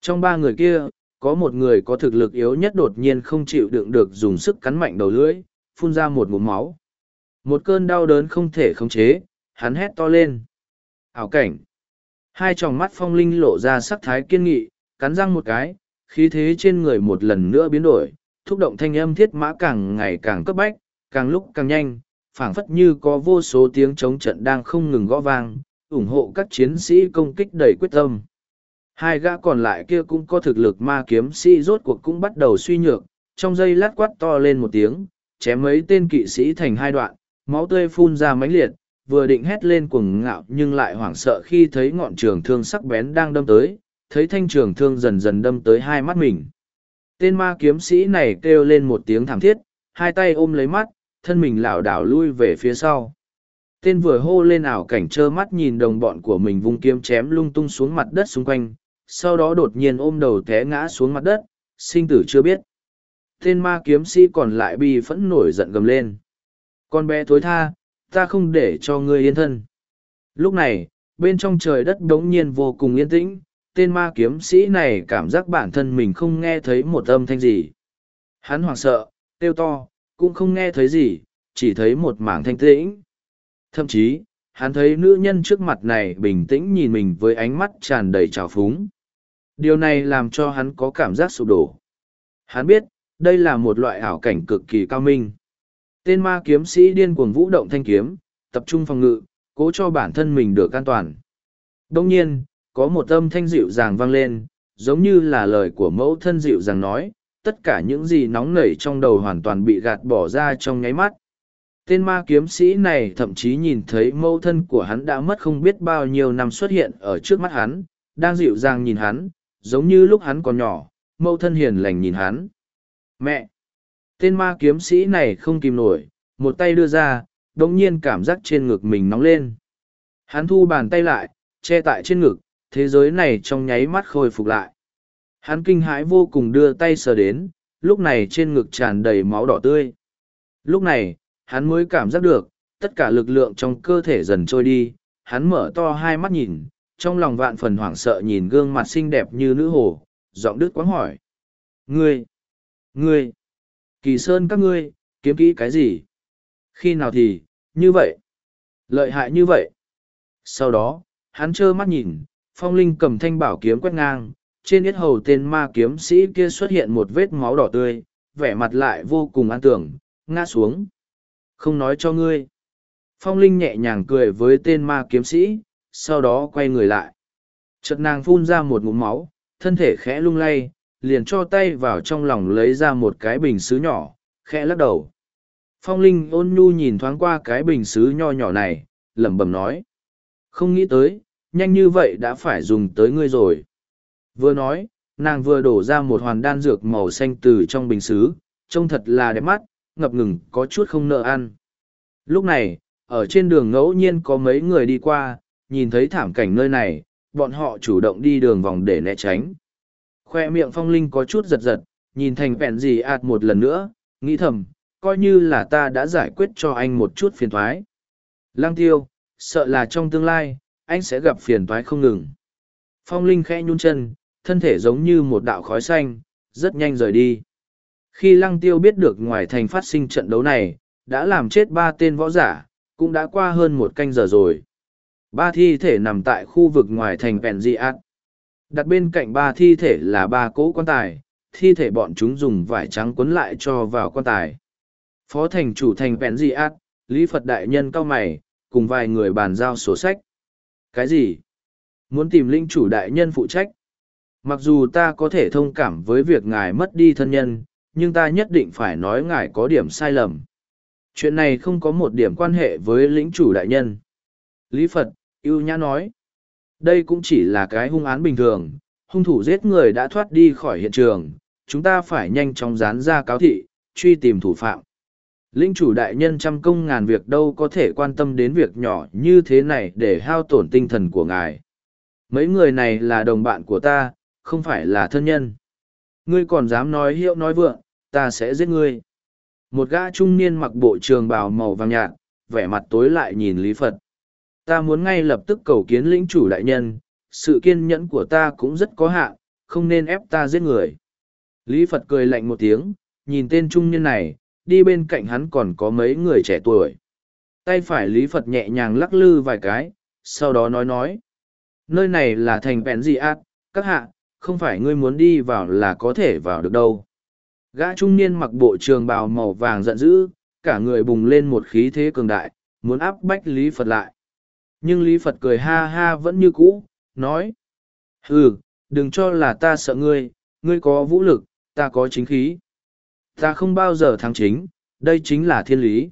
Trong ba người kia, có một người có thực lực yếu nhất đột nhiên không chịu đựng được dùng sức cắn mạnh đầu lưỡi, phun ra một ngụm máu. Một cơn đau đớn không thể khống chế, hắn hét to lên. Ảo cảnh. Hai tròng mắt phong linh lộ ra sắc thái kiên nghị, cắn răng một cái, khí thế trên người một lần nữa biến đổi, thúc động thanh âm thiết mã càng ngày càng cấp bách, càng lúc càng nhanh, phảng phất như có vô số tiếng chống trận đang không ngừng gõ vang, ủng hộ các chiến sĩ công kích đầy quyết tâm. Hai gã còn lại kia cũng có thực lực ma kiếm sĩ rốt cuộc cũng bắt đầu suy nhược, trong giây lát quát to lên một tiếng, chém mấy tên kỵ sĩ thành hai đoạn, máu tươi phun ra mãnh liệt, vừa định hét lên cuồng ngạo nhưng lại hoảng sợ khi thấy ngọn trường thương sắc bén đang đâm tới, thấy thanh trường thương dần dần đâm tới hai mắt mình. Tên ma kiếm sĩ này kêu lên một tiếng thảm thiết, hai tay ôm lấy mắt, thân mình lảo đảo lui về phía sau. Tên vừa hô lên ảo cảnh trơ mắt nhìn đồng bọn của mình vung kiếm chém lung tung xuống mặt đất xung quanh, sau đó đột nhiên ôm đầu té ngã xuống mặt đất, sinh tử chưa biết. Tên ma kiếm sĩ còn lại bi phẫn nổi giận gầm lên. Con bé thối tha, ta không để cho ngươi yên thân. Lúc này, bên trong trời đất đống nhiên vô cùng yên tĩnh, tên ma kiếm sĩ này cảm giác bản thân mình không nghe thấy một âm thanh gì. Hắn hoảng sợ, kêu to, cũng không nghe thấy gì, chỉ thấy một mảng thanh tĩnh. Thậm chí, hắn thấy nữ nhân trước mặt này bình tĩnh nhìn mình với ánh mắt tràn đầy trào phúng. Điều này làm cho hắn có cảm giác sụp đổ. Hắn biết, đây là một loại ảo cảnh cực kỳ cao minh. Tên ma kiếm sĩ điên cuồng vũ động thanh kiếm, tập trung phòng ngự, cố cho bản thân mình được an toàn. Đông nhiên, có một âm thanh dịu dàng vang lên, giống như là lời của mẫu thân dịu dàng nói, tất cả những gì nóng nảy trong đầu hoàn toàn bị gạt bỏ ra trong nháy mắt. Tên ma kiếm sĩ này thậm chí nhìn thấy mâu thân của hắn đã mất không biết bao nhiêu năm xuất hiện ở trước mắt hắn, đang dịu dàng nhìn hắn, giống như lúc hắn còn nhỏ, mâu thân hiền lành nhìn hắn. Mẹ! Tên ma kiếm sĩ này không kìm nổi, một tay đưa ra, đồng nhiên cảm giác trên ngực mình nóng lên. Hắn thu bàn tay lại, che tại trên ngực, thế giới này trong nháy mắt khôi phục lại. Hắn kinh hãi vô cùng đưa tay sờ đến, lúc này trên ngực tràn đầy máu đỏ tươi. Lúc này, hắn mới cảm giác được, tất cả lực lượng trong cơ thể dần trôi đi, hắn mở to hai mắt nhìn, trong lòng vạn phần hoảng sợ nhìn gương mặt xinh đẹp như nữ hồ, giọng đứt quáng hỏi. Ngươi! Ngươi! Kỳ sơn các ngươi, kiếm kỹ cái gì? Khi nào thì, như vậy? Lợi hại như vậy? Sau đó, hắn trơ mắt nhìn, phong linh cầm thanh bảo kiếm quét ngang, trên yết hầu tên ma kiếm sĩ kia xuất hiện một vết máu đỏ tươi, vẻ mặt lại vô cùng an tưởng, ngã xuống. Không nói cho ngươi. Phong linh nhẹ nhàng cười với tên ma kiếm sĩ, sau đó quay người lại. Chợt nàng phun ra một ngụm máu, thân thể khẽ lung lay, liền cho tay vào trong lòng lấy ra một cái bình xứ nhỏ, khẽ lắc đầu. Phong Linh ôn nhu nhìn thoáng qua cái bình xứ nho nhỏ này, lẩm bẩm nói. Không nghĩ tới, nhanh như vậy đã phải dùng tới ngươi rồi. Vừa nói, nàng vừa đổ ra một hoàn đan dược màu xanh từ trong bình xứ, trông thật là đẹp mắt, ngập ngừng có chút không nợ ăn. Lúc này, ở trên đường ngẫu nhiên có mấy người đi qua, nhìn thấy thảm cảnh nơi này, bọn họ chủ động đi đường vòng để né tránh. Khoe miệng phong linh có chút giật giật, nhìn thành vẹn gì ạt một lần nữa, nghĩ thầm, coi như là ta đã giải quyết cho anh một chút phiền thoái. Lang tiêu, sợ là trong tương lai, anh sẽ gặp phiền toái không ngừng. Phong Linh khẽ nhún chân, thân thể giống như một đạo khói xanh, rất nhanh rời đi. Khi Lăng Tiêu biết được ngoài thành phát sinh trận đấu này, đã làm chết ba tên võ giả, cũng đã qua hơn một canh giờ rồi. Ba thi thể nằm tại khu vực ngoài thành Vẹn Diạt. Đặt bên cạnh ba thi thể là ba cỗ quan tài, thi thể bọn chúng dùng vải trắng quấn lại cho vào quan tài. Phó thành chủ thành Vẹn Diạt, Lý Phật Đại Nhân cao mày, cùng vài người bàn giao sổ sách. Cái gì? Muốn tìm linh chủ đại nhân phụ trách? Mặc dù ta có thể thông cảm với việc ngài mất đi thân nhân, nhưng ta nhất định phải nói ngài có điểm sai lầm. Chuyện này không có một điểm quan hệ với lĩnh chủ đại nhân. Lý Phật, yêu nhã nói. Đây cũng chỉ là cái hung án bình thường, hung thủ giết người đã thoát đi khỏi hiện trường, chúng ta phải nhanh chóng dán ra cáo thị, truy tìm thủ phạm. Linh chủ đại nhân trăm công ngàn việc đâu có thể quan tâm đến việc nhỏ như thế này để hao tổn tinh thần của ngài. Mấy người này là đồng bạn của ta, không phải là thân nhân. Ngươi còn dám nói hiệu nói vượng, ta sẽ giết ngươi. Một gã trung niên mặc bộ trường bào màu vàng nhạt, vẻ mặt tối lại nhìn Lý Phật. Ta muốn ngay lập tức cầu kiến lĩnh chủ đại nhân, sự kiên nhẫn của ta cũng rất có hạn, không nên ép ta giết người. Lý Phật cười lạnh một tiếng, nhìn tên trung niên này, đi bên cạnh hắn còn có mấy người trẻ tuổi. Tay phải Lý Phật nhẹ nhàng lắc lư vài cái, sau đó nói nói. Nơi này là thành bèn gì ác, các hạ, không phải ngươi muốn đi vào là có thể vào được đâu. Gã trung niên mặc bộ trường bào màu vàng giận dữ, cả người bùng lên một khí thế cường đại, muốn áp bách Lý Phật lại. Nhưng Lý Phật cười ha ha vẫn như cũ, nói. Ừ, đừng cho là ta sợ ngươi, ngươi có vũ lực, ta có chính khí. Ta không bao giờ thắng chính, đây chính là thiên lý.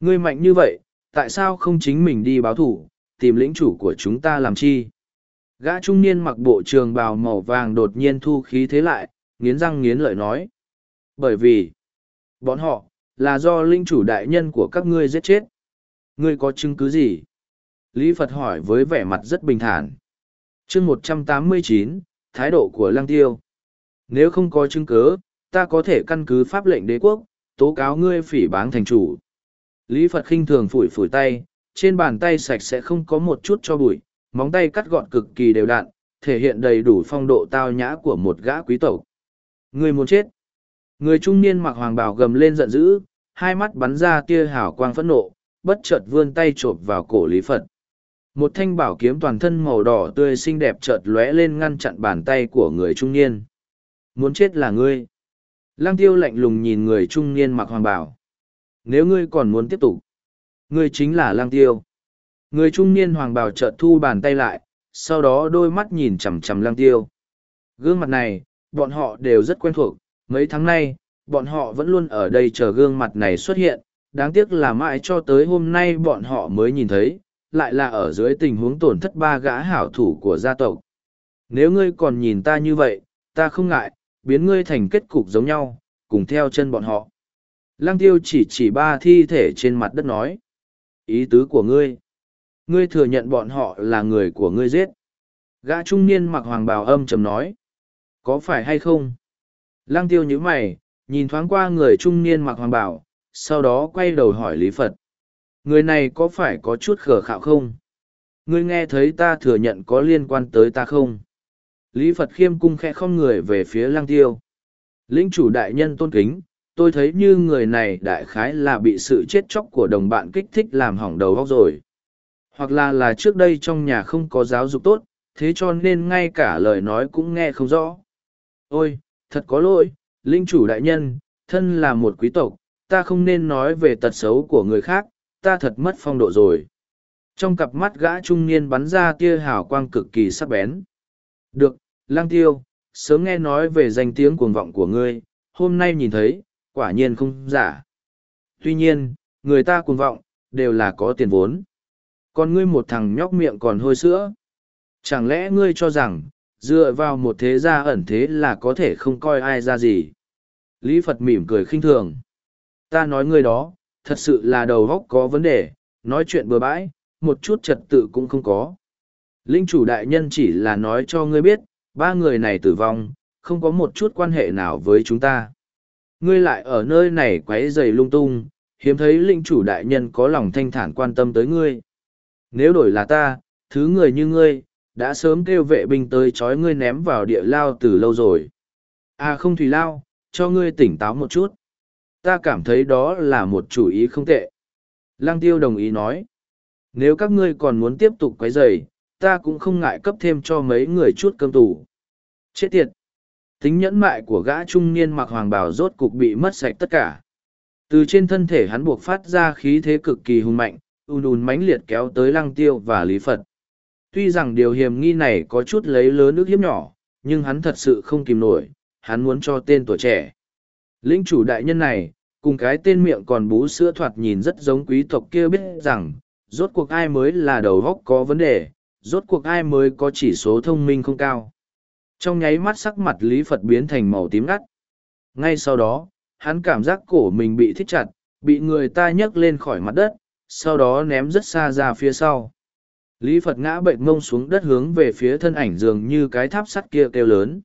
Ngươi mạnh như vậy, tại sao không chính mình đi báo thủ, tìm lĩnh chủ của chúng ta làm chi? Gã trung niên mặc bộ trường bào màu vàng đột nhiên thu khí thế lại, nghiến răng nghiến lợi nói. Bởi vì, bọn họ, là do linh chủ đại nhân của các ngươi giết chết. Ngươi có chứng cứ gì? Lý Phật hỏi với vẻ mặt rất bình thản. chương một trăm tám mươi chín, thái độ của lăng tiêu. Nếu không có chứng cứ, ta có thể căn cứ pháp lệnh đế quốc, tố cáo ngươi phỉ báng thành chủ. Lý Phật khinh thường phủi phủi tay, trên bàn tay sạch sẽ không có một chút cho bụi, móng tay cắt gọn cực kỳ đều đặn, thể hiện đầy đủ phong độ tao nhã của một gã quý tộc. Người muốn chết. Người trung niên mặc hoàng bào gầm lên giận dữ, hai mắt bắn ra tia hào quang phẫn nộ, bất chợt vươn tay chộp vào cổ Lý Phật. Một thanh bảo kiếm toàn thân màu đỏ tươi xinh đẹp chợt lóe lên ngăn chặn bàn tay của người trung niên. Muốn chết là ngươi. Lăng tiêu lạnh lùng nhìn người trung niên mặc hoàng bảo. Nếu ngươi còn muốn tiếp tục, ngươi chính là lăng tiêu. Người trung niên hoàng bào chợt thu bàn tay lại, sau đó đôi mắt nhìn chằm chằm lăng tiêu. Gương mặt này, bọn họ đều rất quen thuộc, mấy tháng nay, bọn họ vẫn luôn ở đây chờ gương mặt này xuất hiện, đáng tiếc là mãi cho tới hôm nay bọn họ mới nhìn thấy, lại là ở dưới tình huống tổn thất ba gã hảo thủ của gia tộc. Nếu ngươi còn nhìn ta như vậy, ta không ngại, biến ngươi thành kết cục giống nhau, cùng theo chân bọn họ. Lăng tiêu chỉ chỉ ba thi thể trên mặt đất nói. Ý tứ của ngươi. Ngươi thừa nhận bọn họ là người của ngươi giết. Gã trung niên mặc hoàng bào âm trầm nói. Có phải hay không? Lăng tiêu nhíu mày, nhìn thoáng qua người trung niên mặc hoàng bào, sau đó quay đầu hỏi Lý Phật. Người này có phải có chút khờ khạo không? Ngươi nghe thấy ta thừa nhận có liên quan tới ta không? Lý Phật khiêm cung khẽ không người về phía lăng tiêu. Lĩnh chủ đại nhân tôn kính, tôi thấy như người này đại khái là bị sự chết chóc của đồng bạn kích thích làm hỏng đầu óc rồi hoặc là là trước đây trong nhà không có giáo dục tốt, thế cho nên ngay cả lời nói cũng nghe không rõ. Ôi, thật có lỗi, linh chủ đại nhân, thân là một quý tộc, ta không nên nói về tật xấu của người khác, ta thật mất phong độ rồi. Trong cặp mắt gã trung niên bắn ra tia hào quang cực kỳ sắc bén. Được, lang tiêu, sớm nghe nói về danh tiếng cuồng vọng của ngươi, hôm nay nhìn thấy, quả nhiên không giả. Tuy nhiên, người ta cuồng vọng, đều là có tiền vốn còn ngươi một thằng nhóc miệng còn hôi sữa. Chẳng lẽ ngươi cho rằng, dựa vào một thế gia ẩn thế là có thể không coi ai ra gì? Lý phật mỉm cười khinh thường. Ta nói ngươi đó, thật sự là đầu góc có vấn đề, nói chuyện bừa bãi, một chút trật tự cũng không có. Linh chủ đại nhân chỉ là nói cho ngươi biết, ba người này tử vong, không có một chút quan hệ nào với chúng ta. Ngươi lại ở nơi này quấy dày lung tung, hiếm thấy linh chủ đại nhân có lòng thanh thản quan tâm tới ngươi nếu đổi là ta, thứ người như ngươi, đã sớm kêu vệ binh tới trói ngươi ném vào địa lao từ lâu rồi. À không thùy lao, cho ngươi tỉnh táo một chút. Ta cảm thấy đó là một chủ ý không tệ. Lăng tiêu đồng ý nói. Nếu các ngươi còn muốn tiếp tục quấy rầy, ta cũng không ngại cấp thêm cho mấy người chút cơm tủ chết tiệt. Tính nhẫn mại của gã trung niên mặc hoàng bào rốt cục bị mất sạch tất cả. Từ trên thân thể hắn buộc phát ra khí thế cực kỳ hùng mạnh ùn ùn mãnh liệt kéo tới lăng tiêu và lý phật. Tuy rằng điều hiểm nghi này có chút lấy lớn nước hiếp nhỏ, nhưng hắn thật sự không kìm nổi, hắn muốn cho tên tuổi trẻ. Lĩnh chủ đại nhân này, cùng cái tên miệng còn bú sữa thoạt nhìn rất giống quý tộc kia biết rằng, rốt cuộc ai mới là đầu góc có vấn đề, rốt cuộc ai mới có chỉ số thông minh không cao. Trong nháy mắt sắc mặt lý phật biến thành màu tím ngắt. Ngay sau đó, hắn cảm giác cổ mình bị thích chặt, bị người ta nhấc lên khỏi mặt đất sau đó ném rất xa ra phía sau. Lý phật ngã bệnh mông xuống đất hướng về phía thân ảnh dường như cái tháp sắt kia kêu lớn.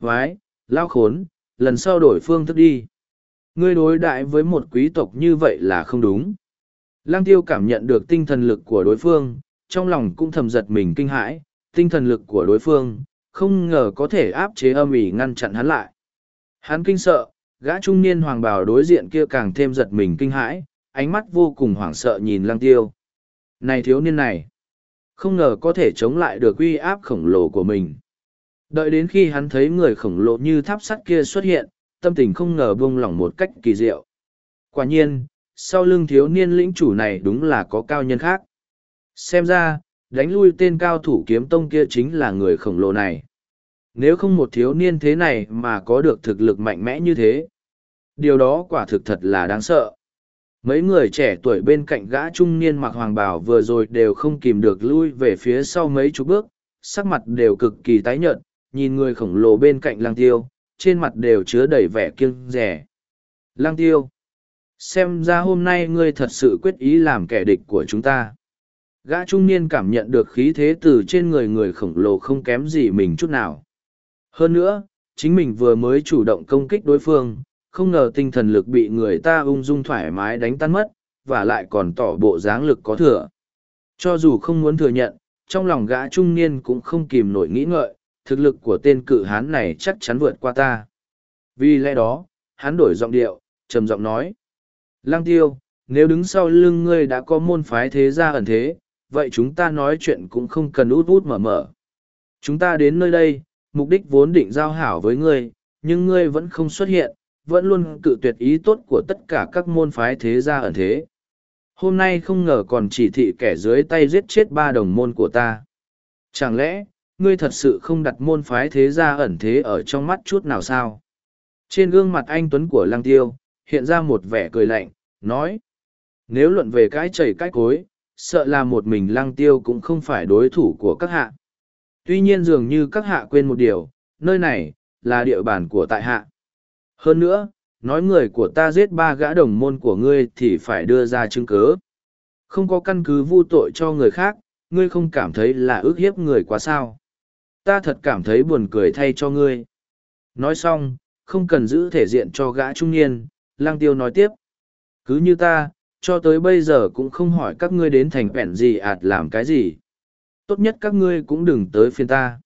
Vái, lao khốn, lần sau đổi phương thức đi. Ngươi đối đại với một quý tộc như vậy là không đúng. Lang tiêu cảm nhận được tinh thần lực của đối phương, trong lòng cũng thầm giật mình kinh hãi, tinh thần lực của đối phương, không ngờ có thể áp chế âm ỉ ngăn chặn hắn lại. Hắn kinh sợ, gã trung niên hoàng bào đối diện kia càng thêm giật mình kinh hãi ánh mắt vô cùng hoảng sợ nhìn lang tiêu. Này thiếu niên này, không ngờ có thể chống lại được uy áp khổng lồ của mình. Đợi đến khi hắn thấy người khổng lồ như tháp sắt kia xuất hiện, tâm tình không ngờ buông lỏng một cách kỳ diệu. Quả nhiên, sau lưng thiếu niên lĩnh chủ này đúng là có cao nhân khác. Xem ra, đánh lui tên cao thủ kiếm tông kia chính là người khổng lồ này. Nếu không một thiếu niên thế này mà có được thực lực mạnh mẽ như thế, điều đó quả thực thật là đáng sợ mấy người trẻ tuổi bên cạnh gã trung niên mặc hoàng bào vừa rồi đều không kìm được lui về phía sau mấy chục bước, sắc mặt đều cực kỳ tái nhợt, nhìn người khổng lồ bên cạnh lang tiêu, trên mặt đều chứa đầy vẻ kiêng rẻ lang tiêu, xem ra hôm nay ngươi thật sự quyết ý làm kẻ địch của chúng ta. Gã trung niên cảm nhận được khí thế từ trên người người khổng lồ không kém gì mình chút nào. Hơn nữa, chính mình vừa mới chủ động công kích đối phương không ngờ tinh thần lực bị người ta ung dung thoải mái đánh tan mất, và lại còn tỏ bộ dáng lực có thừa. Cho dù không muốn thừa nhận, trong lòng gã trung niên cũng không kìm nổi nghĩ ngợi, thực lực của tên cự hán này chắc chắn vượt qua ta. Vì lẽ đó, hắn đổi giọng điệu, trầm giọng nói lang tiêu, nếu đứng sau lưng ngươi đã có môn phái thế gia ẩn thế, vậy chúng ta nói chuyện cũng không cần út út mở mở. Chúng ta đến nơi đây, mục đích vốn định giao hảo với ngươi, nhưng ngươi vẫn không xuất hiện vẫn luôn cự tuyệt ý tốt của tất cả các môn phái thế gia ẩn thế. Hôm nay không ngờ còn chỉ thị kẻ dưới tay giết chết ba đồng môn của ta. Chẳng lẽ, ngươi thật sự không đặt môn phái thế gia ẩn thế ở trong mắt chút nào sao? Trên gương mặt anh Tuấn của Lăng Tiêu, hiện ra một vẻ cười lạnh, nói. Nếu luận về cái chảy cái cối, sợ là một mình Lăng Tiêu cũng không phải đối thủ của các hạ. Tuy nhiên dường như các hạ quên một điều, nơi này, là địa bàn của tại hạ. Hơn nữa, nói người của ta giết ba gã đồng môn của ngươi thì phải đưa ra chứng cứ Không có căn cứ vu tội cho người khác, ngươi không cảm thấy là ước hiếp người quá sao. Ta thật cảm thấy buồn cười thay cho ngươi. Nói xong, không cần giữ thể diện cho gã trung niên, lang tiêu nói tiếp. Cứ như ta, cho tới bây giờ cũng không hỏi các ngươi đến thành vẹn gì ạt làm cái gì. Tốt nhất các ngươi cũng đừng tới phiên ta.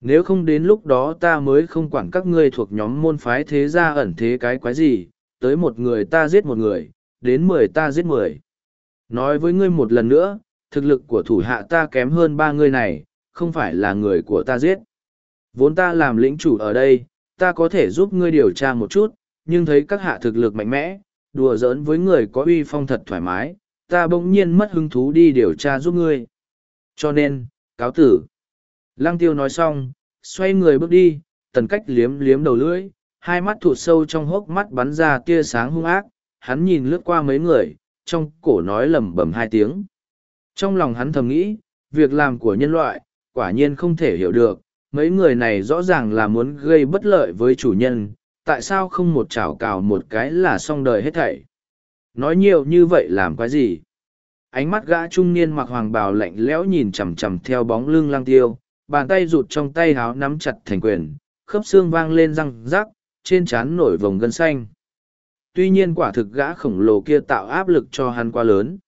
Nếu không đến lúc đó ta mới không quản các ngươi thuộc nhóm môn phái thế gia ẩn thế cái quái gì, tới một người ta giết một người, đến mười ta giết mười. Nói với ngươi một lần nữa, thực lực của thủ hạ ta kém hơn ba người này, không phải là người của ta giết. Vốn ta làm lĩnh chủ ở đây, ta có thể giúp ngươi điều tra một chút, nhưng thấy các hạ thực lực mạnh mẽ, đùa giỡn với người có uy phong thật thoải mái, ta bỗng nhiên mất hứng thú đi điều tra giúp ngươi. Cho nên, cáo tử. Lăng tiêu nói xong, xoay người bước đi, tần cách liếm liếm đầu lưỡi, hai mắt thụt sâu trong hốc mắt bắn ra tia sáng hung ác, hắn nhìn lướt qua mấy người, trong cổ nói lẩm bẩm hai tiếng. Trong lòng hắn thầm nghĩ, việc làm của nhân loại, quả nhiên không thể hiểu được, mấy người này rõ ràng là muốn gây bất lợi với chủ nhân, tại sao không một chảo cào một cái là xong đời hết thảy. Nói nhiều như vậy làm cái gì? Ánh mắt gã trung niên mặc hoàng bào lạnh lẽo nhìn chằm chằm theo bóng lưng lang tiêu, bàn tay rụt trong tay háo nắm chặt thành quyền, khớp xương vang lên răng rắc, trên trán nổi vòng gân xanh. Tuy nhiên quả thực gã khổng lồ kia tạo áp lực cho hắn quá lớn.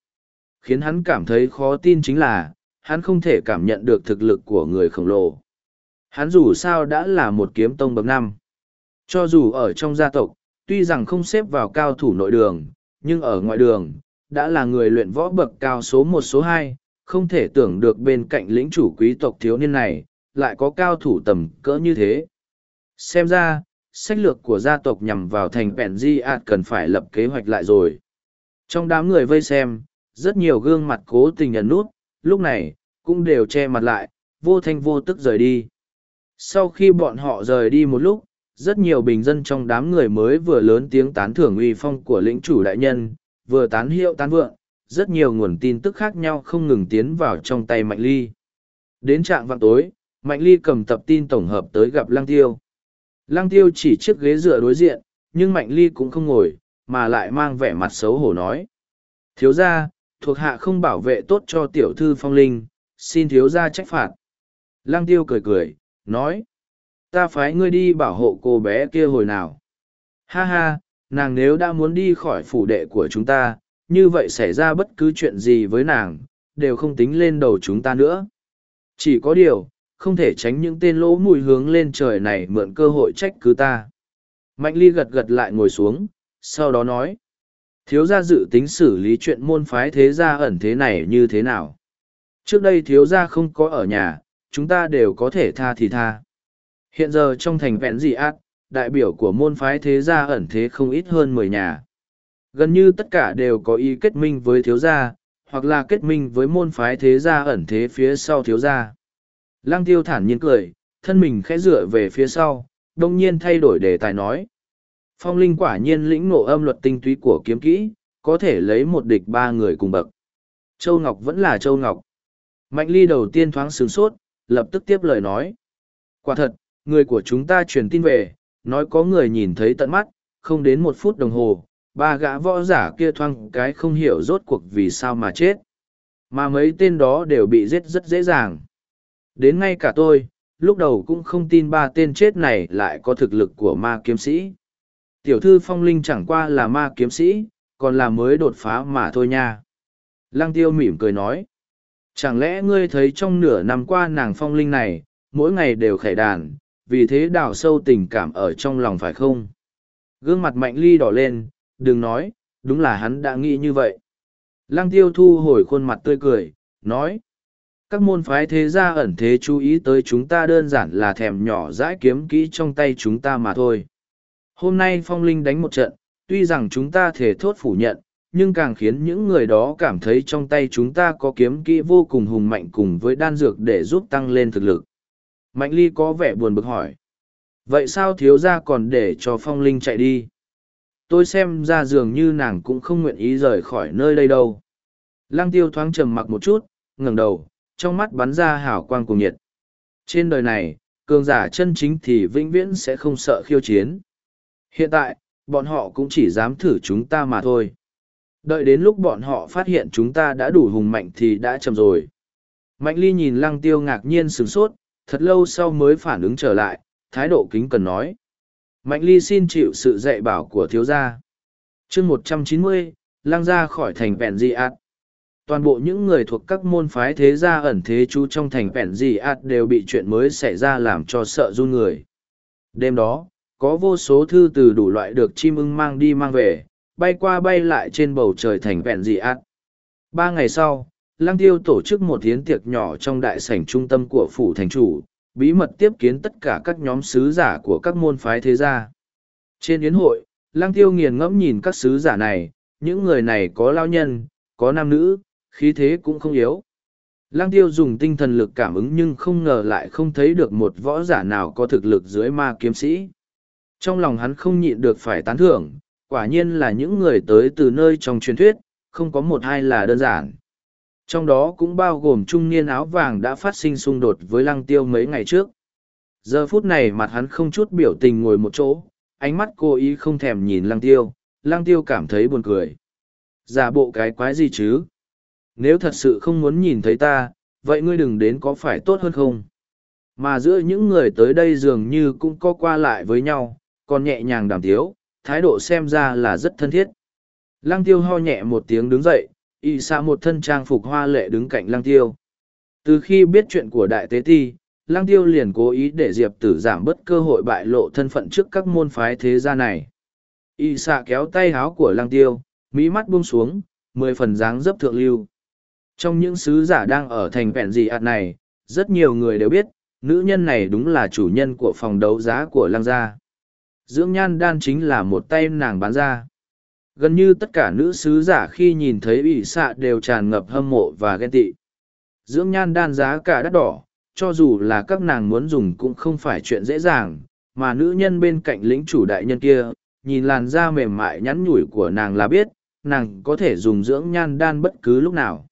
Khiến hắn cảm thấy khó tin chính là, hắn không thể cảm nhận được thực lực của người khổng lồ. Hắn dù sao đã là một kiếm tông bậc năm. Cho dù ở trong gia tộc, tuy rằng không xếp vào cao thủ nội đường, nhưng ở ngoại đường, đã là người luyện võ bậc cao số một số hai, không thể tưởng được bên cạnh lĩnh chủ quý tộc thiếu niên này, lại có cao thủ tầm cỡ như thế. Xem ra, sách lược của gia tộc nhằm vào thành Pèn Di ạt cần phải lập kế hoạch lại rồi. Trong đám người vây xem, rất nhiều gương mặt cố tình ẩn nút, lúc này, cũng đều che mặt lại, vô thanh vô tức rời đi. Sau khi bọn họ rời đi một lúc, rất nhiều bình dân trong đám người mới vừa lớn tiếng tán thưởng uy phong của lĩnh chủ đại nhân, vừa tán hiệu tán vượng, rất nhiều nguồn tin tức khác nhau không ngừng tiến vào trong tay Mạnh Ly. Đến trạng vạn tối, Mạnh Ly cầm tập tin tổng hợp tới gặp Lăng Tiêu. Lăng Tiêu chỉ chiếc ghế dựa đối diện, nhưng Mạnh Ly cũng không ngồi, mà lại mang vẻ mặt xấu hổ nói. Thiếu gia, thuộc hạ không bảo vệ tốt cho tiểu thư phong linh, xin thiếu gia trách phạt. Lăng Tiêu cười cười, nói. Ta phái ngươi đi bảo hộ cô bé kia hồi nào. Ha ha, nàng nếu đã muốn đi khỏi phủ đệ của chúng ta, như vậy xảy ra bất cứ chuyện gì với nàng, đều không tính lên đầu chúng ta nữa. Chỉ có điều, không thể tránh những tên lỗ mùi hướng lên trời này mượn cơ hội trách cứ ta. Mạnh ly gật gật lại ngồi xuống, sau đó nói. Thiếu gia dự tính xử lý chuyện môn phái thế gia ẩn thế này như thế nào? Trước đây thiếu gia không có ở nhà, chúng ta đều có thể tha thì tha. Hiện giờ trong thành vẹn dị ác, đại biểu của môn phái thế gia ẩn thế không ít hơn mười nhà. Gần như tất cả đều có ý kết minh với thiếu gia, hoặc là kết minh với môn phái thế gia ẩn thế phía sau thiếu gia. Lăng tiêu thản nhiên cười, thân mình khẽ dựa về phía sau, đông nhiên thay đổi đề tài nói. Phong linh quả nhiên lĩnh ngộ âm luật tinh túy của kiếm kỹ, có thể lấy một địch ba người cùng bậc. Châu Ngọc vẫn là Châu Ngọc. Mạnh ly đầu tiên thoáng sướng sốt, lập tức tiếp lời nói. Quả thật, người của chúng ta truyền tin về, nói có người nhìn thấy tận mắt, không đến một phút đồng hồ, ba gã võ giả kia thoang cái không hiểu rốt cuộc vì sao mà chết. Mà mấy tên đó đều bị giết rất dễ dàng. Đến ngay cả tôi, lúc đầu cũng không tin ba tên chết này lại có thực lực của ma kiếm sĩ. Tiểu thư phong linh chẳng qua là ma kiếm sĩ, còn là mới đột phá mà thôi nha. Lăng tiêu mỉm cười nói. Chẳng lẽ ngươi thấy trong nửa năm qua nàng phong linh này, mỗi ngày đều khải đàn, vì thế đào sâu tình cảm ở trong lòng phải không? Gương mặt mạnh ly đỏ lên, đừng nói, đúng là hắn đã nghĩ như vậy. Lăng tiêu thu hồi khuôn mặt tươi cười, nói. Các môn phái thế gia ẩn thế chú ý tới chúng ta đơn giản là thèm nhỏ dãi kiếm kỹ trong tay chúng ta mà thôi. Hôm nay phong linh đánh một trận, tuy rằng chúng ta thể thốt phủ nhận, nhưng càng khiến những người đó cảm thấy trong tay chúng ta có kiếm kỹ vô cùng hùng mạnh cùng với đan dược để giúp tăng lên thực lực. Mạnh ly có vẻ buồn bực hỏi. Vậy sao thiếu gia còn để cho phong linh chạy đi? Tôi xem ra dường như nàng cũng không nguyện ý rời khỏi nơi đây đâu. Lăng tiêu thoáng trầm mặc một chút, ngẩng đầu, trong mắt bắn ra hào quang cùng nhiệt. Trên đời này, cường giả chân chính thì vĩnh viễn sẽ không sợ khiêu chiến. Hiện tại, bọn họ cũng chỉ dám thử chúng ta mà thôi. Đợi đến lúc bọn họ phát hiện chúng ta đã đủ hùng mạnh thì đã chậm rồi. Mạnh ly nhìn lăng tiêu ngạc nhiên sửng sốt, thật lâu sau mới phản ứng trở lại, thái độ kính cần nói. Mạnh ly xin chịu sự dạy bảo của thiếu gia. chương một trăm chín mươi, lang ra khỏi thành vẹn di ạt. Toàn bộ những người thuộc các môn phái thế gia ẩn thế chú trong thành vẹn di ạt đều bị chuyện mới xảy ra làm cho sợ run người. Đêm đó, có vô số thư từ đủ loại được chim ưng mang đi mang về bay qua bay lại trên bầu trời thành vẹn dị ạt ba ngày sau lăng tiêu tổ chức một hiến tiệc nhỏ trong đại sảnh trung tâm của phủ thành chủ bí mật tiếp kiến tất cả các nhóm sứ giả của các môn phái thế gia trên yến hội lăng tiêu nghiền ngẫm nhìn các sứ giả này những người này có lao nhân có nam nữ khí thế cũng không yếu Lăng tiêu dùng tinh thần lực cảm ứng nhưng không ngờ lại không thấy được một võ giả nào có thực lực dưới ma kiếm sĩ. Trong lòng hắn không nhịn được phải tán thưởng, quả nhiên là những người tới từ nơi trong truyền thuyết, không có một hai là đơn giản. Trong đó cũng bao gồm trung niên áo vàng đã phát sinh xung đột với lăng tiêu mấy ngày trước. Giờ phút này mặt hắn không chút biểu tình ngồi một chỗ, ánh mắt cô ý không thèm nhìn lăng tiêu, lăng tiêu cảm thấy buồn cười. Giả bộ cái quái gì chứ? Nếu thật sự không muốn nhìn thấy ta, vậy ngươi đừng đến có phải tốt hơn không? Mà giữa những người tới đây dường như cũng có qua lại với nhau, còn nhẹ nhàng đàm tiếu, thái độ xem ra là rất thân thiết. Lăng tiêu ho nhẹ một tiếng đứng dậy, y xa một thân trang phục hoa lệ đứng cạnh lăng tiêu. Từ khi biết chuyện của đại tế ti, lăng tiêu liền cố ý để diệp tử giảm bớt cơ hội bại lộ thân phận trước các môn phái thế gia này. Y xạ kéo tay háo của lăng tiêu, mỹ mắt buông xuống, mười phần dáng dấp thượng lưu. Trong những sứ giả đang ở thành vẹn dị ạt này, rất nhiều người đều biết, nữ nhân này đúng là chủ nhân của phòng đấu giá của lăng gia. Dưỡng nhan đan chính là một tay nàng bán ra. Gần như tất cả nữ sứ giả khi nhìn thấy ủy xạ đều tràn ngập hâm mộ và ghen tị. Dưỡng nhan đan giá cả đắt đỏ, cho dù là các nàng muốn dùng cũng không phải chuyện dễ dàng, mà nữ nhân bên cạnh lĩnh chủ đại nhân kia, nhìn làn da mềm mại nhắn nhủi của nàng là biết, nàng có thể dùng dưỡng nhan đan bất cứ lúc nào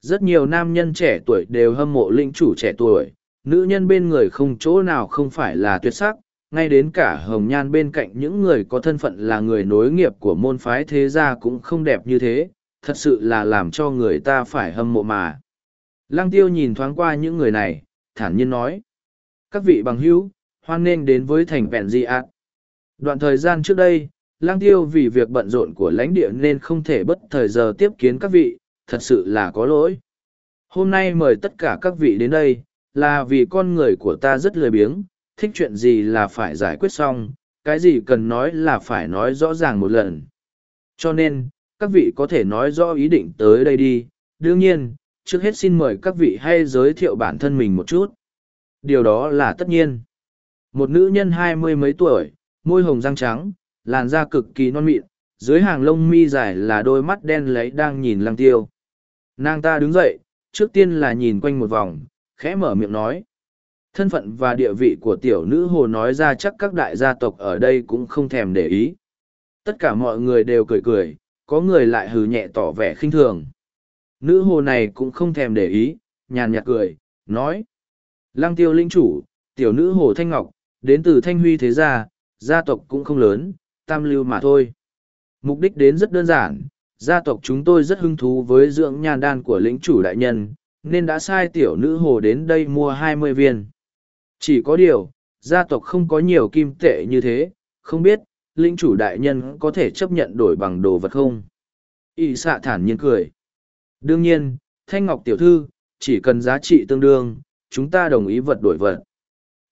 rất nhiều nam nhân trẻ tuổi đều hâm mộ linh chủ trẻ tuổi nữ nhân bên người không chỗ nào không phải là tuyệt sắc ngay đến cả hồng nhan bên cạnh những người có thân phận là người nối nghiệp của môn phái thế gia cũng không đẹp như thế thật sự là làm cho người ta phải hâm mộ mà lăng tiêu nhìn thoáng qua những người này thản nhiên nói các vị bằng hữu hoan nghênh đến với thành vẹn di ạt đoạn thời gian trước đây lang tiêu vì việc bận rộn của lãnh địa nên không thể bất thời giờ tiếp kiến các vị thật sự là có lỗi. Hôm nay mời tất cả các vị đến đây, là vì con người của ta rất lười biếng, thích chuyện gì là phải giải quyết xong, cái gì cần nói là phải nói rõ ràng một lần. Cho nên, các vị có thể nói rõ ý định tới đây đi, đương nhiên, trước hết xin mời các vị hay giới thiệu bản thân mình một chút. Điều đó là tất nhiên. Một nữ nhân hai mươi mấy tuổi, môi hồng răng trắng, làn da cực kỳ non mịn, dưới hàng lông mi dài là đôi mắt đen lấy đang nhìn lăng tiêu. Nàng ta đứng dậy, trước tiên là nhìn quanh một vòng, khẽ mở miệng nói. Thân phận và địa vị của tiểu nữ hồ nói ra chắc các đại gia tộc ở đây cũng không thèm để ý. Tất cả mọi người đều cười cười, có người lại hừ nhẹ tỏ vẻ khinh thường. Nữ hồ này cũng không thèm để ý, nhàn nhạt cười, nói. Lăng tiêu linh chủ, tiểu nữ hồ Thanh Ngọc, đến từ Thanh Huy thế gia, gia tộc cũng không lớn, tam lưu mà thôi. Mục đích đến rất đơn giản, gia tộc chúng tôi rất hứng thú với dưỡng nhan đan của lĩnh chủ đại nhân, nên đã sai tiểu nữ hồ đến đây mua hai mươi viên. Chỉ có điều, gia tộc không có nhiều kim tệ như thế, không biết, lĩnh chủ đại nhân có thể chấp nhận đổi bằng đồ vật không? Y xạ thản nhiên cười. Đương nhiên, Thanh Ngọc tiểu thư, chỉ cần giá trị tương đương, chúng ta đồng ý vật đổi vật.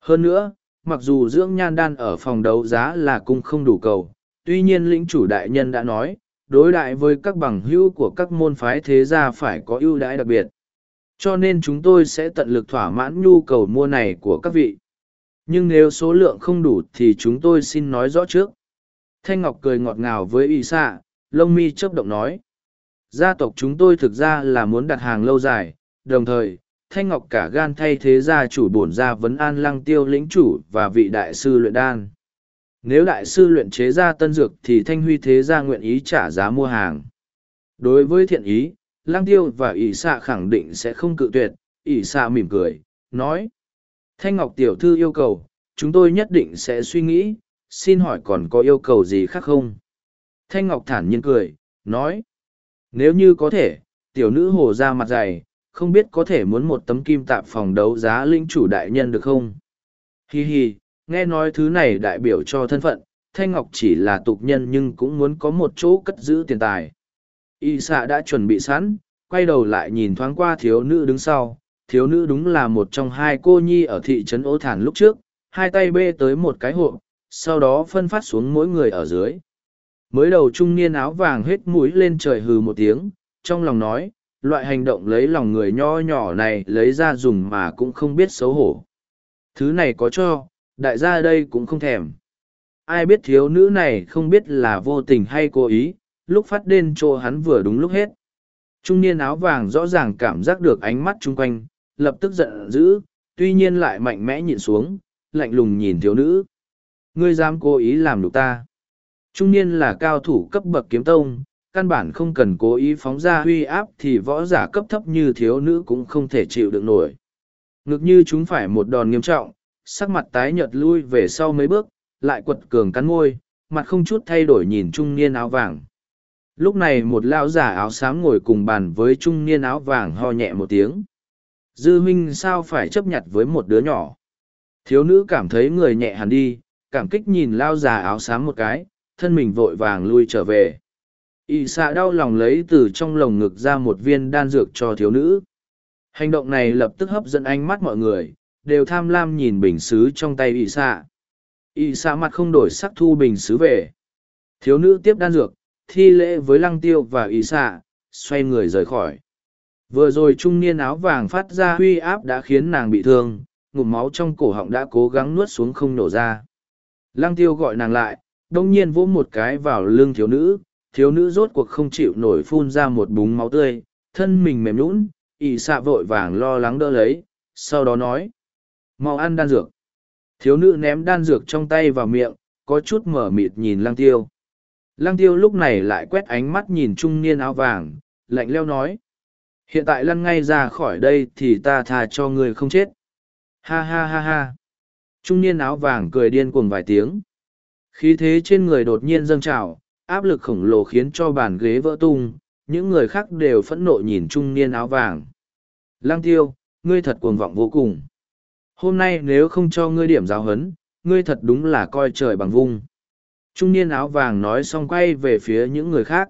Hơn nữa, mặc dù dưỡng nhan đan ở phòng đấu giá là cung không đủ cầu, tuy nhiên lĩnh chủ đại nhân đã nói, đối đại với các bằng hữu của các môn phái thế gia phải có ưu đãi đặc biệt. Cho nên chúng tôi sẽ tận lực thỏa mãn nhu cầu mua này của các vị. Nhưng nếu số lượng không đủ thì chúng tôi xin nói rõ trước. Thanh Ngọc cười ngọt ngào với y xạ, lông mi chớp động nói. Gia tộc chúng tôi thực ra là muốn đặt hàng lâu dài, đồng thời, Thanh Ngọc cả gan thay thế gia chủ bổn gia vấn an lăng tiêu lĩnh chủ và vị đại sư luyện đan. Nếu đại sư luyện chế ra tân dược thì thanh huy thế gia nguyện ý trả giá mua hàng. Đối với thiện ý, lang tiêu và ỷ xạ khẳng định sẽ không cự tuyệt, ỷ xạ mỉm cười, nói. Thanh Ngọc Tiểu Thư yêu cầu, chúng tôi nhất định sẽ suy nghĩ, xin hỏi còn có yêu cầu gì khác không? Thanh Ngọc thản nhiên cười, nói. Nếu như có thể, tiểu nữ hồ ra mặt dày, không biết có thể muốn một tấm kim tạp phòng đấu giá linh chủ đại nhân được không? Hi hi, nghe nói thứ này đại biểu cho thân phận thanh ngọc chỉ là tục nhân nhưng cũng muốn có một chỗ cất giữ tiền tài y xạ đã chuẩn bị sẵn quay đầu lại nhìn thoáng qua thiếu nữ đứng sau thiếu nữ đúng là một trong hai cô nhi ở thị trấn ô thản lúc trước hai tay bê tới một cái hộp sau đó phân phát xuống mỗi người ở dưới. Mới đầu trung niên áo vàng hết mũi lên trời hừ một tiếng, trong lòng nói, loại hành động lấy lòng người nho nhỏ này lấy ra dùng mà cũng không biết xấu hổ. Thứ này có cho, đại gia đây cũng không thèm. Ai biết thiếu nữ này không biết là vô tình hay cố ý, lúc phát đen chỗ hắn vừa đúng lúc hết. Trung niên áo vàng rõ ràng cảm giác được ánh mắt chung quanh, lập tức giận dữ, tuy nhiên lại mạnh mẽ nhìn xuống, lạnh lùng nhìn thiếu nữ. Ngươi dám cố ý làm được ta. Trung niên là cao thủ cấp bậc kiếm tông, căn bản không cần cố ý phóng ra huy áp thì võ giả cấp thấp như thiếu nữ cũng không thể chịu được nổi. Ngực như chúng phải một đòn nghiêm trọng, sắc mặt tái nhợt lui về sau mấy bước, lại quật cường cắn môi, mặt không chút thay đổi nhìn trung niên áo vàng. Lúc này một lão giả áo xám ngồi cùng bàn với trung niên áo vàng ho nhẹ một tiếng. Dư huynh sao phải chấp nhận với một đứa nhỏ. Thiếu nữ cảm thấy người nhẹ hẳn đi, cảm kích nhìn lao già áo xám một cái, thân mình vội vàng lui trở về. Y xạ đau lòng lấy từ trong lồng ngực ra một viên đan dược cho thiếu nữ. Hành động này lập tức hấp dẫn ánh mắt mọi người, đều tham lam nhìn bình xứ trong tay y xạ. Y xạ mặt không đổi sắc thu bình xứ về. Thiếu nữ tiếp đan dược, thi lễ với lăng tiêu và y xạ, xoay người rời khỏi. Vừa rồi trung niên áo vàng phát ra huy áp đã khiến nàng bị thương, ngụm máu trong cổ họng đã cố gắng nuốt xuống không nổ ra. Lăng tiêu gọi nàng lại, đông nhiên vỗ một cái vào lưng thiếu nữ, thiếu nữ rốt cuộc không chịu nổi phun ra một búng máu tươi, thân mình mềm nhũn, ỉ xạ vội vàng lo lắng đỡ lấy, sau đó nói. mau ăn đan dược. Thiếu nữ ném đan dược trong tay vào miệng, có chút mở mịt nhìn lăng tiêu. Lăng tiêu lúc này lại quét ánh mắt nhìn trung niên áo vàng, lạnh leo nói. Hiện tại lăn ngay ra khỏi đây thì ta thà cho người không chết. Ha ha ha ha. Trung niên áo vàng cười điên cuồng vài tiếng. Khí thế trên người đột nhiên dâng trào, áp lực khổng lồ khiến cho bàn ghế vỡ tung, những người khác đều phẫn nộ nhìn trung niên áo vàng. Lang tiêu, ngươi thật cuồng vọng vô cùng. Hôm nay nếu không cho ngươi điểm giáo hấn, ngươi thật đúng là coi trời bằng vung. Trung niên áo vàng nói xong quay về phía những người khác.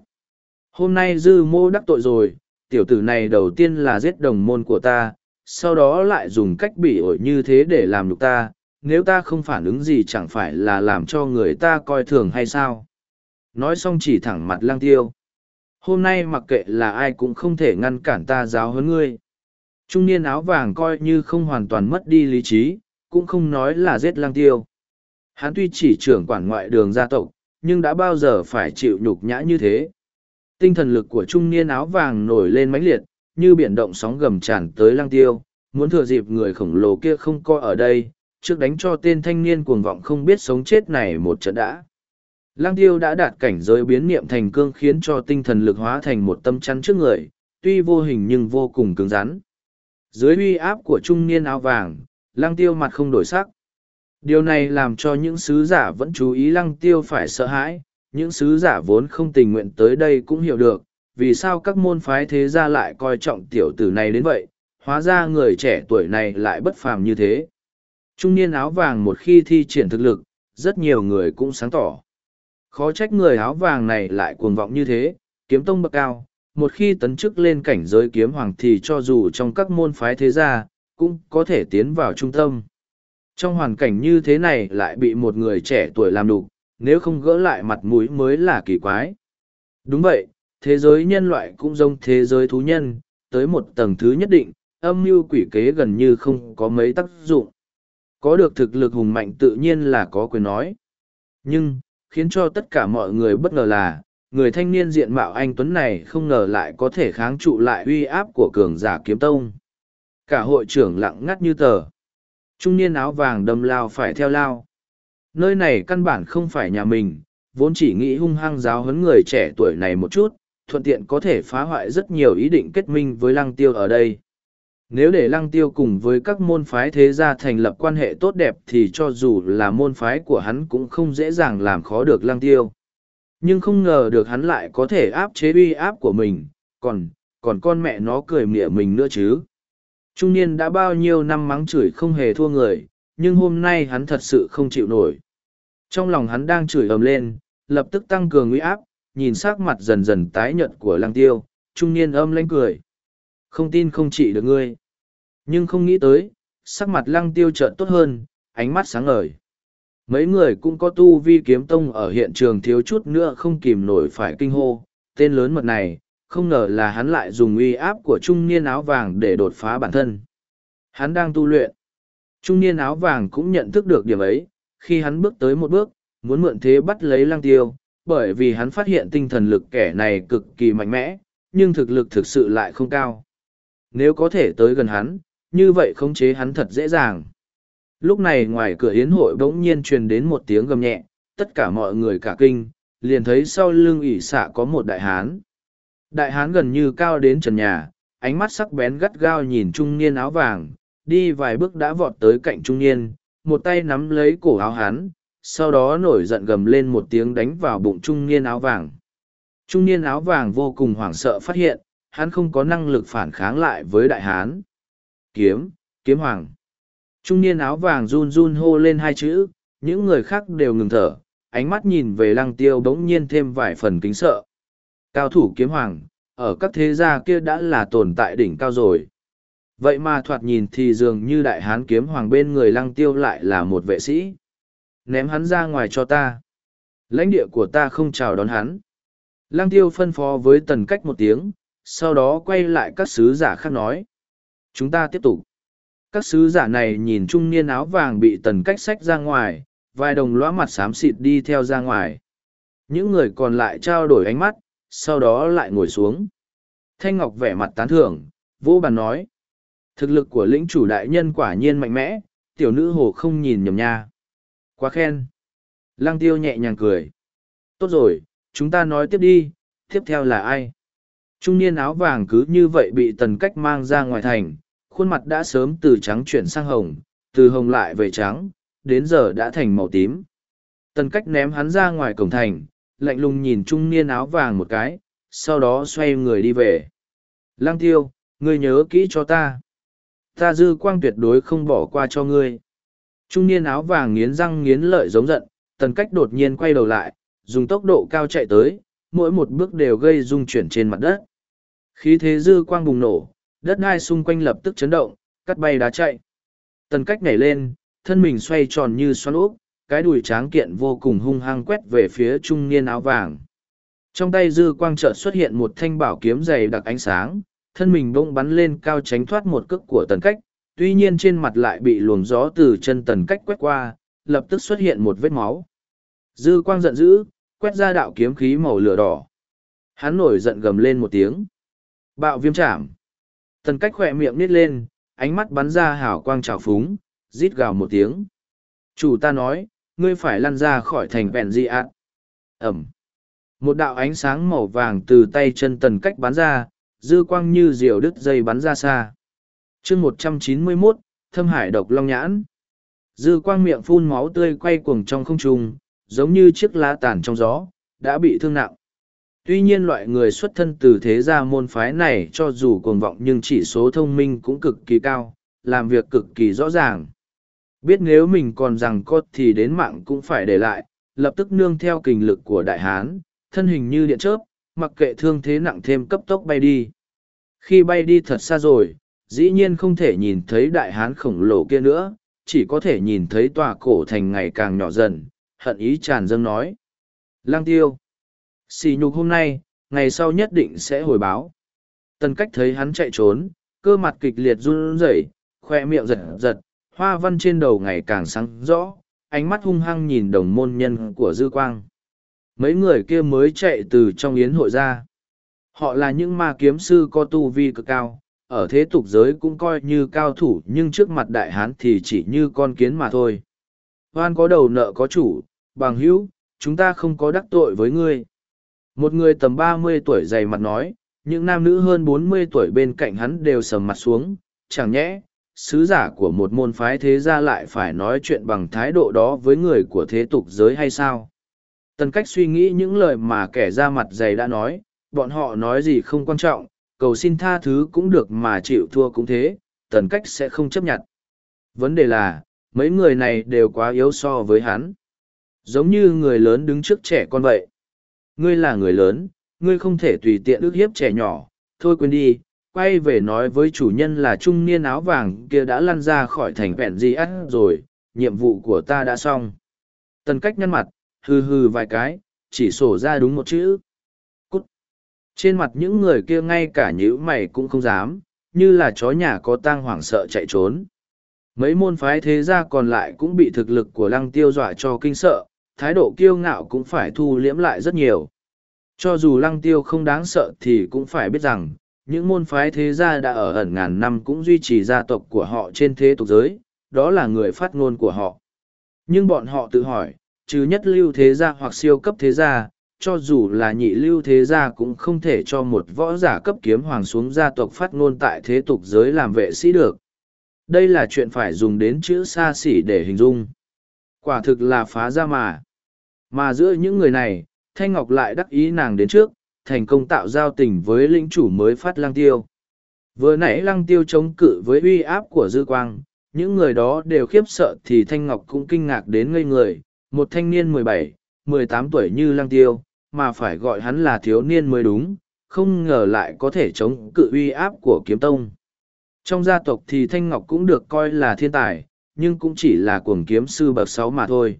Hôm nay dư mô đắc tội rồi, tiểu tử này đầu tiên là giết đồng môn của ta, sau đó lại dùng cách bị ổi như thế để làm nhục ta, nếu ta không phản ứng gì chẳng phải là làm cho người ta coi thường hay sao? Nói xong chỉ thẳng mặt lang tiêu. Hôm nay mặc kệ là ai cũng không thể ngăn cản ta giáo huấn ngươi. Trung niên áo vàng coi như không hoàn toàn mất đi lý trí cũng không nói là giết lang tiêu hắn tuy chỉ trưởng quản ngoại đường gia tộc nhưng đã bao giờ phải chịu nhục nhã như thế tinh thần lực của trung niên áo vàng nổi lên mãnh liệt như biển động sóng gầm tràn tới lang tiêu muốn thừa dịp người khổng lồ kia không coi ở đây trước đánh cho tên thanh niên cuồng vọng không biết sống chết này một trận đã. Lăng tiêu đã đạt cảnh giới biến niệm thành cương khiến cho tinh thần lực hóa thành một tâm chắn trước người, tuy vô hình nhưng vô cùng cứng rắn. Dưới uy áp của trung niên áo vàng, lăng tiêu mặt không đổi sắc. Điều này làm cho những sứ giả vẫn chú ý lăng tiêu phải sợ hãi, những sứ giả vốn không tình nguyện tới đây cũng hiểu được, vì sao các môn phái thế gia lại coi trọng tiểu tử này đến vậy, hóa ra người trẻ tuổi này lại bất phàm như thế. Trung niên áo vàng một khi thi triển thực lực, rất nhiều người cũng sáng tỏ. Khó trách người áo vàng này lại cuồng vọng như thế, kiếm tông bậc cao, một khi tấn chức lên cảnh giới kiếm hoàng thì cho dù trong các môn phái thế gia, cũng có thể tiến vào trung tâm. Trong hoàn cảnh như thế này lại bị một người trẻ tuổi làm đục, nếu không gỡ lại mặt mũi mới là kỳ quái. Đúng vậy, thế giới nhân loại cũng giống thế giới thú nhân, tới một tầng thứ nhất định, âm mưu quỷ kế gần như không có mấy tác dụng. Có được thực lực hùng mạnh tự nhiên là có quyền nói. Nhưng, khiến cho tất cả mọi người bất ngờ là, người thanh niên diện mạo anh Tuấn này không ngờ lại có thể kháng trụ lại uy áp của cường giả kiếm tông. Cả hội trưởng lặng ngắt như tờ. Trung niên áo vàng đâm lao phải theo lao. Nơi này căn bản không phải nhà mình, vốn chỉ nghĩ hung hăng giáo huấn người trẻ tuổi này một chút, thuận tiện có thể phá hoại rất nhiều ý định kết minh với lăng tiêu ở đây. Nếu để lăng tiêu cùng với các môn phái thế gia thành lập quan hệ tốt đẹp thì cho dù là môn phái của hắn cũng không dễ dàng làm khó được lăng tiêu. Nhưng không ngờ được hắn lại có thể áp chế uy áp của mình, còn, còn con mẹ nó cười mỉa mình nữa chứ. Trung niên đã bao nhiêu năm mắng chửi không hề thua người, nhưng hôm nay hắn thật sự không chịu nổi. Trong lòng hắn đang chửi ầm lên, lập tức tăng cường uy áp, nhìn sắc mặt dần dần tái nhợt của lăng tiêu, trung niên âm lên cười. Không tin không trị được ngươi. Nhưng không nghĩ tới, sắc mặt lăng tiêu trợn tốt hơn, ánh mắt sáng ngời. Mấy người cũng có tu vi kiếm tông ở hiện trường thiếu chút nữa không kìm nổi phải kinh hô, tên lớn mật này, không ngờ là hắn lại dùng uy áp của trung niên áo vàng để đột phá bản thân. Hắn đang tu luyện. Trung niên áo vàng cũng nhận thức được điểm ấy, khi hắn bước tới một bước, muốn mượn thế bắt lấy lăng tiêu, bởi vì hắn phát hiện tinh thần lực kẻ này cực kỳ mạnh mẽ, nhưng thực lực thực sự lại không cao. Nếu có thể tới gần hắn, như vậy khống chế hắn thật dễ dàng. Lúc này ngoài cửa yến hội bỗng nhiên truyền đến một tiếng gầm nhẹ, tất cả mọi người cả kinh, liền thấy sau lưng ỉ xạ có một đại hán. Đại hán gần như cao đến trần nhà, ánh mắt sắc bén gắt gao nhìn trung niên áo vàng, đi vài bước đã vọt tới cạnh trung niên, một tay nắm lấy cổ áo hán, sau đó nổi giận gầm lên một tiếng đánh vào bụng trung niên áo vàng. Trung niên áo vàng vô cùng hoảng sợ phát hiện, hắn không có năng lực phản kháng lại với đại hán. Kiếm, kiếm hoàng. Trung niên áo vàng run run hô lên hai chữ, những người khác đều ngừng thở, ánh mắt nhìn về lăng tiêu bỗng nhiên thêm vài phần kính sợ. Cao thủ kiếm hoàng, ở các thế gia kia đã là tồn tại đỉnh cao rồi. Vậy mà thoạt nhìn thì dường như đại hán kiếm hoàng bên người lăng tiêu lại là một vệ sĩ. Ném hắn ra ngoài cho ta. Lãnh địa của ta không chào đón hắn. Lăng tiêu phân phó với tần cách một tiếng, sau đó quay lại các sứ giả khác nói. Chúng ta tiếp tục. Các sứ giả này nhìn trung niên áo vàng bị tần cách xách ra ngoài, vài đồng lõa mặt xám xịt đi theo ra ngoài. Những người còn lại trao đổi ánh mắt, sau đó lại ngồi xuống. Thanh Ngọc vẻ mặt tán thưởng, vô bàn nói. Thực lực của lĩnh chủ đại nhân quả nhiên mạnh mẽ, tiểu nữ hồ không nhìn nhầm nha. Quá khen. Lăng tiêu nhẹ nhàng cười. Tốt rồi, chúng ta nói tiếp đi, tiếp theo là ai? Trung niên áo vàng cứ như vậy bị tần cách mang ra ngoài thành, khuôn mặt đã sớm từ trắng chuyển sang hồng, từ hồng lại về trắng, đến giờ đã thành màu tím. Tần cách ném hắn ra ngoài cổng thành, lạnh lùng nhìn trung niên áo vàng một cái, sau đó xoay người đi về. Lang tiêu, ngươi nhớ kỹ cho ta. Ta dư quang tuyệt đối không bỏ qua cho ngươi. Trung niên áo vàng nghiến răng nghiến lợi giống giận, tần cách đột nhiên quay đầu lại, dùng tốc độ cao chạy tới, mỗi một bước đều gây rung chuyển trên mặt đất. Khí thế dư quang bùng nổ, đất ngai xung quanh lập tức chấn động, cắt bay đá chạy. Tần cách nhảy lên, thân mình xoay tròn như xoắn úp, cái đùi tráng kiện vô cùng hung hăng quét về phía trung niên áo vàng. Trong tay dư quang chợt xuất hiện một thanh bảo kiếm dày đặc ánh sáng, thân mình bỗng bắn lên cao tránh thoát một cước của tần cách, tuy nhiên trên mặt lại bị luồng gió từ chân tần cách quét qua, lập tức xuất hiện một vết máu. Dư quang giận dữ, quét ra đạo kiếm khí màu lửa đỏ. Hắn nổi giận gầm lên một tiếng. Bạo viêm chảm. Tần cách khỏe miệng nít lên, ánh mắt bắn ra hào quang trào phúng, rít gào một tiếng. Chủ ta nói, ngươi phải lăn ra khỏi thành vẹn di ạt. Ẩm. Một đạo ánh sáng màu vàng từ tay chân tần cách bắn ra, dư quang như diều đứt dây bắn ra xa. chương một trăm chín mươi mốt thâm hải độc long nhãn. Dư quang miệng phun máu tươi quay cuồng trong không trung, giống như chiếc lá tàn trong gió, đã bị thương nặng. Tuy nhiên loại người xuất thân từ thế gia môn phái này cho dù cuồng vọng nhưng chỉ số thông minh cũng cực kỳ cao, làm việc cực kỳ rõ ràng. Biết nếu mình còn rằng cốt thì đến mạng cũng phải để lại, lập tức nương theo kình lực của đại hán, thân hình như điện chớp, mặc kệ thương thế nặng thêm cấp tốc bay đi. Khi bay đi thật xa rồi, dĩ nhiên không thể nhìn thấy đại hán khổng lồ kia nữa, chỉ có thể nhìn thấy tòa cổ thành ngày càng nhỏ dần, hận ý tràn dâng nói. Lang tiêu. Xì nhục hôm nay, ngày sau nhất định sẽ hồi báo. Tần cách thấy hắn chạy trốn, cơ mặt kịch liệt run rẩy, khoe miệng giật giật, hoa văn trên đầu ngày càng sáng rõ, ánh mắt hung hăng nhìn đồng môn nhân của dư quang. Mấy người kia mới chạy từ trong yến hội ra. Họ là những ma kiếm sư có tu vi cực cao, ở thế tục giới cũng coi như cao thủ nhưng trước mặt đại hán thì chỉ như con kiến mà thôi. Hoan có đầu nợ có chủ, bằng hữu, chúng ta không có đắc tội với ngươi. Một người tầm ba mươi tuổi dày mặt nói, những nam nữ hơn bốn mươi tuổi bên cạnh hắn đều sầm mặt xuống, chẳng nhẽ, sứ giả của một môn phái thế gia lại phải nói chuyện bằng thái độ đó với người của thế tục giới hay sao? Tần cách suy nghĩ những lời mà kẻ ra mặt dày đã nói, bọn họ nói gì không quan trọng, cầu xin tha thứ cũng được mà chịu thua cũng thế, tần cách sẽ không chấp nhận. Vấn đề là, mấy người này đều quá yếu so với hắn. Giống như người lớn đứng trước trẻ con vậy. Ngươi là người lớn, ngươi không thể tùy tiện ước hiếp trẻ nhỏ, thôi quên đi, quay về nói với chủ nhân là trung niên áo vàng kia đã lăn ra khỏi thành vẹn di ắt rồi, nhiệm vụ của ta đã xong. Tần cách nhăn mặt, hừ hừ vài cái, chỉ sổ ra đúng một chữ. Cút. Trên mặt những người kia ngay cả nhữ mày cũng không dám, như là chó nhà có tang hoảng sợ chạy trốn. Mấy môn phái thế gia còn lại cũng bị thực lực của lăng tiêu dọa cho kinh sợ, thái độ kiêu ngạo cũng phải thu liễm lại rất nhiều. Cho dù lăng tiêu không đáng sợ thì cũng phải biết rằng, những môn phái thế gia đã ở ẩn ngàn năm cũng duy trì gia tộc của họ trên thế tục giới, đó là người phát ngôn của họ. Nhưng bọn họ tự hỏi, trừ nhất lưu thế gia hoặc siêu cấp thế gia, cho dù là nhị lưu thế gia cũng không thể cho một võ giả cấp kiếm hoàng xuống gia tộc phát ngôn tại thế tục giới làm vệ sĩ được. Đây là chuyện phải dùng đến chữ xa xỉ để hình dung. Quả thực là phá ra mà. Mà giữa những người này, Thanh Ngọc lại đắc ý nàng đến trước, thành công tạo giao tình với lĩnh chủ mới phát lăng tiêu. Vừa nãy lăng tiêu chống cự với uy áp của dư quang, những người đó đều khiếp sợ thì Thanh Ngọc cũng kinh ngạc đến ngây người, một thanh niên mười bảy, mười tám tuổi như lăng tiêu, mà phải gọi hắn là thiếu niên mới đúng, không ngờ lại có thể chống cự uy áp của kiếm tông. Trong gia tộc thì Thanh Ngọc cũng được coi là thiên tài, nhưng cũng chỉ là cuồng kiếm sư bậc sáu mà thôi.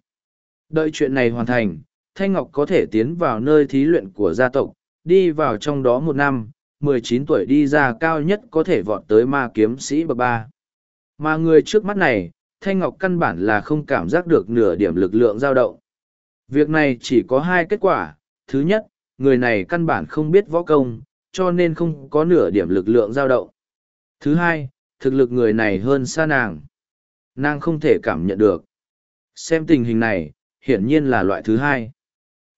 Đợi chuyện này hoàn thành, Thanh Ngọc có thể tiến vào nơi thí luyện của gia tộc, đi vào trong đó một năm, mười chín tuổi đi ra cao nhất có thể vọt tới ma kiếm sĩ bậc ba. Mà người trước mắt này, Thanh Ngọc căn bản là không cảm giác được nửa điểm lực lượng dao động. Việc này chỉ có hai kết quả. Thứ nhất, người này căn bản không biết võ công, cho nên không có nửa điểm lực lượng dao động. Thứ hai, thực lực người này hơn xa nàng. Nàng không thể cảm nhận được. Xem tình hình này, hiển nhiên là loại thứ hai.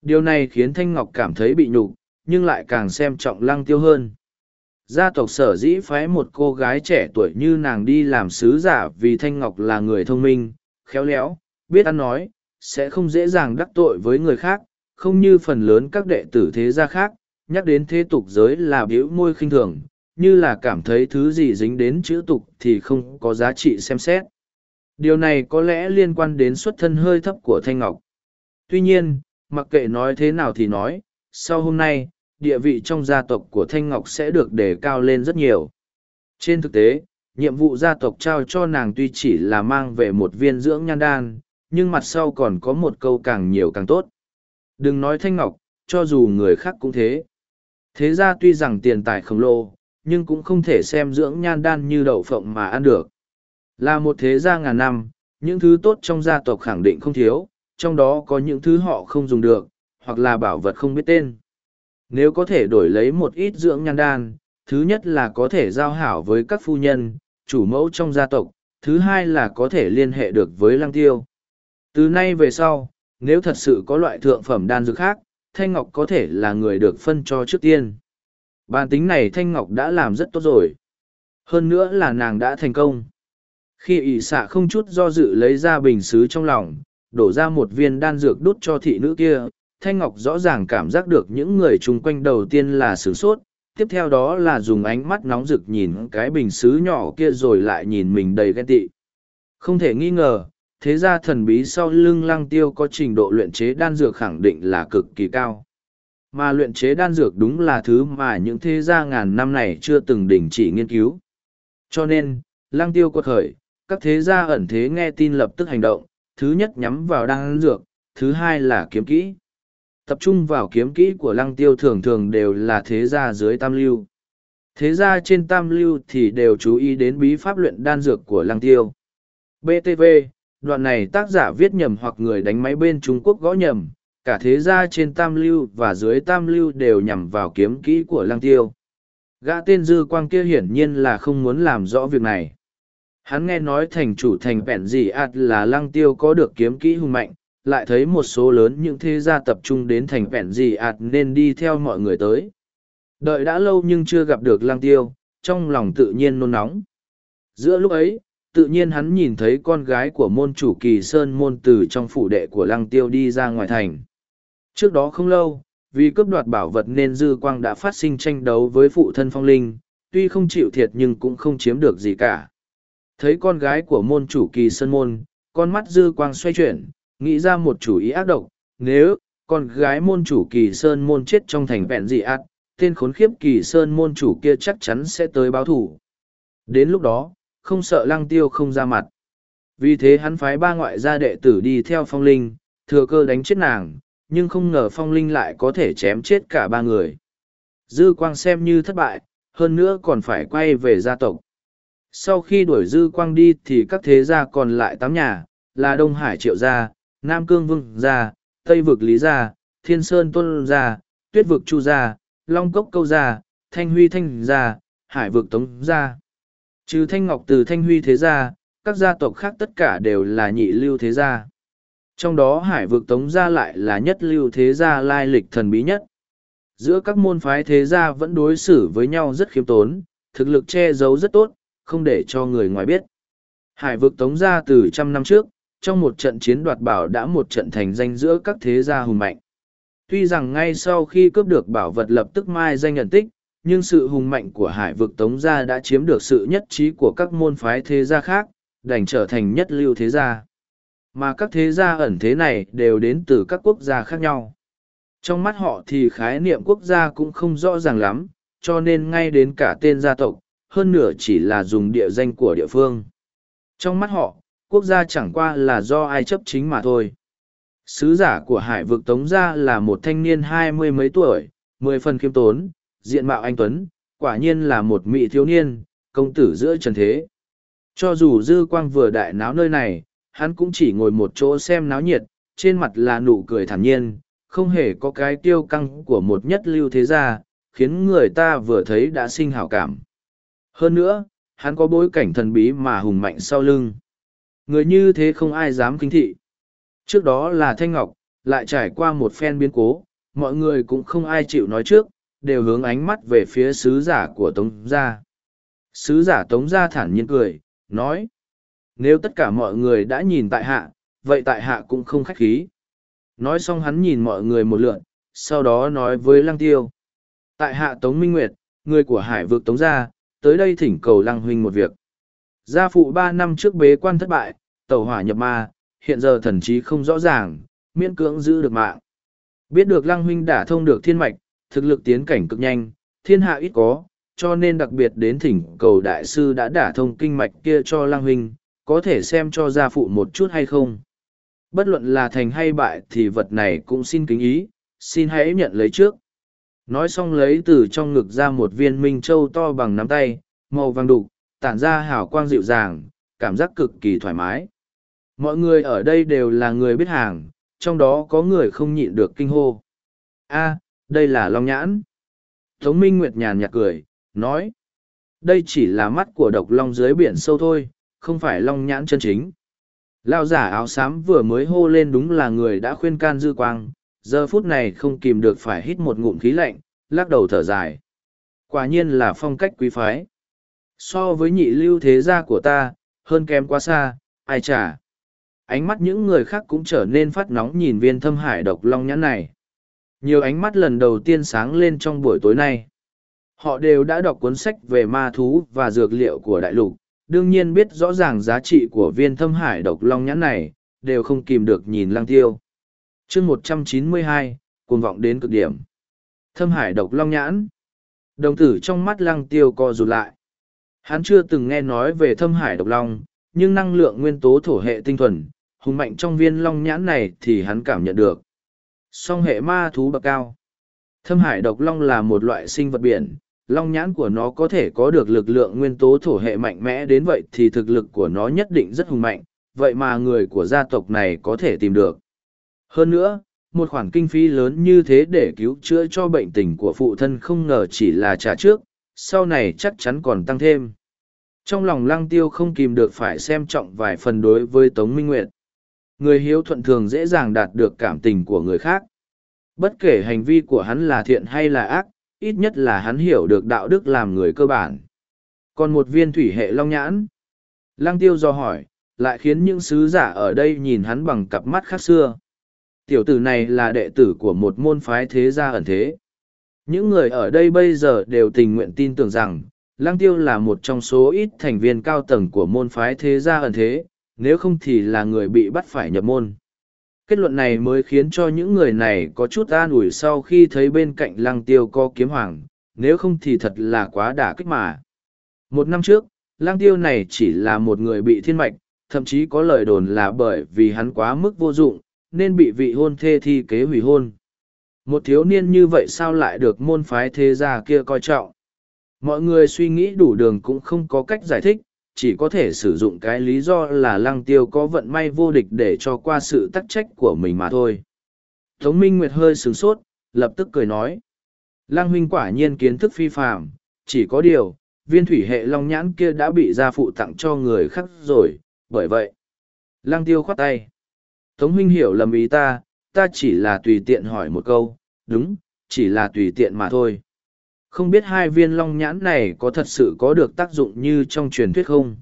Điều này khiến Thanh Ngọc cảm thấy bị nhục, nhưng lại càng xem trọng lăng tiêu hơn. Gia tộc sở dĩ phái một cô gái trẻ tuổi như nàng đi làm sứ giả vì Thanh Ngọc là người thông minh, khéo léo, biết ăn nói, sẽ không dễ dàng đắc tội với người khác, không như phần lớn các đệ tử thế gia khác, nhắc đến thế tục giới là biểu môi khinh thường, như là cảm thấy thứ gì dính đến chữ tục thì không có giá trị xem xét. Điều này có lẽ liên quan đến xuất thân hơi thấp của Thanh Ngọc. Tuy nhiên, mặc kệ nói thế nào thì nói, sau hôm nay, địa vị trong gia tộc của Thanh Ngọc sẽ được đề cao lên rất nhiều. Trên thực tế, nhiệm vụ gia tộc trao cho nàng tuy chỉ là mang về một viên dưỡng nhan đan, nhưng mặt sau còn có một câu càng nhiều càng tốt. Đừng nói Thanh Ngọc, cho dù người khác cũng thế. Thế ra tuy rằng tiền tài khổng lồ, nhưng cũng không thể xem dưỡng nhan đan như đậu phộng mà ăn được. Là một thế gia ngàn năm, những thứ tốt trong gia tộc khẳng định không thiếu, trong đó có những thứ họ không dùng được, hoặc là bảo vật không biết tên. Nếu có thể đổi lấy một ít dưỡng nhan đan, thứ nhất là có thể giao hảo với các phu nhân, chủ mẫu trong gia tộc, thứ hai là có thể liên hệ được với lăng tiêu. Từ nay về sau, nếu thật sự có loại thượng phẩm đan dược khác, Thanh Ngọc có thể là người được phân cho trước tiên. Bản tính này Thanh Ngọc đã làm rất tốt rồi. Hơn nữa là nàng đã thành công. Khi ỷ xạ không chút do dự lấy ra bình xứ trong lòng, đổ ra một viên đan dược đút cho thị nữ kia, Thanh Ngọc rõ ràng cảm giác được những người chung quanh đầu tiên là sửng sốt, tiếp theo đó là dùng ánh mắt nóng rực nhìn cái bình xứ nhỏ kia rồi lại nhìn mình đầy ghen tị. Không thể nghi ngờ, thế gia thần bí sau lưng lăng tiêu có trình độ luyện chế đan dược khẳng định là cực kỳ cao. Mà luyện chế đan dược đúng là thứ mà những thế gia ngàn năm này chưa từng đình chỉ nghiên cứu. Cho nên, lăng tiêu quật khởi, các thế gia ẩn thế nghe tin lập tức hành động, thứ nhất nhắm vào đan dược, thứ hai là kiếm kỹ. Tập trung vào kiếm kỹ của lăng tiêu thường thường đều là thế gia dưới tam lưu. Thế gia trên tam lưu thì đều chú ý đến bí pháp luyện đan dược của lăng tiêu. BTV, đoạn này tác giả viết nhầm hoặc người đánh máy bên Trung Quốc gõ nhầm, cả thế gia trên tam lưu và dưới tam lưu đều nhằm vào kiếm kỹ của lăng tiêu. Gã tên dư quang kia hiển nhiên là không muốn làm rõ việc này. Hắn nghe nói thành chủ thành bẹn gì ạt là lăng tiêu có được kiếm kỹ hùng mạnh, lại thấy một số lớn những thế gia tập trung đến thành vẹn gì ạt nên đi theo mọi người tới. Đợi đã lâu nhưng chưa gặp được lăng tiêu, trong lòng tự nhiên nôn nóng. Giữa lúc ấy, tự nhiên hắn nhìn thấy con gái của môn chủ kỳ sơn môn từ trong phủ đệ của lăng tiêu đi ra ngoài thành. Trước đó không lâu, vì cướp đoạt bảo vật nên dư quang đã phát sinh tranh đấu với phụ thân phong linh, tuy không chịu thiệt nhưng cũng không chiếm được gì cả. Thấy con gái của môn chủ kỳ sơn môn, con mắt dư quang xoay chuyển, nghĩ ra một chủ ý ác độc, nếu con gái môn chủ kỳ sơn môn chết trong thành vẹn dị ác, tên khốn khiếp kỳ sơn môn chủ kia chắc chắn sẽ tới báo thủ. Đến lúc đó, không sợ lăng tiêu không ra mặt. Vì thế hắn phái ba ngoại gia đệ tử đi theo phong linh, thừa cơ đánh chết nàng, nhưng không ngờ phong linh lại có thể chém chết cả ba người. Dư quang xem như thất bại, hơn nữa còn phải quay về gia tộc. Sau khi đuổi dư quang đi thì các thế gia còn lại tám nhà, là Đông Hải Triệu Gia, Nam Cương Vương Gia, Tây Vực Lý Gia, Thiên Sơn Tôn Gia, Tuyết Vực Chu Gia, Long Cốc Câu Gia, Thanh Huy Thanh Gia, Hải Vực Tống Gia. Trừ Thanh Ngọc từ Thanh Huy Thế Gia, các gia tộc khác tất cả đều là nhị lưu thế gia. Trong đó Hải Vực Tống Gia lại là nhất lưu thế gia lai lịch thần bí nhất. Giữa các môn phái thế gia vẫn đối xử với nhau rất khiêm tốn, thực lực che giấu rất tốt, không để cho người ngoài biết. Hải vực tống gia từ trăm năm trước, trong một trận chiến đoạt bảo đã một trận thành danh giữa các thế gia hùng mạnh. Tuy rằng ngay sau khi cướp được bảo vật lập tức mai danh nhận tích, nhưng sự hùng mạnh của hải vực tống gia đã chiếm được sự nhất trí của các môn phái thế gia khác, đành trở thành nhất lưu thế gia. Mà các thế gia ẩn thế này đều đến từ các quốc gia khác nhau. Trong mắt họ thì khái niệm quốc gia cũng không rõ ràng lắm, cho nên ngay đến cả tên gia tộc, hơn nửa chỉ là dùng địa danh của địa phương. Trong mắt họ, quốc gia chẳng qua là do ai chấp chính mà thôi. Sứ giả của hải vực Tống Gia là một thanh niên hai mươi mấy tuổi, mười phần khiêm tốn, diện mạo anh Tuấn, quả nhiên là một mỹ thiếu niên, công tử giữa trần thế. Cho dù dư quang vừa đại náo nơi này, hắn cũng chỉ ngồi một chỗ xem náo nhiệt, trên mặt là nụ cười thản nhiên, không hề có cái tiêu căng của một nhất lưu thế gia, khiến người ta vừa thấy đã sinh hảo cảm. Hơn nữa, hắn có bối cảnh thần bí mà hùng mạnh sau lưng. Người như thế không ai dám kính thị. Trước đó là Thanh Ngọc, lại trải qua một phen biến cố, mọi người cũng không ai chịu nói trước, đều hướng ánh mắt về phía sứ giả của Tống Gia. Sứ giả Tống Gia thản nhiên cười, nói. Nếu tất cả mọi người đã nhìn tại hạ, vậy tại hạ cũng không khách khí. Nói xong hắn nhìn mọi người một lượn, sau đó nói với Lăng Tiêu. Tại hạ Tống Minh Nguyệt, người của hải vực Tống Gia, tới đây thỉnh cầu Lăng Huynh một việc. Gia phụ ba năm trước bế quan thất bại, tẩu hỏa nhập ma, hiện giờ thần trí không rõ ràng, miễn cưỡng giữ được mạng. Biết được Lăng Huynh đã thông được thiên mạch, thực lực tiến cảnh cực nhanh, thiên hạ ít có, cho nên đặc biệt đến thỉnh cầu đại sư đã đả thông kinh mạch kia cho Lăng Huynh, có thể xem cho gia phụ một chút hay không. Bất luận là thành hay bại thì vật này cũng xin kính ý, xin hãy nhận lấy trước. Nói xong lấy từ trong ngực ra một viên minh châu to bằng nắm tay, màu vàng đục, tản ra hào quang dịu dàng, cảm giác cực kỳ thoải mái. Mọi người ở đây đều là người biết hàng, trong đó có người không nhịn được kinh hô. a đây là Long Nhãn. Tống Minh Nguyệt nhàn nhạt cười, nói. Đây chỉ là mắt của độc long dưới biển sâu thôi, không phải Long Nhãn chân chính. Lao giả áo xám vừa mới hô lên đúng là người đã khuyên can dư quang, giờ phút này không kìm được phải hít một ngụm khí lạnh, lắc đầu thở dài. Quả nhiên là phong cách quý phái. So với nhị lưu thế gia của ta, hơn kém quá xa, ai chả. Ánh mắt những người khác cũng trở nên phát nóng nhìn viên thâm hải độc long nhãn này. Nhiều ánh mắt lần đầu tiên sáng lên trong buổi tối nay. Họ đều đã đọc cuốn sách về ma thú và dược liệu của đại lục, đương nhiên biết rõ ràng giá trị của viên thâm hải độc long nhãn này, đều không kìm được nhìn lang tiêu. chương một trăm chín mươi hai cuồng vọng đến cực điểm. Thâm hải độc long nhãn. Đồng tử trong mắt lăng tiêu co rụt lại. Hắn chưa từng nghe nói về thâm hải độc long, nhưng năng lượng nguyên tố thổ hệ tinh thuần, hùng mạnh trong viên long nhãn này thì hắn cảm nhận được. Song hệ ma thú bậc cao. Thâm hải độc long là một loại sinh vật biển, long nhãn của nó có thể có được lực lượng nguyên tố thổ hệ mạnh mẽ đến vậy thì thực lực của nó nhất định rất hùng mạnh, vậy mà người của gia tộc này có thể tìm được. Hơn nữa, một khoản kinh phí lớn như thế để cứu chữa cho bệnh tình của phụ thân không ngờ chỉ là trả trước, sau này chắc chắn còn tăng thêm. Trong lòng lăng tiêu không kìm được phải xem trọng vài phần đối với Tống Minh Nguyệt. Người hiếu thuận thường dễ dàng đạt được cảm tình của người khác. Bất kể hành vi của hắn là thiện hay là ác, ít nhất là hắn hiểu được đạo đức làm người cơ bản. Còn một viên thủy hệ long nhãn. Lăng tiêu do hỏi, lại khiến những sứ giả ở đây nhìn hắn bằng cặp mắt khác xưa. Tiểu tử này là đệ tử của một môn phái thế gia ẩn thế. Những người ở đây bây giờ đều tình nguyện tin tưởng rằng, Lăng Tiêu là một trong số ít thành viên cao tầng của môn phái thế gia ẩn thế, nếu không thì là người bị bắt phải nhập môn. Kết luận này mới khiến cho những người này có chút an ủi sau khi thấy bên cạnh Lăng Tiêu có kiếm hoàng, nếu không thì thật là quá đả kích mà. Một năm trước, Lăng Tiêu này chỉ là một người bị thiên mạch, thậm chí có lời đồn là bởi vì hắn quá mức vô dụng, nên bị vị hôn thê thi kế hủy hôn. Một thiếu niên như vậy sao lại được môn phái thế gia kia coi trọng? Mọi người suy nghĩ đủ đường cũng không có cách giải thích, chỉ có thể sử dụng cái lý do là lăng tiêu có vận may vô địch để cho qua sự tắc trách của mình mà thôi. Tống Minh Nguyệt hơi sửng sốt, lập tức cười nói. Lăng huynh quả nhiên kiến thức phi phàm, chỉ có điều, viên thủy hệ long nhãn kia đã bị gia phụ tặng cho người khác rồi, bởi vậy. Lăng tiêu khoát tay. Tống huynh hiểu lầm ý ta, ta chỉ là tùy tiện hỏi một câu, đúng, chỉ là tùy tiện mà thôi. Không biết hai viên long nhãn này có thật sự có được tác dụng như trong truyền thuyết không?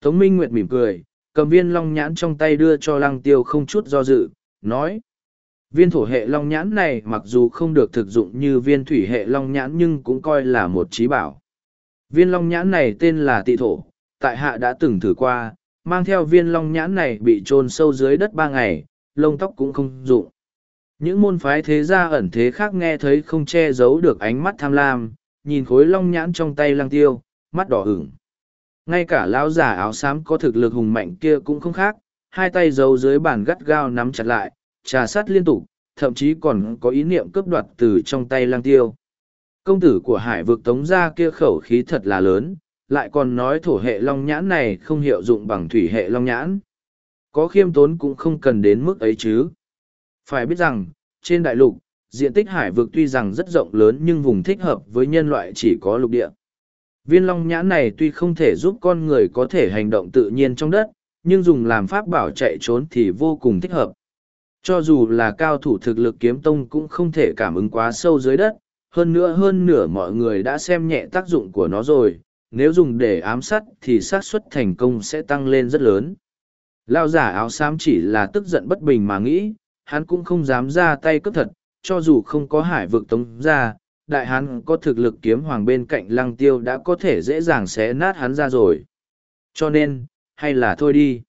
Tống Minh Nguyệt mỉm cười, cầm viên long nhãn trong tay đưa cho lăng tiêu không chút do dự, nói. Viên thổ hệ long nhãn này mặc dù không được thực dụng như viên thủy hệ long nhãn nhưng cũng coi là một trí bảo. Viên long nhãn này tên là tị thổ, tại hạ đã từng thử qua, mang theo viên long nhãn này bị chôn sâu dưới đất ba ngày, lông tóc cũng không dụng. Những môn phái thế gia ẩn thế khác nghe thấy không che giấu được ánh mắt tham lam, nhìn khối long nhãn trong tay lăng tiêu, mắt đỏ ửng. Ngay cả lão giả áo xám có thực lực hùng mạnh kia cũng không khác, hai tay giấu dưới bàn gắt gao nắm chặt lại, trà sát liên tục, thậm chí còn có ý niệm cướp đoạt từ trong tay lăng tiêu. Công tử của hải vực tống gia kia khẩu khí thật là lớn, lại còn nói thổ hệ long nhãn này không hiệu dụng bằng thủy hệ long nhãn. Có khiêm tốn cũng không cần đến mức ấy chứ. Phải biết rằng, trên đại lục, diện tích hải vực tuy rằng rất rộng lớn nhưng vùng thích hợp với nhân loại chỉ có lục địa. Viên long nhãn này tuy không thể giúp con người có thể hành động tự nhiên trong đất, nhưng dùng làm pháp bảo chạy trốn thì vô cùng thích hợp. Cho dù là cao thủ thực lực kiếm tông cũng không thể cảm ứng quá sâu dưới đất, hơn nữa hơn nửa mọi người đã xem nhẹ tác dụng của nó rồi, nếu dùng để ám sát thì xác suất thành công sẽ tăng lên rất lớn. Lao giả áo xám chỉ là tức giận bất bình mà nghĩ, hắn cũng không dám ra tay cướp thật, cho dù không có hải vực tống ra, đại hắn có thực lực kiếm hoàng bên cạnh lăng tiêu đã có thể dễ dàng xé nát hắn ra rồi. Cho nên, hay là thôi đi.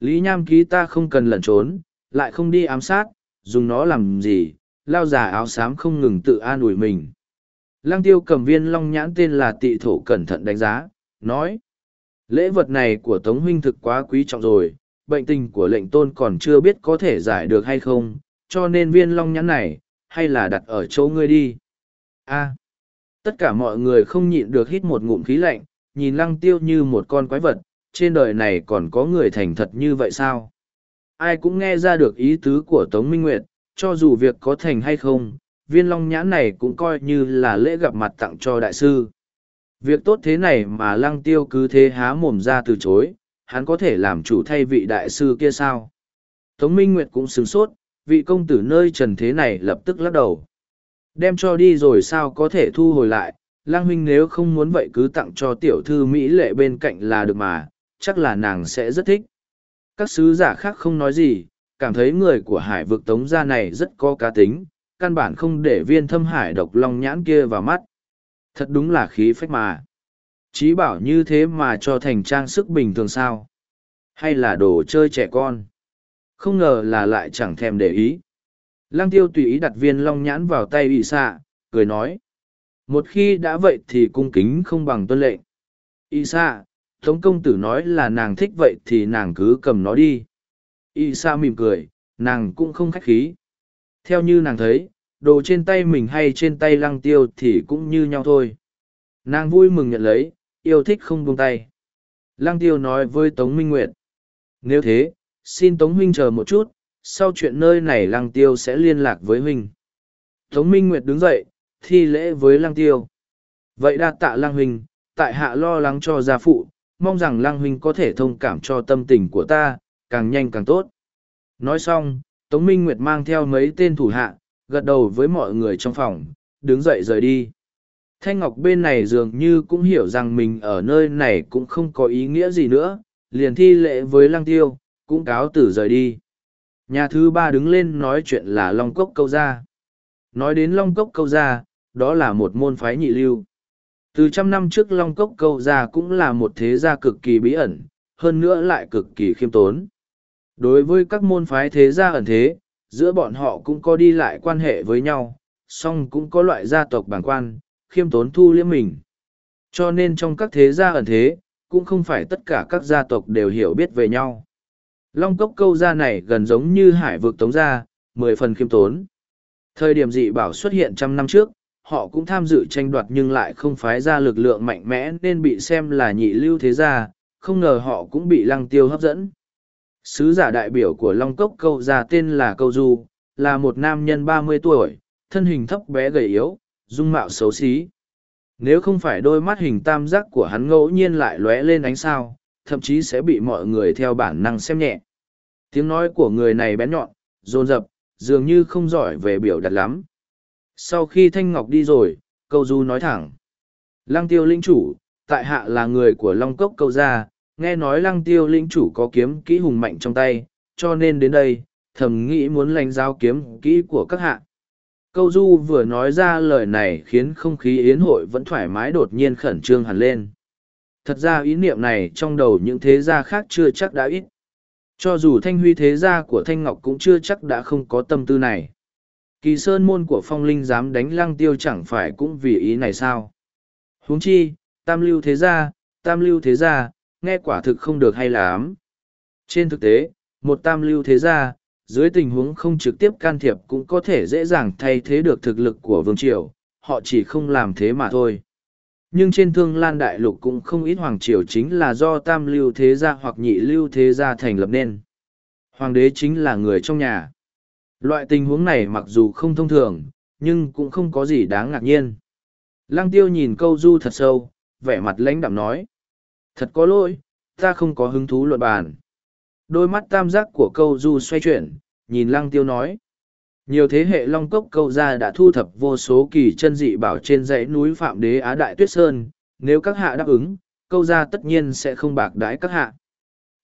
Lý Nham ký ta không cần lẩn trốn, lại không đi ám sát, dùng nó làm gì, lao giả áo xám không ngừng tự an ủi mình. Lăng tiêu cầm viên long nhãn tên là tị thổ cẩn thận đánh giá, nói. Lễ vật này của Tống Huynh thực quá quý trọng rồi, bệnh tình của lệnh tôn còn chưa biết có thể giải được hay không, cho nên viên long nhãn này, hay là đặt ở chỗ ngươi đi. A. tất cả mọi người không nhịn được hít một ngụm khí lạnh, nhìn lăng tiêu như một con quái vật, trên đời này còn có người thành thật như vậy sao? Ai cũng nghe ra được ý tứ của Tống Minh Nguyệt, cho dù việc có thành hay không, viên long nhãn này cũng coi như là lễ gặp mặt tặng cho đại sư. Việc tốt thế này mà lăng tiêu cứ thế há mồm ra từ chối, hắn có thể làm chủ thay vị đại sư kia sao? Tống Minh Nguyệt cũng sửng sốt, vị công tử nơi trần thế này lập tức lắc đầu. Đem cho đi rồi sao có thể thu hồi lại, Lăng huynh nếu không muốn vậy cứ tặng cho tiểu thư Mỹ lệ bên cạnh là được mà, chắc là nàng sẽ rất thích. Các sứ giả khác không nói gì, cảm thấy người của hải vực tống gia này rất có cá tính, căn bản không để viên thâm hải độc long nhãn kia vào mắt. Thật đúng là khí phách mà. Chí bảo như thế mà cho thành trang sức bình thường sao? Hay là đồ chơi trẻ con? Không ngờ là lại chẳng thèm để ý. Lăng tiêu tùy ý đặt viên long nhãn vào tay ỵ xạ, cười nói. Một khi đã vậy thì cung kính không bằng tuân lệnh. ỵ xạ, Tống công tử nói là nàng thích vậy thì nàng cứ cầm nó đi. ỵ xạ mỉm cười, nàng cũng không khách khí. Theo như nàng thấy, đồ trên tay mình hay trên tay lăng tiêu thì cũng như nhau thôi. Nàng vui mừng nhận lấy, yêu thích không buông tay. Lăng tiêu nói với Tống Minh Nguyệt. Nếu thế, xin Tống Huynh chờ một chút, sau chuyện nơi này Lăng Tiêu sẽ liên lạc với Huynh. Tống Minh Nguyệt đứng dậy, thi lễ với Lăng Tiêu. Vậy đa tạ Lăng Huynh, tại hạ lo lắng cho gia phụ, mong rằng Lăng Huynh có thể thông cảm cho tâm tình của ta, càng nhanh càng tốt. Nói xong, Tống Minh Nguyệt mang theo mấy tên thủ hạ, gật đầu với mọi người trong phòng, đứng dậy rời đi. Thanh Ngọc bên này dường như cũng hiểu rằng mình ở nơi này cũng không có ý nghĩa gì nữa, liền thi lễ với Lăng Tiêu, cũng cáo tử rời đi. Nhà thứ ba đứng lên nói chuyện là Long Cốc Câu Gia. Nói đến Long Cốc Câu Gia, đó là một môn phái nhị lưu. Từ trăm năm trước Long Cốc Câu Gia cũng là một thế gia cực kỳ bí ẩn, hơn nữa lại cực kỳ khiêm tốn. Đối với các môn phái thế gia ẩn thế, giữa bọn họ cũng có đi lại quan hệ với nhau, song cũng có loại gia tộc bản quan, khiêm tốn thu liễm mình. Cho nên trong các thế gia ẩn thế, cũng không phải tất cả các gia tộc đều hiểu biết về nhau. Long cốc câu gia này gần giống như hải vực tống gia, mười phần khiêm tốn. Thời điểm dị bảo xuất hiện trăm năm trước, họ cũng tham dự tranh đoạt nhưng lại không phái ra lực lượng mạnh mẽ nên bị xem là nhị lưu thế gia, không ngờ họ cũng bị lăng tiêu hấp dẫn. Sứ giả đại biểu của Long Cốc câu gia tên là Câu Du, là một nam nhân ba mươi tuổi, thân hình thấp bé gầy yếu, dung mạo xấu xí. Nếu không phải đôi mắt hình tam giác của hắn ngẫu nhiên lại lóe lên ánh sao, thậm chí sẽ bị mọi người theo bản năng xem nhẹ. Tiếng nói của người này bén nhọn, dồn rập, dường như không giỏi về biểu đạt lắm. Sau khi Thanh Ngọc đi rồi, câu du nói thẳng. Lăng tiêu linh chủ, tại hạ là người của Long Cốc câu gia, nghe nói lăng tiêu linh chủ có kiếm kỹ hùng mạnh trong tay, cho nên đến đây, thầm nghĩ muốn lãnh giao kiếm kỹ của các hạ. Câu du vừa nói ra lời này khiến không khí yến hội vẫn thoải mái đột nhiên khẩn trương hẳn lên. Thật ra ý niệm này trong đầu những thế gia khác chưa chắc đã ít. Cho dù thanh huy thế gia của Thanh Ngọc cũng chưa chắc đã không có tâm tư này. Kỳ sơn môn của phong linh dám đánh lăng tiêu chẳng phải cũng vì ý này sao? huống chi, tam lưu thế gia, tam lưu thế gia, nghe quả thực không được hay lắm. Trên thực tế, một tam lưu thế gia, dưới tình huống không trực tiếp can thiệp cũng có thể dễ dàng thay thế được thực lực của vương triều, họ chỉ không làm thế mà thôi. Nhưng trên thương lan đại lục cũng không ít hoàng triều chính là do tam lưu thế gia hoặc nhị lưu thế gia thành lập nên. Hoàng đế chính là người trong nhà. Loại tình huống này mặc dù không thông thường, nhưng cũng không có gì đáng ngạc nhiên. Lăng tiêu nhìn câu du thật sâu, vẻ mặt lãnh đạm nói. Thật có lỗi, ta không có hứng thú luận bàn. Đôi mắt tam giác của câu du xoay chuyển, nhìn lăng tiêu nói. Nhiều thế hệ long cốc câu gia đã thu thập vô số kỳ chân dị bảo trên dãy núi Phạm Đế Á Đại Tuyết Sơn, nếu các hạ đáp ứng, câu gia tất nhiên sẽ không bạc đái các hạ.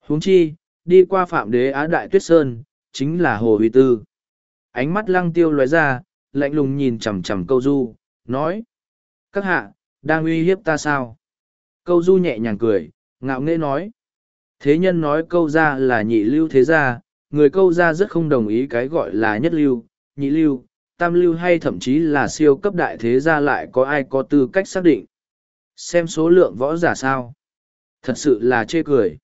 huống chi, đi qua Phạm Đế Á Đại Tuyết Sơn, chính là Hồ Huy Tư. Ánh mắt lăng tiêu lóe ra, lạnh lùng nhìn chằm chằm câu du, nói. Các hạ, đang uy hiếp ta sao? Câu du nhẹ nhàng cười, ngạo nghễ nói. Thế nhân nói câu ra là nhị lưu thế gia, người câu ra rất không đồng ý cái gọi là nhất lưu, nhị lưu, tam lưu hay thậm chí là siêu cấp đại thế gia lại có ai có tư cách xác định. Xem số lượng võ giả sao. Thật sự là chê cười.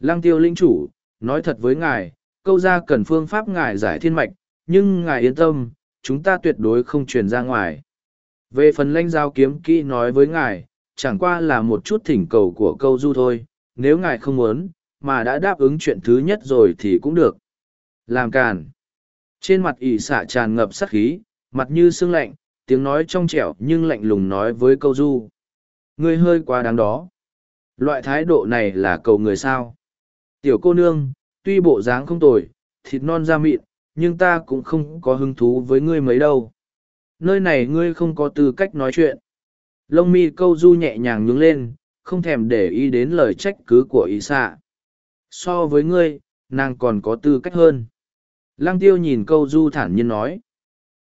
Lăng tiêu linh chủ, nói thật với ngài, câu ra cần phương pháp ngài giải thiên mạch, nhưng ngài yên tâm, chúng ta tuyệt đối không truyền ra ngoài. Về phần lãnh giao kiếm kỹ nói với ngài, chẳng qua là một chút thỉnh cầu của câu du thôi, nếu ngài không muốn, mà đã đáp ứng chuyện thứ nhất rồi thì cũng được. Làm càn. Trên mặt ỷ xạ tràn ngập sắc khí, mặt như sương lạnh, tiếng nói trong trẻo nhưng lạnh lùng nói với câu du. Ngươi hơi quá đáng đó. Loại thái độ này là cầu người sao. Tiểu cô nương, tuy bộ dáng không tồi, thịt non da mịn, nhưng ta cũng không có hứng thú với ngươi mấy đâu. Nơi này ngươi không có tư cách nói chuyện. Lông mi câu du nhẹ nhàng nhướng lên, không thèm để ý đến lời trách cứ của ý xạ. So với ngươi, nàng còn có tư cách hơn. Lăng tiêu nhìn câu du thản nhiên nói.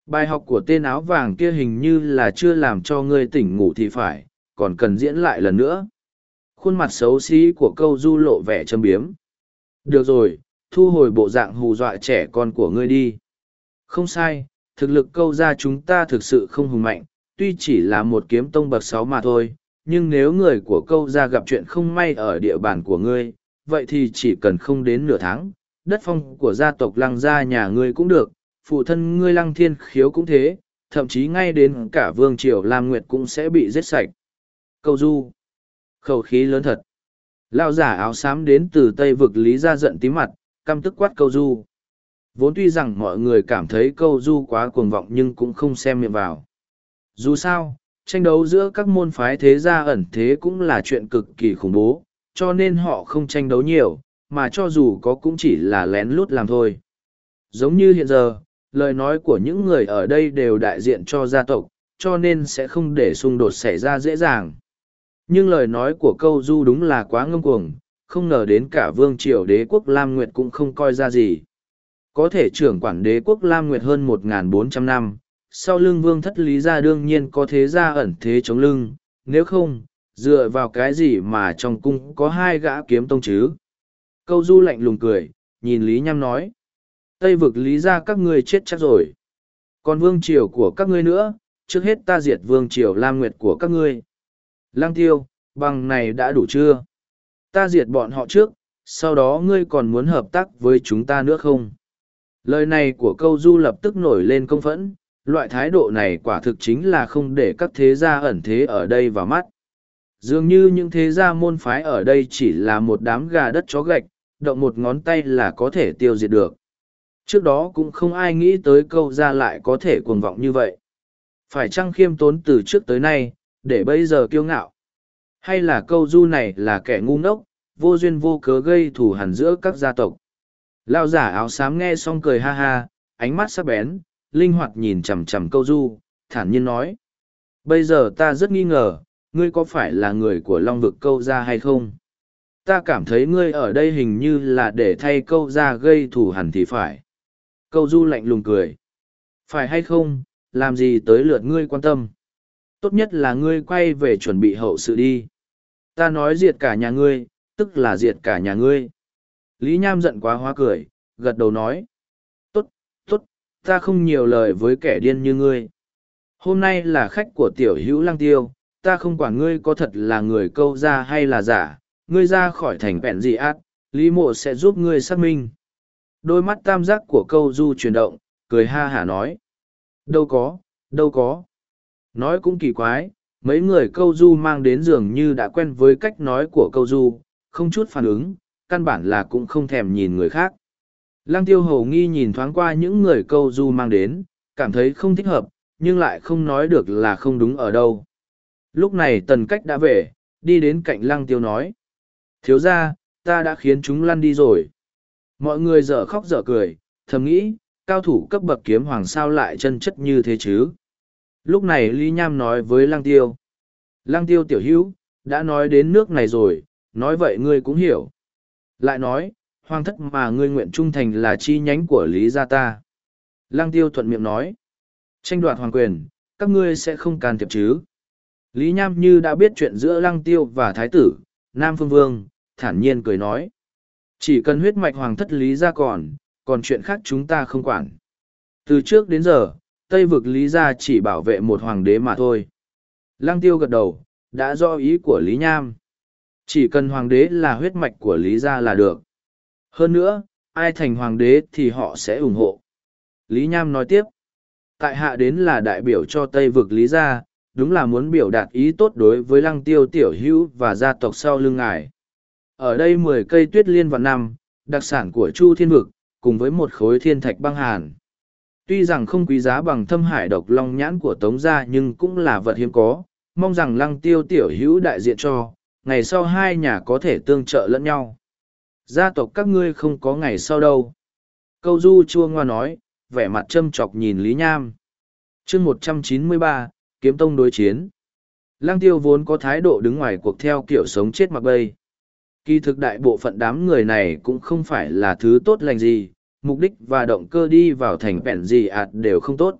Bài học của tên áo vàng kia hình như là chưa làm cho ngươi tỉnh ngủ thì phải, còn cần diễn lại lần nữa. Khuôn mặt xấu xí của câu du lộ vẻ châm biếm. Được rồi, thu hồi bộ dạng hù dọa trẻ con của ngươi đi. Không sai, thực lực câu ra chúng ta thực sự không hùng mạnh, tuy chỉ là một kiếm tông bậc sáu mà thôi, nhưng nếu người của câu ra gặp chuyện không may ở địa bàn của ngươi, vậy thì chỉ cần không đến nửa tháng, đất phong của gia tộc lăng gia nhà ngươi cũng được, phụ thân ngươi lăng thiên khiếu cũng thế, thậm chí ngay đến cả vương triều Lam Nguyệt cũng sẽ bị giết sạch. Câu du. Khẩu khí lớn thật. Lao giả áo xám đến từ Tây vực lý ra giận tí mặt, căm tức quát câu du. Vốn tuy rằng mọi người cảm thấy câu du quá cuồng vọng nhưng cũng không xem miệng vào. Dù sao, tranh đấu giữa các môn phái thế gia ẩn thế cũng là chuyện cực kỳ khủng bố, cho nên họ không tranh đấu nhiều, mà cho dù có cũng chỉ là lén lút làm thôi. Giống như hiện giờ, lời nói của những người ở đây đều đại diện cho gia tộc, cho nên sẽ không để xung đột xảy ra dễ dàng. Nhưng lời nói của câu du đúng là quá ngông cuồng, không ngờ đến cả vương triều đế quốc Lam Nguyệt cũng không coi ra gì. Có thể trưởng quản đế quốc Lam Nguyệt hơn 1.400 năm, sau lưng vương thất lý gia đương nhiên có thế gia ẩn thế chống lưng, nếu không, dựa vào cái gì mà trong cung có hai gã kiếm tông chứ? Câu du lạnh lùng cười, nhìn Lý Nham nói. Tây vực lý gia các ngươi chết chắc rồi. Còn vương triều của các ngươi nữa, trước hết ta diệt vương triều Lam Nguyệt của các ngươi. Lang tiêu, bằng này đã đủ chưa? Ta diệt bọn họ trước, sau đó ngươi còn muốn hợp tác với chúng ta nữa không? Lời này của câu du lập tức nổi lên công phẫn, loại thái độ này quả thực chính là không để các thế gia ẩn thế ở đây vào mắt. Dường như những thế gia môn phái ở đây chỉ là một đám gà đất chó gạch, động một ngón tay là có thể tiêu diệt được. Trước đó cũng không ai nghĩ tới câu ra lại có thể cuồng vọng như vậy. Phải chăng khiêm tốn từ trước tới nay, để bây giờ kiêu ngạo? Hay là câu du này là kẻ ngu ngốc, vô duyên vô cớ gây thù hẳn giữa các gia tộc? Lao giả áo xám nghe xong cười ha ha, ánh mắt sắc bén, linh hoạt nhìn chằm chằm câu du, thản nhiên nói. Bây giờ ta rất nghi ngờ, ngươi có phải là người của long vực câu ra hay không? Ta cảm thấy ngươi ở đây hình như là để thay câu ra gây thù hẳn thì phải. Câu du lạnh lùng cười. Phải hay không, làm gì tới lượt ngươi quan tâm? Tốt nhất là ngươi quay về chuẩn bị hậu sự đi. Ta nói diệt cả nhà ngươi, tức là diệt cả nhà ngươi. Lý Nham giận quá hóa cười, gật đầu nói. Ta không nhiều lời với kẻ điên như ngươi. Hôm nay là khách của tiểu hữu lăng tiêu, ta không quản ngươi có thật là người câu ra hay là giả, ngươi ra khỏi thành bẹn gì ác, Lý mộ sẽ giúp ngươi xác minh. Đôi mắt tam giác của câu du chuyển động, cười ha hả nói. Đâu có, đâu có. Nói cũng kỳ quái, mấy người câu du mang đến dường như đã quen với cách nói của câu du, không chút phản ứng, căn bản là cũng không thèm nhìn người khác. Lăng tiêu hầu nghi nhìn thoáng qua những người câu du mang đến, cảm thấy không thích hợp, nhưng lại không nói được là không đúng ở đâu. Lúc này tần cách đã về, đi đến cạnh lăng tiêu nói. Thiếu ra, ta đã khiến chúng lăn đi rồi. Mọi người dở khóc dở cười, thầm nghĩ, cao thủ cấp bậc kiếm hoàng sao lại chân chất như thế chứ. Lúc này Lý Nham nói với lăng tiêu. Lăng tiêu tiểu hữu, đã nói đến nước này rồi, nói vậy ngươi cũng hiểu. Lại nói, hoàng thất mà ngươi nguyện trung thành là chi nhánh của Lý gia ta. Lăng tiêu thuận miệng nói. Tranh đoạt hoàng quyền, các ngươi sẽ không can thiệp chứ. Lý Nham như đã biết chuyện giữa lăng tiêu và thái tử, Nam Phương Vương, thản nhiên cười nói. Chỉ cần huyết mạch hoàng thất Lý gia còn, còn chuyện khác chúng ta không quản. Từ trước đến giờ, Tây vực Lý gia chỉ bảo vệ một hoàng đế mà thôi. Lăng tiêu gật đầu, đã do ý của Lý Nham. Chỉ cần hoàng đế là huyết mạch của Lý gia là được. Hơn nữa, ai thành hoàng đế thì họ sẽ ủng hộ. Lý Nham nói tiếp. Tại hạ đến là đại biểu cho Tây vực Lý gia, đúng là muốn biểu đạt ý tốt đối với lăng tiêu tiểu hữu và gia tộc sau lưng ngài. Ở đây mười cây tuyết liên vào năm, đặc sản của Chu Thiên Vực, cùng với một khối thiên thạch băng hàn. Tuy rằng không quý giá bằng thâm hải độc long nhãn của Tống gia nhưng cũng là vật hiếm có, mong rằng lăng tiêu tiểu hữu đại diện cho, ngày sau hai nhà có thể tương trợ lẫn nhau. Gia tộc các ngươi không có ngày sau đâu. Câu du chua ngoa nói, vẻ mặt châm chọc nhìn Lý Nham. chương một trăm chín mươi ba kiếm tông đối chiến. Lang tiêu vốn có thái độ đứng ngoài cuộc theo kiểu sống chết mặc bay. Kỳ thực đại bộ phận đám người này cũng không phải là thứ tốt lành gì, mục đích và động cơ đi vào thành bẹn gì ạt đều không tốt.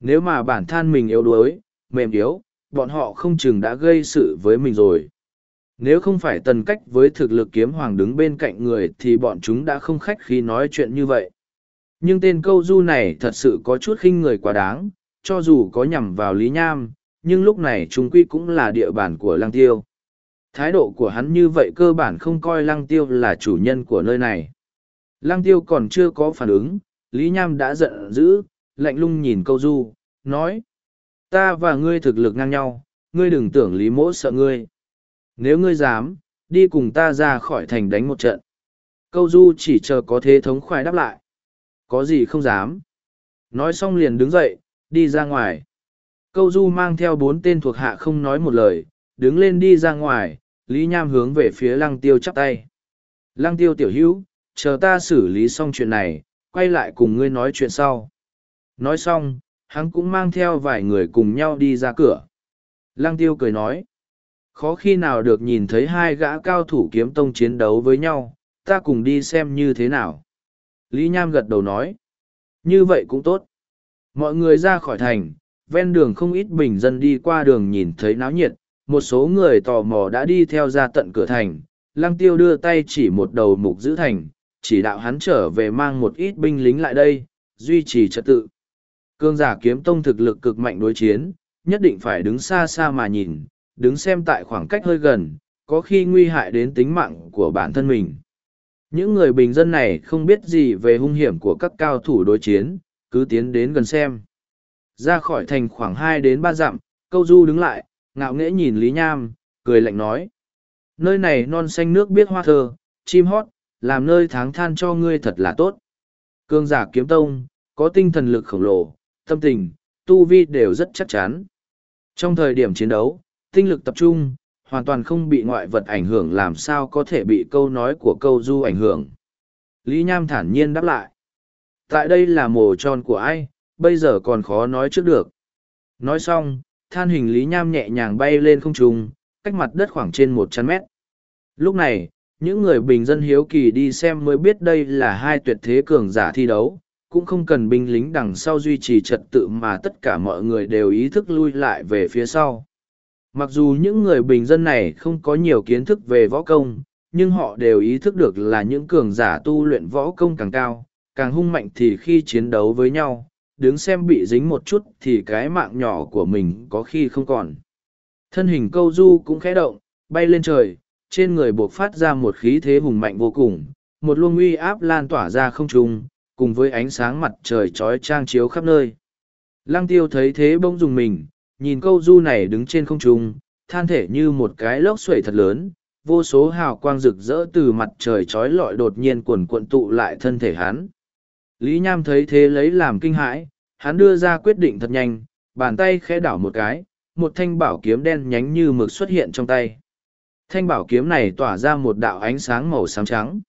Nếu mà bản thân mình yếu đuối, mềm yếu, bọn họ không chừng đã gây sự với mình rồi. Nếu không phải tần cách với thực lực kiếm hoàng đứng bên cạnh người thì bọn chúng đã không khách khi nói chuyện như vậy. Nhưng tên câu du này thật sự có chút khinh người quá đáng, cho dù có nhằm vào Lý Nham, nhưng lúc này chúng quy cũng là địa bàn của Lăng Tiêu. Thái độ của hắn như vậy cơ bản không coi Lăng Tiêu là chủ nhân của nơi này. Lăng Tiêu còn chưa có phản ứng, Lý Nham đã giận dữ, lạnh lung nhìn câu du, nói. Ta và ngươi thực lực ngang nhau, ngươi đừng tưởng Lý Mỗ sợ ngươi. Nếu ngươi dám, đi cùng ta ra khỏi thành đánh một trận. Câu du chỉ chờ có thế thống khoái đáp lại. Có gì không dám. Nói xong liền đứng dậy, đi ra ngoài. Câu du mang theo bốn tên thuộc hạ không nói một lời, đứng lên đi ra ngoài, Lý Nham hướng về phía lăng tiêu chắp tay. Lăng tiêu tiểu hữu, chờ ta xử lý xong chuyện này, quay lại cùng ngươi nói chuyện sau. Nói xong, hắn cũng mang theo vài người cùng nhau đi ra cửa. Lăng tiêu cười nói, khó khi nào được nhìn thấy hai gã cao thủ kiếm tông chiến đấu với nhau, ta cùng đi xem như thế nào. Lý Nham gật đầu nói, như vậy cũng tốt. Mọi người ra khỏi thành, ven đường không ít bình dân đi qua đường nhìn thấy náo nhiệt, một số người tò mò đã đi theo ra tận cửa thành. Lăng tiêu đưa tay chỉ một đầu mục giữ thành, chỉ đạo hắn trở về mang một ít binh lính lại đây, duy trì trật tự. Cương giả kiếm tông thực lực cực mạnh đối chiến, nhất định phải đứng xa xa mà nhìn, đứng xem tại khoảng cách hơi gần, có khi nguy hại đến tính mạng của bản thân mình. Những người bình dân này không biết gì về hung hiểm của các cao thủ đối chiến, cứ tiến đến gần xem. Ra khỏi thành khoảng hai đến ba dặm, câu du đứng lại, ngạo nghễ nhìn Lý Nham, cười lạnh nói. Nơi này non xanh nước biết hoa thơ, chim hót, làm nơi tháng than cho ngươi thật là tốt. Cương giả kiếm tông, có tinh thần lực khổng lồ, tâm tình, tu vi đều rất chắc chắn. Trong thời điểm chiến đấu, tinh lực tập trung, hoàn toàn không bị ngoại vật ảnh hưởng làm sao có thể bị câu nói của câu du ảnh hưởng. Lý Nham thản nhiên đáp lại. Tại đây là mồ tròn của ai, bây giờ còn khó nói trước được. Nói xong, than hình Lý Nham nhẹ nhàng bay lên không trung, cách mặt đất khoảng trên một trăm mét. Lúc này, những người bình dân hiếu kỳ đi xem mới biết đây là hai tuyệt thế cường giả thi đấu, cũng không cần binh lính đằng sau duy trì trật tự mà tất cả mọi người đều ý thức lui lại về phía sau. Mặc dù những người bình dân này không có nhiều kiến thức về võ công, nhưng họ đều ý thức được là những cường giả tu luyện võ công càng cao, càng hung mạnh thì khi chiến đấu với nhau, đứng xem bị dính một chút thì cái mạng nhỏ của mình có khi không còn. Thân hình câu du cũng khẽ động, bay lên trời, trên người buộc phát ra một khí thế hùng mạnh vô cùng, một luồng uy áp lan tỏa ra không trung, cùng với ánh sáng mặt trời trói trang chiếu khắp nơi. Lăng tiêu thấy thế bỗng dùng mình, nhìn câu du này đứng trên không trung, than thể như một cái lốc xoẩy thật lớn, vô số hào quang rực rỡ từ mặt trời trói lọi đột nhiên cuồn cuộn tụ lại thân thể hắn. Lý Nham thấy thế lấy làm kinh hãi, hắn đưa ra quyết định thật nhanh, bàn tay khẽ đảo một cái, một thanh bảo kiếm đen nhánh như mực xuất hiện trong tay. Thanh bảo kiếm này tỏa ra một đạo ánh sáng màu xám trắng.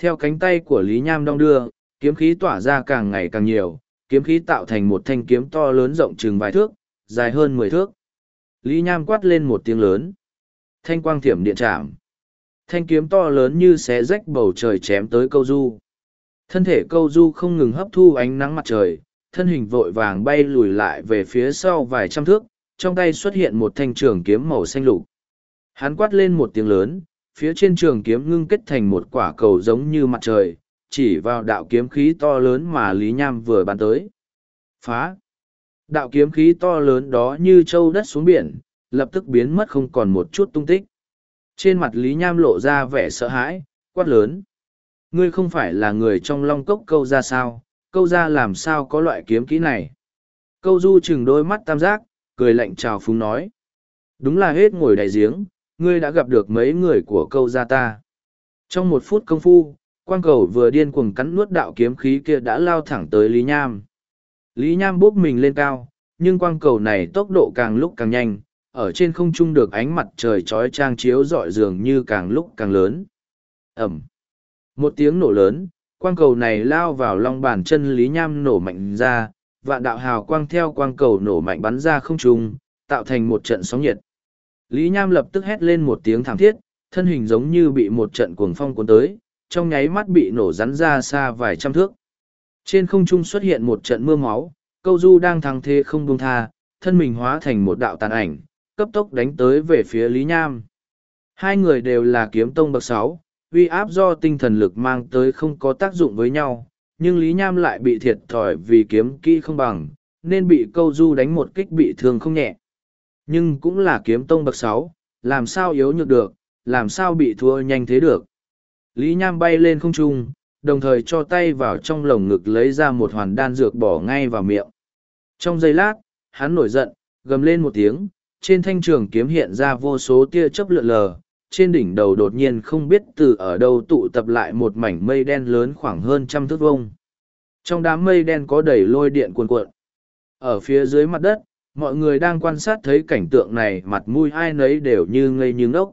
Theo cánh tay của Lý Nham đong đưa, kiếm khí tỏa ra càng ngày càng nhiều, kiếm khí tạo thành một thanh kiếm to lớn rộng chừng vài thước, dài hơn mười thước. Lý Nham quát lên một tiếng lớn. Thanh quang thiểm điện chạm. Thanh kiếm to lớn như xé rách bầu trời chém tới câu du. Thân thể câu du không ngừng hấp thu ánh nắng mặt trời, thân hình vội vàng bay lùi lại về phía sau vài trăm thước, trong tay xuất hiện một thanh trường kiếm màu xanh lục. Hắn quát lên một tiếng lớn, phía trên trường kiếm ngưng kết thành một quả cầu giống như mặt trời, chỉ vào đạo kiếm khí to lớn mà Lý Nham vừa bắn tới. Phá! Đạo kiếm khí to lớn đó như trâu đất xuống biển, lập tức biến mất không còn một chút tung tích. Trên mặt Lý Nham lộ ra vẻ sợ hãi, quát lớn. Ngươi không phải là người trong long cốc câu ra sao, câu ra làm sao có loại kiếm kỹ này. Câu du chừng đôi mắt tam giác, cười lạnh chào phúng nói. Đúng là hết ngồi đại giếng, ngươi đã gặp được mấy người của câu gia ta. Trong một phút công phu, quang cầu vừa điên cuồng cắn nuốt đạo kiếm khí kia đã lao thẳng tới Lý Nham. Lý Nham bốc mình lên cao, nhưng quang cầu này tốc độ càng lúc càng nhanh, ở trên không trung được ánh mặt trời trói trang chiếu rọi dường như càng lúc càng lớn. Ẩm. Một tiếng nổ lớn, quang cầu này lao vào lòng bàn chân Lý Nham nổ mạnh ra, vạn đạo hào quang theo quang cầu nổ mạnh bắn ra không trung, tạo thành một trận sóng nhiệt. Lý Nham lập tức hét lên một tiếng thảm thiết, thân hình giống như bị một trận cuồng phong cuốn tới, trong nháy mắt bị nổ rắn ra xa vài trăm thước. Trên không trung xuất hiện một trận mưa máu, câu du đang thăng thế không buông tha, thân mình hóa thành một đạo tàn ảnh, cấp tốc đánh tới về phía Lý Nham. Hai người đều là kiếm tông bậc sáu, uy áp do tinh thần lực mang tới không có tác dụng với nhau, nhưng Lý Nham lại bị thiệt thòi vì kiếm kỹ không bằng, nên bị câu du đánh một kích bị thương không nhẹ. Nhưng cũng là kiếm tông bậc sáu, làm sao yếu nhược được, làm sao bị thua nhanh thế được. Lý Nham bay lên không trung, đồng thời cho tay vào trong lồng ngực lấy ra một hoàn đan dược bỏ ngay vào miệng. Trong giây lát, hắn nổi giận, gầm lên một tiếng, trên thanh trường kiếm hiện ra vô số tia chớp lượn lờ, trên đỉnh đầu đột nhiên không biết từ ở đâu tụ tập lại một mảnh mây đen lớn khoảng hơn trăm thước vông. Trong đám mây đen có đầy lôi điện cuồn cuộn. Ở phía dưới mặt đất, mọi người đang quan sát thấy cảnh tượng này mặt mũi ai nấy đều như ngây như ngốc.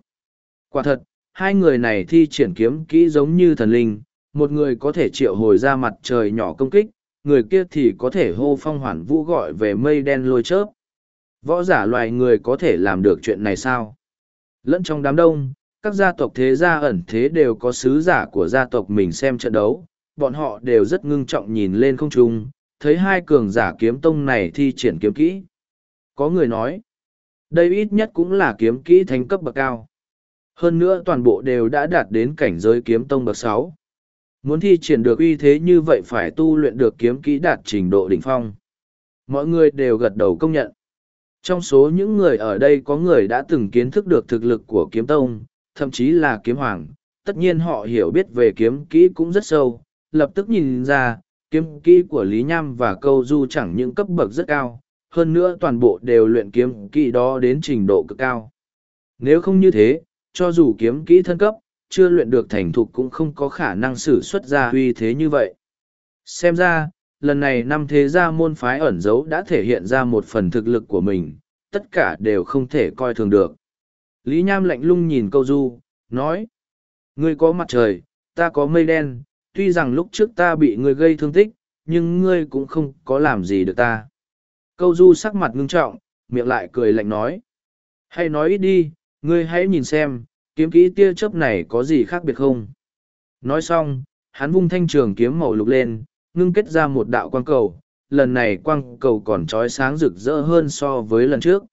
Quả thật, hai người này thi triển kiếm kỹ giống như thần linh, một người có thể triệu hồi ra mặt trời nhỏ công kích, người kia thì có thể hô phong hoản vũ gọi về mây đen lôi chớp. Võ giả loài người có thể làm được chuyện này sao? Lẫn trong đám đông, các gia tộc thế gia ẩn thế đều có sứ giả của gia tộc mình xem trận đấu, bọn họ đều rất ngưng trọng nhìn lên không trung, thấy hai cường giả kiếm tông này thi triển kiếm kỹ. Có người nói, đây ít nhất cũng là kiếm kỹ thánh cấp bậc cao. Hơn nữa toàn bộ đều đã đạt đến cảnh giới kiếm tông bậc sáu. Muốn thi triển được uy thế như vậy phải tu luyện được kiếm kỹ đạt trình độ đỉnh phong. Mọi người đều gật đầu công nhận. Trong số những người ở đây có người đã từng kiến thức được thực lực của kiếm tông, thậm chí là kiếm hoàng, tất nhiên họ hiểu biết về kiếm kỹ cũng rất sâu, lập tức nhìn ra, kiếm kỹ của Lý Nham và câu du chẳng những cấp bậc rất cao, hơn nữa toàn bộ đều luyện kiếm kỹ đó đến trình độ cực cao. Nếu không như thế, cho dù kiếm kỹ thân cấp, chưa luyện được thành thục cũng không có khả năng sử xuất ra uy thế như vậy. Xem ra, lần này năm thế gia môn phái ẩn dấu đã thể hiện ra một phần thực lực của mình, tất cả đều không thể coi thường được. Lý Nham lạnh lung nhìn câu du, nói, Ngươi có mặt trời, ta có mây đen, tuy rằng lúc trước ta bị ngươi gây thương tích, nhưng ngươi cũng không có làm gì được ta. Câu du sắc mặt ngưng trọng, miệng lại cười lạnh nói. Hay nói ít đi, ngươi hãy nhìn xem, kiếm kỹ tia chớp này có gì khác biệt không? Nói xong, hắn vung thanh trường kiếm màu lục lên, ngưng kết ra một đạo quang cầu. Lần này quang cầu còn trói sáng rực rỡ hơn so với lần trước.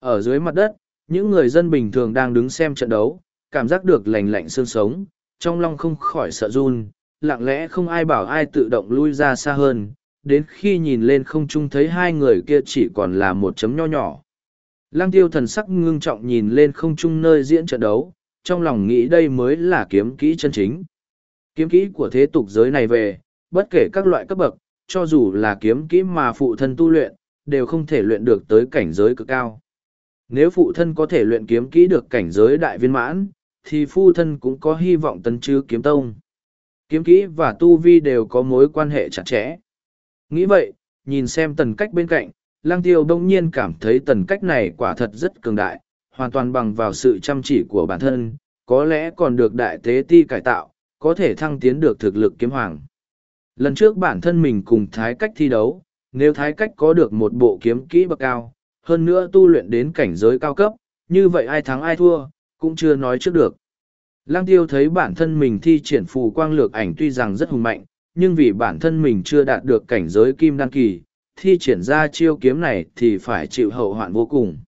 Ở dưới mặt đất, những người dân bình thường đang đứng xem trận đấu, cảm giác được lành lạnh xương sống, trong lòng không khỏi sợ run, lặng lẽ không ai bảo ai tự động lui ra xa hơn, đến khi nhìn lên không trung thấy hai người kia chỉ còn là một chấm nho nhỏ. Lăng tiêu thần sắc ngưng trọng nhìn lên không trung nơi diễn trận đấu, trong lòng nghĩ đây mới là kiếm kỹ chân chính. Kiếm kỹ của thế tục giới này về, bất kể các loại cấp bậc, cho dù là kiếm kỹ mà phụ thân tu luyện, đều không thể luyện được tới cảnh giới cực cao. Nếu phụ thân có thể luyện kiếm kỹ được cảnh giới đại viên mãn, thì phu thân cũng có hy vọng tấn chứ kiếm tông. Kiếm kỹ và tu vi đều có mối quan hệ chặt chẽ. Nghĩ vậy, nhìn xem tần cách bên cạnh, lang tiêu đông nhiên cảm thấy tần cách này quả thật rất cường đại, hoàn toàn bằng vào sự chăm chỉ của bản thân, có lẽ còn được đại tế ti cải tạo, có thể thăng tiến được thực lực kiếm hoàng. Lần trước bản thân mình cùng thái cách thi đấu, nếu thái cách có được một bộ kiếm kỹ bậc cao, hơn nữa tu luyện đến cảnh giới cao cấp, như vậy ai thắng ai thua, cũng chưa nói trước được. Lăng tiêu thấy bản thân mình thi triển phù quang lược ảnh tuy rằng rất hùng mạnh, nhưng vì bản thân mình chưa đạt được cảnh giới kim đan kỳ, thi triển ra chiêu kiếm này thì phải chịu hậu hoạn vô cùng.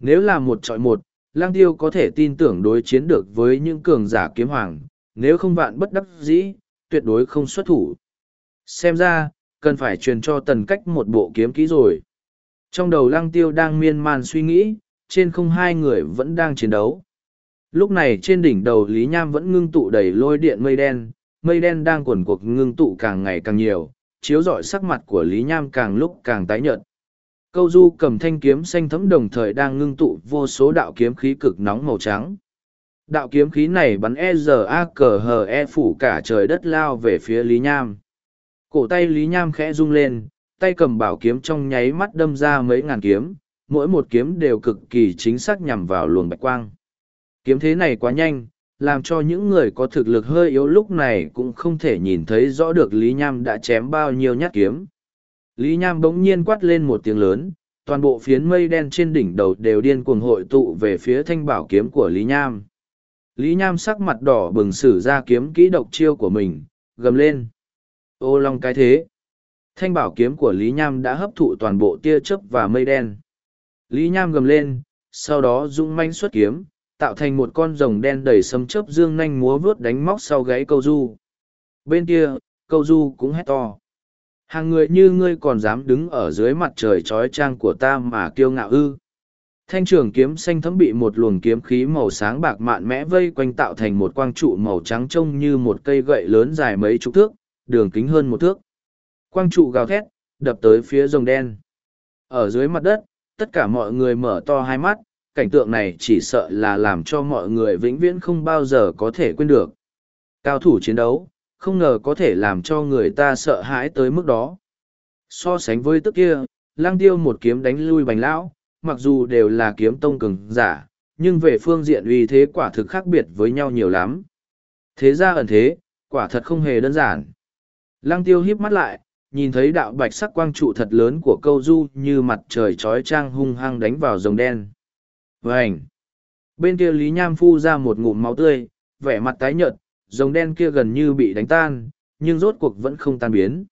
Nếu là một trọi một, Lăng tiêu có thể tin tưởng đối chiến được với những cường giả kiếm hoàng, nếu không vạn bất đắc dĩ, tuyệt đối không xuất thủ. Xem ra, cần phải truyền cho tần cách một bộ kiếm kỹ rồi. Trong đầu lăng tiêu đang miên man suy nghĩ, trên không hai người vẫn đang chiến đấu. Lúc này trên đỉnh đầu Lý Nham vẫn ngưng tụ đầy lôi điện mây đen, mây đen đang cuồn cuộc ngưng tụ càng ngày càng nhiều, chiếu rọi sắc mặt của Lý Nham càng lúc càng tái nhợt. Câu du cầm thanh kiếm xanh thấm đồng thời đang ngưng tụ vô số đạo kiếm khí cực nóng màu trắng. Đạo kiếm khí này bắn e giờ a cờ hờ e phủ cả trời đất lao về phía Lý Nham. Cổ tay Lý Nham khẽ rung lên, tay cầm bảo kiếm trong nháy mắt đâm ra mấy ngàn kiếm, mỗi một kiếm đều cực kỳ chính xác nhằm vào luồng bạch quang. Kiếm thế này quá nhanh, làm cho những người có thực lực hơi yếu lúc này cũng không thể nhìn thấy rõ được Lý Nham đã chém bao nhiêu nhát kiếm. Lý Nham bỗng nhiên quát lên một tiếng lớn, toàn bộ phiến mây đen trên đỉnh đầu đều điên cuồng hội tụ về phía thanh bảo kiếm của Lý Nham. Lý Nham sắc mặt đỏ bừng sử ra kiếm kỹ độc chiêu của mình, gầm lên. Ô long cái thế. Thanh bảo kiếm của Lý Nham đã hấp thụ toàn bộ tia chớp và mây đen. Lý Nham gầm lên, sau đó dũng manh xuất kiếm, tạo thành một con rồng đen đầy sấm chớp dương nanh múa vớt đánh móc sau gáy câu du. Bên kia, câu du cũng hét to. Hàng người như ngươi còn dám đứng ở dưới mặt trời trói trang của ta mà kiêu ngạo ư. Thanh trường kiếm xanh thấm bị một luồng kiếm khí màu sáng bạc mạn mẽ vây quanh tạo thành một quang trụ màu trắng trông như một cây gậy lớn dài mấy chục thước, đường kính hơn một thước. Quang trụ gào thét, đập tới phía rồng đen. Ở dưới mặt đất, tất cả mọi người mở to hai mắt, cảnh tượng này chỉ sợ là làm cho mọi người vĩnh viễn không bao giờ có thể quên được. Cao thủ chiến đấu, không ngờ có thể làm cho người ta sợ hãi tới mức đó. So sánh với tức kia, lang tiêu một kiếm đánh lui bành lão, mặc dù đều là kiếm tông cường giả, nhưng về phương diện uy thế quả thực khác biệt với nhau nhiều lắm. Thế ra ẩn thế, quả thật không hề đơn giản. Lăng tiêu híp mắt lại, nhìn thấy đạo bạch sắc quang trụ thật lớn của câu du như mặt trời trói trang hung hăng đánh vào rồng đen. Vânh! Bên kia Lý Nham phu ra một ngụm máu tươi, vẻ mặt tái nhợt, rồng đen kia gần như bị đánh tan, nhưng rốt cuộc vẫn không tan biến.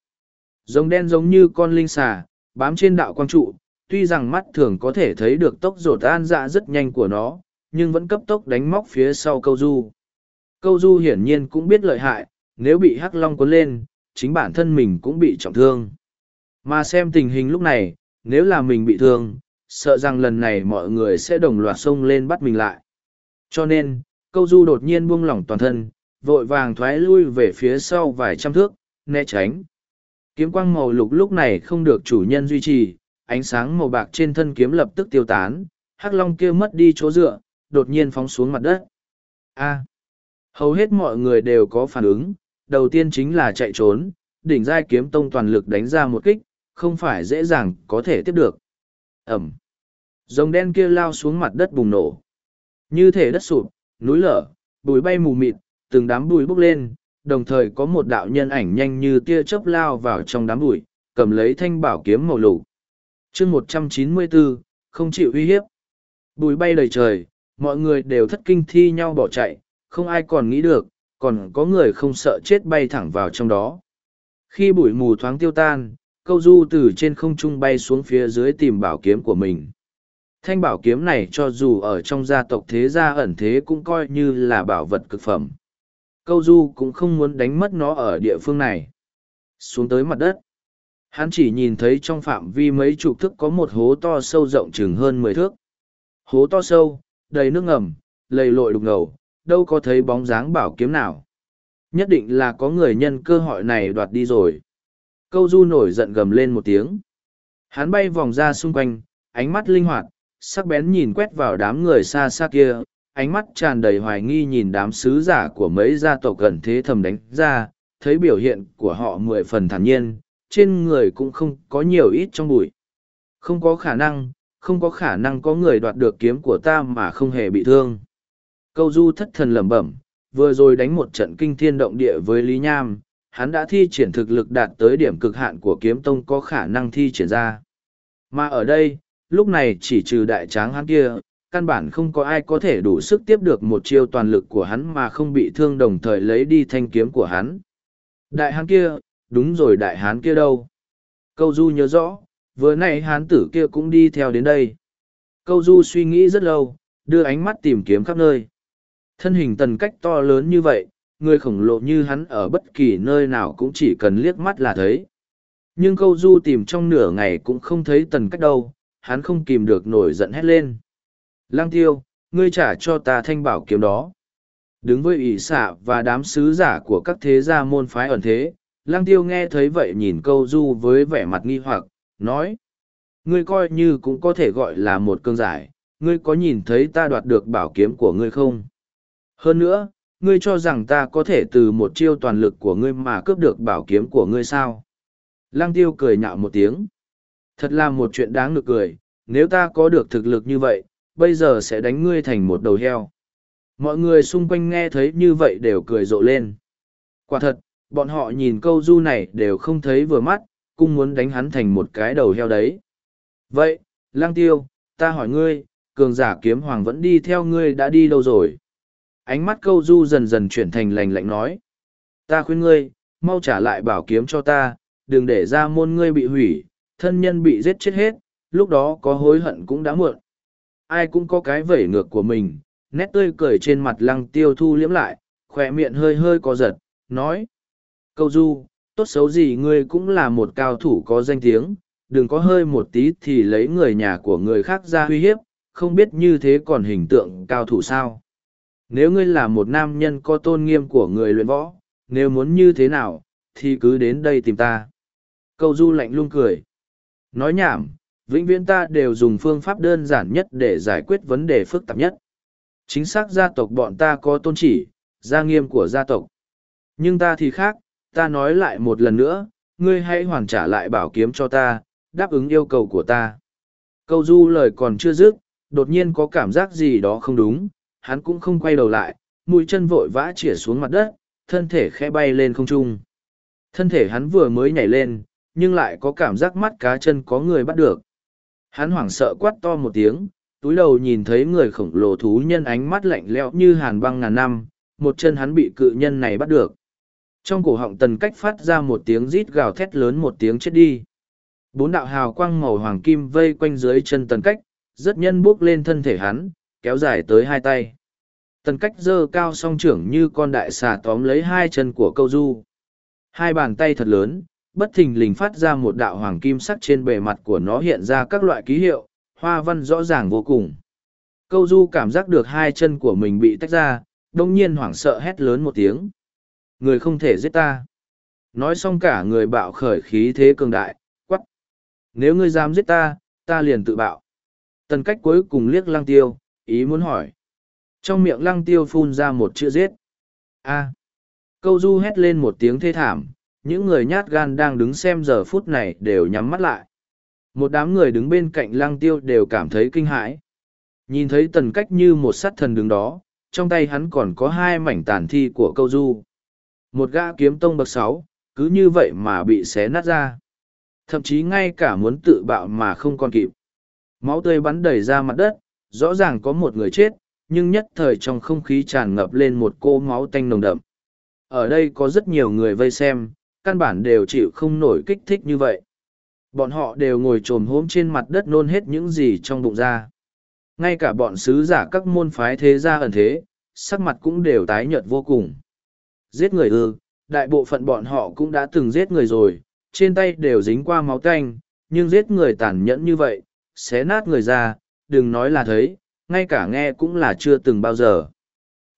Rồng đen giống như con linh xà, bám trên đạo quang trụ, tuy rằng mắt thường có thể thấy được tốc rột tan dạ rất nhanh của nó, nhưng vẫn cấp tốc đánh móc phía sau câu du. Câu du hiển nhiên cũng biết lợi hại, nếu bị hắc long cuốn lên, chính bản thân mình cũng bị trọng thương. Mà xem tình hình lúc này, nếu là mình bị thương, sợ rằng lần này mọi người sẽ đồng loạt xông lên bắt mình lại. Cho nên, Câu du đột nhiên buông lỏng toàn thân, vội vàng thoái lui về phía sau vài trăm thước, né tránh. Kiếm quang màu lục lúc này không được chủ nhân duy trì, ánh sáng màu bạc trên thân kiếm lập tức tiêu tán, hắc long kia mất đi chỗ dựa, đột nhiên phóng xuống mặt đất. A. hầu hết mọi người đều có phản ứng, đầu tiên chính là chạy trốn, đỉnh giai kiếm tông toàn lực đánh ra một kích, không phải dễ dàng có thể tiếp được. Ẩm. Rồng đen kia lao xuống mặt đất bùng nổ. Như thể đất sụp, núi lở, bụi bay mù mịt, từng đám bụi bốc lên, đồng thời có một đạo nhân ảnh nhanh như tia chớp lao vào trong đám bụi, cầm lấy thanh bảo kiếm màu lục. chương một trăm chín mươi bốn không chịu uy hiếp. Bụi bay đầy trời, mọi người đều thất kinh thi nhau bỏ chạy, không ai còn nghĩ được, còn có người không sợ chết bay thẳng vào trong đó. Khi bụi mù thoáng tiêu tan, câu du từ trên không trung bay xuống phía dưới tìm bảo kiếm của mình. Thanh bảo kiếm này cho dù ở trong gia tộc thế gia ẩn thế cũng coi như là bảo vật cực phẩm. Câu du cũng không muốn đánh mất nó ở địa phương này. Xuống tới mặt đất. Hắn chỉ nhìn thấy trong phạm vi mấy chục thước có một hố to sâu rộng chừng hơn mười thước. Hố to sâu, đầy nước ngầm, lầy lội đục ngầu, đâu có thấy bóng dáng bảo kiếm nào. Nhất định là có người nhân cơ hội này đoạt đi rồi. Câu du nổi giận gầm lên một tiếng. Hắn bay vòng ra xung quanh, ánh mắt linh hoạt, sắc bén nhìn quét vào đám người xa xa kia, ánh mắt tràn đầy hoài nghi nhìn đám sứ giả của mấy gia tộc gần thế thầm đánh ra, thấy biểu hiện của họ mười phần thản nhiên, trên người cũng không có nhiều ít trong bụi. Không có khả năng, không có khả năng có người đoạt được kiếm của ta mà không hề bị thương. Câu du thất thần lẩm bẩm, vừa rồi đánh một trận kinh thiên động địa với Lý Nham, hắn đã thi triển thực lực đạt tới điểm cực hạn của kiếm tông có khả năng thi triển ra. Mà ở đây, lúc này chỉ trừ đại tráng hắn kia, căn bản không có ai có thể đủ sức tiếp được một chiêu toàn lực của hắn mà không bị thương đồng thời lấy đi thanh kiếm của hắn. Đại hán kia, đúng rồi đại hán kia đâu? Câu du nhớ rõ, vừa nãy hán tử kia cũng đi theo đến đây. Câu du suy nghĩ rất lâu, đưa ánh mắt tìm kiếm khắp nơi. Thân hình tần cách to lớn như vậy, người khổng lồ như hắn ở bất kỳ nơi nào cũng chỉ cần liếc mắt là thấy. Nhưng câu du tìm trong nửa ngày cũng không thấy tần cách đâu, hắn không kìm được nổi giận hét lên. Lang tiêu, ngươi trả cho ta thanh bảo kiếm đó. Đứng với ủy xạ và đám sứ giả của các thế gia môn phái ẩn thế, Lang tiêu nghe thấy vậy nhìn câu du với vẻ mặt nghi hoặc, nói. Ngươi coi như cũng có thể gọi là một cơn giải, ngươi có nhìn thấy ta đoạt được bảo kiếm của ngươi không? Hơn nữa, ngươi cho rằng ta có thể từ một chiêu toàn lực của ngươi mà cướp được bảo kiếm của ngươi sao? Lăng tiêu cười nhạo một tiếng. Thật là một chuyện đáng được cười, nếu ta có được thực lực như vậy, bây giờ sẽ đánh ngươi thành một đầu heo. Mọi người xung quanh nghe thấy như vậy đều cười rộ lên. Quả thật, bọn họ nhìn câu du này đều không thấy vừa mắt, cũng muốn đánh hắn thành một cái đầu heo đấy. Vậy, lang tiêu, ta hỏi ngươi, cường giả kiếm hoàng vẫn đi theo ngươi đã đi đâu rồi? Ánh mắt câu du dần dần chuyển thành lành lạnh nói. Ta khuyên ngươi, mau trả lại bảo kiếm cho ta, đừng để ra môn ngươi bị hủy, thân nhân bị giết chết hết, lúc đó có hối hận cũng đã muộn. Ai cũng có cái vẩy ngược của mình, nét tươi cười trên mặt lăng tiêu thu liếm lại, khỏe miệng hơi hơi có giật, nói. Câu du, tốt xấu gì ngươi cũng là một cao thủ có danh tiếng, đừng có hơi một tí thì lấy người nhà của người khác ra uy hiếp, không biết như thế còn hình tượng cao thủ sao. Nếu ngươi là một nam nhân có tôn nghiêm của người luyện võ, nếu muốn như thế nào, thì cứ đến đây tìm ta. Câu du lạnh lung cười. Nói nhảm, vĩnh viễn ta đều dùng phương pháp đơn giản nhất để giải quyết vấn đề phức tạp nhất. Chính xác gia tộc bọn ta có tôn chỉ, gia nghiêm của gia tộc. Nhưng ta thì khác, ta nói lại một lần nữa, ngươi hãy hoàn trả lại bảo kiếm cho ta, đáp ứng yêu cầu của ta. Câu du lời còn chưa dứt, đột nhiên có cảm giác gì đó không đúng, hắn cũng không quay đầu lại, mũi chân vội vã chĩa xuống mặt đất, thân thể khẽ bay lên không trung. Thân thể hắn vừa mới nhảy lên, nhưng lại có cảm giác mắt cá chân có người bắt được. Hắn hoảng sợ quát to một tiếng, túi đầu nhìn thấy người khổng lồ thú nhân ánh mắt lạnh lẽo như hàn băng ngàn năm, một chân hắn bị cự nhân này bắt được. Trong cổ họng tần cách phát ra một tiếng rít gào thét lớn một tiếng chết đi. Bốn đạo hào quang màu hoàng kim vây quanh dưới chân tần cách, rất nhân bước lên thân thể hắn, kéo dài tới hai tay. Tần cách dơ cao song trưởng như con đại xà tóm lấy hai chân của câu du. Hai bàn tay thật lớn, bất thình lình phát ra một đạo hoàng kim sắc trên bề mặt của nó hiện ra các loại ký hiệu, hoa văn rõ ràng vô cùng. Câu du cảm giác được hai chân của mình bị tách ra, đông nhiên hoảng sợ hét lớn một tiếng. Người không thể giết ta. Nói xong cả người bạo khởi khí thế cường đại, quắc. Nếu ngươi dám giết ta, ta liền tự bạo. Tần cách cuối cùng liếc lăng tiêu, ý muốn hỏi. Trong miệng lăng tiêu phun ra một chữ giết. A. Câu du hét lên một tiếng thê thảm, những người nhát gan đang đứng xem giờ phút này đều nhắm mắt lại. Một đám người đứng bên cạnh lăng tiêu đều cảm thấy kinh hãi. Nhìn thấy tần cách như một sát thần đứng đó, trong tay hắn còn có hai mảnh tàn thi của câu du. Một gã kiếm tông bậc sáu, cứ như vậy mà bị xé nát ra. Thậm chí ngay cả muốn tự bạo mà không còn kịp. Máu tươi bắn đầy ra mặt đất, rõ ràng có một người chết, nhưng nhất thời trong không khí tràn ngập lên một cô máu tanh nồng đậm. Ở đây có rất nhiều người vây xem, căn bản đều chịu không nổi kích thích như vậy. Bọn họ đều ngồi trồm hốm trên mặt đất nôn hết những gì trong bụng ra. Ngay cả bọn sứ giả các môn phái thế gia ẩn thế, sắc mặt cũng đều tái nhợt vô cùng. Giết người ư, đại bộ phận bọn họ cũng đã từng giết người rồi, trên tay đều dính qua máu tanh, nhưng giết người tàn nhẫn như vậy, xé nát người ra, đừng nói là thấy, ngay cả nghe cũng là chưa từng bao giờ.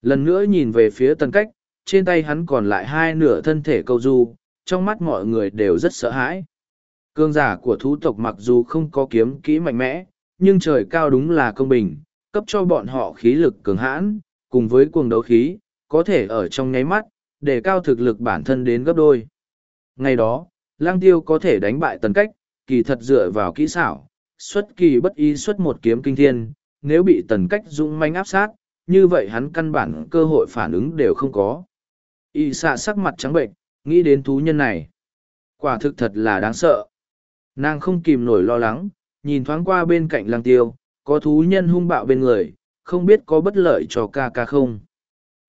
Lần nữa nhìn về phía tần cách, trên tay hắn còn lại hai nửa thân thể câu du, trong mắt mọi người đều rất sợ hãi. Cương giả của thú tộc mặc dù không có kiếm kỹ mạnh mẽ, nhưng trời cao đúng là công bình, cấp cho bọn họ khí lực cường hãn, cùng với cuồng đấu khí, có thể ở trong nháy mắt, để cao thực lực bản thân đến gấp đôi. Ngày đó, lang tiêu có thể đánh bại tần cách, kỳ thật dựa vào kỹ xảo, xuất kỳ bất ý xuất một kiếm kinh thiên, nếu bị tần cách dũng manh áp sát, như vậy hắn căn bản cơ hội phản ứng đều không có. Y xạ sắc mặt trắng bệnh, nghĩ đến thú nhân này. Quả thực thật là đáng sợ. Nàng không kìm nổi lo lắng, nhìn thoáng qua bên cạnh lang tiêu, có thú nhân hung bạo bên người, không biết có bất lợi cho ca ca không.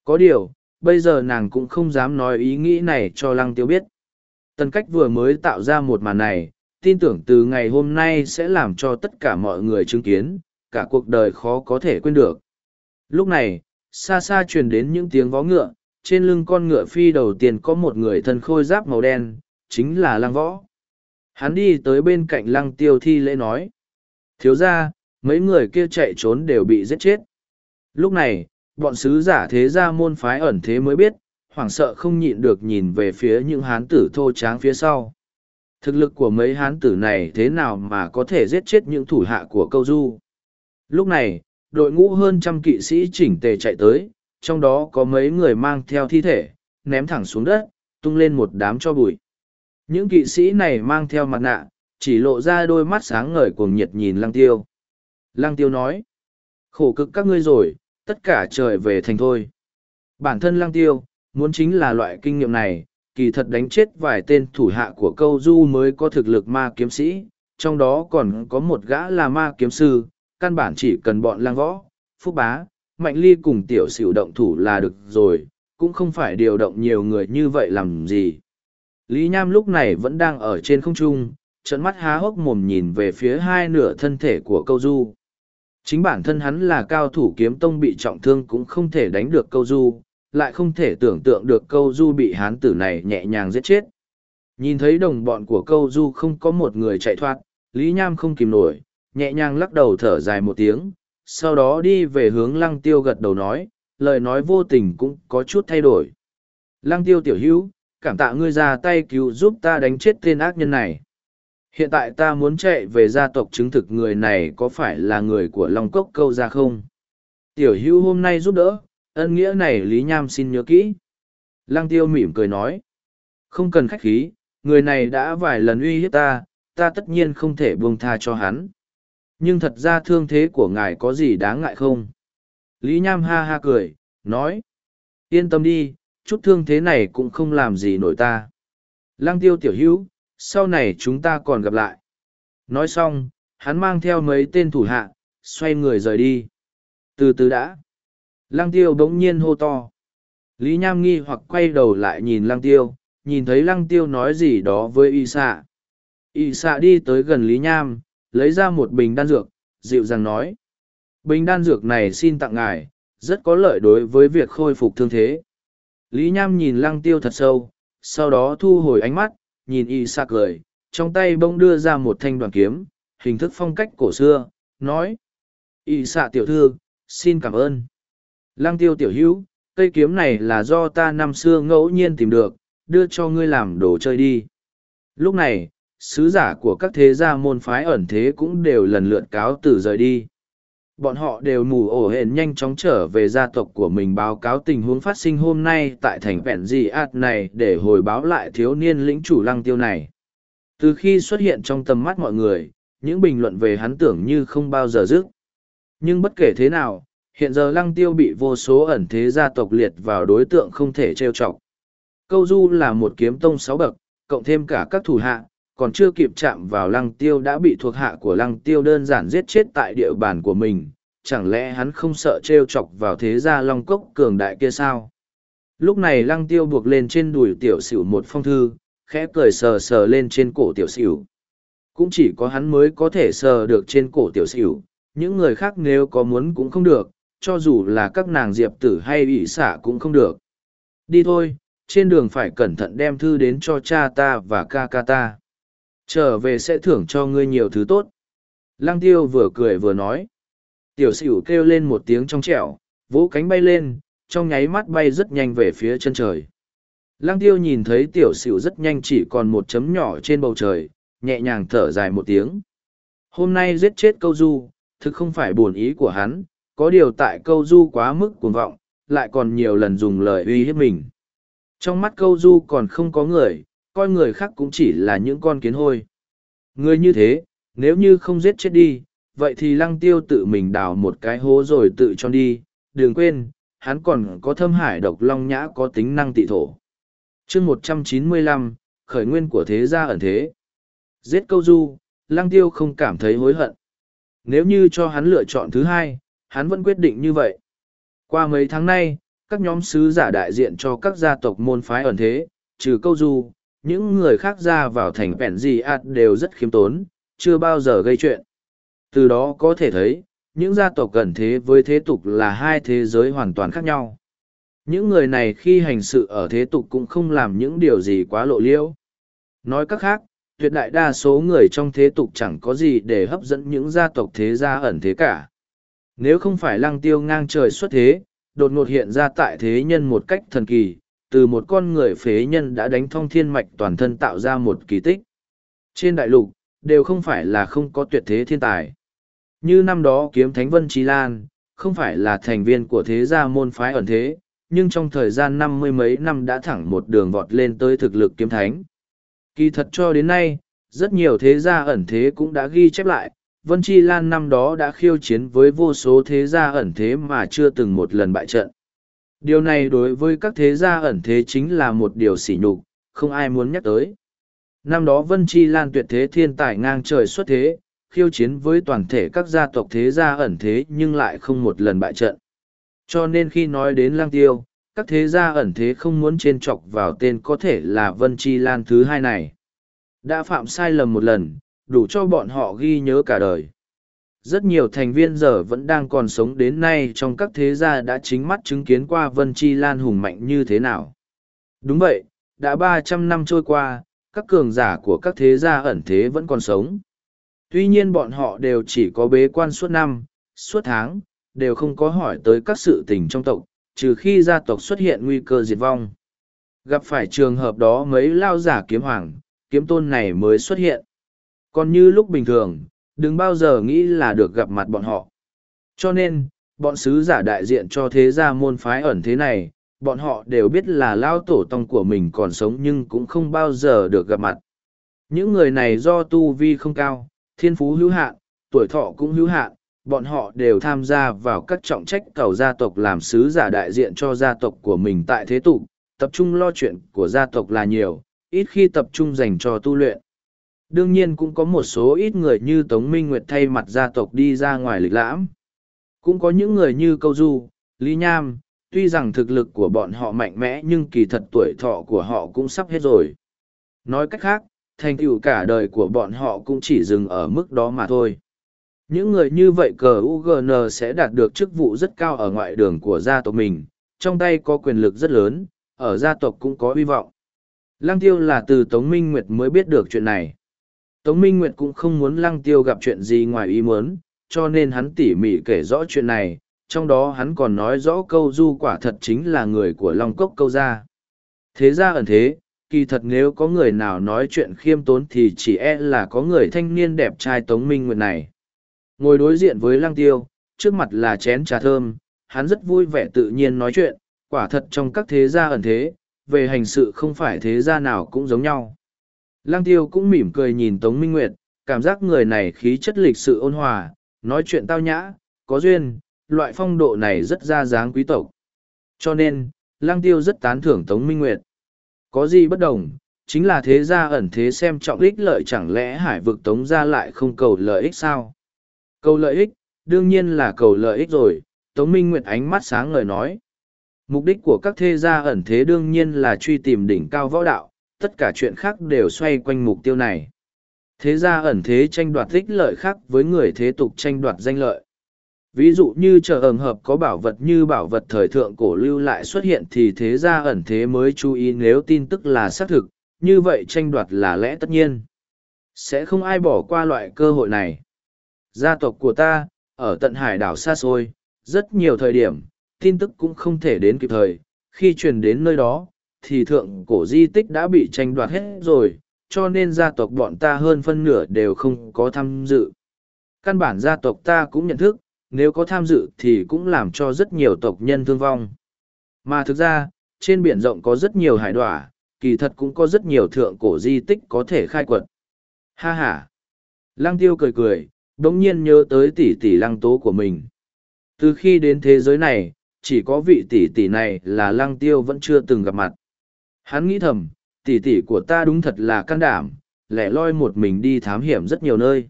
Có điều, bây giờ nàng cũng không dám nói ý nghĩ này cho lăng tiêu biết. Tần cách vừa mới tạo ra một màn này, tin tưởng từ ngày hôm nay sẽ làm cho tất cả mọi người chứng kiến, cả cuộc đời khó có thể quên được. Lúc này, xa xa truyền đến những tiếng vó ngựa, trên lưng con ngựa phi đầu tiên có một người thân khôi giáp màu đen, chính là lăng võ. Hắn đi tới bên cạnh lăng tiêu thi lễ nói. Thiếu ra, mấy người kia chạy trốn đều bị giết chết. Lúc này, bọn sứ giả thế gia môn phái ẩn thế mới biết, hoảng sợ không nhịn được nhìn về phía những hán tử thô tráng phía sau. Thực lực của mấy hán tử này thế nào mà có thể giết chết những thủ hạ của câu du. Lúc này, đội ngũ hơn trăm kỵ sĩ chỉnh tề chạy tới, trong đó có mấy người mang theo thi thể, ném thẳng xuống đất, tung lên một đám cho bụi. Những kỵ sĩ này mang theo mặt nạ, chỉ lộ ra đôi mắt sáng ngời cuồng nhiệt nhìn lăng tiêu. Lăng tiêu nói, khổ cực các ngươi rồi, tất cả trời về thành thôi. Bản thân lăng tiêu, muốn chính là loại kinh nghiệm này, kỳ thật đánh chết vài tên thủ hạ của câu du mới có thực lực ma kiếm sĩ, trong đó còn có một gã là ma kiếm sư, căn bản chỉ cần bọn lang võ, phúc bá, mạnh ly cùng tiểu xỉu động thủ là được rồi, cũng không phải điều động nhiều người như vậy làm gì. Lý Nham lúc này vẫn đang ở trên không trung, trận mắt há hốc mồm nhìn về phía hai nửa thân thể của câu du. Chính bản thân hắn là cao thủ kiếm tông bị trọng thương cũng không thể đánh được câu du, lại không thể tưởng tượng được câu du bị hán tử này nhẹ nhàng giết chết. Nhìn thấy đồng bọn của câu du không có một người chạy thoát, Lý Nham không kìm nổi, nhẹ nhàng lắc đầu thở dài một tiếng, sau đó đi về hướng lăng tiêu gật đầu nói, lời nói vô tình cũng có chút thay đổi. Lăng tiêu tiểu hữu, cảm tạ ngươi ra tay cứu giúp ta đánh chết tên ác nhân này. Hiện tại ta muốn chạy về gia tộc chứng thực người này có phải là người của Long Cốc câu ra không? Tiểu hữu hôm nay giúp đỡ, ân nghĩa này Lý Nham xin nhớ kỹ. Lăng tiêu mỉm cười nói. Không cần khách khí, người này đã vài lần uy hiếp ta, ta tất nhiên không thể buông tha cho hắn. Nhưng thật ra thương thế của ngài có gì đáng ngại không? Lý Nham ha ha cười, nói. Yên tâm đi, chút thương thế này cũng không làm gì nổi ta. Lăng tiêu tiểu hữu, sau này chúng ta còn gặp lại. Nói xong, hắn mang theo mấy tên thủ hạ, xoay người rời đi. Từ từ đã. Lăng tiêu bỗng nhiên hô to. Lý Nham nghi hoặc quay đầu lại nhìn lăng tiêu, nhìn thấy lăng tiêu nói gì đó với y xạ. Y xạ đi tới gần Lý Nham, lấy ra một bình đan dược, dịu dàng nói. Bình đan dược này xin tặng ngài, rất có lợi đối với việc khôi phục thương thế. Lý Nham nhìn lăng tiêu thật sâu, sau đó thu hồi ánh mắt, nhìn y xạ cười, trong tay bông đưa ra một thanh đoàn kiếm, hình thức phong cách cổ xưa, nói. Y xạ tiểu thư, xin cảm ơn. Lăng tiêu tiểu hữu, Cây kiếm này là do ta năm xưa ngẫu nhiên tìm được, đưa cho ngươi làm đồ chơi đi. Lúc này, sứ giả của các thế gia môn phái ẩn thế cũng đều lần lượt cáo từ rời đi. Bọn họ đều mù ổ hển nhanh chóng trở về gia tộc của mình báo cáo tình huống phát sinh hôm nay tại thành vẹn dị ạt này để hồi báo lại thiếu niên lĩnh chủ lăng tiêu này. Từ khi xuất hiện trong tầm mắt mọi người, những bình luận về hắn tưởng như không bao giờ dứt. Nhưng bất kể thế nào, hiện giờ lăng tiêu bị vô số ẩn thế gia tộc liệt vào đối tượng không thể trêu chọc. Câu du là một kiếm tông sáu bậc, cộng thêm cả các thủ hạ, còn chưa kịp chạm vào lăng tiêu đã bị thuộc hạ của lăng tiêu đơn giản giết chết tại địa bàn của mình. Chẳng lẽ hắn không sợ trêu chọc vào thế gia long cốc cường đại kia sao? Lúc này lăng tiêu buộc lên trên đùi tiểu sửu một phong thư, khẽ cười sờ sờ lên trên cổ tiểu sửu. Cũng chỉ có hắn mới có thể sờ được trên cổ tiểu sửu, những người khác nếu có muốn cũng không được, cho dù là các nàng diệp tử hay ủy xả cũng không được. Đi thôi, trên đường phải cẩn thận đem thư đến cho cha ta và ca ca ta. Trở về sẽ thưởng cho ngươi nhiều thứ tốt. Lăng tiêu vừa cười vừa nói. Tiểu sửu kêu lên một tiếng trong trẻo, vỗ cánh bay lên, trong nháy mắt bay rất nhanh về phía chân trời. Lăng tiêu nhìn thấy tiểu sửu rất nhanh chỉ còn một chấm nhỏ trên bầu trời, nhẹ nhàng thở dài một tiếng. Hôm nay giết chết câu du, thực không phải buồn ý của hắn, có điều tại câu du quá mức cuồng vọng, lại còn nhiều lần dùng lời uy hiếp mình. Trong mắt câu du còn không có người, coi người khác cũng chỉ là những con kiến hôi. Người như thế, nếu như không giết chết đi, vậy thì lăng tiêu tự mình đào một cái hố rồi tự cho đi, đừng quên, hắn còn có thâm hải độc long nhã có tính năng tị thổ. chương một trăm chín mươi lăm khởi nguyên của thế gia ẩn thế. Giết câu du, lăng tiêu không cảm thấy hối hận. Nếu như cho hắn lựa chọn thứ hai, hắn vẫn quyết định như vậy. Qua mấy tháng nay, các nhóm sứ giả đại diện cho các gia tộc môn phái ẩn thế, trừ câu du, những người khác ra vào thành vẹn gì ạt đều rất khiêm tốn, chưa bao giờ gây chuyện. Từ đó có thể thấy, những gia tộc ẩn thế với thế tục là hai thế giới hoàn toàn khác nhau. Những người này khi hành sự ở thế tục cũng không làm những điều gì quá lộ liễu. Nói cách khác, tuyệt đại đa số người trong thế tục chẳng có gì để hấp dẫn những gia tộc thế gia ẩn thế cả. Nếu không phải lăng tiêu ngang trời xuất thế, đột ngột hiện ra tại thế nhân một cách thần kỳ, từ một con người phế nhân đã đánh thông thiên mạch toàn thân tạo ra một kỳ tích. Trên đại lục, đều không phải là không có tuyệt thế thiên tài. Như năm đó kiếm Thánh Vân Trí Lan, không phải là thành viên của thế gia môn phái ẩn thế, nhưng trong thời gian năm mươi mấy năm đã thẳng một đường vọt lên tới thực lực kiếm thánh. Kỳ thật cho đến nay, rất nhiều thế gia ẩn thế cũng đã ghi chép lại, Vân Chi Lan năm đó đã khiêu chiến với vô số thế gia ẩn thế mà chưa từng một lần bại trận. Điều này đối với các thế gia ẩn thế chính là một điều sỉ nhục, không ai muốn nhắc tới. Năm đó Vân Chi Lan tuyệt thế thiên tài ngang trời xuất thế, khiêu chiến với toàn thể các gia tộc thế gia ẩn thế nhưng lại không một lần bại trận. Cho nên khi nói đến lang tiêu, các thế gia ẩn thế không muốn trên trọc vào tên có thể là Vân Chi Lan thứ hai này. Đã phạm sai lầm một lần, đủ cho bọn họ ghi nhớ cả đời. Rất nhiều thành viên giờ vẫn đang còn sống đến nay trong các thế gia đã chính mắt chứng kiến qua Vân Chi Lan hùng mạnh như thế nào. Đúng vậy, đã ba trăm năm trôi qua, các cường giả của các thế gia ẩn thế vẫn còn sống. Tuy nhiên bọn họ đều chỉ có bế quan suốt năm, suốt tháng, đều không có hỏi tới các sự tình trong tộc, trừ khi gia tộc xuất hiện nguy cơ diệt vong. Gặp phải trường hợp đó mấy lao giả kiếm hoàng, kiếm tôn này mới xuất hiện. Còn như lúc bình thường, đừng bao giờ nghĩ là được gặp mặt bọn họ. Cho nên, bọn sứ giả đại diện cho thế gia môn phái ẩn thế này, bọn họ đều biết là lao tổ tông của mình còn sống nhưng cũng không bao giờ được gặp mặt. Những người này do tu vi không cao, thiên phú hữu hạn, tuổi thọ cũng hữu hạn, bọn họ đều tham gia vào các trọng trách cầu gia tộc làm sứ giả đại diện cho gia tộc của mình tại thế tục, tập trung lo chuyện của gia tộc là nhiều, ít khi tập trung dành cho tu luyện. Đương nhiên cũng có một số ít người như Tống Minh Nguyệt thay mặt gia tộc đi ra ngoài lịch lãm. Cũng có những người như Câu Du, Lý Nham, tuy rằng thực lực của bọn họ mạnh mẽ nhưng kỳ thật tuổi thọ của họ cũng sắp hết rồi. Nói cách khác, thành tựu cả đời của bọn họ cũng chỉ dừng ở mức đó mà thôi. Những người như vậy cờ UGN sẽ đạt được chức vụ rất cao ở ngoại đường của gia tộc mình, trong tay có quyền lực rất lớn, ở gia tộc cũng có hy vọng. Lăng tiêu là từ Tống Minh Nguyệt mới biết được chuyện này. Tống Minh Nguyệt cũng không muốn lăng tiêu gặp chuyện gì ngoài ý muốn, cho nên hắn tỉ mỉ kể rõ chuyện này, trong đó hắn còn nói rõ câu du quả thật chính là người của Long Cốc câu gia. Thế ra ẩn thế, kỳ thật nếu có người nào nói chuyện khiêm tốn thì chỉ e là có người thanh niên đẹp trai Tống Minh Nguyệt này. Ngồi đối diện với Lăng Tiêu, trước mặt là chén trà thơm, hắn rất vui vẻ tự nhiên nói chuyện, quả thật trong các thế gia ẩn thế, về hành sự không phải thế gia nào cũng giống nhau. Lăng Tiêu cũng mỉm cười nhìn Tống Minh Nguyệt, cảm giác người này khí chất lịch sự ôn hòa, nói chuyện tao nhã, có duyên, loại phong độ này rất ra dáng quý tộc. Cho nên, Lăng Tiêu rất tán thưởng Tống Minh Nguyệt. Có gì bất đồng, chính là thế gia ẩn thế xem trọng ích lợi chẳng lẽ hải vực Tống gia lại không cầu lợi ích sao? Cầu lợi ích, đương nhiên là cầu lợi ích rồi, Tống Minh Nguyệt ánh mắt sáng ngời nói. Mục đích của các thế gia ẩn thế đương nhiên là truy tìm đỉnh cao võ đạo, tất cả chuyện khác đều xoay quanh mục tiêu này. Thế gia ẩn thế tranh đoạt ích lợi khác với người thế tục tranh đoạt danh lợi. Ví dụ như chờ ẩm hợp có bảo vật như bảo vật thời thượng cổ lưu lại xuất hiện thì thế gia ẩn thế mới chú ý nếu tin tức là xác thực, như vậy tranh đoạt là lẽ tất nhiên. Sẽ không ai bỏ qua loại cơ hội này. Gia tộc của ta, ở tận hải đảo xa xôi, rất nhiều thời điểm, tin tức cũng không thể đến kịp thời, khi truyền đến nơi đó, thì thượng cổ di tích đã bị tranh đoạt hết rồi, cho nên gia tộc bọn ta hơn phân nửa đều không có tham dự. Căn bản gia tộc ta cũng nhận thức, nếu có tham dự thì cũng làm cho rất nhiều tộc nhân thương vong. Mà thực ra, trên biển rộng có rất nhiều hải đỏa, kỳ thật cũng có rất nhiều thượng cổ di tích có thể khai quật. Ha ha! Lăng tiêu cười cười, đống nhiên nhớ tới tỷ tỷ lăng tố của mình. Từ khi đến thế giới này, chỉ có vị tỷ tỷ này là lăng tiêu vẫn chưa từng gặp mặt. Hắn nghĩ thầm, tỷ tỷ của ta đúng thật là can đảm, lẻ loi một mình đi thám hiểm rất nhiều nơi.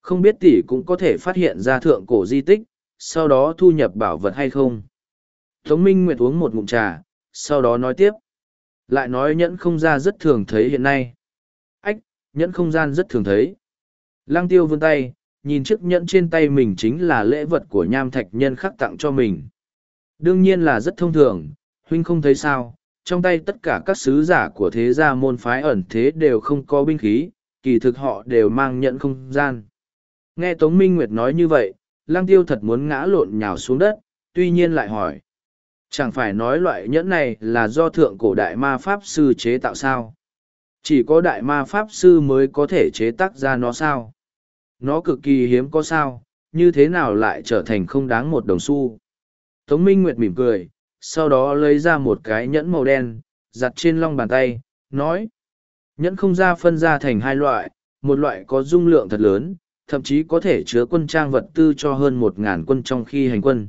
Không biết tỷ cũng có thể phát hiện ra thượng cổ di tích, sau đó thu nhập bảo vật hay không. Tống Minh Nguyệt uống một ngụm trà, sau đó nói tiếp. Lại nói nhẫn không gian rất thường thấy hiện nay. Ách, nhẫn không gian rất thường thấy. Lăng tiêu vươn tay, nhìn chiếc nhẫn trên tay mình chính là lễ vật của nham thạch nhân khắc tặng cho mình. Đương nhiên là rất thông thường, huynh không thấy sao, trong tay tất cả các sứ giả của thế gia môn phái ẩn thế đều không có binh khí, kỳ thực họ đều mang nhận không gian. Nghe Tống Minh Nguyệt nói như vậy, Lăng Tiêu thật muốn ngã lộn nhào xuống đất, tuy nhiên lại hỏi. Chẳng phải nói loại nhẫn này là do thượng cổ đại ma pháp sư chế tạo sao? Chỉ có đại ma pháp sư mới có thể chế tác ra nó sao? Nó cực kỳ hiếm có sao, như thế nào lại trở thành không đáng một đồng xu? Tống Minh Nguyệt mỉm cười, sau đó lấy ra một cái nhẫn màu đen, giặt trên long bàn tay, nói. Nhẫn không ra phân ra thành hai loại, một loại có dung lượng thật lớn, thậm chí có thể chứa quân trang vật tư cho hơn một ngàn quân trong khi hành quân.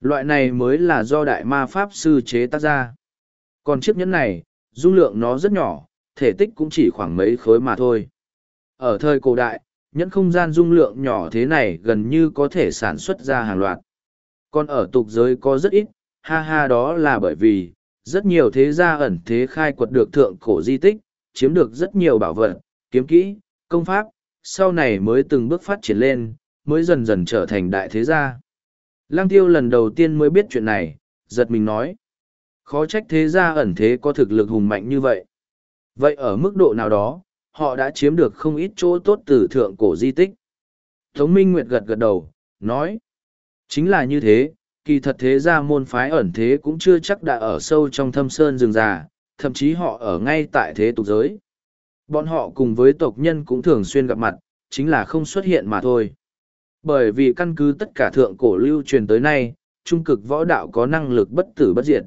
Loại này mới là do đại ma pháp sư chế tác ra. Còn chiếc nhẫn này, dung lượng nó rất nhỏ, thể tích cũng chỉ khoảng mấy khối mà thôi. Ở thời cổ đại, nhẫn không gian dung lượng nhỏ thế này gần như có thể sản xuất ra hàng loạt. Còn ở tục giới có rất ít, ha ha đó là bởi vì, rất nhiều thế gia ẩn thế khai quật được thượng cổ di tích, chiếm được rất nhiều bảo vật, kiếm kỹ, công pháp, sau này mới từng bước phát triển lên, mới dần dần trở thành đại thế gia. Lăng tiêu lần đầu tiên mới biết chuyện này, giật mình nói. Khó trách thế gia ẩn thế có thực lực hùng mạnh như vậy. Vậy ở mức độ nào đó, họ đã chiếm được không ít chỗ tốt từ thượng cổ di tích. Tống Minh Nguyệt gật gật đầu, nói. Chính là như thế, kỳ thật thế gia môn phái ẩn thế cũng chưa chắc đã ở sâu trong thâm sơn rừng già, thậm chí họ ở ngay tại thế tục giới. Bọn họ cùng với tộc nhân cũng thường xuyên gặp mặt, chính là không xuất hiện mà thôi. Bởi vì căn cứ tất cả thượng cổ lưu truyền tới nay, trung cực võ đạo có năng lực bất tử bất diệt.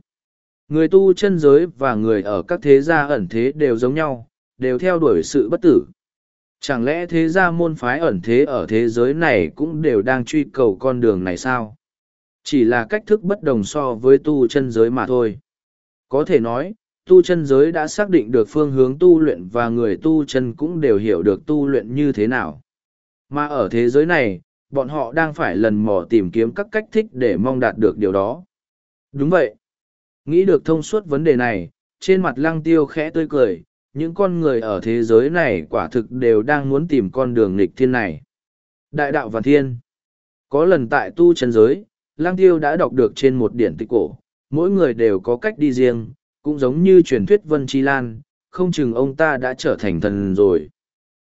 Người tu chân giới và người ở các thế gia ẩn thế đều giống nhau, đều theo đuổi sự bất tử. Chẳng lẽ thế gia môn phái ẩn thế ở thế giới này cũng đều đang truy cầu con đường này sao? Chỉ là cách thức bất đồng so với tu chân giới mà thôi. Có thể nói, tu chân giới đã xác định được phương hướng tu luyện và người tu chân cũng đều hiểu được tu luyện như thế nào. Mà ở thế giới này, bọn họ đang phải lần mò tìm kiếm các cách thích để mong đạt được điều đó. Đúng vậy. Nghĩ được thông suốt vấn đề này, trên mặt lăng tiêu khẽ tươi cười, những con người ở thế giới này quả thực đều đang muốn tìm con đường nghịch thiên này. Đại đạo và thiên. Có lần tại tu chân giới, Lang tiêu đã đọc được trên một điển tịch cổ, mỗi người đều có cách đi riêng, cũng giống như truyền thuyết Vân Chi Lan, không chừng ông ta đã trở thành thần rồi.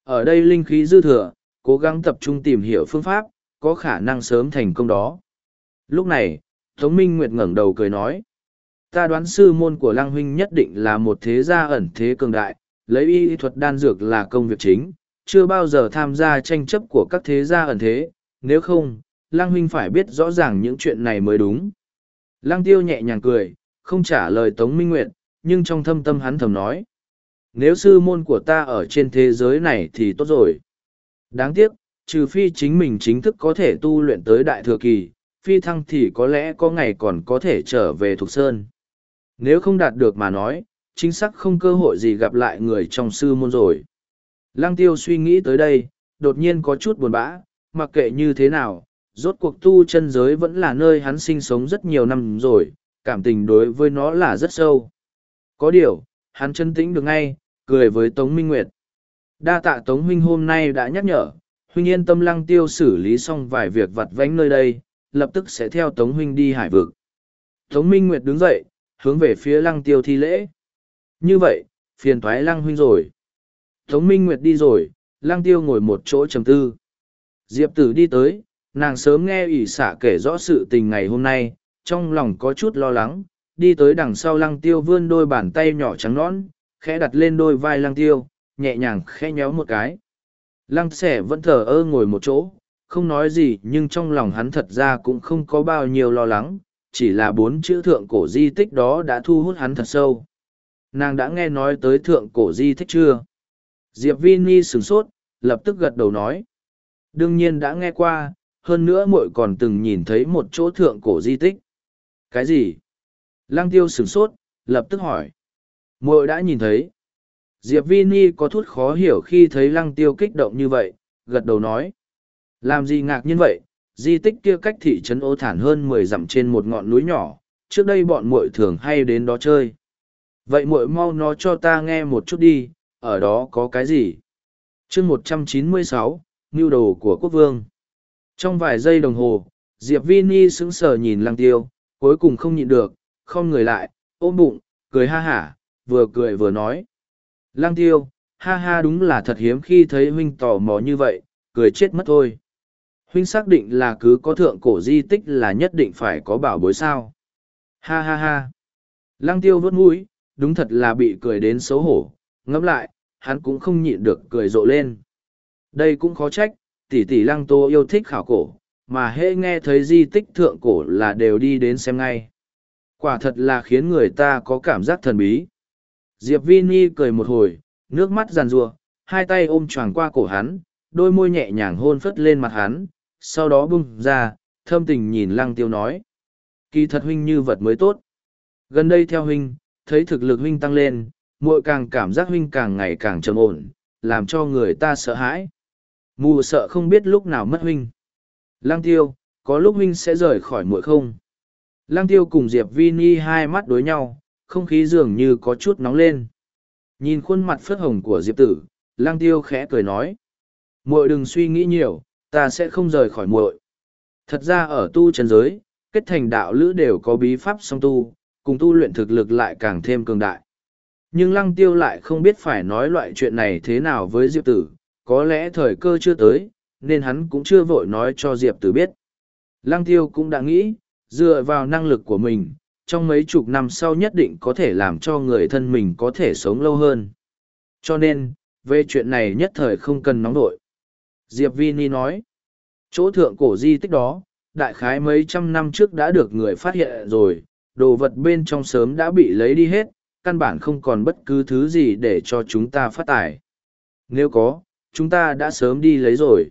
Ở đây linh khí dư thừa, cố gắng tập trung tìm hiểu phương pháp, có khả năng sớm thành công đó. Lúc này, Tống Minh Nguyệt ngẩng đầu cười nói. Ta đoán sư môn của Lăng Huynh nhất định là một thế gia ẩn thế cường đại, lấy y thuật đan dược là công việc chính, chưa bao giờ tham gia tranh chấp của các thế gia ẩn thế, nếu không, Lăng Huynh phải biết rõ ràng những chuyện này mới đúng. Lăng Tiêu nhẹ nhàng cười, không trả lời Tống Minh Nguyệt, nhưng trong thâm tâm hắn thầm nói. Nếu sư môn của ta ở trên thế giới này thì tốt rồi. Đáng tiếc, trừ phi chính mình chính thức có thể tu luyện tới đại thừa kỳ, phi thăng thì có lẽ có ngày còn có thể trở về Thục Sơn. Nếu không đạt được mà nói, chính xác không cơ hội gì gặp lại người trong sư môn rồi. Lăng tiêu suy nghĩ tới đây, đột nhiên có chút buồn bã, mặc kệ như thế nào, rốt cuộc tu chân giới vẫn là nơi hắn sinh sống rất nhiều năm rồi, cảm tình đối với nó là rất sâu. Có điều, hắn chân tĩnh được ngay, cười với Tống Minh Nguyệt. Đa tạ Tống Huynh hôm nay đã nhắc nhở, Huynh yên tâm lăng tiêu xử lý xong vài việc vặt vánh nơi đây, lập tức sẽ theo Tống Huynh đi hải vực. Tống Minh Nguyệt đứng dậy, hướng về phía lăng tiêu thi lễ. Như vậy, phiền thoái lăng huynh rồi. Tống Minh Nguyệt đi rồi, lăng tiêu ngồi một chỗ trầm tư. Diệp tử đi tới, nàng sớm nghe ỷ xả kể rõ sự tình ngày hôm nay, trong lòng có chút lo lắng, đi tới đằng sau lăng tiêu vươn đôi bàn tay nhỏ trắng nõn, khẽ đặt lên đôi vai lăng tiêu, nhẹ nhàng khẽ nhéo một cái. Lăng xẻ vẫn thở ơ ngồi một chỗ, không nói gì nhưng trong lòng hắn thật ra cũng không có bao nhiêu lo lắng, chỉ là bốn chữ thượng cổ di tích đó đã thu hút hắn thật sâu. Nàng đã nghe nói tới thượng cổ di tích chưa? Diệp Vini sửng sốt, lập tức gật đầu nói. Đương nhiên đã nghe qua, hơn nữa muội còn từng nhìn thấy một chỗ thượng cổ di tích. Cái gì? Lăng tiêu sửng sốt, lập tức hỏi. muội đã nhìn thấy. Diệp Vini có chút khó hiểu khi thấy lăng tiêu kích động như vậy, gật đầu nói. Làm gì ngạc nhiên vậy, di tích kia cách thị trấn ô thản hơn mười dặm trên một ngọn núi nhỏ, trước đây bọn muội thường hay đến đó chơi. Vậy muội mau nói cho ta nghe một chút đi, ở đó có cái gì? chương một trăm chín mươi sáu, Mưu đồ của quốc vương. Trong vài giây đồng hồ, Diệp Vini sững sờ nhìn lăng tiêu, cuối cùng không nhịn được, không người lại, ôm bụng, cười ha hả, vừa cười vừa nói. Lăng tiêu, ha ha đúng là thật hiếm khi thấy huynh tò mò như vậy, cười chết mất thôi. Huynh xác định là cứ có thượng cổ di tích là nhất định phải có bảo bối sao. Ha ha ha. Lăng tiêu vớt mũi, đúng thật là bị cười đến xấu hổ, ngẫm lại, hắn cũng không nhịn được cười rộ lên. Đây cũng khó trách, tỷ tỷ lăng tô yêu thích khảo cổ, mà hễ nghe thấy di tích thượng cổ là đều đi đến xem ngay. Quả thật là khiến người ta có cảm giác thần bí. Diệp Vini cười một hồi, nước mắt giàn rùa, hai tay ôm choàng qua cổ hắn, đôi môi nhẹ nhàng hôn phất lên mặt hắn, sau đó bung ra, thâm tình nhìn lăng tiêu nói. Kỳ thật huynh như vật mới tốt. Gần đây theo huynh, thấy thực lực huynh tăng lên, muội càng cảm giác huynh càng ngày càng trầm ổn, làm cho người ta sợ hãi. Mù sợ không biết lúc nào mất huynh. Lang tiêu, có lúc huynh sẽ rời khỏi muội không? Lang tiêu cùng Diệp Vi Ni hai mắt đối nhau, không khí dường như có chút nóng lên. Nhìn khuôn mặt phớt hồng của Diệp tử, Lang tiêu khẽ cười nói. muội đừng suy nghĩ nhiều, ta sẽ không rời khỏi muội. Thật ra ở tu trần giới, kết thành đạo lữ đều có bí pháp song tu, cùng tu luyện thực lực lại càng thêm cường đại. Nhưng lăng tiêu lại không biết phải nói loại chuyện này thế nào với Diệp Tử, có lẽ thời cơ chưa tới, nên hắn cũng chưa vội nói cho Diệp Tử biết. Lăng tiêu cũng đã nghĩ, dựa vào năng lực của mình, trong mấy chục năm sau nhất định có thể làm cho người thân mình có thể sống lâu hơn. Cho nên, về chuyện này nhất thời không cần nóng đội. Diệp Vini nói, chỗ thượng cổ di tích đó, đại khái mấy trăm năm trước đã được người phát hiện rồi, đồ vật bên trong sớm đã bị lấy đi hết, căn bản không còn bất cứ thứ gì để cho chúng ta phát tài. Nếu có, chúng ta đã sớm đi lấy rồi.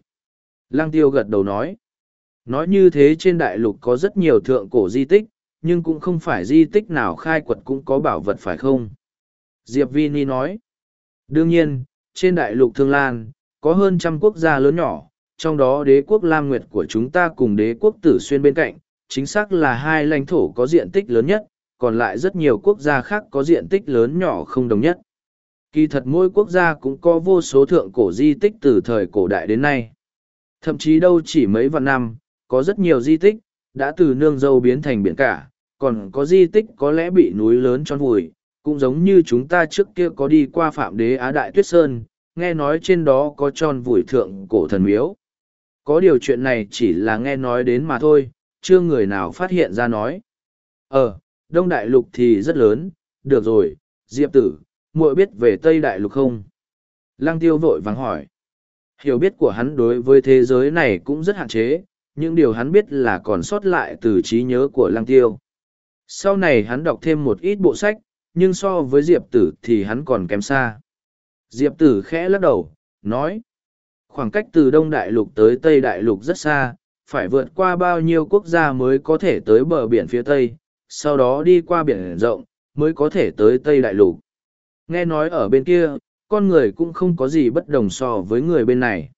Lăng tiêu gật đầu nói. Nói như thế trên đại lục có rất nhiều thượng cổ di tích, nhưng cũng không phải di tích nào khai quật cũng có bảo vật phải không? Diệp Vini nói. Đương nhiên, trên đại lục Thương Lan, có hơn trăm quốc gia lớn nhỏ, trong đó đế quốc Lam Nguyệt của chúng ta cùng đế quốc Tử Xuyên bên cạnh, chính xác là hai lãnh thổ có diện tích lớn nhất, còn lại rất nhiều quốc gia khác có diện tích lớn nhỏ không đồng nhất. Kỳ thật mỗi quốc gia cũng có vô số thượng cổ di tích từ thời cổ đại đến nay. Thậm chí đâu chỉ mấy vạn năm, có rất nhiều di tích, đã từ nương dâu biến thành biển cả, còn có di tích có lẽ bị núi lớn tròn vùi, cũng giống như chúng ta trước kia có đi qua Phạm Đế Á Đại Tuyết Sơn, nghe nói trên đó có tròn vùi thượng cổ thần miếu. Có điều chuyện này chỉ là nghe nói đến mà thôi, chưa người nào phát hiện ra nói. Ờ, Đông Đại Lục thì rất lớn, được rồi, Diệp tử, muội biết về Tây Đại Lục không? Lăng tiêu vội vàng hỏi. Hiểu biết của hắn đối với thế giới này cũng rất hạn chế, những điều hắn biết là còn sót lại từ trí nhớ của lăng tiêu. Sau này hắn đọc thêm một ít bộ sách, nhưng so với Diệp tử thì hắn còn kém xa. Diệp tử khẽ lắc đầu, nói. Khoảng cách từ Đông Đại Lục tới Tây Đại Lục rất xa, phải vượt qua bao nhiêu quốc gia mới có thể tới bờ biển phía Tây, sau đó đi qua biển rộng, mới có thể tới Tây Đại Lục. Nghe nói ở bên kia, con người cũng không có gì bất đồng so với người bên này.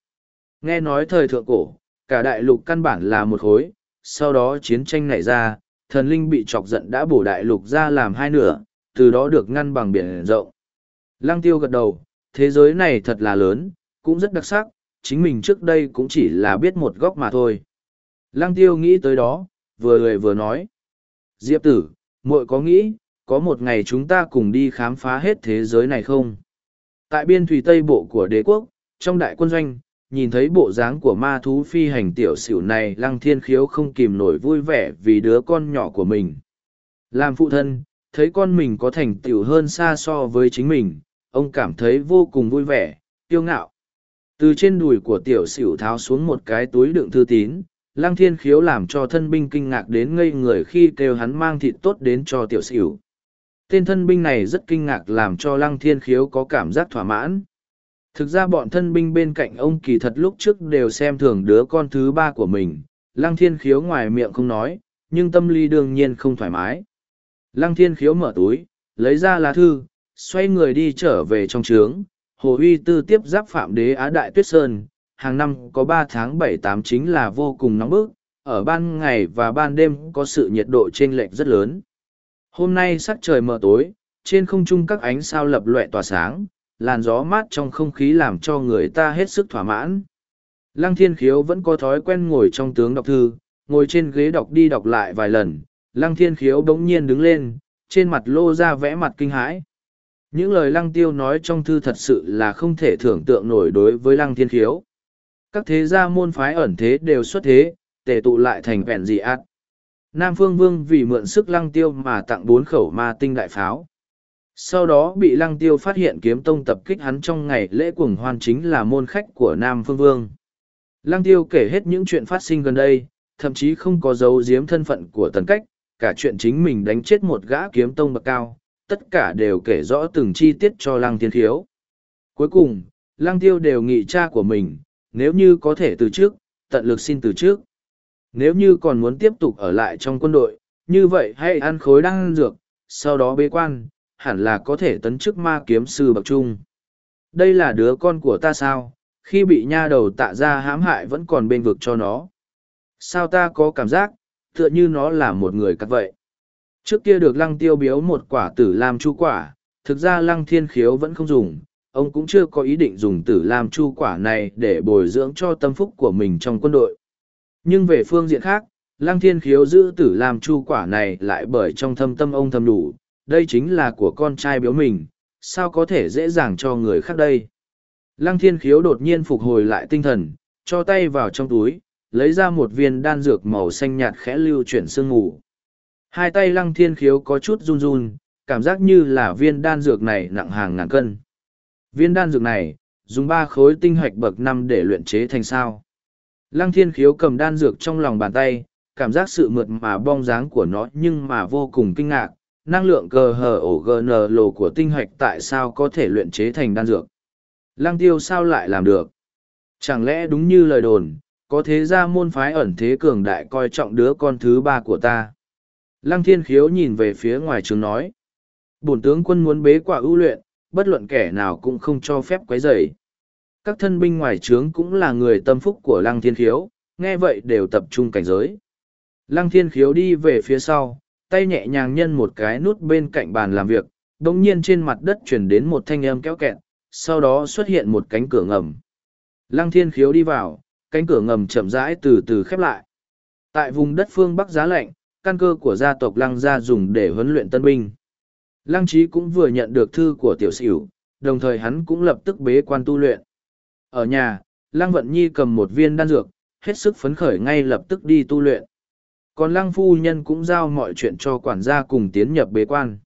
Nghe nói thời thượng cổ, cả đại lục căn bản là một khối, sau đó chiến tranh nảy ra, thần linh bị chọc giận đã bổ đại lục ra làm hai nửa, từ đó được ngăn bằng biển rộng. Lăng tiêu gật đầu, thế giới này thật là lớn, cũng rất đặc sắc, chính mình trước đây cũng chỉ là biết một góc mà thôi. Lăng tiêu nghĩ tới đó, vừa lười vừa nói. Diệp tử, muội có nghĩ, có một ngày chúng ta cùng đi khám phá hết thế giới này không? Tại biên thủy Tây Bộ của đế quốc, trong đại quân doanh, nhìn thấy bộ dáng của ma thú phi hành tiểu xỉu này lăng thiên khiếu không kìm nổi vui vẻ vì đứa con nhỏ của mình. Làm phụ thân, thấy con mình có thành tựu hơn xa so với chính mình, ông cảm thấy vô cùng vui vẻ, kiêu ngạo. Từ trên đùi của tiểu xỉu tháo xuống một cái túi đựng thư tín, lăng thiên khiếu làm cho thân binh kinh ngạc đến ngây người khi kêu hắn mang thịt tốt đến cho tiểu xỉu tên thân binh này rất kinh ngạc làm cho lăng thiên khiếu có cảm giác thỏa mãn. Thực ra bọn thân binh bên cạnh ông kỳ thật lúc trước đều xem thường đứa con thứ ba của mình. Lăng thiên khiếu ngoài miệng không nói, nhưng tâm lý đương nhiên không thoải mái. Lăng thiên khiếu mở túi, lấy ra lá thư, xoay người đi trở về trong trướng. Hồ uy tư tiếp giáp phạm đế á đại tuyết sơn. Hàng năm có ba tháng bảy tám chính là vô cùng nóng bức. Ở ban ngày và ban đêm có sự nhiệt độ chênh lệch rất lớn. Hôm nay sắc trời mờ tối, trên không trung các ánh sao lập loẹ tỏa sáng, làn gió mát trong không khí làm cho người ta hết sức thỏa mãn. Lăng thiên khiếu vẫn có thói quen ngồi trong tướng đọc thư, ngồi trên ghế đọc đi đọc lại vài lần, lăng thiên khiếu bỗng nhiên đứng lên, trên mặt lô ra vẽ mặt kinh hãi. Những lời lăng tiêu nói trong thư thật sự là không thể tưởng tượng nổi đối với lăng thiên khiếu. Các thế gia môn phái ẩn thế đều xuất thế, tề tụ lại thành vẹn dị ạt. Nam Phương Vương vì mượn sức lăng tiêu mà tặng bốn khẩu ma tinh đại pháo. Sau đó bị lăng tiêu phát hiện kiếm tông tập kích hắn trong ngày lễ cuồng hoan chính là môn khách của Nam Phương Vương. Lăng tiêu kể hết những chuyện phát sinh gần đây, thậm chí không có dấu giếm thân phận của tần cách, cả chuyện chính mình đánh chết một gã kiếm tông bậc cao, tất cả đều kể rõ từng chi tiết cho lăng thiên thiếu. Cuối cùng, lăng tiêu đều nghị cha của mình, nếu như có thể từ trước, tận lực xin từ trước. Nếu như còn muốn tiếp tục ở lại trong quân đội, như vậy hãy ăn khối đan dược, sau đó bế quan, hẳn là có thể tấn chức ma kiếm sư bậc trung. Đây là đứa con của ta sao, khi bị nha đầu tạ ra hãm hại vẫn còn bên vực cho nó. Sao ta có cảm giác, tựa như nó là một người cắt vậy. Trước kia được lăng tiêu biếu một quả tử làm chu quả, thực ra lăng thiên khiếu vẫn không dùng, ông cũng chưa có ý định dùng tử làm chu quả này để bồi dưỡng cho tâm phúc của mình trong quân đội. Nhưng về phương diện khác, Lăng Thiên Khiếu giữ tử làm chu quả này lại bởi trong thâm tâm ông thầm đủ, đây chính là của con trai biếu mình, sao có thể dễ dàng cho người khác đây. Lăng Thiên Khiếu đột nhiên phục hồi lại tinh thần, cho tay vào trong túi, lấy ra một viên đan dược màu xanh nhạt khẽ lưu chuyển sương ngủ. Hai tay Lăng Thiên Khiếu có chút run run, cảm giác như là viên đan dược này nặng hàng ngàn cân. Viên đan dược này, dùng ba khối tinh hoạch bậc năm để luyện chế thành sao. Lăng thiên khiếu cầm đan dược trong lòng bàn tay, cảm giác sự mượt mà bong dáng của nó nhưng mà vô cùng kinh ngạc. Năng lượng cờ hờ ổ gn lồ của tinh hoạch tại sao có thể luyện chế thành đan dược? Lăng tiêu sao lại làm được? Chẳng lẽ đúng như lời đồn, có thế ra môn phái ẩn thế cường đại coi trọng đứa con thứ ba của ta? Lăng thiên khiếu nhìn về phía ngoài trường nói. Bổn tướng quân muốn bế quả ưu luyện, bất luận kẻ nào cũng không cho phép quấy rầy các thân binh ngoài trướng cũng là người tâm phúc của lăng thiên khiếu, nghe vậy đều tập trung cảnh giới. Lăng thiên khiếu đi về phía sau, tay nhẹ nhàng nhân một cái nút bên cạnh bàn làm việc, đồng nhiên trên mặt đất chuyển đến một thanh âm kéo kẹt, sau đó xuất hiện một cánh cửa ngầm. Lăng thiên khiếu đi vào, cánh cửa ngầm chậm rãi từ từ khép lại. Tại vùng đất phương Bắc giá lạnh, căn cơ của gia tộc Lăng gia dùng để huấn luyện tân binh. Lăng trí cũng vừa nhận được thư của tiểu sửu, đồng thời hắn cũng lập tức bế quan tu luyện. Ở nhà, Lăng Vận Nhi cầm một viên đan dược, hết sức phấn khởi ngay lập tức đi tu luyện. còn lăng phu nhân cũng giao mọi chuyện cho quản gia cùng tiến nhập bế quan.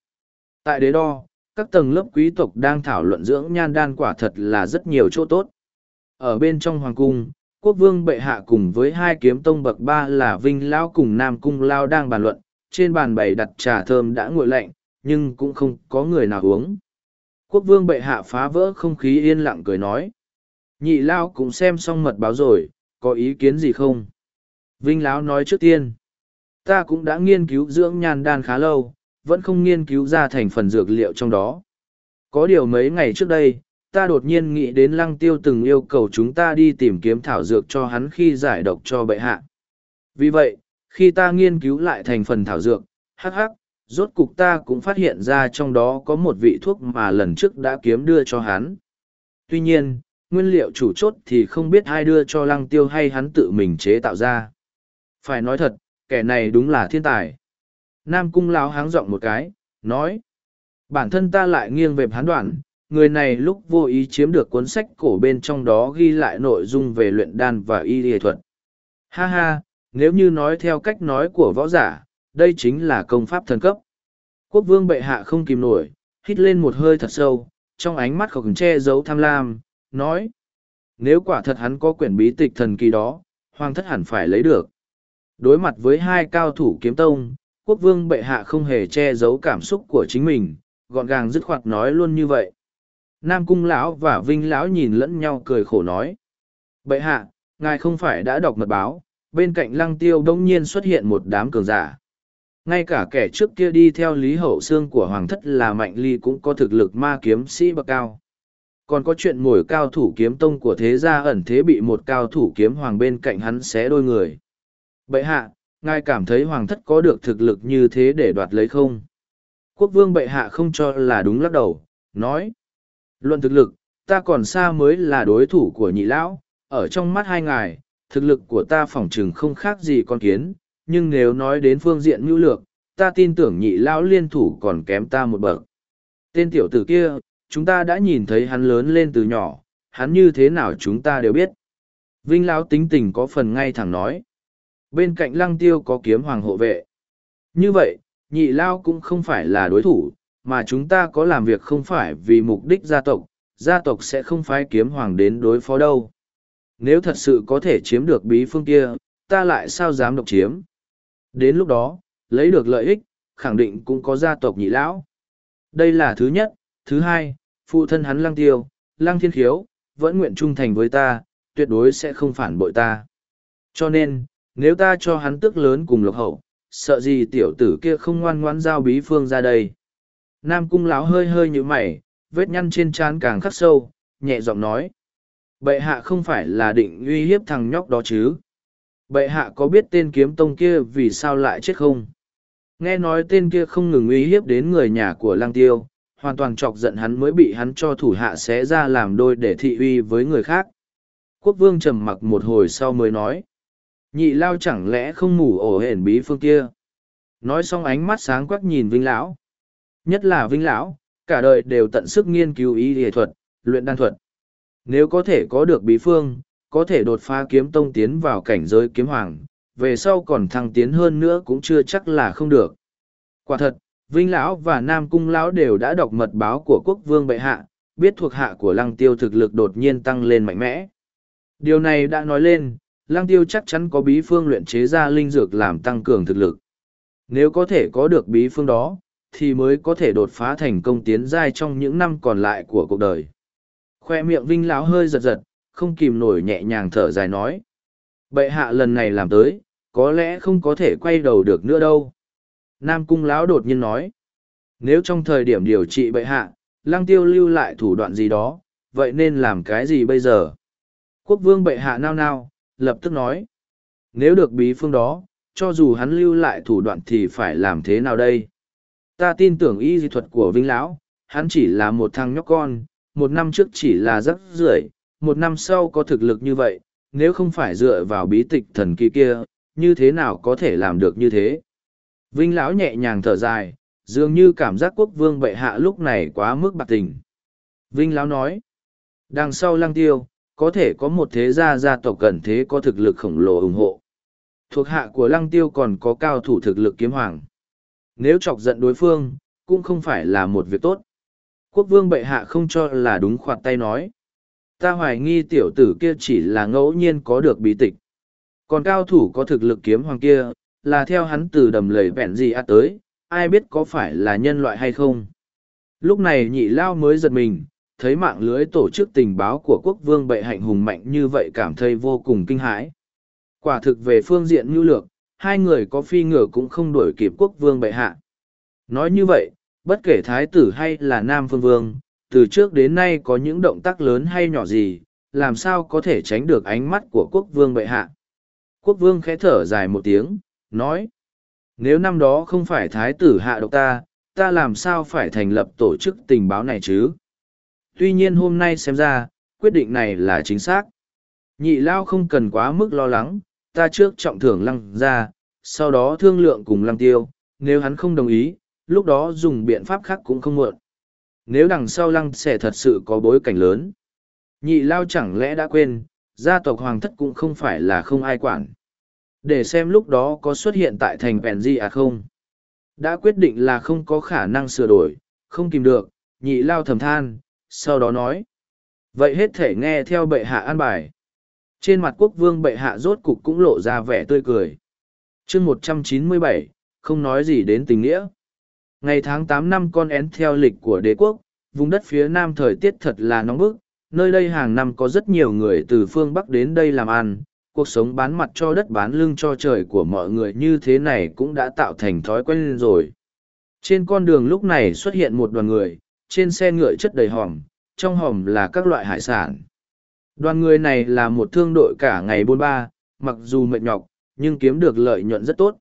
Tại đế đo, các tầng lớp quý tộc đang thảo luận dưỡng nhan đan quả thật là rất nhiều chỗ tốt. Ở bên trong hoàng cung, quốc vương bệ hạ cùng với hai kiếm tông bậc ba là Vinh Lão cùng Nam Cung Lao đang bàn luận, trên bàn bày đặt trà thơm đã nguội lạnh, nhưng cũng không có người nào uống. Quốc vương bệ hạ phá vỡ không khí yên lặng cười nói. Nhị Lao cũng xem xong mật báo rồi, có ý kiến gì không? Vinh Lão nói trước tiên. Ta cũng đã nghiên cứu dưỡng nhan đan khá lâu, vẫn không nghiên cứu ra thành phần dược liệu trong đó. Có điều mấy ngày trước đây, ta đột nhiên nghĩ đến lăng tiêu từng yêu cầu chúng ta đi tìm kiếm thảo dược cho hắn khi giải độc cho bệ hạ. Vì vậy, khi ta nghiên cứu lại thành phần thảo dược, hắc hắc, rốt cục ta cũng phát hiện ra trong đó có một vị thuốc mà lần trước đã kiếm đưa cho hắn. Tuy nhiên, nguyên liệu chủ chốt thì không biết ai đưa cho lăng tiêu hay hắn tự mình chế tạo ra. Phải nói thật, kẻ này đúng là thiên tài. Nam cung láo háng giọng một cái, nói. Bản thân ta lại nghiêng về hán đoạn, người này lúc vô ý chiếm được cuốn sách cổ bên trong đó ghi lại nội dung về luyện đan và y y thuật. Ha ha, nếu như nói theo cách nói của võ giả, đây chính là công pháp thần cấp. Quốc vương bệ hạ không kìm nổi, hít lên một hơi thật sâu, trong ánh mắt khổng che giấu tham lam, nói. Nếu quả thật hắn có quyển bí tịch thần kỳ đó, hoàng thất hẳn phải lấy được. Đối mặt với hai cao thủ kiếm tông, quốc vương bệ hạ không hề che giấu cảm xúc của chính mình, gọn gàng dứt khoát nói luôn như vậy. Nam cung lão và vinh lão nhìn lẫn nhau cười khổ nói. Bệ hạ, ngài không phải đã đọc mật báo, bên cạnh lăng tiêu đông nhiên xuất hiện một đám cường giả. Ngay cả kẻ trước kia đi theo lý hậu xương của hoàng thất là mạnh ly cũng có thực lực ma kiếm sĩ bậc cao. Còn có chuyện ngồi cao thủ kiếm tông của thế gia ẩn thế bị một cao thủ kiếm hoàng bên cạnh hắn xé đôi người. Bệ hạ, ngài cảm thấy hoàng thất có được thực lực như thế để đoạt lấy không? Quốc vương bệ hạ không cho là đúng lắc đầu, nói. Luận thực lực, ta còn xa mới là đối thủ của nhị lão, ở trong mắt hai ngài, thực lực của ta phỏng chừng không khác gì con kiến, nhưng nếu nói đến phương diện nhu lược, ta tin tưởng nhị lão liên thủ còn kém ta một bậc. Tên tiểu tử kia, chúng ta đã nhìn thấy hắn lớn lên từ nhỏ, hắn như thế nào chúng ta đều biết. Vinh lão tính tình có phần ngay thẳng nói. Bên cạnh lăng tiêu có kiếm hoàng hộ vệ. Như vậy, nhị lao cũng không phải là đối thủ, mà chúng ta có làm việc không phải vì mục đích gia tộc, gia tộc sẽ không phái kiếm hoàng đến đối phó đâu. Nếu thật sự có thể chiếm được bí phương kia, ta lại sao dám độc chiếm. Đến lúc đó, lấy được lợi ích, khẳng định cũng có gia tộc nhị lão. Đây là thứ nhất, thứ hai, phụ thân hắn lăng tiêu, lăng thiên khiếu, vẫn nguyện trung thành với ta, tuyệt đối sẽ không phản bội ta. Cho nên, nếu ta cho hắn tức lớn cùng lộc hậu, sợ gì tiểu tử kia không ngoan ngoãn giao bí phương ra đây. Nam cung lão hơi hơi như mày, vết nhăn trên trán càng khắc sâu, nhẹ giọng nói. Bệ hạ không phải là định uy hiếp thằng nhóc đó chứ. Bệ hạ có biết tên kiếm tông kia vì sao lại chết không? Nghe nói tên kia không ngừng uy hiếp đến người nhà của lang tiêu, hoàn toàn chọc giận hắn mới bị hắn cho thủ hạ xé ra làm đôi để thị uy với người khác. Quốc vương trầm mặc một hồi sau mới nói. Nhị lao chẳng lẽ không ngủ ổ hển bí phương kia? Nói xong ánh mắt sáng quắc nhìn Vinh Lão. Nhất là Vinh Lão, cả đời đều tận sức nghiên cứu y y thuật, luyện đan thuật. Nếu có thể có được bí phương, có thể đột phá kiếm tông tiến vào cảnh giới kiếm hoàng, về sau còn thăng tiến hơn nữa cũng chưa chắc là không được. Quả thật, Vinh Lão và Nam Cung Lão đều đã đọc mật báo của quốc vương bệ hạ, biết thuộc hạ của lăng tiêu thực lực đột nhiên tăng lên mạnh mẽ. Điều này đã nói lên, lăng tiêu chắc chắn có bí phương luyện chế ra linh dược làm tăng cường thực lực. Nếu có thể có được bí phương đó, thì mới có thể đột phá thành công tiến giai trong những năm còn lại của cuộc đời. Khoe miệng Vinh lão hơi giật giật, không kìm nổi nhẹ nhàng thở dài nói. Bệ hạ lần này làm tới, có lẽ không có thể quay đầu được nữa đâu. Nam cung lão đột nhiên nói. Nếu trong thời điểm điều trị bệ hạ, lăng tiêu lưu lại thủ đoạn gì đó, vậy nên làm cái gì bây giờ? Quốc vương bệ hạ nao nao, lập tức nói. Nếu được bí phương đó, cho dù hắn lưu lại thủ đoạn thì phải làm thế nào đây? Ta tin tưởng y di thuật của Vinh Lão, hắn chỉ là một thằng nhóc con, một năm trước chỉ là rắc rưởi, một năm sau có thực lực như vậy, nếu không phải dựa vào bí tịch thần kỳ kia, như thế nào có thể làm được như thế? Vinh Lão nhẹ nhàng thở dài, dường như cảm giác quốc vương bệ hạ lúc này quá mức bạc tình. Vinh Lão nói, đằng sau lăng tiêu, có thể có một thế gia gia tộc cần thế có thực lực khổng lồ ủng hộ. thuộc hạ của lăng tiêu còn có cao thủ thực lực kiếm hoàng. Nếu chọc giận đối phương, cũng không phải là một việc tốt. Quốc vương bệ hạ không cho là đúng khoạt tay nói. Ta hoài nghi tiểu tử kia chỉ là ngẫu nhiên có được bí tịch. Còn cao thủ có thực lực kiếm hoàng kia, là theo hắn từ đầm lầy vẹn gì à tới, ai biết có phải là nhân loại hay không. Lúc này nhị lao mới giật mình, thấy mạng lưới tổ chức tình báo của quốc vương bệ hạnh hùng mạnh như vậy cảm thấy vô cùng kinh hãi. Quả thực về phương diện nhu lược, hai người có phi ngựa cũng không đuổi kịp quốc vương bệ hạ. Nói như vậy, bất kể thái tử hay là nam phương vương, từ trước đến nay có những động tác lớn hay nhỏ gì, làm sao có thể tránh được ánh mắt của quốc vương bệ hạ. Quốc vương khẽ thở dài một tiếng, nói, nếu năm đó không phải thái tử hạ độc ta, ta làm sao phải thành lập tổ chức tình báo này chứ? Tuy nhiên hôm nay xem ra, quyết định này là chính xác. Nhị lao không cần quá mức lo lắng, ta trước trọng thưởng lăng ra, sau đó thương lượng cùng lăng tiêu, nếu hắn không đồng ý, lúc đó dùng biện pháp khác cũng không muộn. Nếu đằng sau lăng sẽ thật sự có bối cảnh lớn. Nhị lao chẳng lẽ đã quên, gia tộc hoàng thất cũng không phải là không ai quản. Để xem lúc đó có xuất hiện tại thành vẹn gì à không. Đã quyết định là không có khả năng sửa đổi, không kìm được, nhị lao thầm than, sau đó nói. Vậy hết thể nghe theo bệ hạ an bài. Trên mặt quốc vương bệ hạ rốt cục cũng lộ ra vẻ tươi cười. chương một trăm chín mươi bảy không nói gì đến tình nghĩa. Ngày tháng tám năm con én theo lịch của đế quốc, vùng đất phía nam thời tiết thật là nóng bức, nơi đây hàng năm có rất nhiều người từ phương Bắc đến đây làm ăn, cuộc sống bán mặt cho đất bán lưng cho trời của mọi người như thế này cũng đã tạo thành thói quen rồi. Trên con đường lúc này xuất hiện một đoàn người, trên xe ngựa chất đầy hòm, trong hòm là các loại hải sản. Đoàn người này là một thương đội cả ngày buôn ba, mặc dù mệt nhọc, nhưng kiếm được lợi nhuận rất tốt.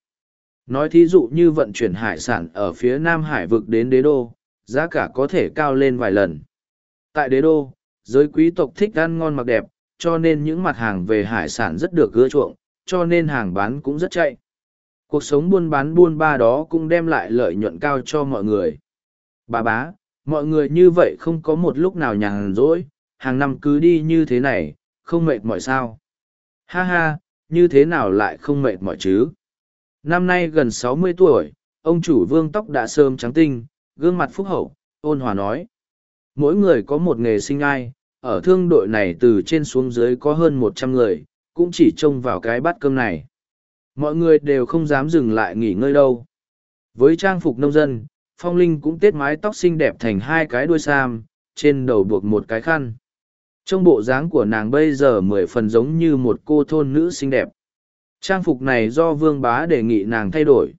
Nói thí dụ như vận chuyển hải sản ở phía Nam Hải vực đến đế đô, giá cả có thể cao lên vài lần. Tại đế đô, giới quý tộc thích ăn ngon mặc đẹp, cho nên những mặt hàng về hải sản rất được ưa chuộng, cho nên hàng bán cũng rất chạy. Cuộc sống buôn bán buôn ba đó cũng đem lại lợi nhuận cao cho mọi người. Bà bá, mọi người như vậy không có một lúc nào nhàn rỗi, hàng năm cứ đi như thế này, không mệt mỏi sao. Ha ha, như thế nào lại không mệt mỏi chứ? Năm nay gần sáu mươi tuổi, ông chủ vương tóc đã sơm trắng tinh, gương mặt phúc hậu, ôn hòa nói. Mỗi người có một nghề sinh ai, ở thương đội này từ trên xuống dưới có hơn một trăm người, cũng chỉ trông vào cái bát cơm này. Mọi người đều không dám dừng lại nghỉ ngơi đâu. Với trang phục nông dân, Phong Linh cũng tết mái tóc xinh đẹp thành hai cái đuôi sam, trên đầu buộc một cái khăn. Trong bộ dáng của nàng bây giờ mười phần giống như một cô thôn nữ xinh đẹp. Trang phục này do vương bá đề nghị nàng thay đổi.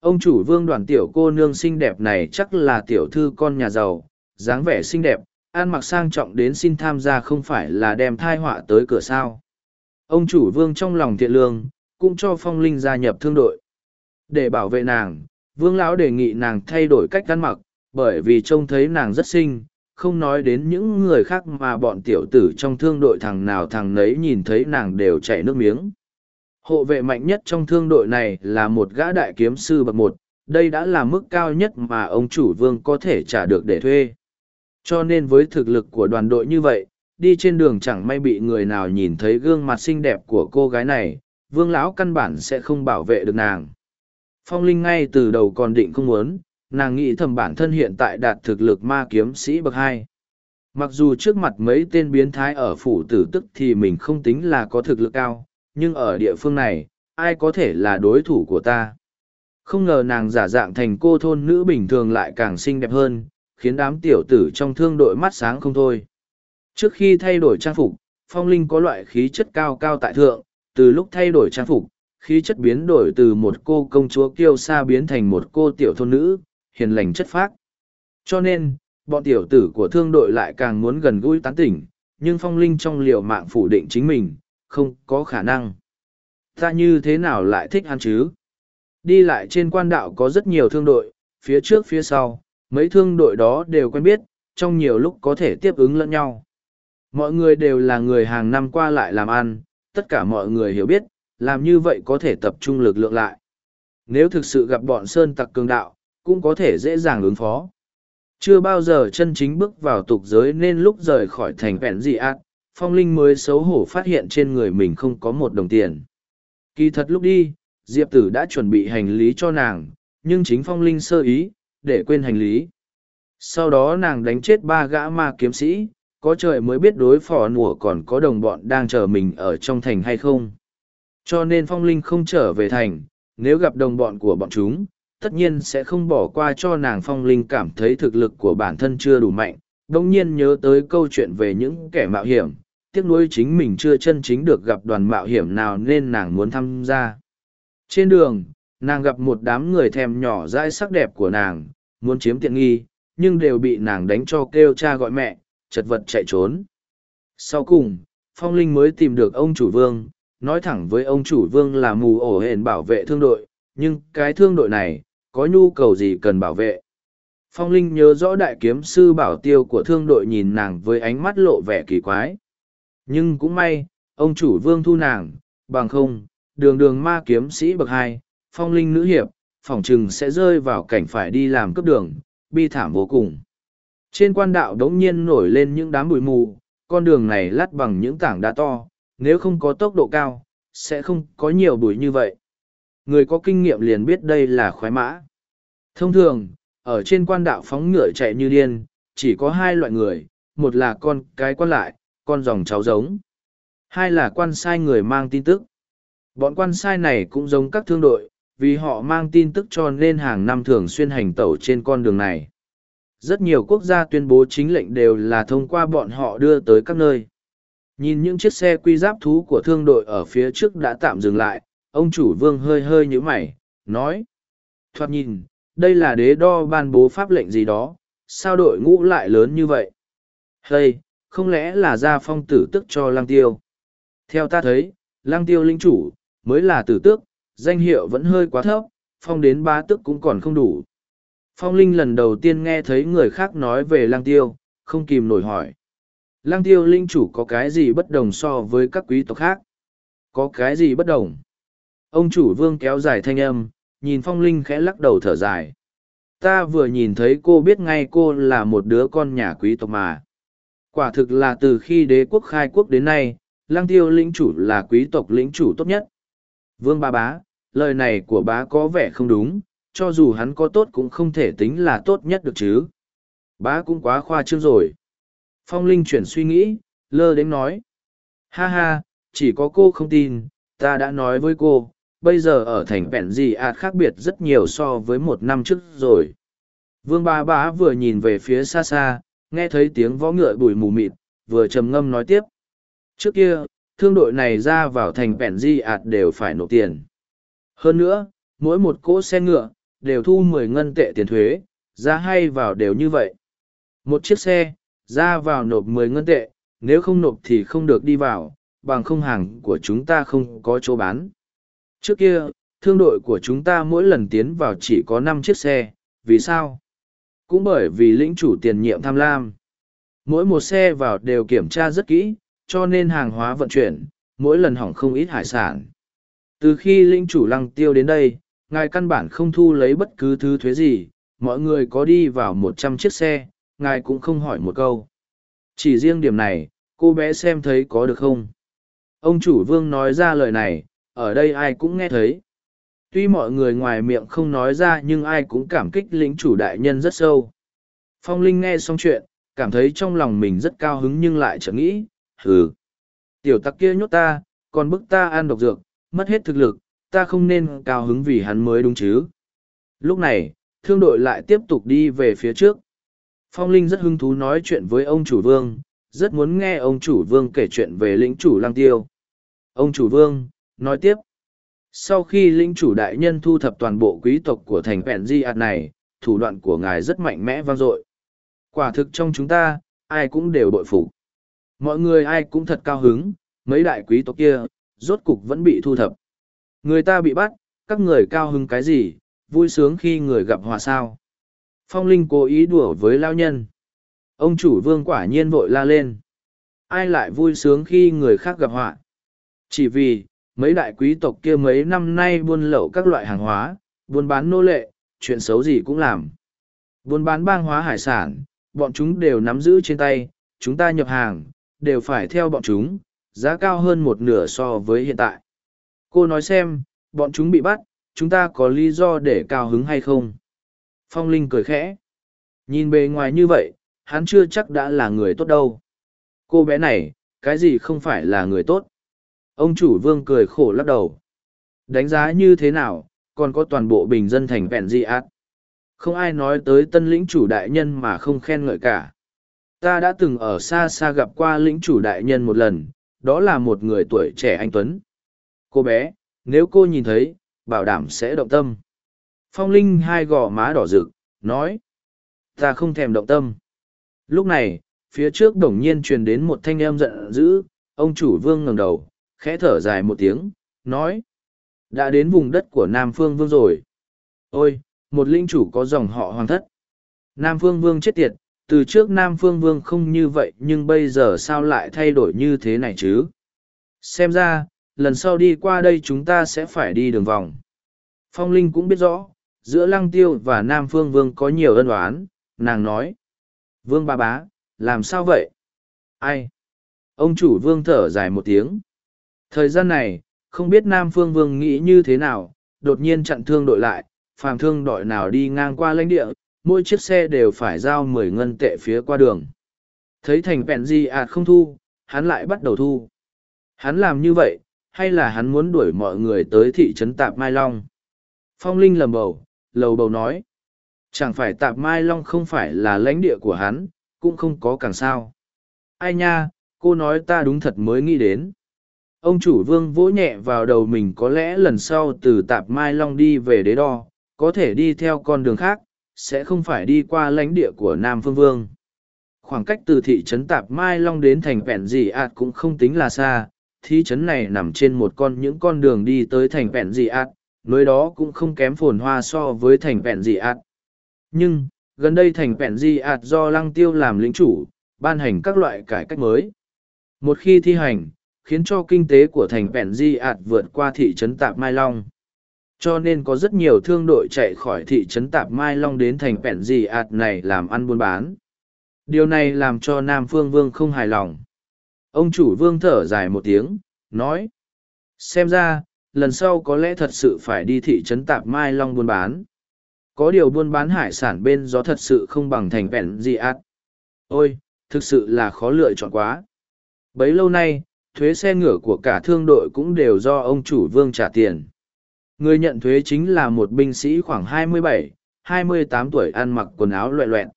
Ông chủ vương đoàn tiểu cô nương xinh đẹp này chắc là tiểu thư con nhà giàu, dáng vẻ xinh đẹp, An mặc sang trọng đến xin tham gia không phải là đem thai họa tới cửa sao. Ông chủ vương trong lòng thiện lương, cũng cho phong linh gia nhập thương đội. Để bảo vệ nàng, vương lão đề nghị nàng thay đổi cách ăn mặc, bởi vì trông thấy nàng rất xinh, không nói đến những người khác mà bọn tiểu tử trong thương đội thằng nào thằng nấy nhìn thấy nàng đều chảy nước miếng. Hộ vệ mạnh nhất trong thương đội này là một gã đại kiếm sư bậc một, đây đã là mức cao nhất mà ông chủ vương có thể trả được để thuê. Cho nên với thực lực của đoàn đội như vậy, đi trên đường chẳng may bị người nào nhìn thấy gương mặt xinh đẹp của cô gái này, vương lão căn bản sẽ không bảo vệ được nàng. Phong Linh ngay từ đầu còn định không muốn, nàng nghĩ thầm bản thân hiện tại đạt thực lực ma kiếm sĩ bậc hai. Mặc dù trước mặt mấy tên biến thái ở phủ tử tức thì mình không tính là có thực lực cao, nhưng ở địa phương này, ai có thể là đối thủ của ta. Không ngờ nàng giả dạng thành cô thôn nữ bình thường lại càng xinh đẹp hơn, khiến đám tiểu tử trong thương đội mắt sáng không thôi. Trước khi thay đổi trang phục, Phong Linh có loại khí chất cao cao tại thượng, từ lúc thay đổi trang phục, khí chất biến đổi từ một cô công chúa kiêu sa biến thành một cô tiểu thôn nữ, hiền lành chất phác. Cho nên, bọn tiểu tử của thương đội lại càng muốn gần gũi tán tỉnh, nhưng Phong Linh trong liều mạng phủ định chính mình, không có khả năng. Ta như thế nào lại thích hắn chứ? Đi lại trên quan đạo có rất nhiều thương đội, phía trước phía sau, mấy thương đội đó đều quen biết, trong nhiều lúc có thể tiếp ứng lẫn nhau. Mọi người đều là người hàng năm qua lại làm ăn, tất cả mọi người hiểu biết, làm như vậy có thể tập trung lực lượng lại. Nếu thực sự gặp bọn sơn tặc cường đạo, cũng có thể dễ dàng ứng phó. Chưa bao giờ chân chính bước vào tục giới nên lúc rời khỏi thành vẹn dị ác, phong linh mới xấu hổ phát hiện trên người mình không có một đồng tiền. Kỳ thật lúc đi, Diệp Tử đã chuẩn bị hành lý cho nàng, nhưng chính phong linh sơ ý, để quên hành lý. Sau đó nàng đánh chết ba gã ma kiếm sĩ, có trời mới biết đối phò nùa còn có đồng bọn đang chờ mình ở trong thành hay không. Cho nên phong linh không trở về thành, nếu gặp đồng bọn của bọn chúng, tất nhiên sẽ không bỏ qua cho nàng phong linh cảm thấy thực lực của bản thân chưa đủ mạnh, đồng nhiên nhớ tới câu chuyện về những kẻ mạo hiểm, tiếc nuối chính mình chưa chân chính được gặp đoàn mạo hiểm nào nên nàng muốn tham gia. Trên đường, nàng gặp một đám người thèm nhỏ dãi sắc đẹp của nàng, muốn chiếm tiện nghi, nhưng đều bị nàng đánh cho kêu cha gọi mẹ, chật vật chạy trốn. Sau cùng, Phong Linh mới tìm được ông chủ vương, nói thẳng với ông chủ vương là mù ổ hển bảo vệ thương đội, nhưng cái thương đội này, có nhu cầu gì cần bảo vệ. Phong Linh nhớ rõ đại kiếm sư bảo tiêu của thương đội nhìn nàng với ánh mắt lộ vẻ kỳ quái. Nhưng cũng may, ông chủ vương thu nàng, bằng không, đường đường ma kiếm sĩ bậc hai, phong linh nữ hiệp, phỏng chừng sẽ rơi vào cảnh phải đi làm cấp đường, bi thảm vô cùng. Trên quan đạo đống nhiên nổi lên những đám bụi mù, con đường này lát bằng những tảng đá to, nếu không có tốc độ cao, sẽ không có nhiều bụi như vậy. Người có kinh nghiệm liền biết đây là khoái mã. Thông thường, ở trên quan đạo phóng ngựa chạy như điên, chỉ có hai loại người, một là con cái quan lại, con dòng cháu giống. Hai là quan sai người mang tin tức. Bọn quan sai này cũng giống các thương đội, vì họ mang tin tức cho nên hàng năm thường xuyên hành tẩu trên con đường này. Rất nhiều quốc gia tuyên bố chính lệnh đều là thông qua bọn họ đưa tới các nơi. Nhìn những chiếc xe quy giáp thú của thương đội ở phía trước đã tạm dừng lại, ông chủ vương hơi hơi nhíu mày, nói. Thoạt nhìn, đây là đế đo ban bố pháp lệnh gì đó, sao đội ngũ lại lớn như vậy? Hey, không lẽ là gia phong tử tức cho lang tiêu? Theo ta thấy, lang tiêu linh chủ, mới là tử tước, danh hiệu vẫn hơi quá thấp, phong đến ba tức cũng còn không đủ. Phong Linh lần đầu tiên nghe thấy người khác nói về lang tiêu, không kìm nổi hỏi. Lang tiêu linh chủ có cái gì bất đồng so với các quý tộc khác? Có cái gì bất đồng? Ông chủ vương kéo dài thanh âm, nhìn Phong Linh khẽ lắc đầu thở dài. Ta vừa nhìn thấy cô biết ngay cô là một đứa con nhà quý tộc mà. Quả thực là từ khi đế quốc khai quốc đến nay, lang tiêu lĩnh chủ là quý tộc lĩnh chủ tốt nhất. Vương ba bá, lời này của bá có vẻ không đúng, cho dù hắn có tốt cũng không thể tính là tốt nhất được chứ. Bá cũng quá khoa trương rồi. Phong Linh chuyển suy nghĩ, lơ đến nói. Ha ha, chỉ có cô không tin, ta đã nói với cô, bây giờ ở thành vẹn gì ạt khác biệt rất nhiều so với một năm trước rồi. Vương ba bá vừa nhìn về phía xa xa, nghe thấy tiếng võ ngựa bùi mù mịt, vừa trầm ngâm nói tiếp. Trước kia, thương đội này ra vào thành vẹn di ạt đều phải nộp tiền. Hơn nữa, mỗi một cỗ xe ngựa, đều thu mười ngân tệ tiền thuế, ra hay vào đều như vậy. Một chiếc xe, ra vào nộp mười ngân tệ, nếu không nộp thì không được đi vào, bằng không hàng của chúng ta không có chỗ bán. Trước kia, thương đội của chúng ta mỗi lần tiến vào chỉ có năm chiếc xe, vì sao? Cũng bởi vì lĩnh chủ tiền nhiệm tham lam. Mỗi một xe vào đều kiểm tra rất kỹ, cho nên hàng hóa vận chuyển, mỗi lần hỏng không ít hải sản. Từ khi linh chủ lăng tiêu đến đây, ngài căn bản không thu lấy bất cứ thứ thuế gì, mọi người có đi vào một trăm chiếc xe, ngài cũng không hỏi một câu. Chỉ riêng điểm này, cô bé xem thấy có được không? Ông chủ vương nói ra lời này, ở đây ai cũng nghe thấy. Tuy mọi người ngoài miệng không nói ra nhưng ai cũng cảm kích lĩnh chủ đại nhân rất sâu. Phong Linh nghe xong chuyện, cảm thấy trong lòng mình rất cao hứng nhưng lại chẳng nghĩ, hừ. Tiểu tặc kia nhốt ta, còn bức ta ăn độc dược, mất hết thực lực, ta không nên cao hứng vì hắn mới đúng chứ. Lúc này, thương đội lại tiếp tục đi về phía trước. Phong Linh rất hứng thú nói chuyện với ông chủ vương, rất muốn nghe ông chủ vương kể chuyện về lĩnh chủ lang tiêu. Ông chủ vương, nói tiếp. Sau khi lĩnh chủ đại nhân thu thập toàn bộ quý tộc của thành Pẹn Di ạt này, thủ đoạn của ngài rất mạnh mẽ vang dội. Quả thực trong chúng ta, ai cũng đều bội phục mọi người ai cũng thật cao hứng mấy đại quý tộc kia rốt cục vẫn bị thu thập. Người ta bị bắt các người cao hứng cái gì vui sướng khi người gặp hòa sao. Phong linh cố ý đùa với lao nhân. Ông chủ vương quả nhiên vội la lên. Ai lại vui sướng khi người khác gặp họa? Chỉ vì mấy đại quý tộc kia mấy năm nay buôn lậu các loại hàng hóa buôn bán nô lệ chuyện xấu gì cũng làm. Buôn bán bang hóa hải sản bọn chúng đều nắm giữ trên tay chúng ta nhập hàng đều phải theo bọn chúng, giá cao hơn một nửa so với hiện tại. Cô nói xem, bọn chúng bị bắt, chúng ta có lý do để cao hứng hay không? Phong Linh cười khẽ. Nhìn bề ngoài như vậy, hắn chưa chắc đã là người tốt đâu. Cô bé này, cái gì không phải là người tốt? Ông chủ vương cười khổ lắc đầu. Đánh giá như thế nào, còn có toàn bộ bình dân thành vẹn gì ác. Không ai nói tới tân lĩnh chủ đại nhân mà không khen ngợi cả. Ta đã từng ở xa xa gặp qua lĩnh chủ đại nhân một lần, đó là một người tuổi trẻ anh Tuấn. Cô bé, nếu cô nhìn thấy, bảo đảm sẽ động tâm. Phong Linh hai gò má đỏ rực, nói. Ta không thèm động tâm. Lúc này, phía trước đồng nhiên truyền đến một thanh âm giận dữ, ông chủ vương ngẩng đầu, khẽ thở dài một tiếng, nói. Đã đến vùng đất của Nam Phương Vương rồi. Ôi, một linh chủ có dòng họ hoàng thất. Nam Phương Vương chết tiệt, từ trước Nam Phương Vương không như vậy nhưng bây giờ sao lại thay đổi như thế này chứ? Xem ra, lần sau đi qua đây chúng ta sẽ phải đi đường vòng. Phong Linh cũng biết rõ, giữa Lăng Tiêu và Nam Phương Vương có nhiều ân oán, nàng nói. Vương ba bá, làm sao vậy? Ai? Ông chủ Vương thở dài một tiếng. Thời gian này, không biết Nam Phương Vương nghĩ như thế nào, đột nhiên chặn thương đội lại, phàm thương đội nào đi ngang qua lãnh địa, mỗi chiếc xe đều phải giao mười ngân tệ phía qua đường. Thấy thành bẹn gì ạt không thu, hắn lại bắt đầu thu. Hắn làm như vậy, hay là hắn muốn đuổi mọi người tới thị trấn Tạp Mai Long? Phong Linh lầm bầu, lầu bầu nói. Chẳng phải Tạp Mai Long không phải là lãnh địa của hắn, cũng không có càng sao. Ai nha, cô nói ta đúng thật mới nghĩ đến. Ông chủ vương vỗ nhẹ vào đầu mình có lẽ lần sau từ Tạp Mai Long đi về đế đo, có thể đi theo con đường khác, sẽ không phải đi qua lãnh địa của Nam Phương Vương. Khoảng cách từ thị trấn Tạp Mai Long đến thành Vẹn Dị Ảt cũng không tính là xa, thị trấn này nằm trên một con những con đường đi tới thành Vẹn Dị Ảt, nơi đó cũng không kém phồn hoa so với thành Vẹn Dị Ảt. Nhưng, gần đây thành Vẹn Dị Ảt do Lăng Tiêu làm lĩnh chủ, ban hành các loại cải cách mới. Một khi thi hành, khiến cho kinh tế của thành Vẹn Dị Ảt vượt qua thị trấn Tạp Mai Long cho nên có rất nhiều thương đội chạy khỏi thị trấn tạp mai long đến thành pẹn dì ạt này làm ăn buôn bán. Điều này làm cho nam phương vương không hài lòng. Ông chủ vương thở dài một tiếng, nói, xem ra, lần sau có lẽ thật sự phải đi thị trấn tạp mai long buôn bán. Có điều buôn bán hải sản bên gió thật sự không bằng thành pẹn gì ạt. Ôi, thực sự là khó lựa chọn quá. Bấy lâu nay, thuế xe ngựa của cả thương đội cũng đều do ông chủ vương trả tiền. Người nhận thuế chính là một binh sĩ khoảng 27, 28 tuổi ăn mặc quần áo loẹ loẹn.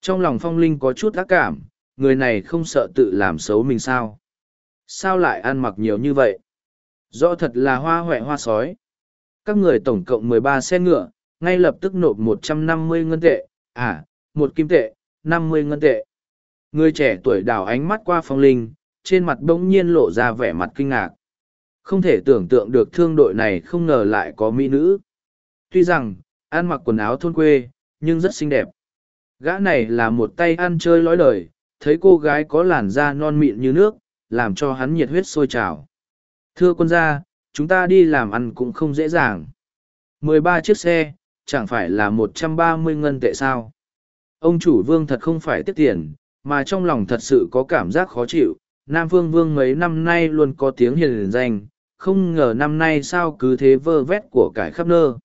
Trong lòng phong linh có chút ác cảm, người này không sợ tự làm xấu mình sao. Sao lại ăn mặc nhiều như vậy? Rõ thật là hoa hoẹ hoa sói. Các người tổng cộng 13 xe ngựa, ngay lập tức nộp 150 ngân tệ, à, một kim tệ, 50 ngân tệ. Người trẻ tuổi đảo ánh mắt qua phong linh, trên mặt bỗng nhiên lộ ra vẻ mặt kinh ngạc. Không thể tưởng tượng được thương đội này không ngờ lại có mỹ nữ. Tuy rằng, ăn mặc quần áo thôn quê, nhưng rất xinh đẹp. Gã này là một tay ăn chơi lói đời, thấy cô gái có làn da non mịn như nước, làm cho hắn nhiệt huyết sôi trào. Thưa quân gia, chúng ta đi làm ăn cũng không dễ dàng. mười ba chiếc xe, chẳng phải là một trăm ba mươi ngân tệ sao. Ông chủ vương thật không phải tiết tiền, mà trong lòng thật sự có cảm giác khó chịu. Nam Phương Vương mấy năm nay luôn có tiếng hiền danh, không ngờ năm nay sao cứ thế vơ vét của cải khắp nơ.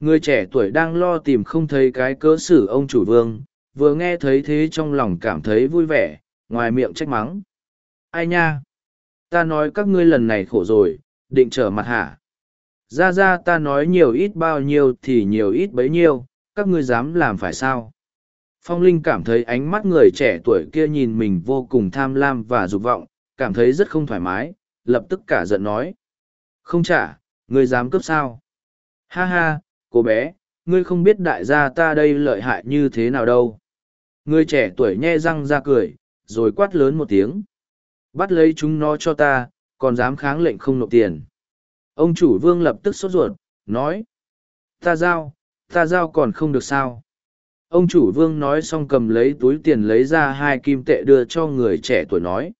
Người trẻ tuổi đang lo tìm không thấy cái cớ xử ông chủ vương, vừa nghe thấy thế trong lòng cảm thấy vui vẻ, ngoài miệng trách mắng. Ai nha? Ta nói các ngươi lần này khổ rồi, định trở mặt hả? Ra ra ta nói nhiều ít bao nhiêu thì nhiều ít bấy nhiêu, các ngươi dám làm phải sao? Phong Linh cảm thấy ánh mắt người trẻ tuổi kia nhìn mình vô cùng tham lam và dục vọng, cảm thấy rất không thoải mái, lập tức cả giận nói. Không trả, ngươi dám cướp sao? Ha ha, cô bé, ngươi không biết đại gia ta đây lợi hại như thế nào đâu. Người trẻ tuổi nhe răng ra cười, rồi quát lớn một tiếng. Bắt lấy chúng nó cho ta, còn dám kháng lệnh không nộp tiền. Ông chủ vương lập tức sốt ruột, nói. Ta giao, ta giao còn không được sao. Ông chủ vương nói xong cầm lấy túi tiền lấy ra hai kim tệ đưa cho người trẻ tuổi nói.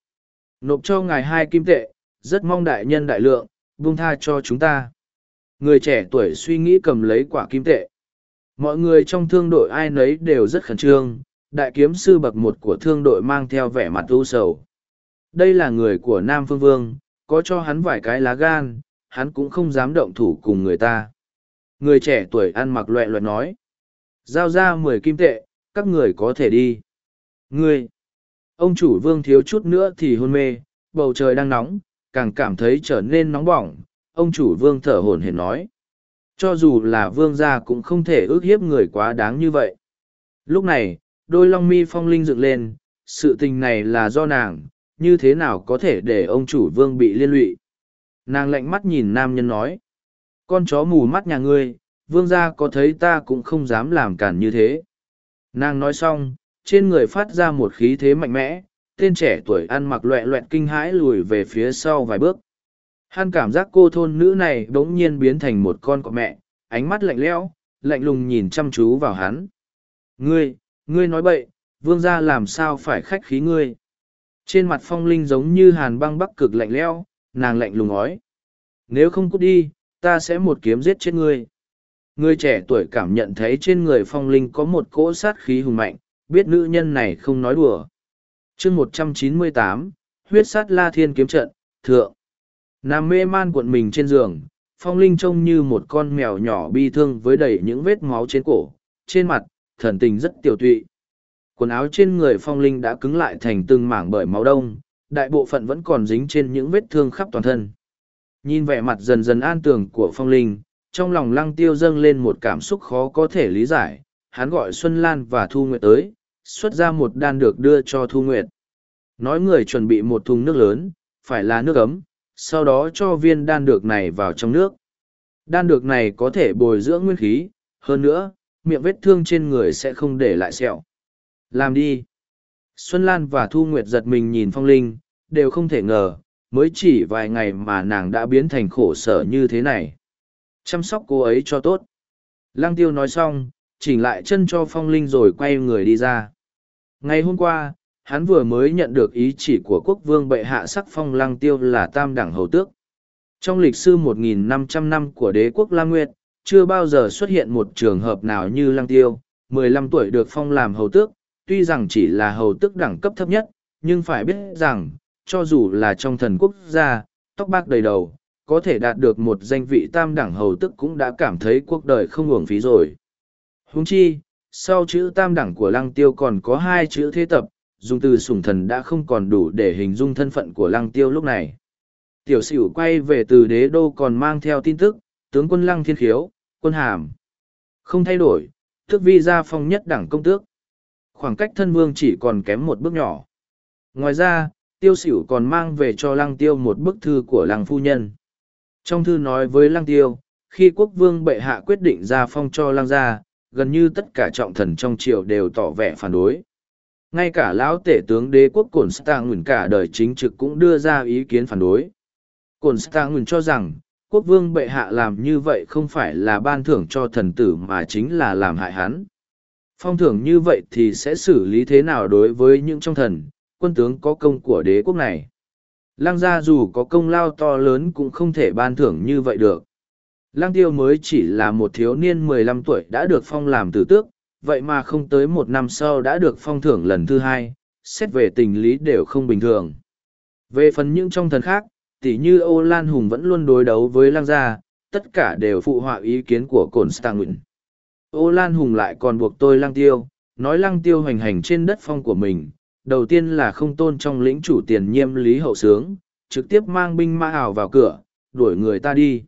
Nộp cho ngài hai kim tệ, rất mong đại nhân đại lượng, buông tha cho chúng ta. Người trẻ tuổi suy nghĩ cầm lấy quả kim tệ. Mọi người trong thương đội ai nấy đều rất khẩn trương, đại kiếm sư bậc một của thương đội mang theo vẻ mặt u sầu. Đây là người của Nam Phương Vương, có cho hắn vài cái lá gan, hắn cũng không dám động thủ cùng người ta. Người trẻ tuổi ăn mặc loẹ loẹt nói. Giao ra mười kim tệ, các người có thể đi. Ngươi! Ông chủ vương thiếu chút nữa thì hôn mê, bầu trời đang nóng, càng cảm thấy trở nên nóng bỏng. Ông chủ vương thở hổn hển nói. Cho dù là vương gia cũng không thể ước hiếp người quá đáng như vậy. Lúc này, đôi long mi phong linh dựng lên, sự tình này là do nàng, như thế nào có thể để ông chủ vương bị liên lụy. Nàng lạnh mắt nhìn nam nhân nói. Con chó mù mắt nhà ngươi, vương gia có thấy ta cũng không dám làm cản như thế. Nàng nói xong, trên người phát ra một khí thế mạnh mẽ, tên trẻ tuổi ăn mặc loẹ loẹt kinh hãi lùi về phía sau vài bước. Hắn cảm giác cô thôn nữ này bỗng nhiên biến thành một con cọp mẹ, ánh mắt lạnh lẽo, lạnh lùng nhìn chăm chú vào hắn. Ngươi, ngươi nói bậy, vương gia làm sao phải khách khí ngươi. Trên mặt phong linh giống như hàn băng bắc cực lạnh lẽo, nàng lạnh lùng ói. Nếu không cút đi, ta sẽ một kiếm giết chết ngươi. Người trẻ tuổi cảm nhận thấy trên người phong linh có một cỗ sát khí hùng mạnh, biết nữ nhân này không nói đùa. chương một trăm chín mươi tám huyết sát la thiên kiếm trận, thượng. Nằm mê man cuộn mình trên giường, phong linh trông như một con mèo nhỏ bi thương với đầy những vết máu trên cổ, trên mặt, thần tình rất tiểu tụy. Quần áo trên người phong linh đã cứng lại thành từng mảng bởi máu đông, đại bộ phận vẫn còn dính trên những vết thương khắp toàn thân. Nhìn vẻ mặt dần dần an tường của phong linh, trong lòng lăng tiêu dâng lên một cảm xúc khó có thể lý giải, hắn gọi Xuân Lan và Thu Nguyệt tới, xuất ra một đan được đưa cho Thu Nguyệt. Nói người chuẩn bị một thùng nước lớn, phải là nước ấm, sau đó cho viên đan được này vào trong nước. Đan được này có thể bồi dưỡng nguyên khí, hơn nữa, miệng vết thương trên người sẽ không để lại sẹo. Làm đi. Xuân Lan và Thu Nguyệt giật mình nhìn Phong Linh, đều không thể ngờ, mới chỉ vài ngày mà nàng đã biến thành khổ sở như thế này. Chăm sóc cô ấy cho tốt. Lăng tiêu nói xong, chỉnh lại chân cho Phong Linh rồi quay người đi ra. Ngày hôm qua, hắn vừa mới nhận được ý chỉ của quốc vương bệ hạ sắc phong lăng tiêu là tam đẳng hầu tước. Trong lịch sư 1.500 năm của đế quốc La Nguyệt, chưa bao giờ xuất hiện một trường hợp nào như lăng tiêu, 15 tuổi được phong làm hầu tước, tuy rằng chỉ là hầu tước đẳng cấp thấp nhất, nhưng phải biết rằng, cho dù là trong thần quốc gia, tóc bạc đầy đầu, có thể đạt được một danh vị tam đẳng hầu tước cũng đã cảm thấy cuộc đời không uổng phí rồi. Huống chi, sau chữ tam đẳng của lăng tiêu còn có hai chữ thế tập, dùng từ sủng thần đã không còn đủ để hình dung thân phận của lăng tiêu lúc này. Tiểu sửu quay về từ đế đô còn mang theo tin tức, tướng quân lăng thiên khiếu, quân hàm. Không thay đổi, tước vi gia phong nhất đẳng công tước. Khoảng cách thân vương chỉ còn kém một bước nhỏ. Ngoài ra, tiêu sửu còn mang về cho lăng tiêu một bức thư của lăng phu nhân. Trong thư nói với lăng tiêu, khi quốc vương bệ hạ quyết định ra phong cho lăng gia, gần như tất cả trọng thần trong triều đều tỏ vẻ phản đối. Ngay cả lão tể tướng đế quốc Cổn Stang cả đời chính trực cũng đưa ra ý kiến phản đối. Cổn Stang cho rằng, quốc vương bệ hạ làm như vậy không phải là ban thưởng cho thần tử mà chính là làm hại hắn. Phong thưởng như vậy thì sẽ xử lý thế nào đối với những trong thần, quân tướng có công của đế quốc này. Lăng gia dù có công lao to lớn cũng không thể ban thưởng như vậy được. Lăng tiêu mới chỉ là một thiếu niên mười lăm tuổi đã được phong làm tử tước, vậy mà không tới một năm sau đã được phong thưởng lần thứ hai, xét về tình lý đều không bình thường. Về phần những trong thần khác, tỉ như Ô Lan Hùng vẫn luôn đối đấu với Lăng Gia, tất cả đều phụ họa ý kiến của Cổn Stanguin. Ô Lan Hùng lại còn buộc tôi Lăng Tiêu, nói Lăng Tiêu hoành hành trên đất phong của mình, đầu tiên là không tôn trong lĩnh chủ tiền nhiêm lý hậu sướng, trực tiếp mang binh mã ảo vào cửa, đuổi người ta đi.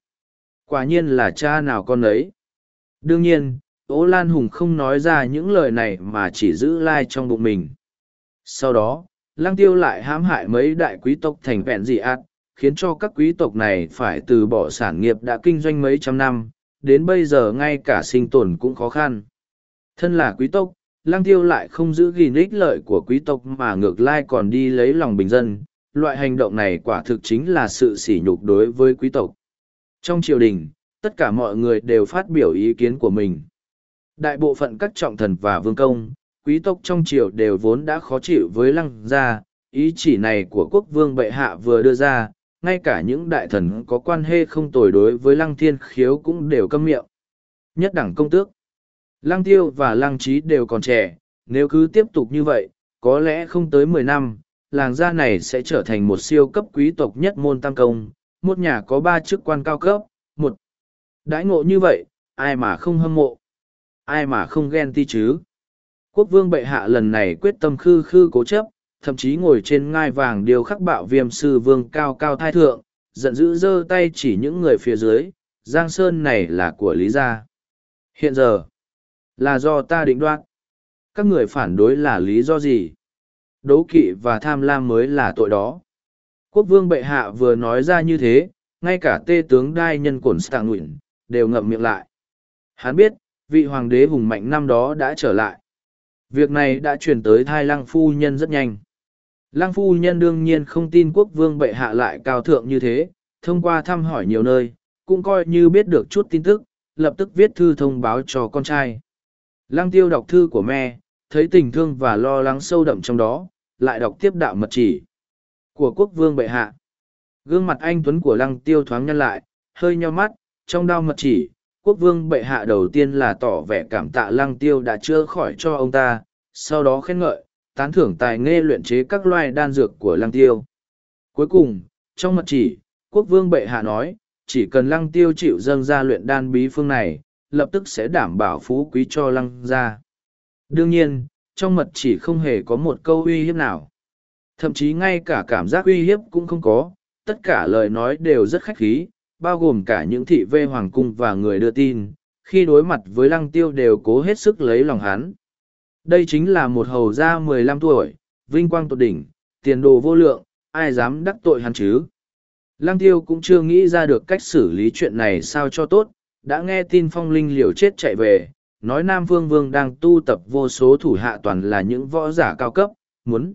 Quả nhiên là cha nào con ấy. Đương nhiên, Ô Lan Hùng không nói ra những lời này mà chỉ giữ lai trong bụng mình. Sau đó, Lăng Tiêu lại hãm hại mấy đại quý tộc thành vẹn dị ạt, khiến cho các quý tộc này phải từ bỏ sản nghiệp đã kinh doanh mấy trăm năm, đến bây giờ ngay cả sinh tồn cũng khó khăn. Thân là quý tộc, Lang Tiêu lại không giữ gìn ích lợi của quý tộc mà ngược lại còn đi lấy lòng bình dân, loại hành động này quả thực chính là sự sỉ nhục đối với quý tộc. Trong triều đình, tất cả mọi người đều phát biểu ý kiến của mình. Đại bộ phận các trọng thần và vương công, quý tộc trong triều đều vốn đã khó chịu với lăng gia, ý chỉ này của quốc vương bệ hạ vừa đưa ra, ngay cả những đại thần có quan hệ không tồi đối với lăng thiên khiếu cũng đều câm miệng. Nhất đẳng công tước, lăng tiêu và lăng trí đều còn trẻ, nếu cứ tiếp tục như vậy, có lẽ không tới mười năm, làng gia này sẽ trở thành một siêu cấp quý tộc nhất môn tam công, một nhà có ba chức quan cao cấp, một đãi ngộ như vậy, ai mà không hâm mộ, ai mà không ghen ti chứ. Quốc vương bệ hạ lần này quyết tâm khư khư cố chấp, thậm chí ngồi trên ngai vàng điều khắc bạo viêm sư vương cao cao thai thượng, giận dữ giơ tay chỉ những người phía dưới, Giang Sơn này là của Lý Gia. Hiện giờ, là do ta định đoạt. Các người phản đối là lý do gì? Đấu kỵ và tham lam mới là tội đó. Quốc vương bệ hạ vừa nói ra như thế, ngay cả tê tướng đai nhân cổn stạng nguyện, đều ngậm miệng lại. Hắn biết, vị hoàng đế hùng mạnh năm đó đã trở lại. Việc này đã truyền tới thai lăng phu nhân rất nhanh. Lăng phu nhân đương nhiên không tin quốc vương bệ hạ lại cao thượng như thế, thông qua thăm hỏi nhiều nơi, cũng coi như biết được chút tin tức, lập tức viết thư thông báo cho con trai. Lăng tiêu đọc thư của mẹ, thấy tình thương và lo lắng sâu đậm trong đó, lại đọc tiếp đạo mật chỉ của quốc vương bệ hạ. Gương mặt anh Tuấn của lăng tiêu thoáng nhăn lại, hơi nheo mắt, trong đau mật chỉ, quốc vương bệ hạ đầu tiên là tỏ vẻ cảm tạ lăng tiêu đã chữa khỏi cho ông ta, sau đó khen ngợi, tán thưởng tài nghe luyện chế các loài đan dược của lăng tiêu. Cuối cùng, trong mật chỉ, quốc vương bệ hạ nói, chỉ cần lăng tiêu chịu dâng ra luyện đan bí phương này, lập tức sẽ đảm bảo phú quý cho lăng gia. Đương nhiên, trong mật chỉ không hề có một câu uy hiếp nào. Thậm chí ngay cả cảm giác uy hiếp cũng không có, tất cả lời nói đều rất khách khí, bao gồm cả những thị vê hoàng cung và người đưa tin, khi đối mặt với lăng tiêu đều cố hết sức lấy lòng hắn. Đây chính là một hầu gia mười lăm tuổi, vinh quang tột đỉnh, tiền đồ vô lượng, ai dám đắc tội hắn chứ. Lăng tiêu cũng chưa nghĩ ra được cách xử lý chuyện này sao cho tốt, đã nghe tin phong linh liều chết chạy về, nói Nam Vương Vương đang tu tập vô số thủ hạ toàn là những võ giả cao cấp, muốn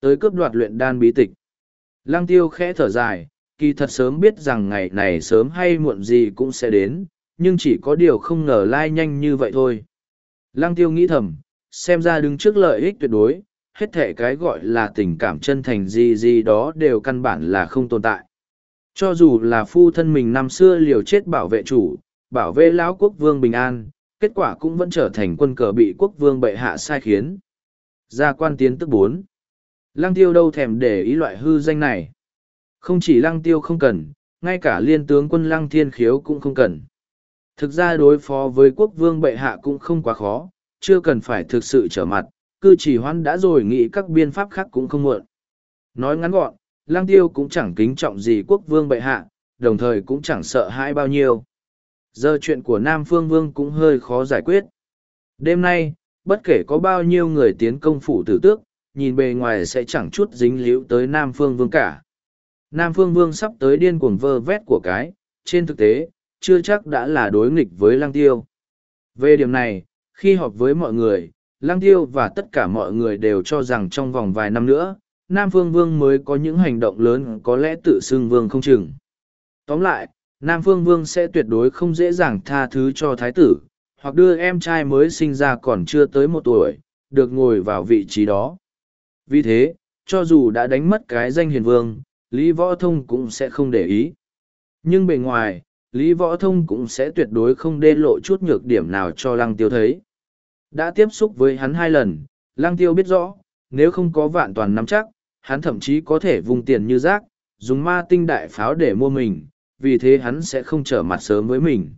tới cướp đoạt luyện đan bí tịch. Lăng tiêu khẽ thở dài, kỳ thật sớm biết rằng ngày này sớm hay muộn gì cũng sẽ đến, nhưng chỉ có điều không ngờ lai nhanh như vậy thôi. Lăng tiêu nghĩ thầm, xem ra đứng trước lợi ích tuyệt đối, hết thể cái gọi là tình cảm chân thành gì gì đó đều căn bản là không tồn tại. Cho dù là phu thân mình năm xưa liều chết bảo vệ chủ, bảo vệ lão quốc vương bình an, kết quả cũng vẫn trở thành quân cờ bị quốc vương bệ hạ sai khiến. Gia quan tiến tức bốn. Lăng tiêu đâu thèm để ý loại hư danh này. Không chỉ lăng tiêu không cần, ngay cả liên tướng quân lăng thiên khiếu cũng không cần. Thực ra đối phó với quốc vương bệ hạ cũng không quá khó, chưa cần phải thực sự trở mặt, cư chỉ hoãn đã rồi nghĩ các biên pháp khác cũng không muộn. Nói ngắn gọn, lang tiêu cũng chẳng kính trọng gì quốc vương bệ hạ, đồng thời cũng chẳng sợ hãi bao nhiêu. Giờ chuyện của Nam Phương Vương cũng hơi khó giải quyết. Đêm nay, bất kể có bao nhiêu người tiến công phủ tử tước, nhìn bề ngoài sẽ chẳng chút dính líu tới Nam Phương Vương cả. Nam Phương Vương sắp tới điên cuồng vơ vét của cái, trên thực tế, chưa chắc đã là đối nghịch với Lăng Tiêu. Về điểm này, khi họp với mọi người, Lăng Tiêu và tất cả mọi người đều cho rằng trong vòng vài năm nữa, Nam Phương Vương mới có những hành động lớn có lẽ tự xưng Vương không chừng. Tóm lại, Nam Phương Vương sẽ tuyệt đối không dễ dàng tha thứ cho Thái tử, hoặc đưa em trai mới sinh ra còn chưa tới một tuổi, được ngồi vào vị trí đó. Vì thế, cho dù đã đánh mất cái danh hiền vương, Lý Võ Thông cũng sẽ không để ý. Nhưng bề ngoài, Lý Võ Thông cũng sẽ tuyệt đối không đê lộ chút nhược điểm nào cho Lăng Tiêu thấy. Đã tiếp xúc với hắn hai lần, Lăng Tiêu biết rõ, nếu không có vạn toàn nắm chắc, hắn thậm chí có thể vùng tiền như rác, dùng ma tinh đại pháo để mua mình, vì thế hắn sẽ không trở mặt sớm với mình.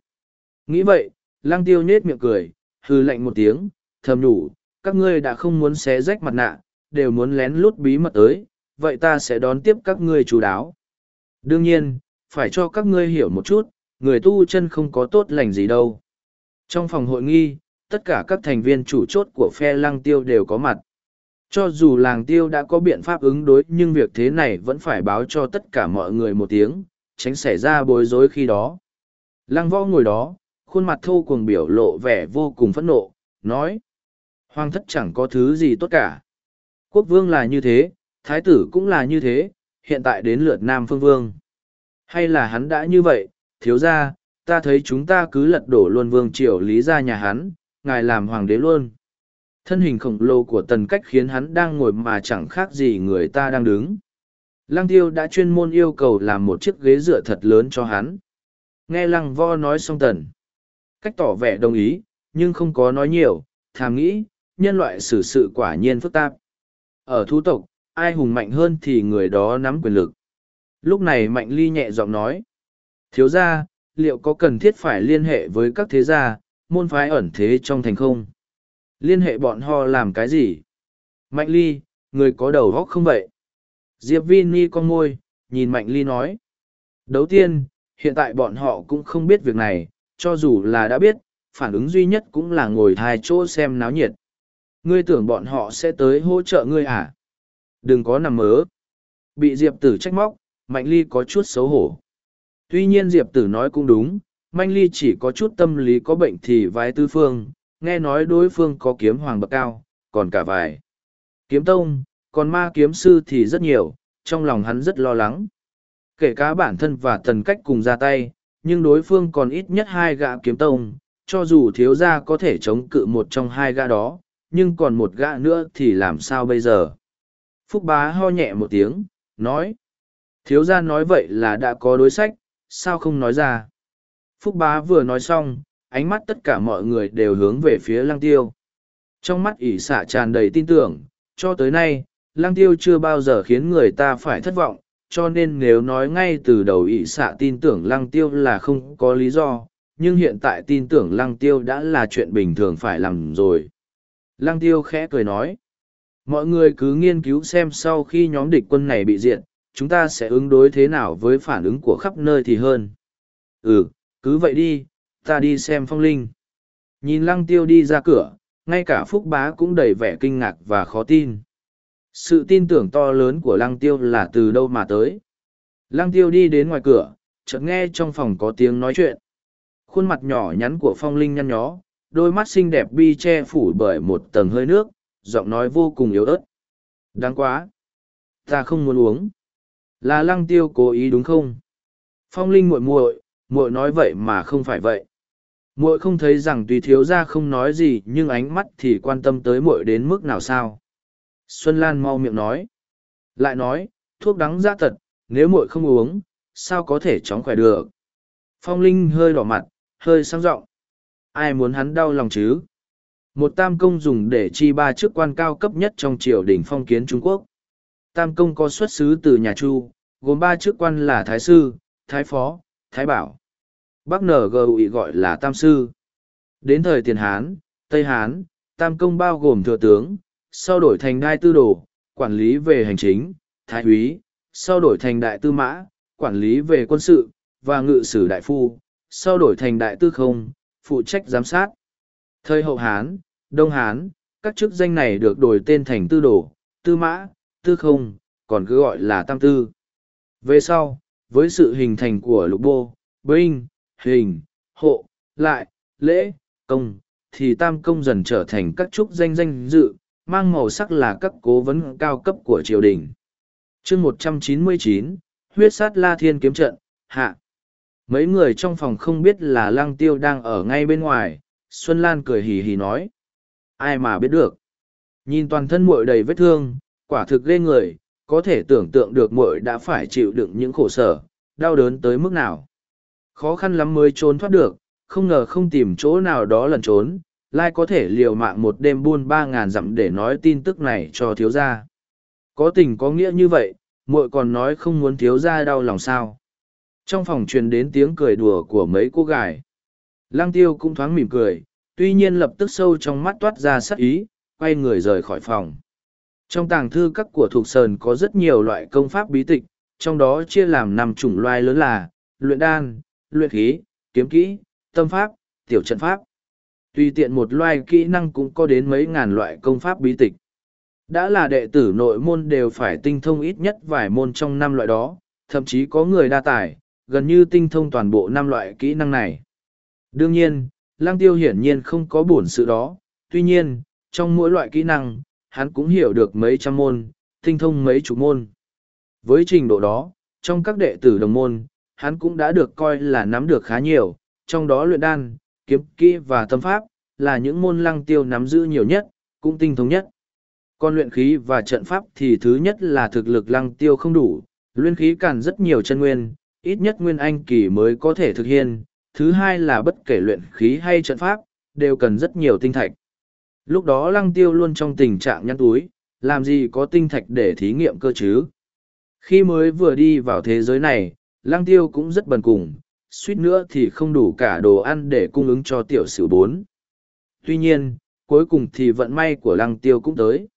Nghĩ vậy, Lăng Tiêu nhết miệng cười, hư lạnh một tiếng, thầm nhủ, các ngươi đã không muốn xé rách mặt nạ, đều muốn lén lút bí mật tới, vậy ta sẽ đón tiếp các ngươi chú đáo. Đương nhiên, phải cho các ngươi hiểu một chút, người tu chân không có tốt lành gì đâu. Trong phòng hội nghi, tất cả các thành viên chủ chốt của phe lăng tiêu đều có mặt. Cho dù làng tiêu đã có biện pháp ứng đối nhưng việc thế này vẫn phải báo cho tất cả mọi người một tiếng, tránh xảy ra bối rối khi đó. Lăng võ ngồi đó, khuôn mặt thô cuồng biểu lộ vẻ vô cùng phẫn nộ, nói. Hoàng thất chẳng có thứ gì tốt cả. Quốc vương là như thế, thái tử cũng là như thế, hiện tại đến lượt Nam Phương Vương. Hay là hắn đã như vậy, thiếu ra, ta thấy chúng ta cứ lật đổ luôn vương triều lý ra nhà hắn, ngài làm hoàng đế luôn. Thân hình khổng lồ của tần cách khiến hắn đang ngồi mà chẳng khác gì người ta đang đứng. Lăng tiêu đã chuyên môn yêu cầu làm một chiếc ghế dựa thật lớn cho hắn. Nghe lăng vo nói xong tần. Cách tỏ vẻ đồng ý, nhưng không có nói nhiều, thàm nghĩ, nhân loại xử sự quả nhiên phức tạp. Ở thú tộc, ai hùng mạnh hơn thì người đó nắm quyền lực. Lúc này Mạnh Ly nhẹ giọng nói. Thiếu gia, liệu có cần thiết phải liên hệ với các thế gia, môn phái ẩn thế trong thành không? Liên hệ bọn họ làm cái gì? Mạnh Ly, người có đầu góc không vậy? Diệp Vi Ni con môi, nhìn Mạnh Ly nói. Đầu tiên, hiện tại bọn họ cũng không biết việc này, cho dù là đã biết, phản ứng duy nhất cũng là ngồi hai chỗ xem náo nhiệt. Ngươi tưởng bọn họ sẽ tới hỗ trợ ngươi à? Đừng có nằm mớ. Bị Diệp tử trách móc, Mạnh Ly có chút xấu hổ. Tuy nhiên Diệp tử nói cũng đúng, Mạnh Ly chỉ có chút tâm lý có bệnh thì vái tư phương, nghe nói đối phương có kiếm hoàng bậc cao, còn cả vài. Kiếm tông, còn ma kiếm sư thì rất nhiều, trong lòng hắn rất lo lắng. Kể cả bản thân và tần cách cùng ra tay, nhưng đối phương còn ít nhất hai gã kiếm tông, cho dù thiếu gia có thể chống cự một trong hai gã đó, nhưng còn một gã nữa thì làm sao bây giờ? Phúc bá ho nhẹ một tiếng, nói. Thiếu gia nói vậy là đã có đối sách, sao không nói ra? Phúc bá vừa nói xong, ánh mắt tất cả mọi người đều hướng về phía lăng tiêu. Trong mắt ỉ xả tràn đầy tin tưởng, cho tới nay, lăng tiêu chưa bao giờ khiến người ta phải thất vọng, cho nên nếu nói ngay từ đầu ỷ xạ tin tưởng lăng tiêu là không có lý do, nhưng hiện tại tin tưởng lăng tiêu đã là chuyện bình thường phải làm rồi. Lăng tiêu khẽ cười nói, mọi người cứ nghiên cứu xem sau khi nhóm địch quân này bị diện, chúng ta sẽ ứng đối thế nào với phản ứng của khắp nơi thì hơn. Ừ, cứ vậy đi, ta đi xem phong linh. Nhìn lăng tiêu đi ra cửa, ngay cả phúc bá cũng đầy vẻ kinh ngạc và khó tin. Sự tin tưởng to lớn của lăng tiêu là từ đâu mà tới. Lăng tiêu đi đến ngoài cửa, chợt nghe trong phòng có tiếng nói chuyện. Khuôn mặt nhỏ nhắn của phong linh nhăn nhó, đôi mắt xinh đẹp bi che phủ bởi một tầng hơi nước, giọng nói vô cùng yếu ớt. Đáng quá! Ta không muốn uống. Là lăng tiêu cố ý đúng không? Phong linh muội muội, muội nói vậy mà không phải vậy. Muội không thấy rằng tùy thiếu gia không nói gì nhưng ánh mắt thì quan tâm tới muội đến mức nào sao? Xuân Lan mau miệng nói. Lại nói, thuốc đắng ra tật, nếu muội không uống, sao có thể chóng khỏe được? Phong Linh hơi đỏ mặt, hơi sang giọng. Ai muốn hắn đau lòng chứ? Một tam công dùng để chi ba chức quan cao cấp nhất trong triều đình phong kiến trung quốc. Tam công có xuất xứ từ nhà chu gồm ba chức quan là thái sư thái phó thái bảo. Bắc nở gợi gọi là tam sư. Đến thời tiền hán tây hán tam công bao gồm thừa tướng sau đổi thành đai tư đồ quản lý về hành chính thái úy sau đổi thành đại tư mã quản lý về quân sự và ngự sử đại phu sau đổi thành đại tư không, phụ trách giám sát. Thời hậu Hán, Đông Hán, các chức danh này được đổi tên thành tư đồ, tư mã, tư không, còn cứ gọi là tam tư. Về sau, với sự hình thành của lục bô, binh, hình, hộ, lại, lễ, công, thì tam công dần trở thành các chức danh danh dự, mang màu sắc là các cố vấn cao cấp của triều đình. chương một trăm chín mươi chín huyết sát la thiên kiếm trận, hạ. Mấy người trong phòng không biết là lăng tiêu đang ở ngay bên ngoài, Xuân Lan cười hì hì nói. Ai mà biết được. Nhìn toàn thân muội đầy vết thương, quả thực ghê người, có thể tưởng tượng được muội đã phải chịu đựng những khổ sở, đau đớn tới mức nào. Khó khăn lắm mới trốn thoát được, không ngờ không tìm chỗ nào đó lần trốn, lai có thể liều mạng một đêm buôn ba ngàn dặm để nói tin tức này cho thiếu gia. Có tình có nghĩa như vậy, muội còn nói không muốn thiếu gia đau lòng sao? Trong phòng truyền đến tiếng cười đùa của mấy cô gái. Lăng tiêu cũng thoáng mỉm cười tuy nhiên lập tức sâu trong mắt toát ra sắc ý quay người rời khỏi phòng. Trong tàng thư các của thuộc sơn có rất nhiều loại công pháp bí tịch trong đó chia làm năm chủng loài lớn là luyện đan luyện khí kiếm kỹ tâm pháp tiểu trận pháp tùy tiện một loài kỹ năng cũng có đến mấy ngàn loại công pháp bí tịch đã là đệ tử nội môn đều phải tinh thông ít nhất vài môn trong năm loại đó thậm chí có người đa tài gần như tinh thông toàn bộ năm loại kỹ năng này. Đương nhiên, Lăng Tiêu hiển nhiên không có bổn sự đó, tuy nhiên, trong mỗi loại kỹ năng, hắn cũng hiểu được mấy trăm môn, tinh thông mấy chục môn. Với trình độ đó, trong các đệ tử đồng môn, hắn cũng đã được coi là nắm được khá nhiều, trong đó luyện đan, kiếm kỹ và tâm pháp, là những môn lăng tiêu nắm giữ nhiều nhất, cũng tinh thông nhất. Còn luyện khí và trận pháp thì thứ nhất là thực lực lăng tiêu không đủ, luyện khí cản rất nhiều chân nguyên, ít nhất nguyên anh kỳ mới có thể thực hiện, thứ hai là bất kể luyện khí hay trận pháp, đều cần rất nhiều tinh thạch. Lúc đó lăng tiêu luôn trong tình trạng nhăn túi, làm gì có tinh thạch để thí nghiệm cơ chứ. Khi mới vừa đi vào thế giới này, lăng tiêu cũng rất bần cùng, suýt nữa thì không đủ cả đồ ăn để cung ứng cho tiểu sử bốn. Tuy nhiên, cuối cùng thì vận may của lăng tiêu cũng tới.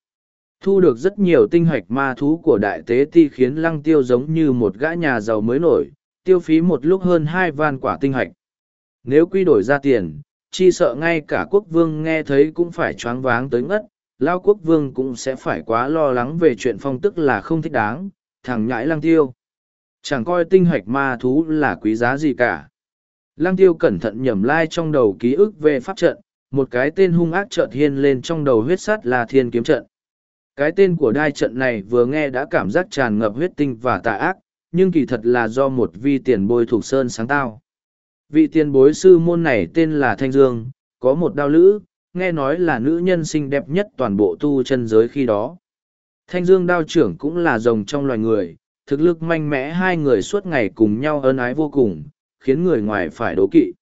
Thu được rất nhiều tinh hoạch ma thú của đại tế ti khiến lăng tiêu giống như một gã nhà giàu mới nổi, tiêu phí một lúc hơn hai van quả tinh hoạch. Nếu quy đổi ra tiền, chi sợ ngay cả quốc vương nghe thấy cũng phải choáng váng tới ngất, lao quốc vương cũng sẽ phải quá lo lắng về chuyện phong tức là không thích đáng, thằng nhãi lăng tiêu. Chẳng coi tinh hoạch ma thú là quý giá gì cả. Lăng tiêu cẩn thận nhẩm lai trong đầu ký ức về pháp trận, một cái tên hung ác chợt hiên lên trong đầu huyết sát là thiên kiếm trận. Cái tên của đai trận này vừa nghe đã cảm giác tràn ngập huyết tinh và tà ác, nhưng kỳ thật là do một vi tiền bối thuộc sơn sáng tạo. Vị tiền bối sư môn này tên là Thanh Dương, có một đao lữ, nghe nói là nữ nhân xinh đẹp nhất toàn bộ tu chân giới khi đó. Thanh Dương đao trưởng cũng là rồng trong loài người, thực lực mạnh mẽ hai người suốt ngày cùng nhau ân ái vô cùng, khiến người ngoài phải đố kỵ.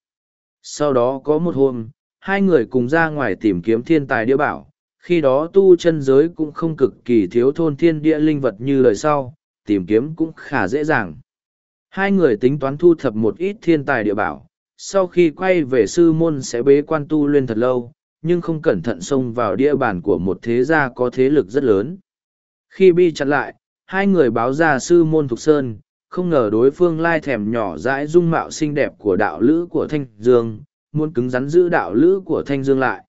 Sau đó có một hôm, hai người cùng ra ngoài tìm kiếm thiên tài địa bảo, khi đó tu chân giới cũng không cực kỳ thiếu thôn thiên địa linh vật như lời sau, tìm kiếm cũng khá dễ dàng. Hai người tính toán thu thập một ít thiên tài địa bảo, sau khi quay về sư môn sẽ bế quan tu lên thật lâu, nhưng không cẩn thận xông vào địa bàn của một thế gia có thế lực rất lớn. Khi bi chặn lại, hai người báo ra sư môn Thục Sơn, không ngờ đối phương lai thèm nhỏ dãi dung mạo xinh đẹp của đạo lữ của Thanh Dương, muốn cứng rắn giữ đạo lữ của Thanh Dương lại.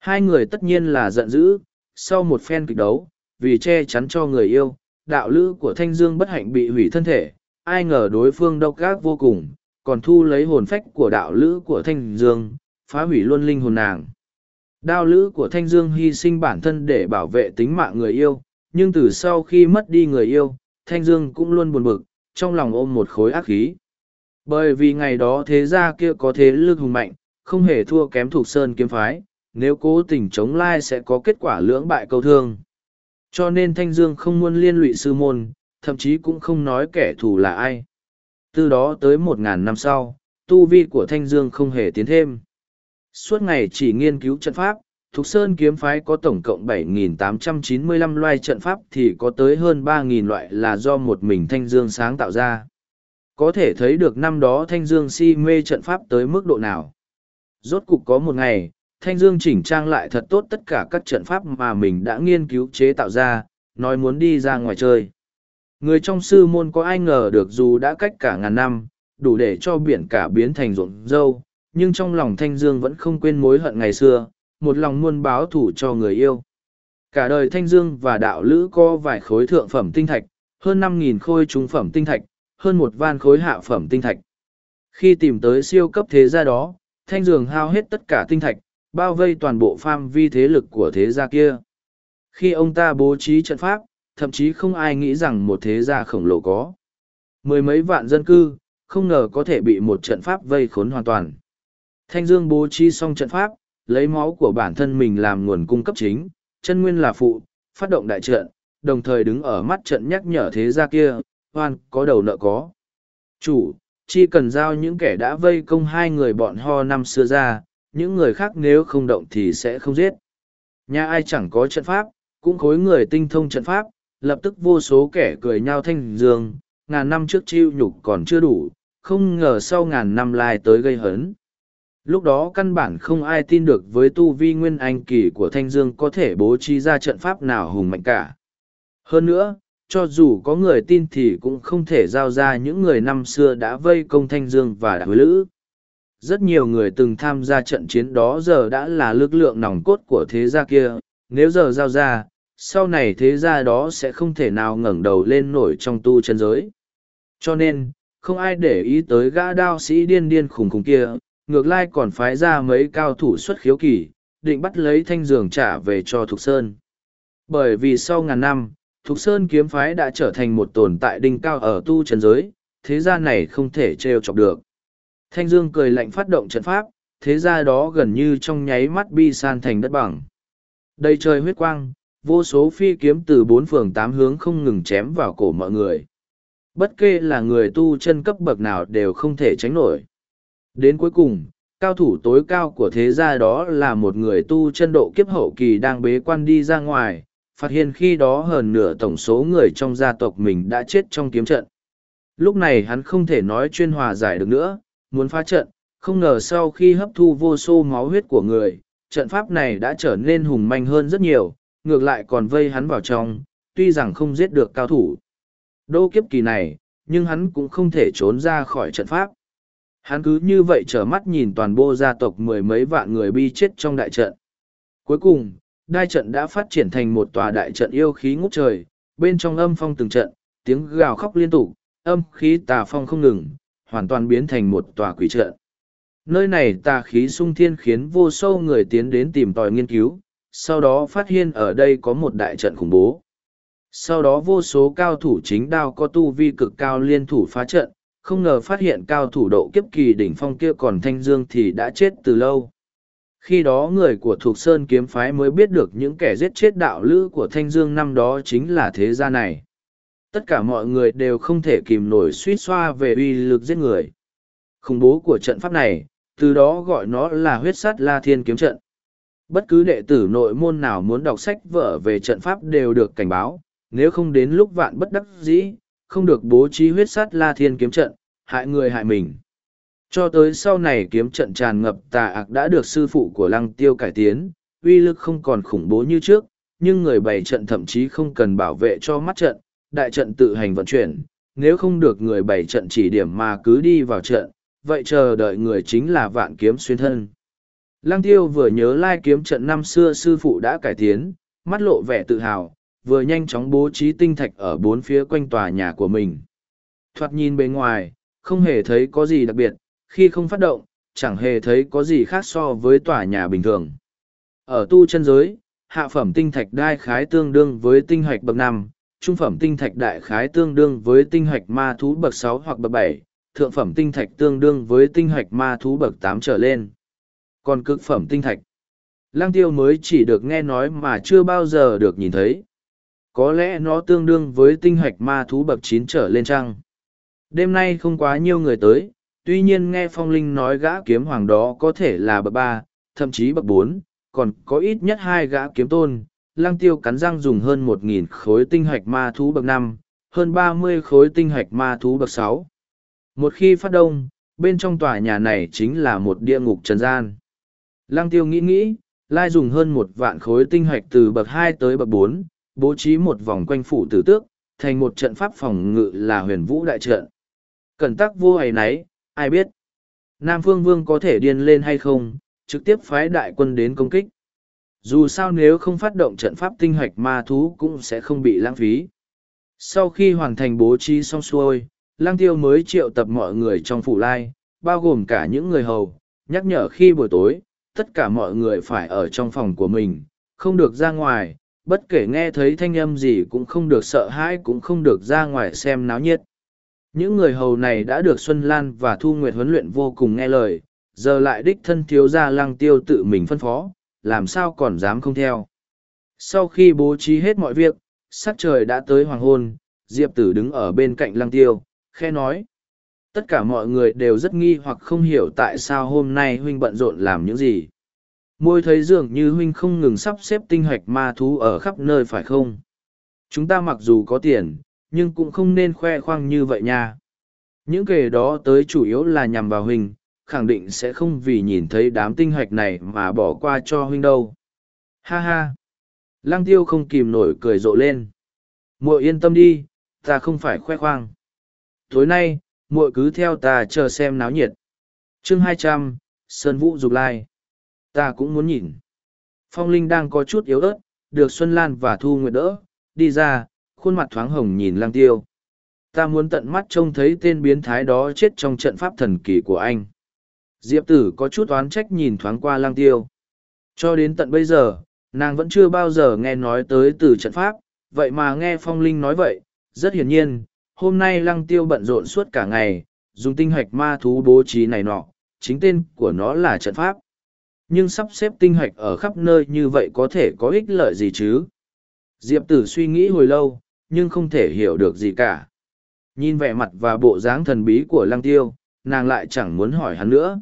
Hai người tất nhiên là giận dữ, sau một phen kịch đấu, vì che chắn cho người yêu, đạo lữ của Thanh Dương bất hạnh bị hủy thân thể, ai ngờ đối phương độc gác vô cùng, còn thu lấy hồn phách của đạo lữ của Thanh Dương, phá hủy luôn linh hồn nàng. Đạo lữ của Thanh Dương hy sinh bản thân để bảo vệ tính mạng người yêu, nhưng từ sau khi mất đi người yêu, Thanh Dương cũng luôn buồn bực, trong lòng ôm một khối ác khí. Bởi vì ngày đó thế gia kia có thế lực hùng mạnh, không hề thua kém thuộc sơn kiếm phái, nếu cố tình chống lai sẽ có kết quả lưỡng bại câu thương. Cho nên Thanh Dương không muốn liên lụy sư môn, thậm chí cũng không nói kẻ thù là ai. Từ đó tới một ngàn năm sau, tu vi của Thanh Dương không hề tiến thêm. Suốt ngày chỉ nghiên cứu trận pháp, Thục Sơn kiếm phái có tổng cộng 7.895 loại trận pháp thì có tới hơn 3.000 loại là do một mình Thanh Dương sáng tạo ra. Có thể thấy được năm đó Thanh Dương si mê trận pháp tới mức độ nào. Rốt cục có một ngày, Thanh Dương chỉnh trang lại thật tốt tất cả các trận pháp mà mình đã nghiên cứu chế tạo ra, nói muốn đi ra ngoài chơi. Người trong sư môn có ai ngờ được dù đã cách cả ngàn năm, đủ để cho biển cả biến thành ruộng dâu, nhưng trong lòng Thanh Dương vẫn không quên mối hận ngày xưa, một lòng muôn báo thủ cho người yêu. Cả đời Thanh Dương và đạo lữ có vài khối thượng phẩm tinh thạch, hơn năm nghìn khối trung phẩm tinh thạch, hơn một van khối hạ phẩm tinh thạch. Khi tìm tới siêu cấp thế gia đó, Thanh Dương hao hết tất cả tinh thạch, bao vây toàn bộ pham vi thế lực của thế gia kia. Khi ông ta bố trí trận pháp, thậm chí không ai nghĩ rằng một thế gia khổng lồ có. Mười mấy vạn dân cư, không ngờ có thể bị một trận pháp vây khốn hoàn toàn. Thanh Dương bố trí xong trận pháp, lấy máu của bản thân mình làm nguồn cung cấp chính, chân nguyên là phụ, phát động đại trận, đồng thời đứng ở mắt trận nhắc nhở thế gia kia, hoan có đầu nợ có. Chủ, chỉ cần giao những kẻ đã vây công hai người bọn ho năm xưa ra, những người khác nếu không động thì sẽ không giết. Nhà ai chẳng có trận pháp, cũng khối người tinh thông trận pháp, lập tức vô số kẻ cười nhau thanh dương, ngàn năm trước chiêu nhục còn chưa đủ, không ngờ sau ngàn năm lại tới gây hấn. Lúc đó căn bản không ai tin được với tu vi nguyên anh kỳ của Thanh Dương có thể bố trí ra trận pháp nào hùng mạnh cả. Hơn nữa, cho dù có người tin thì cũng không thể giao ra những người năm xưa đã vây công Thanh Dương và Đại Lữ. Rất nhiều người từng tham gia trận chiến đó giờ đã là lực lượng nòng cốt của thế gia kia, nếu giờ giao ra, sau này thế gia đó sẽ không thể nào ngẩng đầu lên nổi trong tu chân giới. Cho nên, không ai để ý tới gã đao sĩ điên điên khủng khủng kia, ngược lai còn phái ra mấy cao thủ xuất khiếu kỳ, định bắt lấy thanh giường trả về cho Thục Sơn. Bởi vì sau ngàn năm, Thục Sơn kiếm phái đã trở thành một tồn tại đỉnh cao ở tu chân giới, thế gia này không thể trêu chọc được. Thanh Dương cười lạnh phát động trận pháp, thế gia đó gần như trong nháy mắt bi san thành đất bằng. Đầy trời huyết quang, vô số phi kiếm từ bốn phường tám hướng không ngừng chém vào cổ mọi người. Bất kể là người tu chân cấp bậc nào đều không thể tránh nổi. Đến cuối cùng, cao thủ tối cao của thế gia đó là một người tu chân độ kiếp hậu kỳ đang bế quan đi ra ngoài, phát hiện khi đó hơn nửa tổng số người trong gia tộc mình đã chết trong kiếm trận. Lúc này hắn không thể nói chuyên hòa giải được nữa, muốn phá trận, không ngờ sau khi hấp thu vô số máu huyết của người, trận pháp này đã trở nên hùng manh hơn rất nhiều, ngược lại còn vây hắn vào trong, tuy rằng không giết được cao thủ. Đô kiếp kỳ này, nhưng hắn cũng không thể trốn ra khỏi trận pháp. Hắn cứ như vậy trở mắt nhìn toàn bộ gia tộc mười mấy vạn người bi chết trong đại trận. Cuối cùng, đại trận đã phát triển thành một tòa đại trận yêu khí ngút trời, bên trong âm phong từng trận, tiếng gào khóc liên tục, âm khí tà phong không ngừng, hoàn toàn biến thành một tòa quỷ trận. Nơi này tà khí sung thiên khiến vô số người tiến đến tìm tòi nghiên cứu, sau đó phát hiện ở đây có một đại trận khủng bố. Sau đó vô số cao thủ chính đao có tu vi cực cao liên thủ phá trận, không ngờ phát hiện cao thủ độ kiếp kỳ đỉnh phong kia còn thanh dương thì đã chết từ lâu. Khi đó người của Thục Sơn kiếm phái mới biết được những kẻ giết chết đạo lữ của thanh dương năm đó chính là thế gia này. Tất cả mọi người đều không thể kìm nổi suýt xoa về uy lực giết người. Khủng bố của trận pháp này, từ đó gọi nó là huyết sát la thiên kiếm trận. Bất cứ đệ tử nội môn nào muốn đọc sách vở về trận pháp đều được cảnh báo, nếu không đến lúc vạn bất đắc dĩ, không được bố trí huyết sát la thiên kiếm trận, hại người hại mình. Cho tới sau này kiếm trận tràn ngập tà ạc đã được sư phụ của lăng tiêu cải tiến, uy lực không còn khủng bố như trước, nhưng người bày trận thậm chí không cần bảo vệ cho mắt trận, đại trận tự hành vận chuyển, nếu không được người bày trận chỉ điểm mà cứ đi vào trận, vậy chờ đợi người chính là vạn kiếm xuyên thân. Lăng tiêu vừa nhớ lai kiếm trận năm xưa sư phụ đã cải tiến, mắt lộ vẻ tự hào, vừa nhanh chóng bố trí tinh thạch ở bốn phía quanh tòa nhà của mình. Thoạt nhìn bên ngoài, không hề thấy có gì đặc biệt, khi không phát động, chẳng hề thấy có gì khác so với tòa nhà bình thường. Ở tu chân giới, hạ phẩm tinh thạch đai khái tương đương với tinh hạch bậc năm, trung phẩm tinh thạch đại khái tương đương với tinh hạch ma thú bậc sáu hoặc bậc bảy, thượng phẩm tinh thạch tương đương với tinh hạch ma thú bậc tám trở lên. Còn cực phẩm tinh thạch, lang tiêu mới chỉ được nghe nói mà chưa bao giờ được nhìn thấy. Có lẽ nó tương đương với tinh hạch ma thú bậc chín trở lên trăng. Đêm nay không quá nhiều người tới, tuy nhiên nghe phong linh nói gã kiếm hoàng đó có thể là bậc ba, thậm chí bậc bốn, còn có ít nhất hai gã kiếm tôn. Lăng tiêu cắn răng dùng hơn một nghìn khối tinh hạch ma thú bậc năm, hơn ba mươi khối tinh hạch ma thú bậc sáu. Một khi phát đông, bên trong tòa nhà này chính là một địa ngục trần gian. Lăng tiêu nghĩ nghĩ, lai dùng hơn một vạn khối tinh hạch từ bậc hai tới bậc bốn, bố trí một vòng quanh phủ tử tước, thành một trận pháp phòng ngự là huyền vũ đại trận. Cẩn tắc vô hay nấy, ai biết. Nam Phương Vương có thể điên lên hay không, trực tiếp phái đại quân đến công kích. Dù sao nếu không phát động trận pháp tinh hoạch ma thú cũng sẽ không bị lãng phí. Sau khi hoàn thành bố trí xong xuôi, Lang Tiêu mới triệu tập mọi người trong phủ lai, bao gồm cả những người hầu, nhắc nhở khi buổi tối, tất cả mọi người phải ở trong phòng của mình, không được ra ngoài, bất kể nghe thấy thanh âm gì cũng không được sợ hãi cũng không được ra ngoài xem náo nhiệt. Những người hầu này đã được Xuân Lan và Thu Nguyệt huấn luyện vô cùng nghe lời, giờ lại đích thân thiếu gia lăng tiêu tự mình phân phó, làm sao còn dám không theo. Sau khi bố trí hết mọi việc, sắc trời đã tới hoàng hôn, Diệp Tử đứng ở bên cạnh lăng tiêu, khe nói. Tất cả mọi người đều rất nghi hoặc không hiểu tại sao hôm nay huynh bận rộn làm những gì môi thấy dường như huynh không ngừng sắp xếp tinh hạch ma thú ở khắp nơi phải không? Chúng ta mặc dù có tiền, nhưng cũng không nên khoe khoang như vậy nha. Những kể đó tới chủ yếu là nhằm vào huynh, khẳng định sẽ không vì nhìn thấy đám tinh hạch này mà bỏ qua cho huynh đâu. Ha ha. Lăng tiêu không kìm nổi cười rộ lên. Muội yên tâm đi, ta không phải khoe khoang. Tối nay, muội cứ theo ta chờ xem náo nhiệt. Chương hai trăm, sơn vũ dục lai ta cũng muốn nhìn. Phong linh đang có chút yếu ớt, được xuân lan và thu nguyệt đỡ, đi ra, khuôn mặt thoáng hồng nhìn lang tiêu. Ta muốn tận mắt trông thấy tên biến thái đó chết trong trận pháp thần kỳ của anh. Diệp tử có chút oán trách nhìn thoáng qua lang tiêu. Cho đến tận bây giờ, nàng vẫn chưa bao giờ nghe nói tới từ trận pháp. Vậy mà nghe phong linh nói vậy, rất hiển nhiên, hôm nay lăng tiêu bận rộn suốt cả ngày, dùng tinh hạch ma thú bố trí này nọ, chính tên của nó là trận pháp nhưng sắp xếp tinh hạch ở khắp nơi như vậy có thể có ích lợi gì chứ diệp tử suy nghĩ hồi lâu nhưng không thể hiểu được gì cả nhìn vẻ mặt và bộ dáng thần bí của lăng tiêu nàng lại chẳng muốn hỏi hắn nữa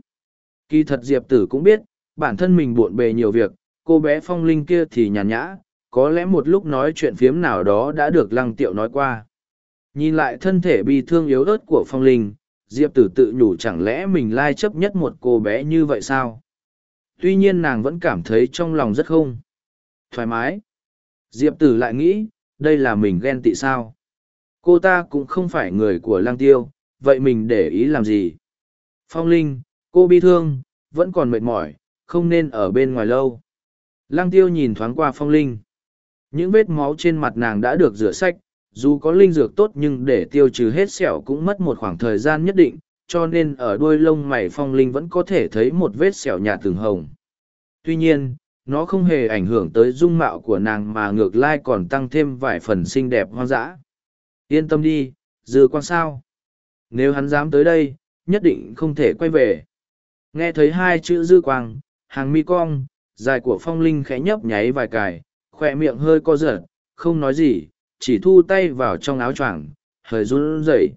kỳ thật diệp tử cũng biết bản thân mình buộn bề nhiều việc cô bé phong linh kia thì nhàn nhã có lẽ một lúc nói chuyện phiếm nào đó đã được lăng tiệu nói qua. Nhìn lại thân thể bị thương yếu ớt của phong linh, Diệp tử tự nhủ chẳng lẽ mình lai chấp nhất một cô bé như vậy sao? Tuy nhiên nàng vẫn cảm thấy trong lòng rất không. Thoải mái. Diệp tử lại nghĩ, đây là mình ghen tị sao? Cô ta cũng không phải người của lang tiêu, vậy mình để ý làm gì? Phong Linh, cô bi thương, vẫn còn mệt mỏi, không nên ở bên ngoài lâu. Lăng tiêu nhìn thoáng qua Phong Linh. Những vết máu trên mặt nàng đã được rửa sạch, dù có linh dược tốt nhưng để tiêu trừ hết sẹo cũng mất một khoảng thời gian nhất định, cho nên ở đuôi lông mày Phong Linh vẫn có thể thấy một vết sẹo nhạt từng hồng. Tuy nhiên, nó không hề ảnh hưởng tới dung mạo của nàng mà ngược lại còn tăng thêm vài phần xinh đẹp hoang dã. Yên tâm đi, dư quan sao. Nếu hắn dám tới đây, nhất định không thể quay về. Nghe thấy hai chữ dư quang, hàng mi cong, dài của phong linh khẽ nhấp nháy vài cài, khỏe miệng hơi co giật, không nói gì, chỉ thu tay vào trong áo choàng, hơi run rẩy.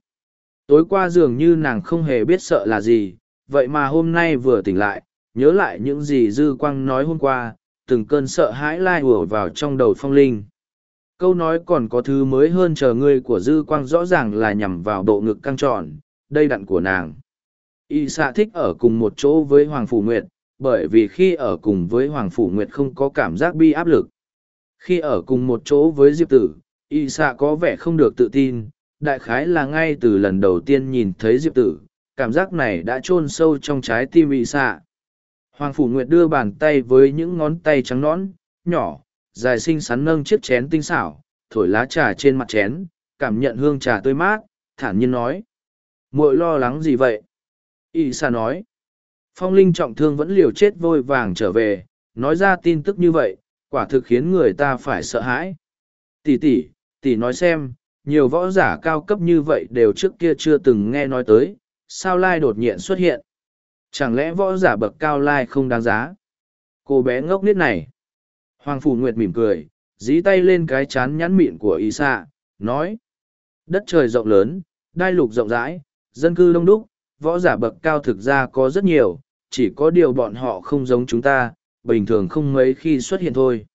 Tối qua dường như nàng không hề biết sợ là gì, vậy mà hôm nay vừa tỉnh lại, nhớ lại những gì dư quang nói hôm qua, từng cơn sợ hãi lai ùa vào trong đầu phong linh. Câu nói còn có thứ mới hơn chờ ngươi của dư quang rõ ràng là nhằm vào bộ ngực căng tròn, đây đặn của nàng. Y xạ thích ở cùng một chỗ với Hoàng Phủ Nguyệt, bởi vì khi ở cùng với Hoàng Phủ Nguyệt không có cảm giác bi áp lực. Khi ở cùng một chỗ với Diệp Tử, Y xạ có vẻ không được tự tin, đại khái là ngay từ lần đầu tiên nhìn thấy Diệp Tử, cảm giác này đã chôn sâu trong trái tim Y xạ. Hoàng Phủ Nguyệt đưa bàn tay với những ngón tay trắng nõn, nhỏ, dài xinh xắn nâng chiếc chén tinh xảo, thổi lá trà trên mặt chén, cảm nhận hương trà tươi mát, thản nhiên nói. muội lo lắng gì vậy? Y Sa nói. Phong Linh trọng thương vẫn liều chết vôi vàng trở về, nói ra tin tức như vậy, quả thực khiến người ta phải sợ hãi. Tỷ tỷ, tỷ nói xem, nhiều võ giả cao cấp như vậy đều trước kia chưa từng nghe nói tới, sao lai đột nhiên xuất hiện? Chẳng lẽ võ giả bậc cao lai không đáng giá? Cô bé ngốc nít này. Hoàng Phủ Nguyệt mỉm cười, dí tay lên cái chán nhắn mịn của Y Sa, nói. Đất trời rộng lớn, đai lục rộng rãi, dân cư đông đúc, võ giả bậc cao thực ra có rất nhiều, chỉ có điều bọn họ không giống chúng ta, bình thường không mấy khi xuất hiện thôi.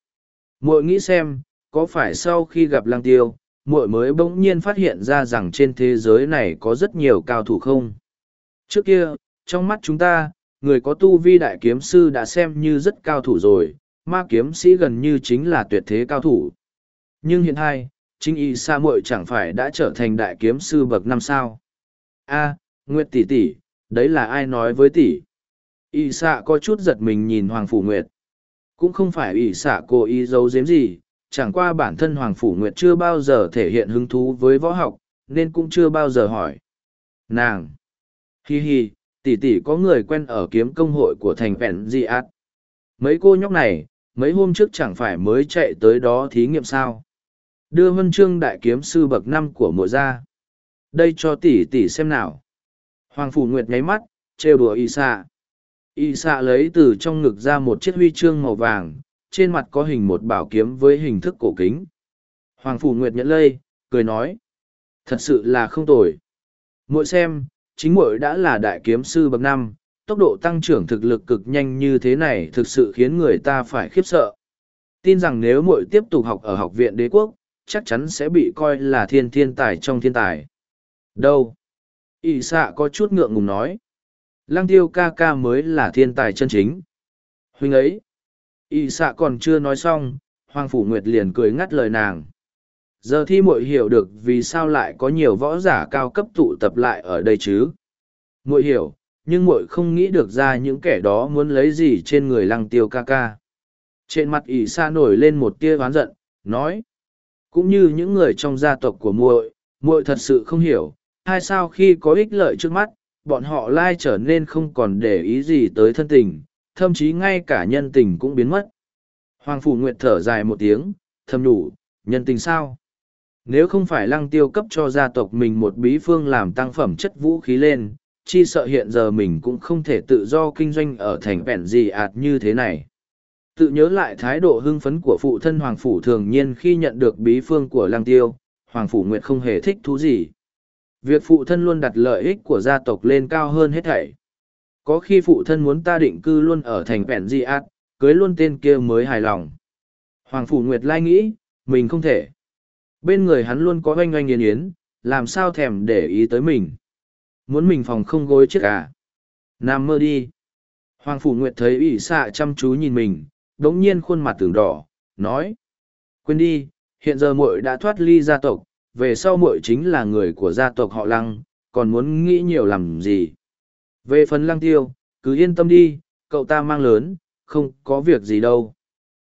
Muội nghĩ xem, có phải sau khi gặp Lang Tiêu, muội mới bỗng nhiên phát hiện ra rằng trên thế giới này có rất nhiều cao thủ không? Trước kia, trong mắt chúng ta, người có tu vi đại kiếm sư đã xem như rất cao thủ rồi, ma kiếm sĩ gần như chính là tuyệt thế cao thủ. Nhưng hiện nay, chính y sa muội chẳng phải đã trở thành đại kiếm sư bậc năm sao. a Nguyệt tỷ tỷ, đấy là ai nói với tỷ? Y xạ có chút giật mình nhìn Hoàng Phủ Nguyệt. Cũng không phải y xạ cô y giấu giếm gì, chẳng qua bản thân Hoàng Phủ Nguyệt chưa bao giờ thể hiện hứng thú với võ học, nên cũng chưa bao giờ hỏi. Nàng! Hi hi, tỷ tỷ có người quen ở kiếm công hội của thành vẹn di át. Mấy cô nhóc này, mấy hôm trước chẳng phải mới chạy tới đó thí nghiệm sao. Đưa huân chương đại kiếm sư bậc năm của mùa gia. Đây cho tỷ tỷ xem nào. Hoàng Phủ Nguyệt nháy mắt, trêu đùa y xạ. Y xạ lấy từ trong ngực ra một chiếc huy chương màu vàng, trên mặt có hình một bảo kiếm với hình thức cổ kính. Hoàng Phủ Nguyệt nhận lây, cười nói. Thật sự là không tồi. Muội xem, chính muội đã là đại kiếm sư bậc năm, tốc độ tăng trưởng thực lực cực nhanh như thế này thực sự khiến người ta phải khiếp sợ. Tin rằng nếu muội tiếp tục học ở học viện đế quốc, chắc chắn sẽ bị coi là thiên thiên tài trong thiên tài. Đâu? ỷ xạ có chút ngượng ngùng nói lăng tiêu ca ca mới là thiên tài chân chính huynh ấy Y xạ còn chưa nói xong hoàng phủ nguyệt liền cười ngắt lời nàng. Giờ thi muội hiểu được vì sao lại có nhiều võ giả cao cấp tụ tập lại ở đây chứ? Muội hiểu nhưng muội không nghĩ được ra những kẻ đó muốn lấy gì trên người lăng tiêu ca ca. Trên mặt ỷ xa nổi lên một tia oán giận nói cũng như những người trong gia tộc của muội muội thật sự không hiểu hay sao khi có ích lợi trước mắt, bọn họ lai trở nên không còn để ý gì tới thân tình, thậm chí ngay cả nhân tình cũng biến mất. Hoàng Phủ Nguyệt thở dài một tiếng, thầm đủ, nhân tình sao? Nếu không phải lăng tiêu cấp cho gia tộc mình một bí phương làm tăng phẩm chất vũ khí lên, chi sợ hiện giờ mình cũng không thể tự do kinh doanh ở thành vẹn gì ạt như thế này. Tự nhớ lại thái độ hưng phấn của phụ thân Hoàng Phủ thường nhiên khi nhận được bí phương của lăng tiêu, Hoàng Phủ Nguyệt không hề thích thú gì. Việc phụ thân luôn đặt lợi ích của gia tộc lên cao hơn hết thảy. Có khi phụ thân muốn ta định cư luôn ở thành Vẹn Di Át, cưới luôn tên kia mới hài lòng. Hoàng Phủ Nguyệt Lai nghĩ, mình không thể. Bên người hắn luôn có oanh oanh yến yến, làm sao thèm để ý tới mình. Muốn mình phòng không gối chiếc à. Nam mơ đi. Hoàng Phủ Nguyệt thấy ủy xạ chăm chú nhìn mình, đống nhiên khuôn mặt tưởng đỏ, nói. Quên đi, hiện giờ muội đã thoát ly gia tộc, về sau muội chính là người của gia tộc họ lăng, còn muốn nghĩ nhiều làm gì. Về phần lăng tiêu, cứ yên tâm đi, cậu ta mang lớn, không có việc gì đâu.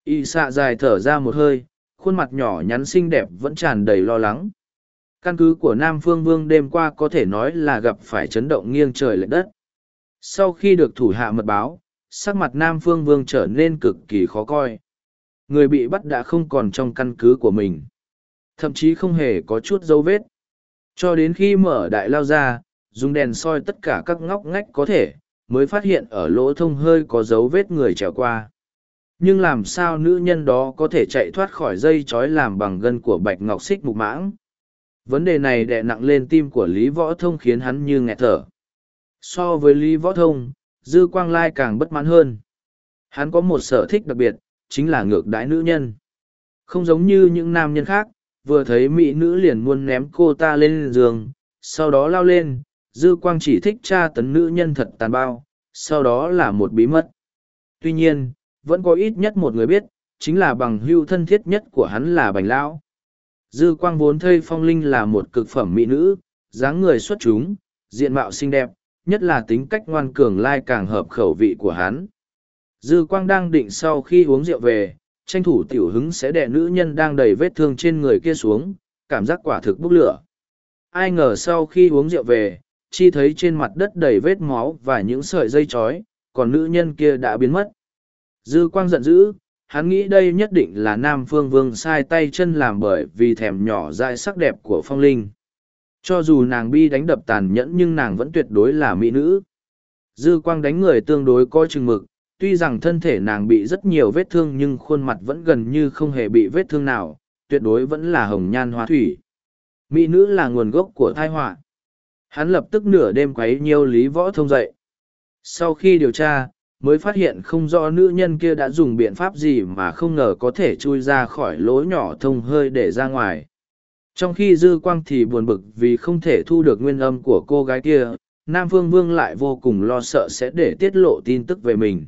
Y xạ dài thở ra một hơi, khuôn mặt nhỏ nhắn xinh đẹp vẫn tràn đầy lo lắng. Căn cứ của Nam Phương Vương đêm qua có thể nói là gặp phải chấn động nghiêng trời lệch đất. Sau khi được thủ hạ mật báo, sắc mặt Nam Phương Vương trở nên cực kỳ khó coi. Người bị bắt đã không còn trong căn cứ của mình. Thậm chí không hề có chút dấu vết. Cho đến khi mở đại lao ra, dùng đèn soi tất cả các ngóc ngách có thể, mới phát hiện ở lỗ thông hơi có dấu vết người trèo qua. Nhưng làm sao nữ nhân đó có thể chạy thoát khỏi dây trói làm bằng gân của bạch ngọc xích mục mãng? Vấn đề này đè nặng lên tim của Lý Võ Thông khiến hắn như nghẹt thở. So với Lý Võ Thông, Dư Quang Lai càng bất mãn hơn. Hắn có một sở thích đặc biệt, chính là ngược đãi nữ nhân. Không giống như những nam nhân khác, vừa thấy mỹ nữ liền muốn ném cô ta lên giường, sau đó lao lên, Dư Quang chỉ thích tra tấn nữ nhân thật tàn bao, sau đó là một bí mật. Tuy nhiên, vẫn có ít nhất một người biết, chính là bằng hưu thân thiết nhất của hắn là Bành Lão. Dư Quang vốn thây phong linh là một cực phẩm mỹ nữ, dáng người xuất chúng, diện mạo xinh đẹp, nhất là tính cách ngoan cường lai càng hợp khẩu vị của hắn. Dư Quang đang định sau khi uống rượu về, tranh thủ tiểu hứng sẽ đè nữ nhân đang đầy vết thương trên người kia xuống, cảm giác quả thực bốc lửa. Ai ngờ sau khi uống rượu về, chi thấy trên mặt đất đầy vết máu và những sợi dây chói, còn nữ nhân kia đã biến mất. Dư Quang giận dữ, hắn nghĩ đây nhất định là Nam Phương Vương sai tay chân làm bởi vì thèm nhỏ dại sắc đẹp của Phong Linh. Cho dù nàng bi đánh đập tàn nhẫn nhưng nàng vẫn tuyệt đối là mỹ nữ. Dư quang đánh người tương đối coi chừng mực, tuy rằng thân thể nàng bị rất nhiều vết thương nhưng khuôn mặt vẫn gần như không hề bị vết thương nào, tuyệt đối vẫn là hồng nhan hoa thủy. Mỹ nữ là nguồn gốc của thai họa. Hắn lập tức nửa đêm quấy nhiều lý võ thông dậy. Sau khi điều tra, mới phát hiện không rõ nữ nhân kia đã dùng biện pháp gì mà không ngờ có thể chui ra khỏi lỗ nhỏ thông hơi để ra ngoài. Trong khi dư quang thì buồn bực vì không thể thu được nguyên âm của cô gái kia, Nam Phương Vương lại vô cùng lo sợ sẽ để tiết lộ tin tức về mình.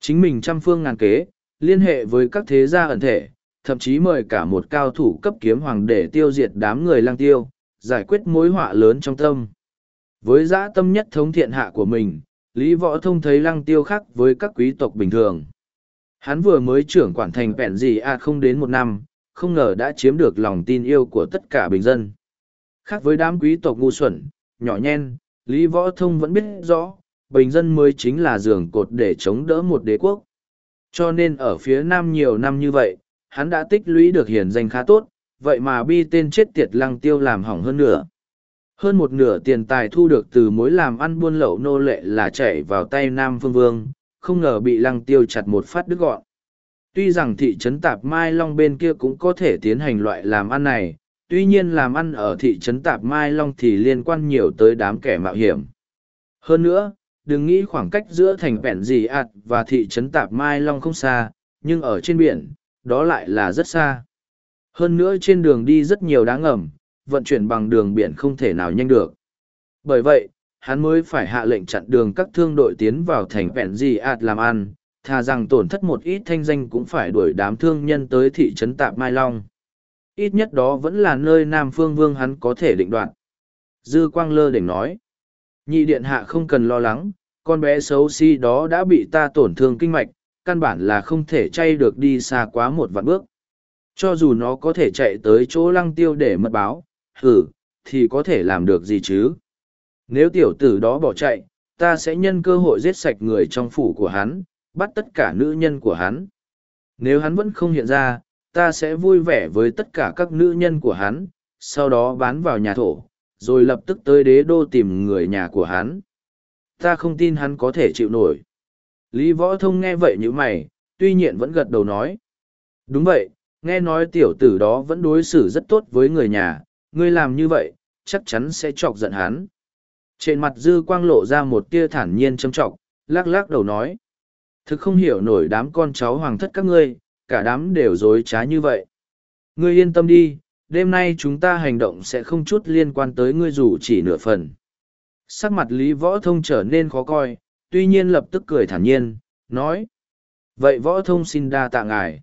Chính mình trăm phương ngàn kế, liên hệ với các thế gia ẩn thể, thậm chí mời cả một cao thủ cấp kiếm hoàng để tiêu diệt đám người lang tiêu, giải quyết mối họa lớn trong tâm. Với dã tâm nhất thống thiện hạ của mình, Lý Võ Thông thấy lăng tiêu khác với các quý tộc bình thường. Hắn vừa mới trưởng quản thành vẹn gì à không đến một năm, không ngờ đã chiếm được lòng tin yêu của tất cả bình dân. Khác với đám quý tộc ngu xuẩn, nhỏ nhen, Lý Võ Thông vẫn biết rõ, bình dân mới chính là giường cột để chống đỡ một đế quốc. Cho nên ở phía Nam nhiều năm như vậy, hắn đã tích lũy được hiền danh khá tốt, vậy mà bi tên chết tiệt lăng tiêu làm hỏng hơn nửa, Hơn một nửa tiền tài thu được từ mối làm ăn buôn lậu nô lệ là chảy vào tay Nam Phương Vương, không ngờ bị lăng tiêu chặt một phát đứt gọn. Tuy rằng thị trấn Tạp Mai Long bên kia cũng có thể tiến hành loại làm ăn này, tuy nhiên làm ăn ở thị trấn Tạp Mai Long thì liên quan nhiều tới đám kẻ mạo hiểm. Hơn nữa, đừng nghĩ khoảng cách giữa thành vẹn gì ạt và thị trấn Tạp Mai Long không xa, nhưng ở trên biển, đó lại là rất xa. Hơn nữa trên đường đi rất nhiều đá ngầm, vận chuyển bằng đường biển không thể nào nhanh được. Bởi vậy, hắn mới phải hạ lệnh chặn đường các thương đội tiến vào thành vẹn gì ạt làm ăn, thà rằng tổn thất một ít thanh danh cũng phải đuổi đám thương nhân tới thị trấn Tạp Mai Long. Ít nhất đó vẫn là nơi Nam Phương Vương hắn có thể định đoạt. Dư Quang Lơ đỉnh nói. Nhị điện hạ không cần lo lắng, con bé xấu xí si đó đã bị ta tổn thương kinh mạch, căn bản là không thể chay được đi xa quá một vạn bước. Cho dù nó có thể chạy tới chỗ lăng tiêu để mật báo, hử, thì có thể làm được gì chứ? Nếu tiểu tử đó bỏ chạy, ta sẽ nhân cơ hội giết sạch người trong phủ của hắn, bắt tất cả nữ nhân của hắn. Nếu hắn vẫn không hiện ra, ta sẽ vui vẻ với tất cả các nữ nhân của hắn, sau đó bán vào nhà thổ, rồi lập tức tới đế đô tìm người nhà của hắn. Ta không tin hắn có thể chịu nổi. Lý Võ Thông nghe vậy như mày, tuy nhiên vẫn gật đầu nói. Đúng vậy, nghe nói tiểu tử đó vẫn đối xử rất tốt với người nhà, ngươi làm như vậy, chắc chắn sẽ chọc giận hắn. Trên mặt dư quang lộ ra một tia thản nhiên châm trọng, lắc lắc đầu nói. Thực không hiểu nổi đám con cháu hoàng thất các ngươi, cả đám đều dối trá như vậy. Ngươi yên tâm đi, đêm nay chúng ta hành động sẽ không chút liên quan tới ngươi dù chỉ nửa phần. Sắc mặt Lý Võ Thông trở nên khó coi, tuy nhiên lập tức cười thản nhiên, nói. Vậy Võ Thông xin đa tạ ngài.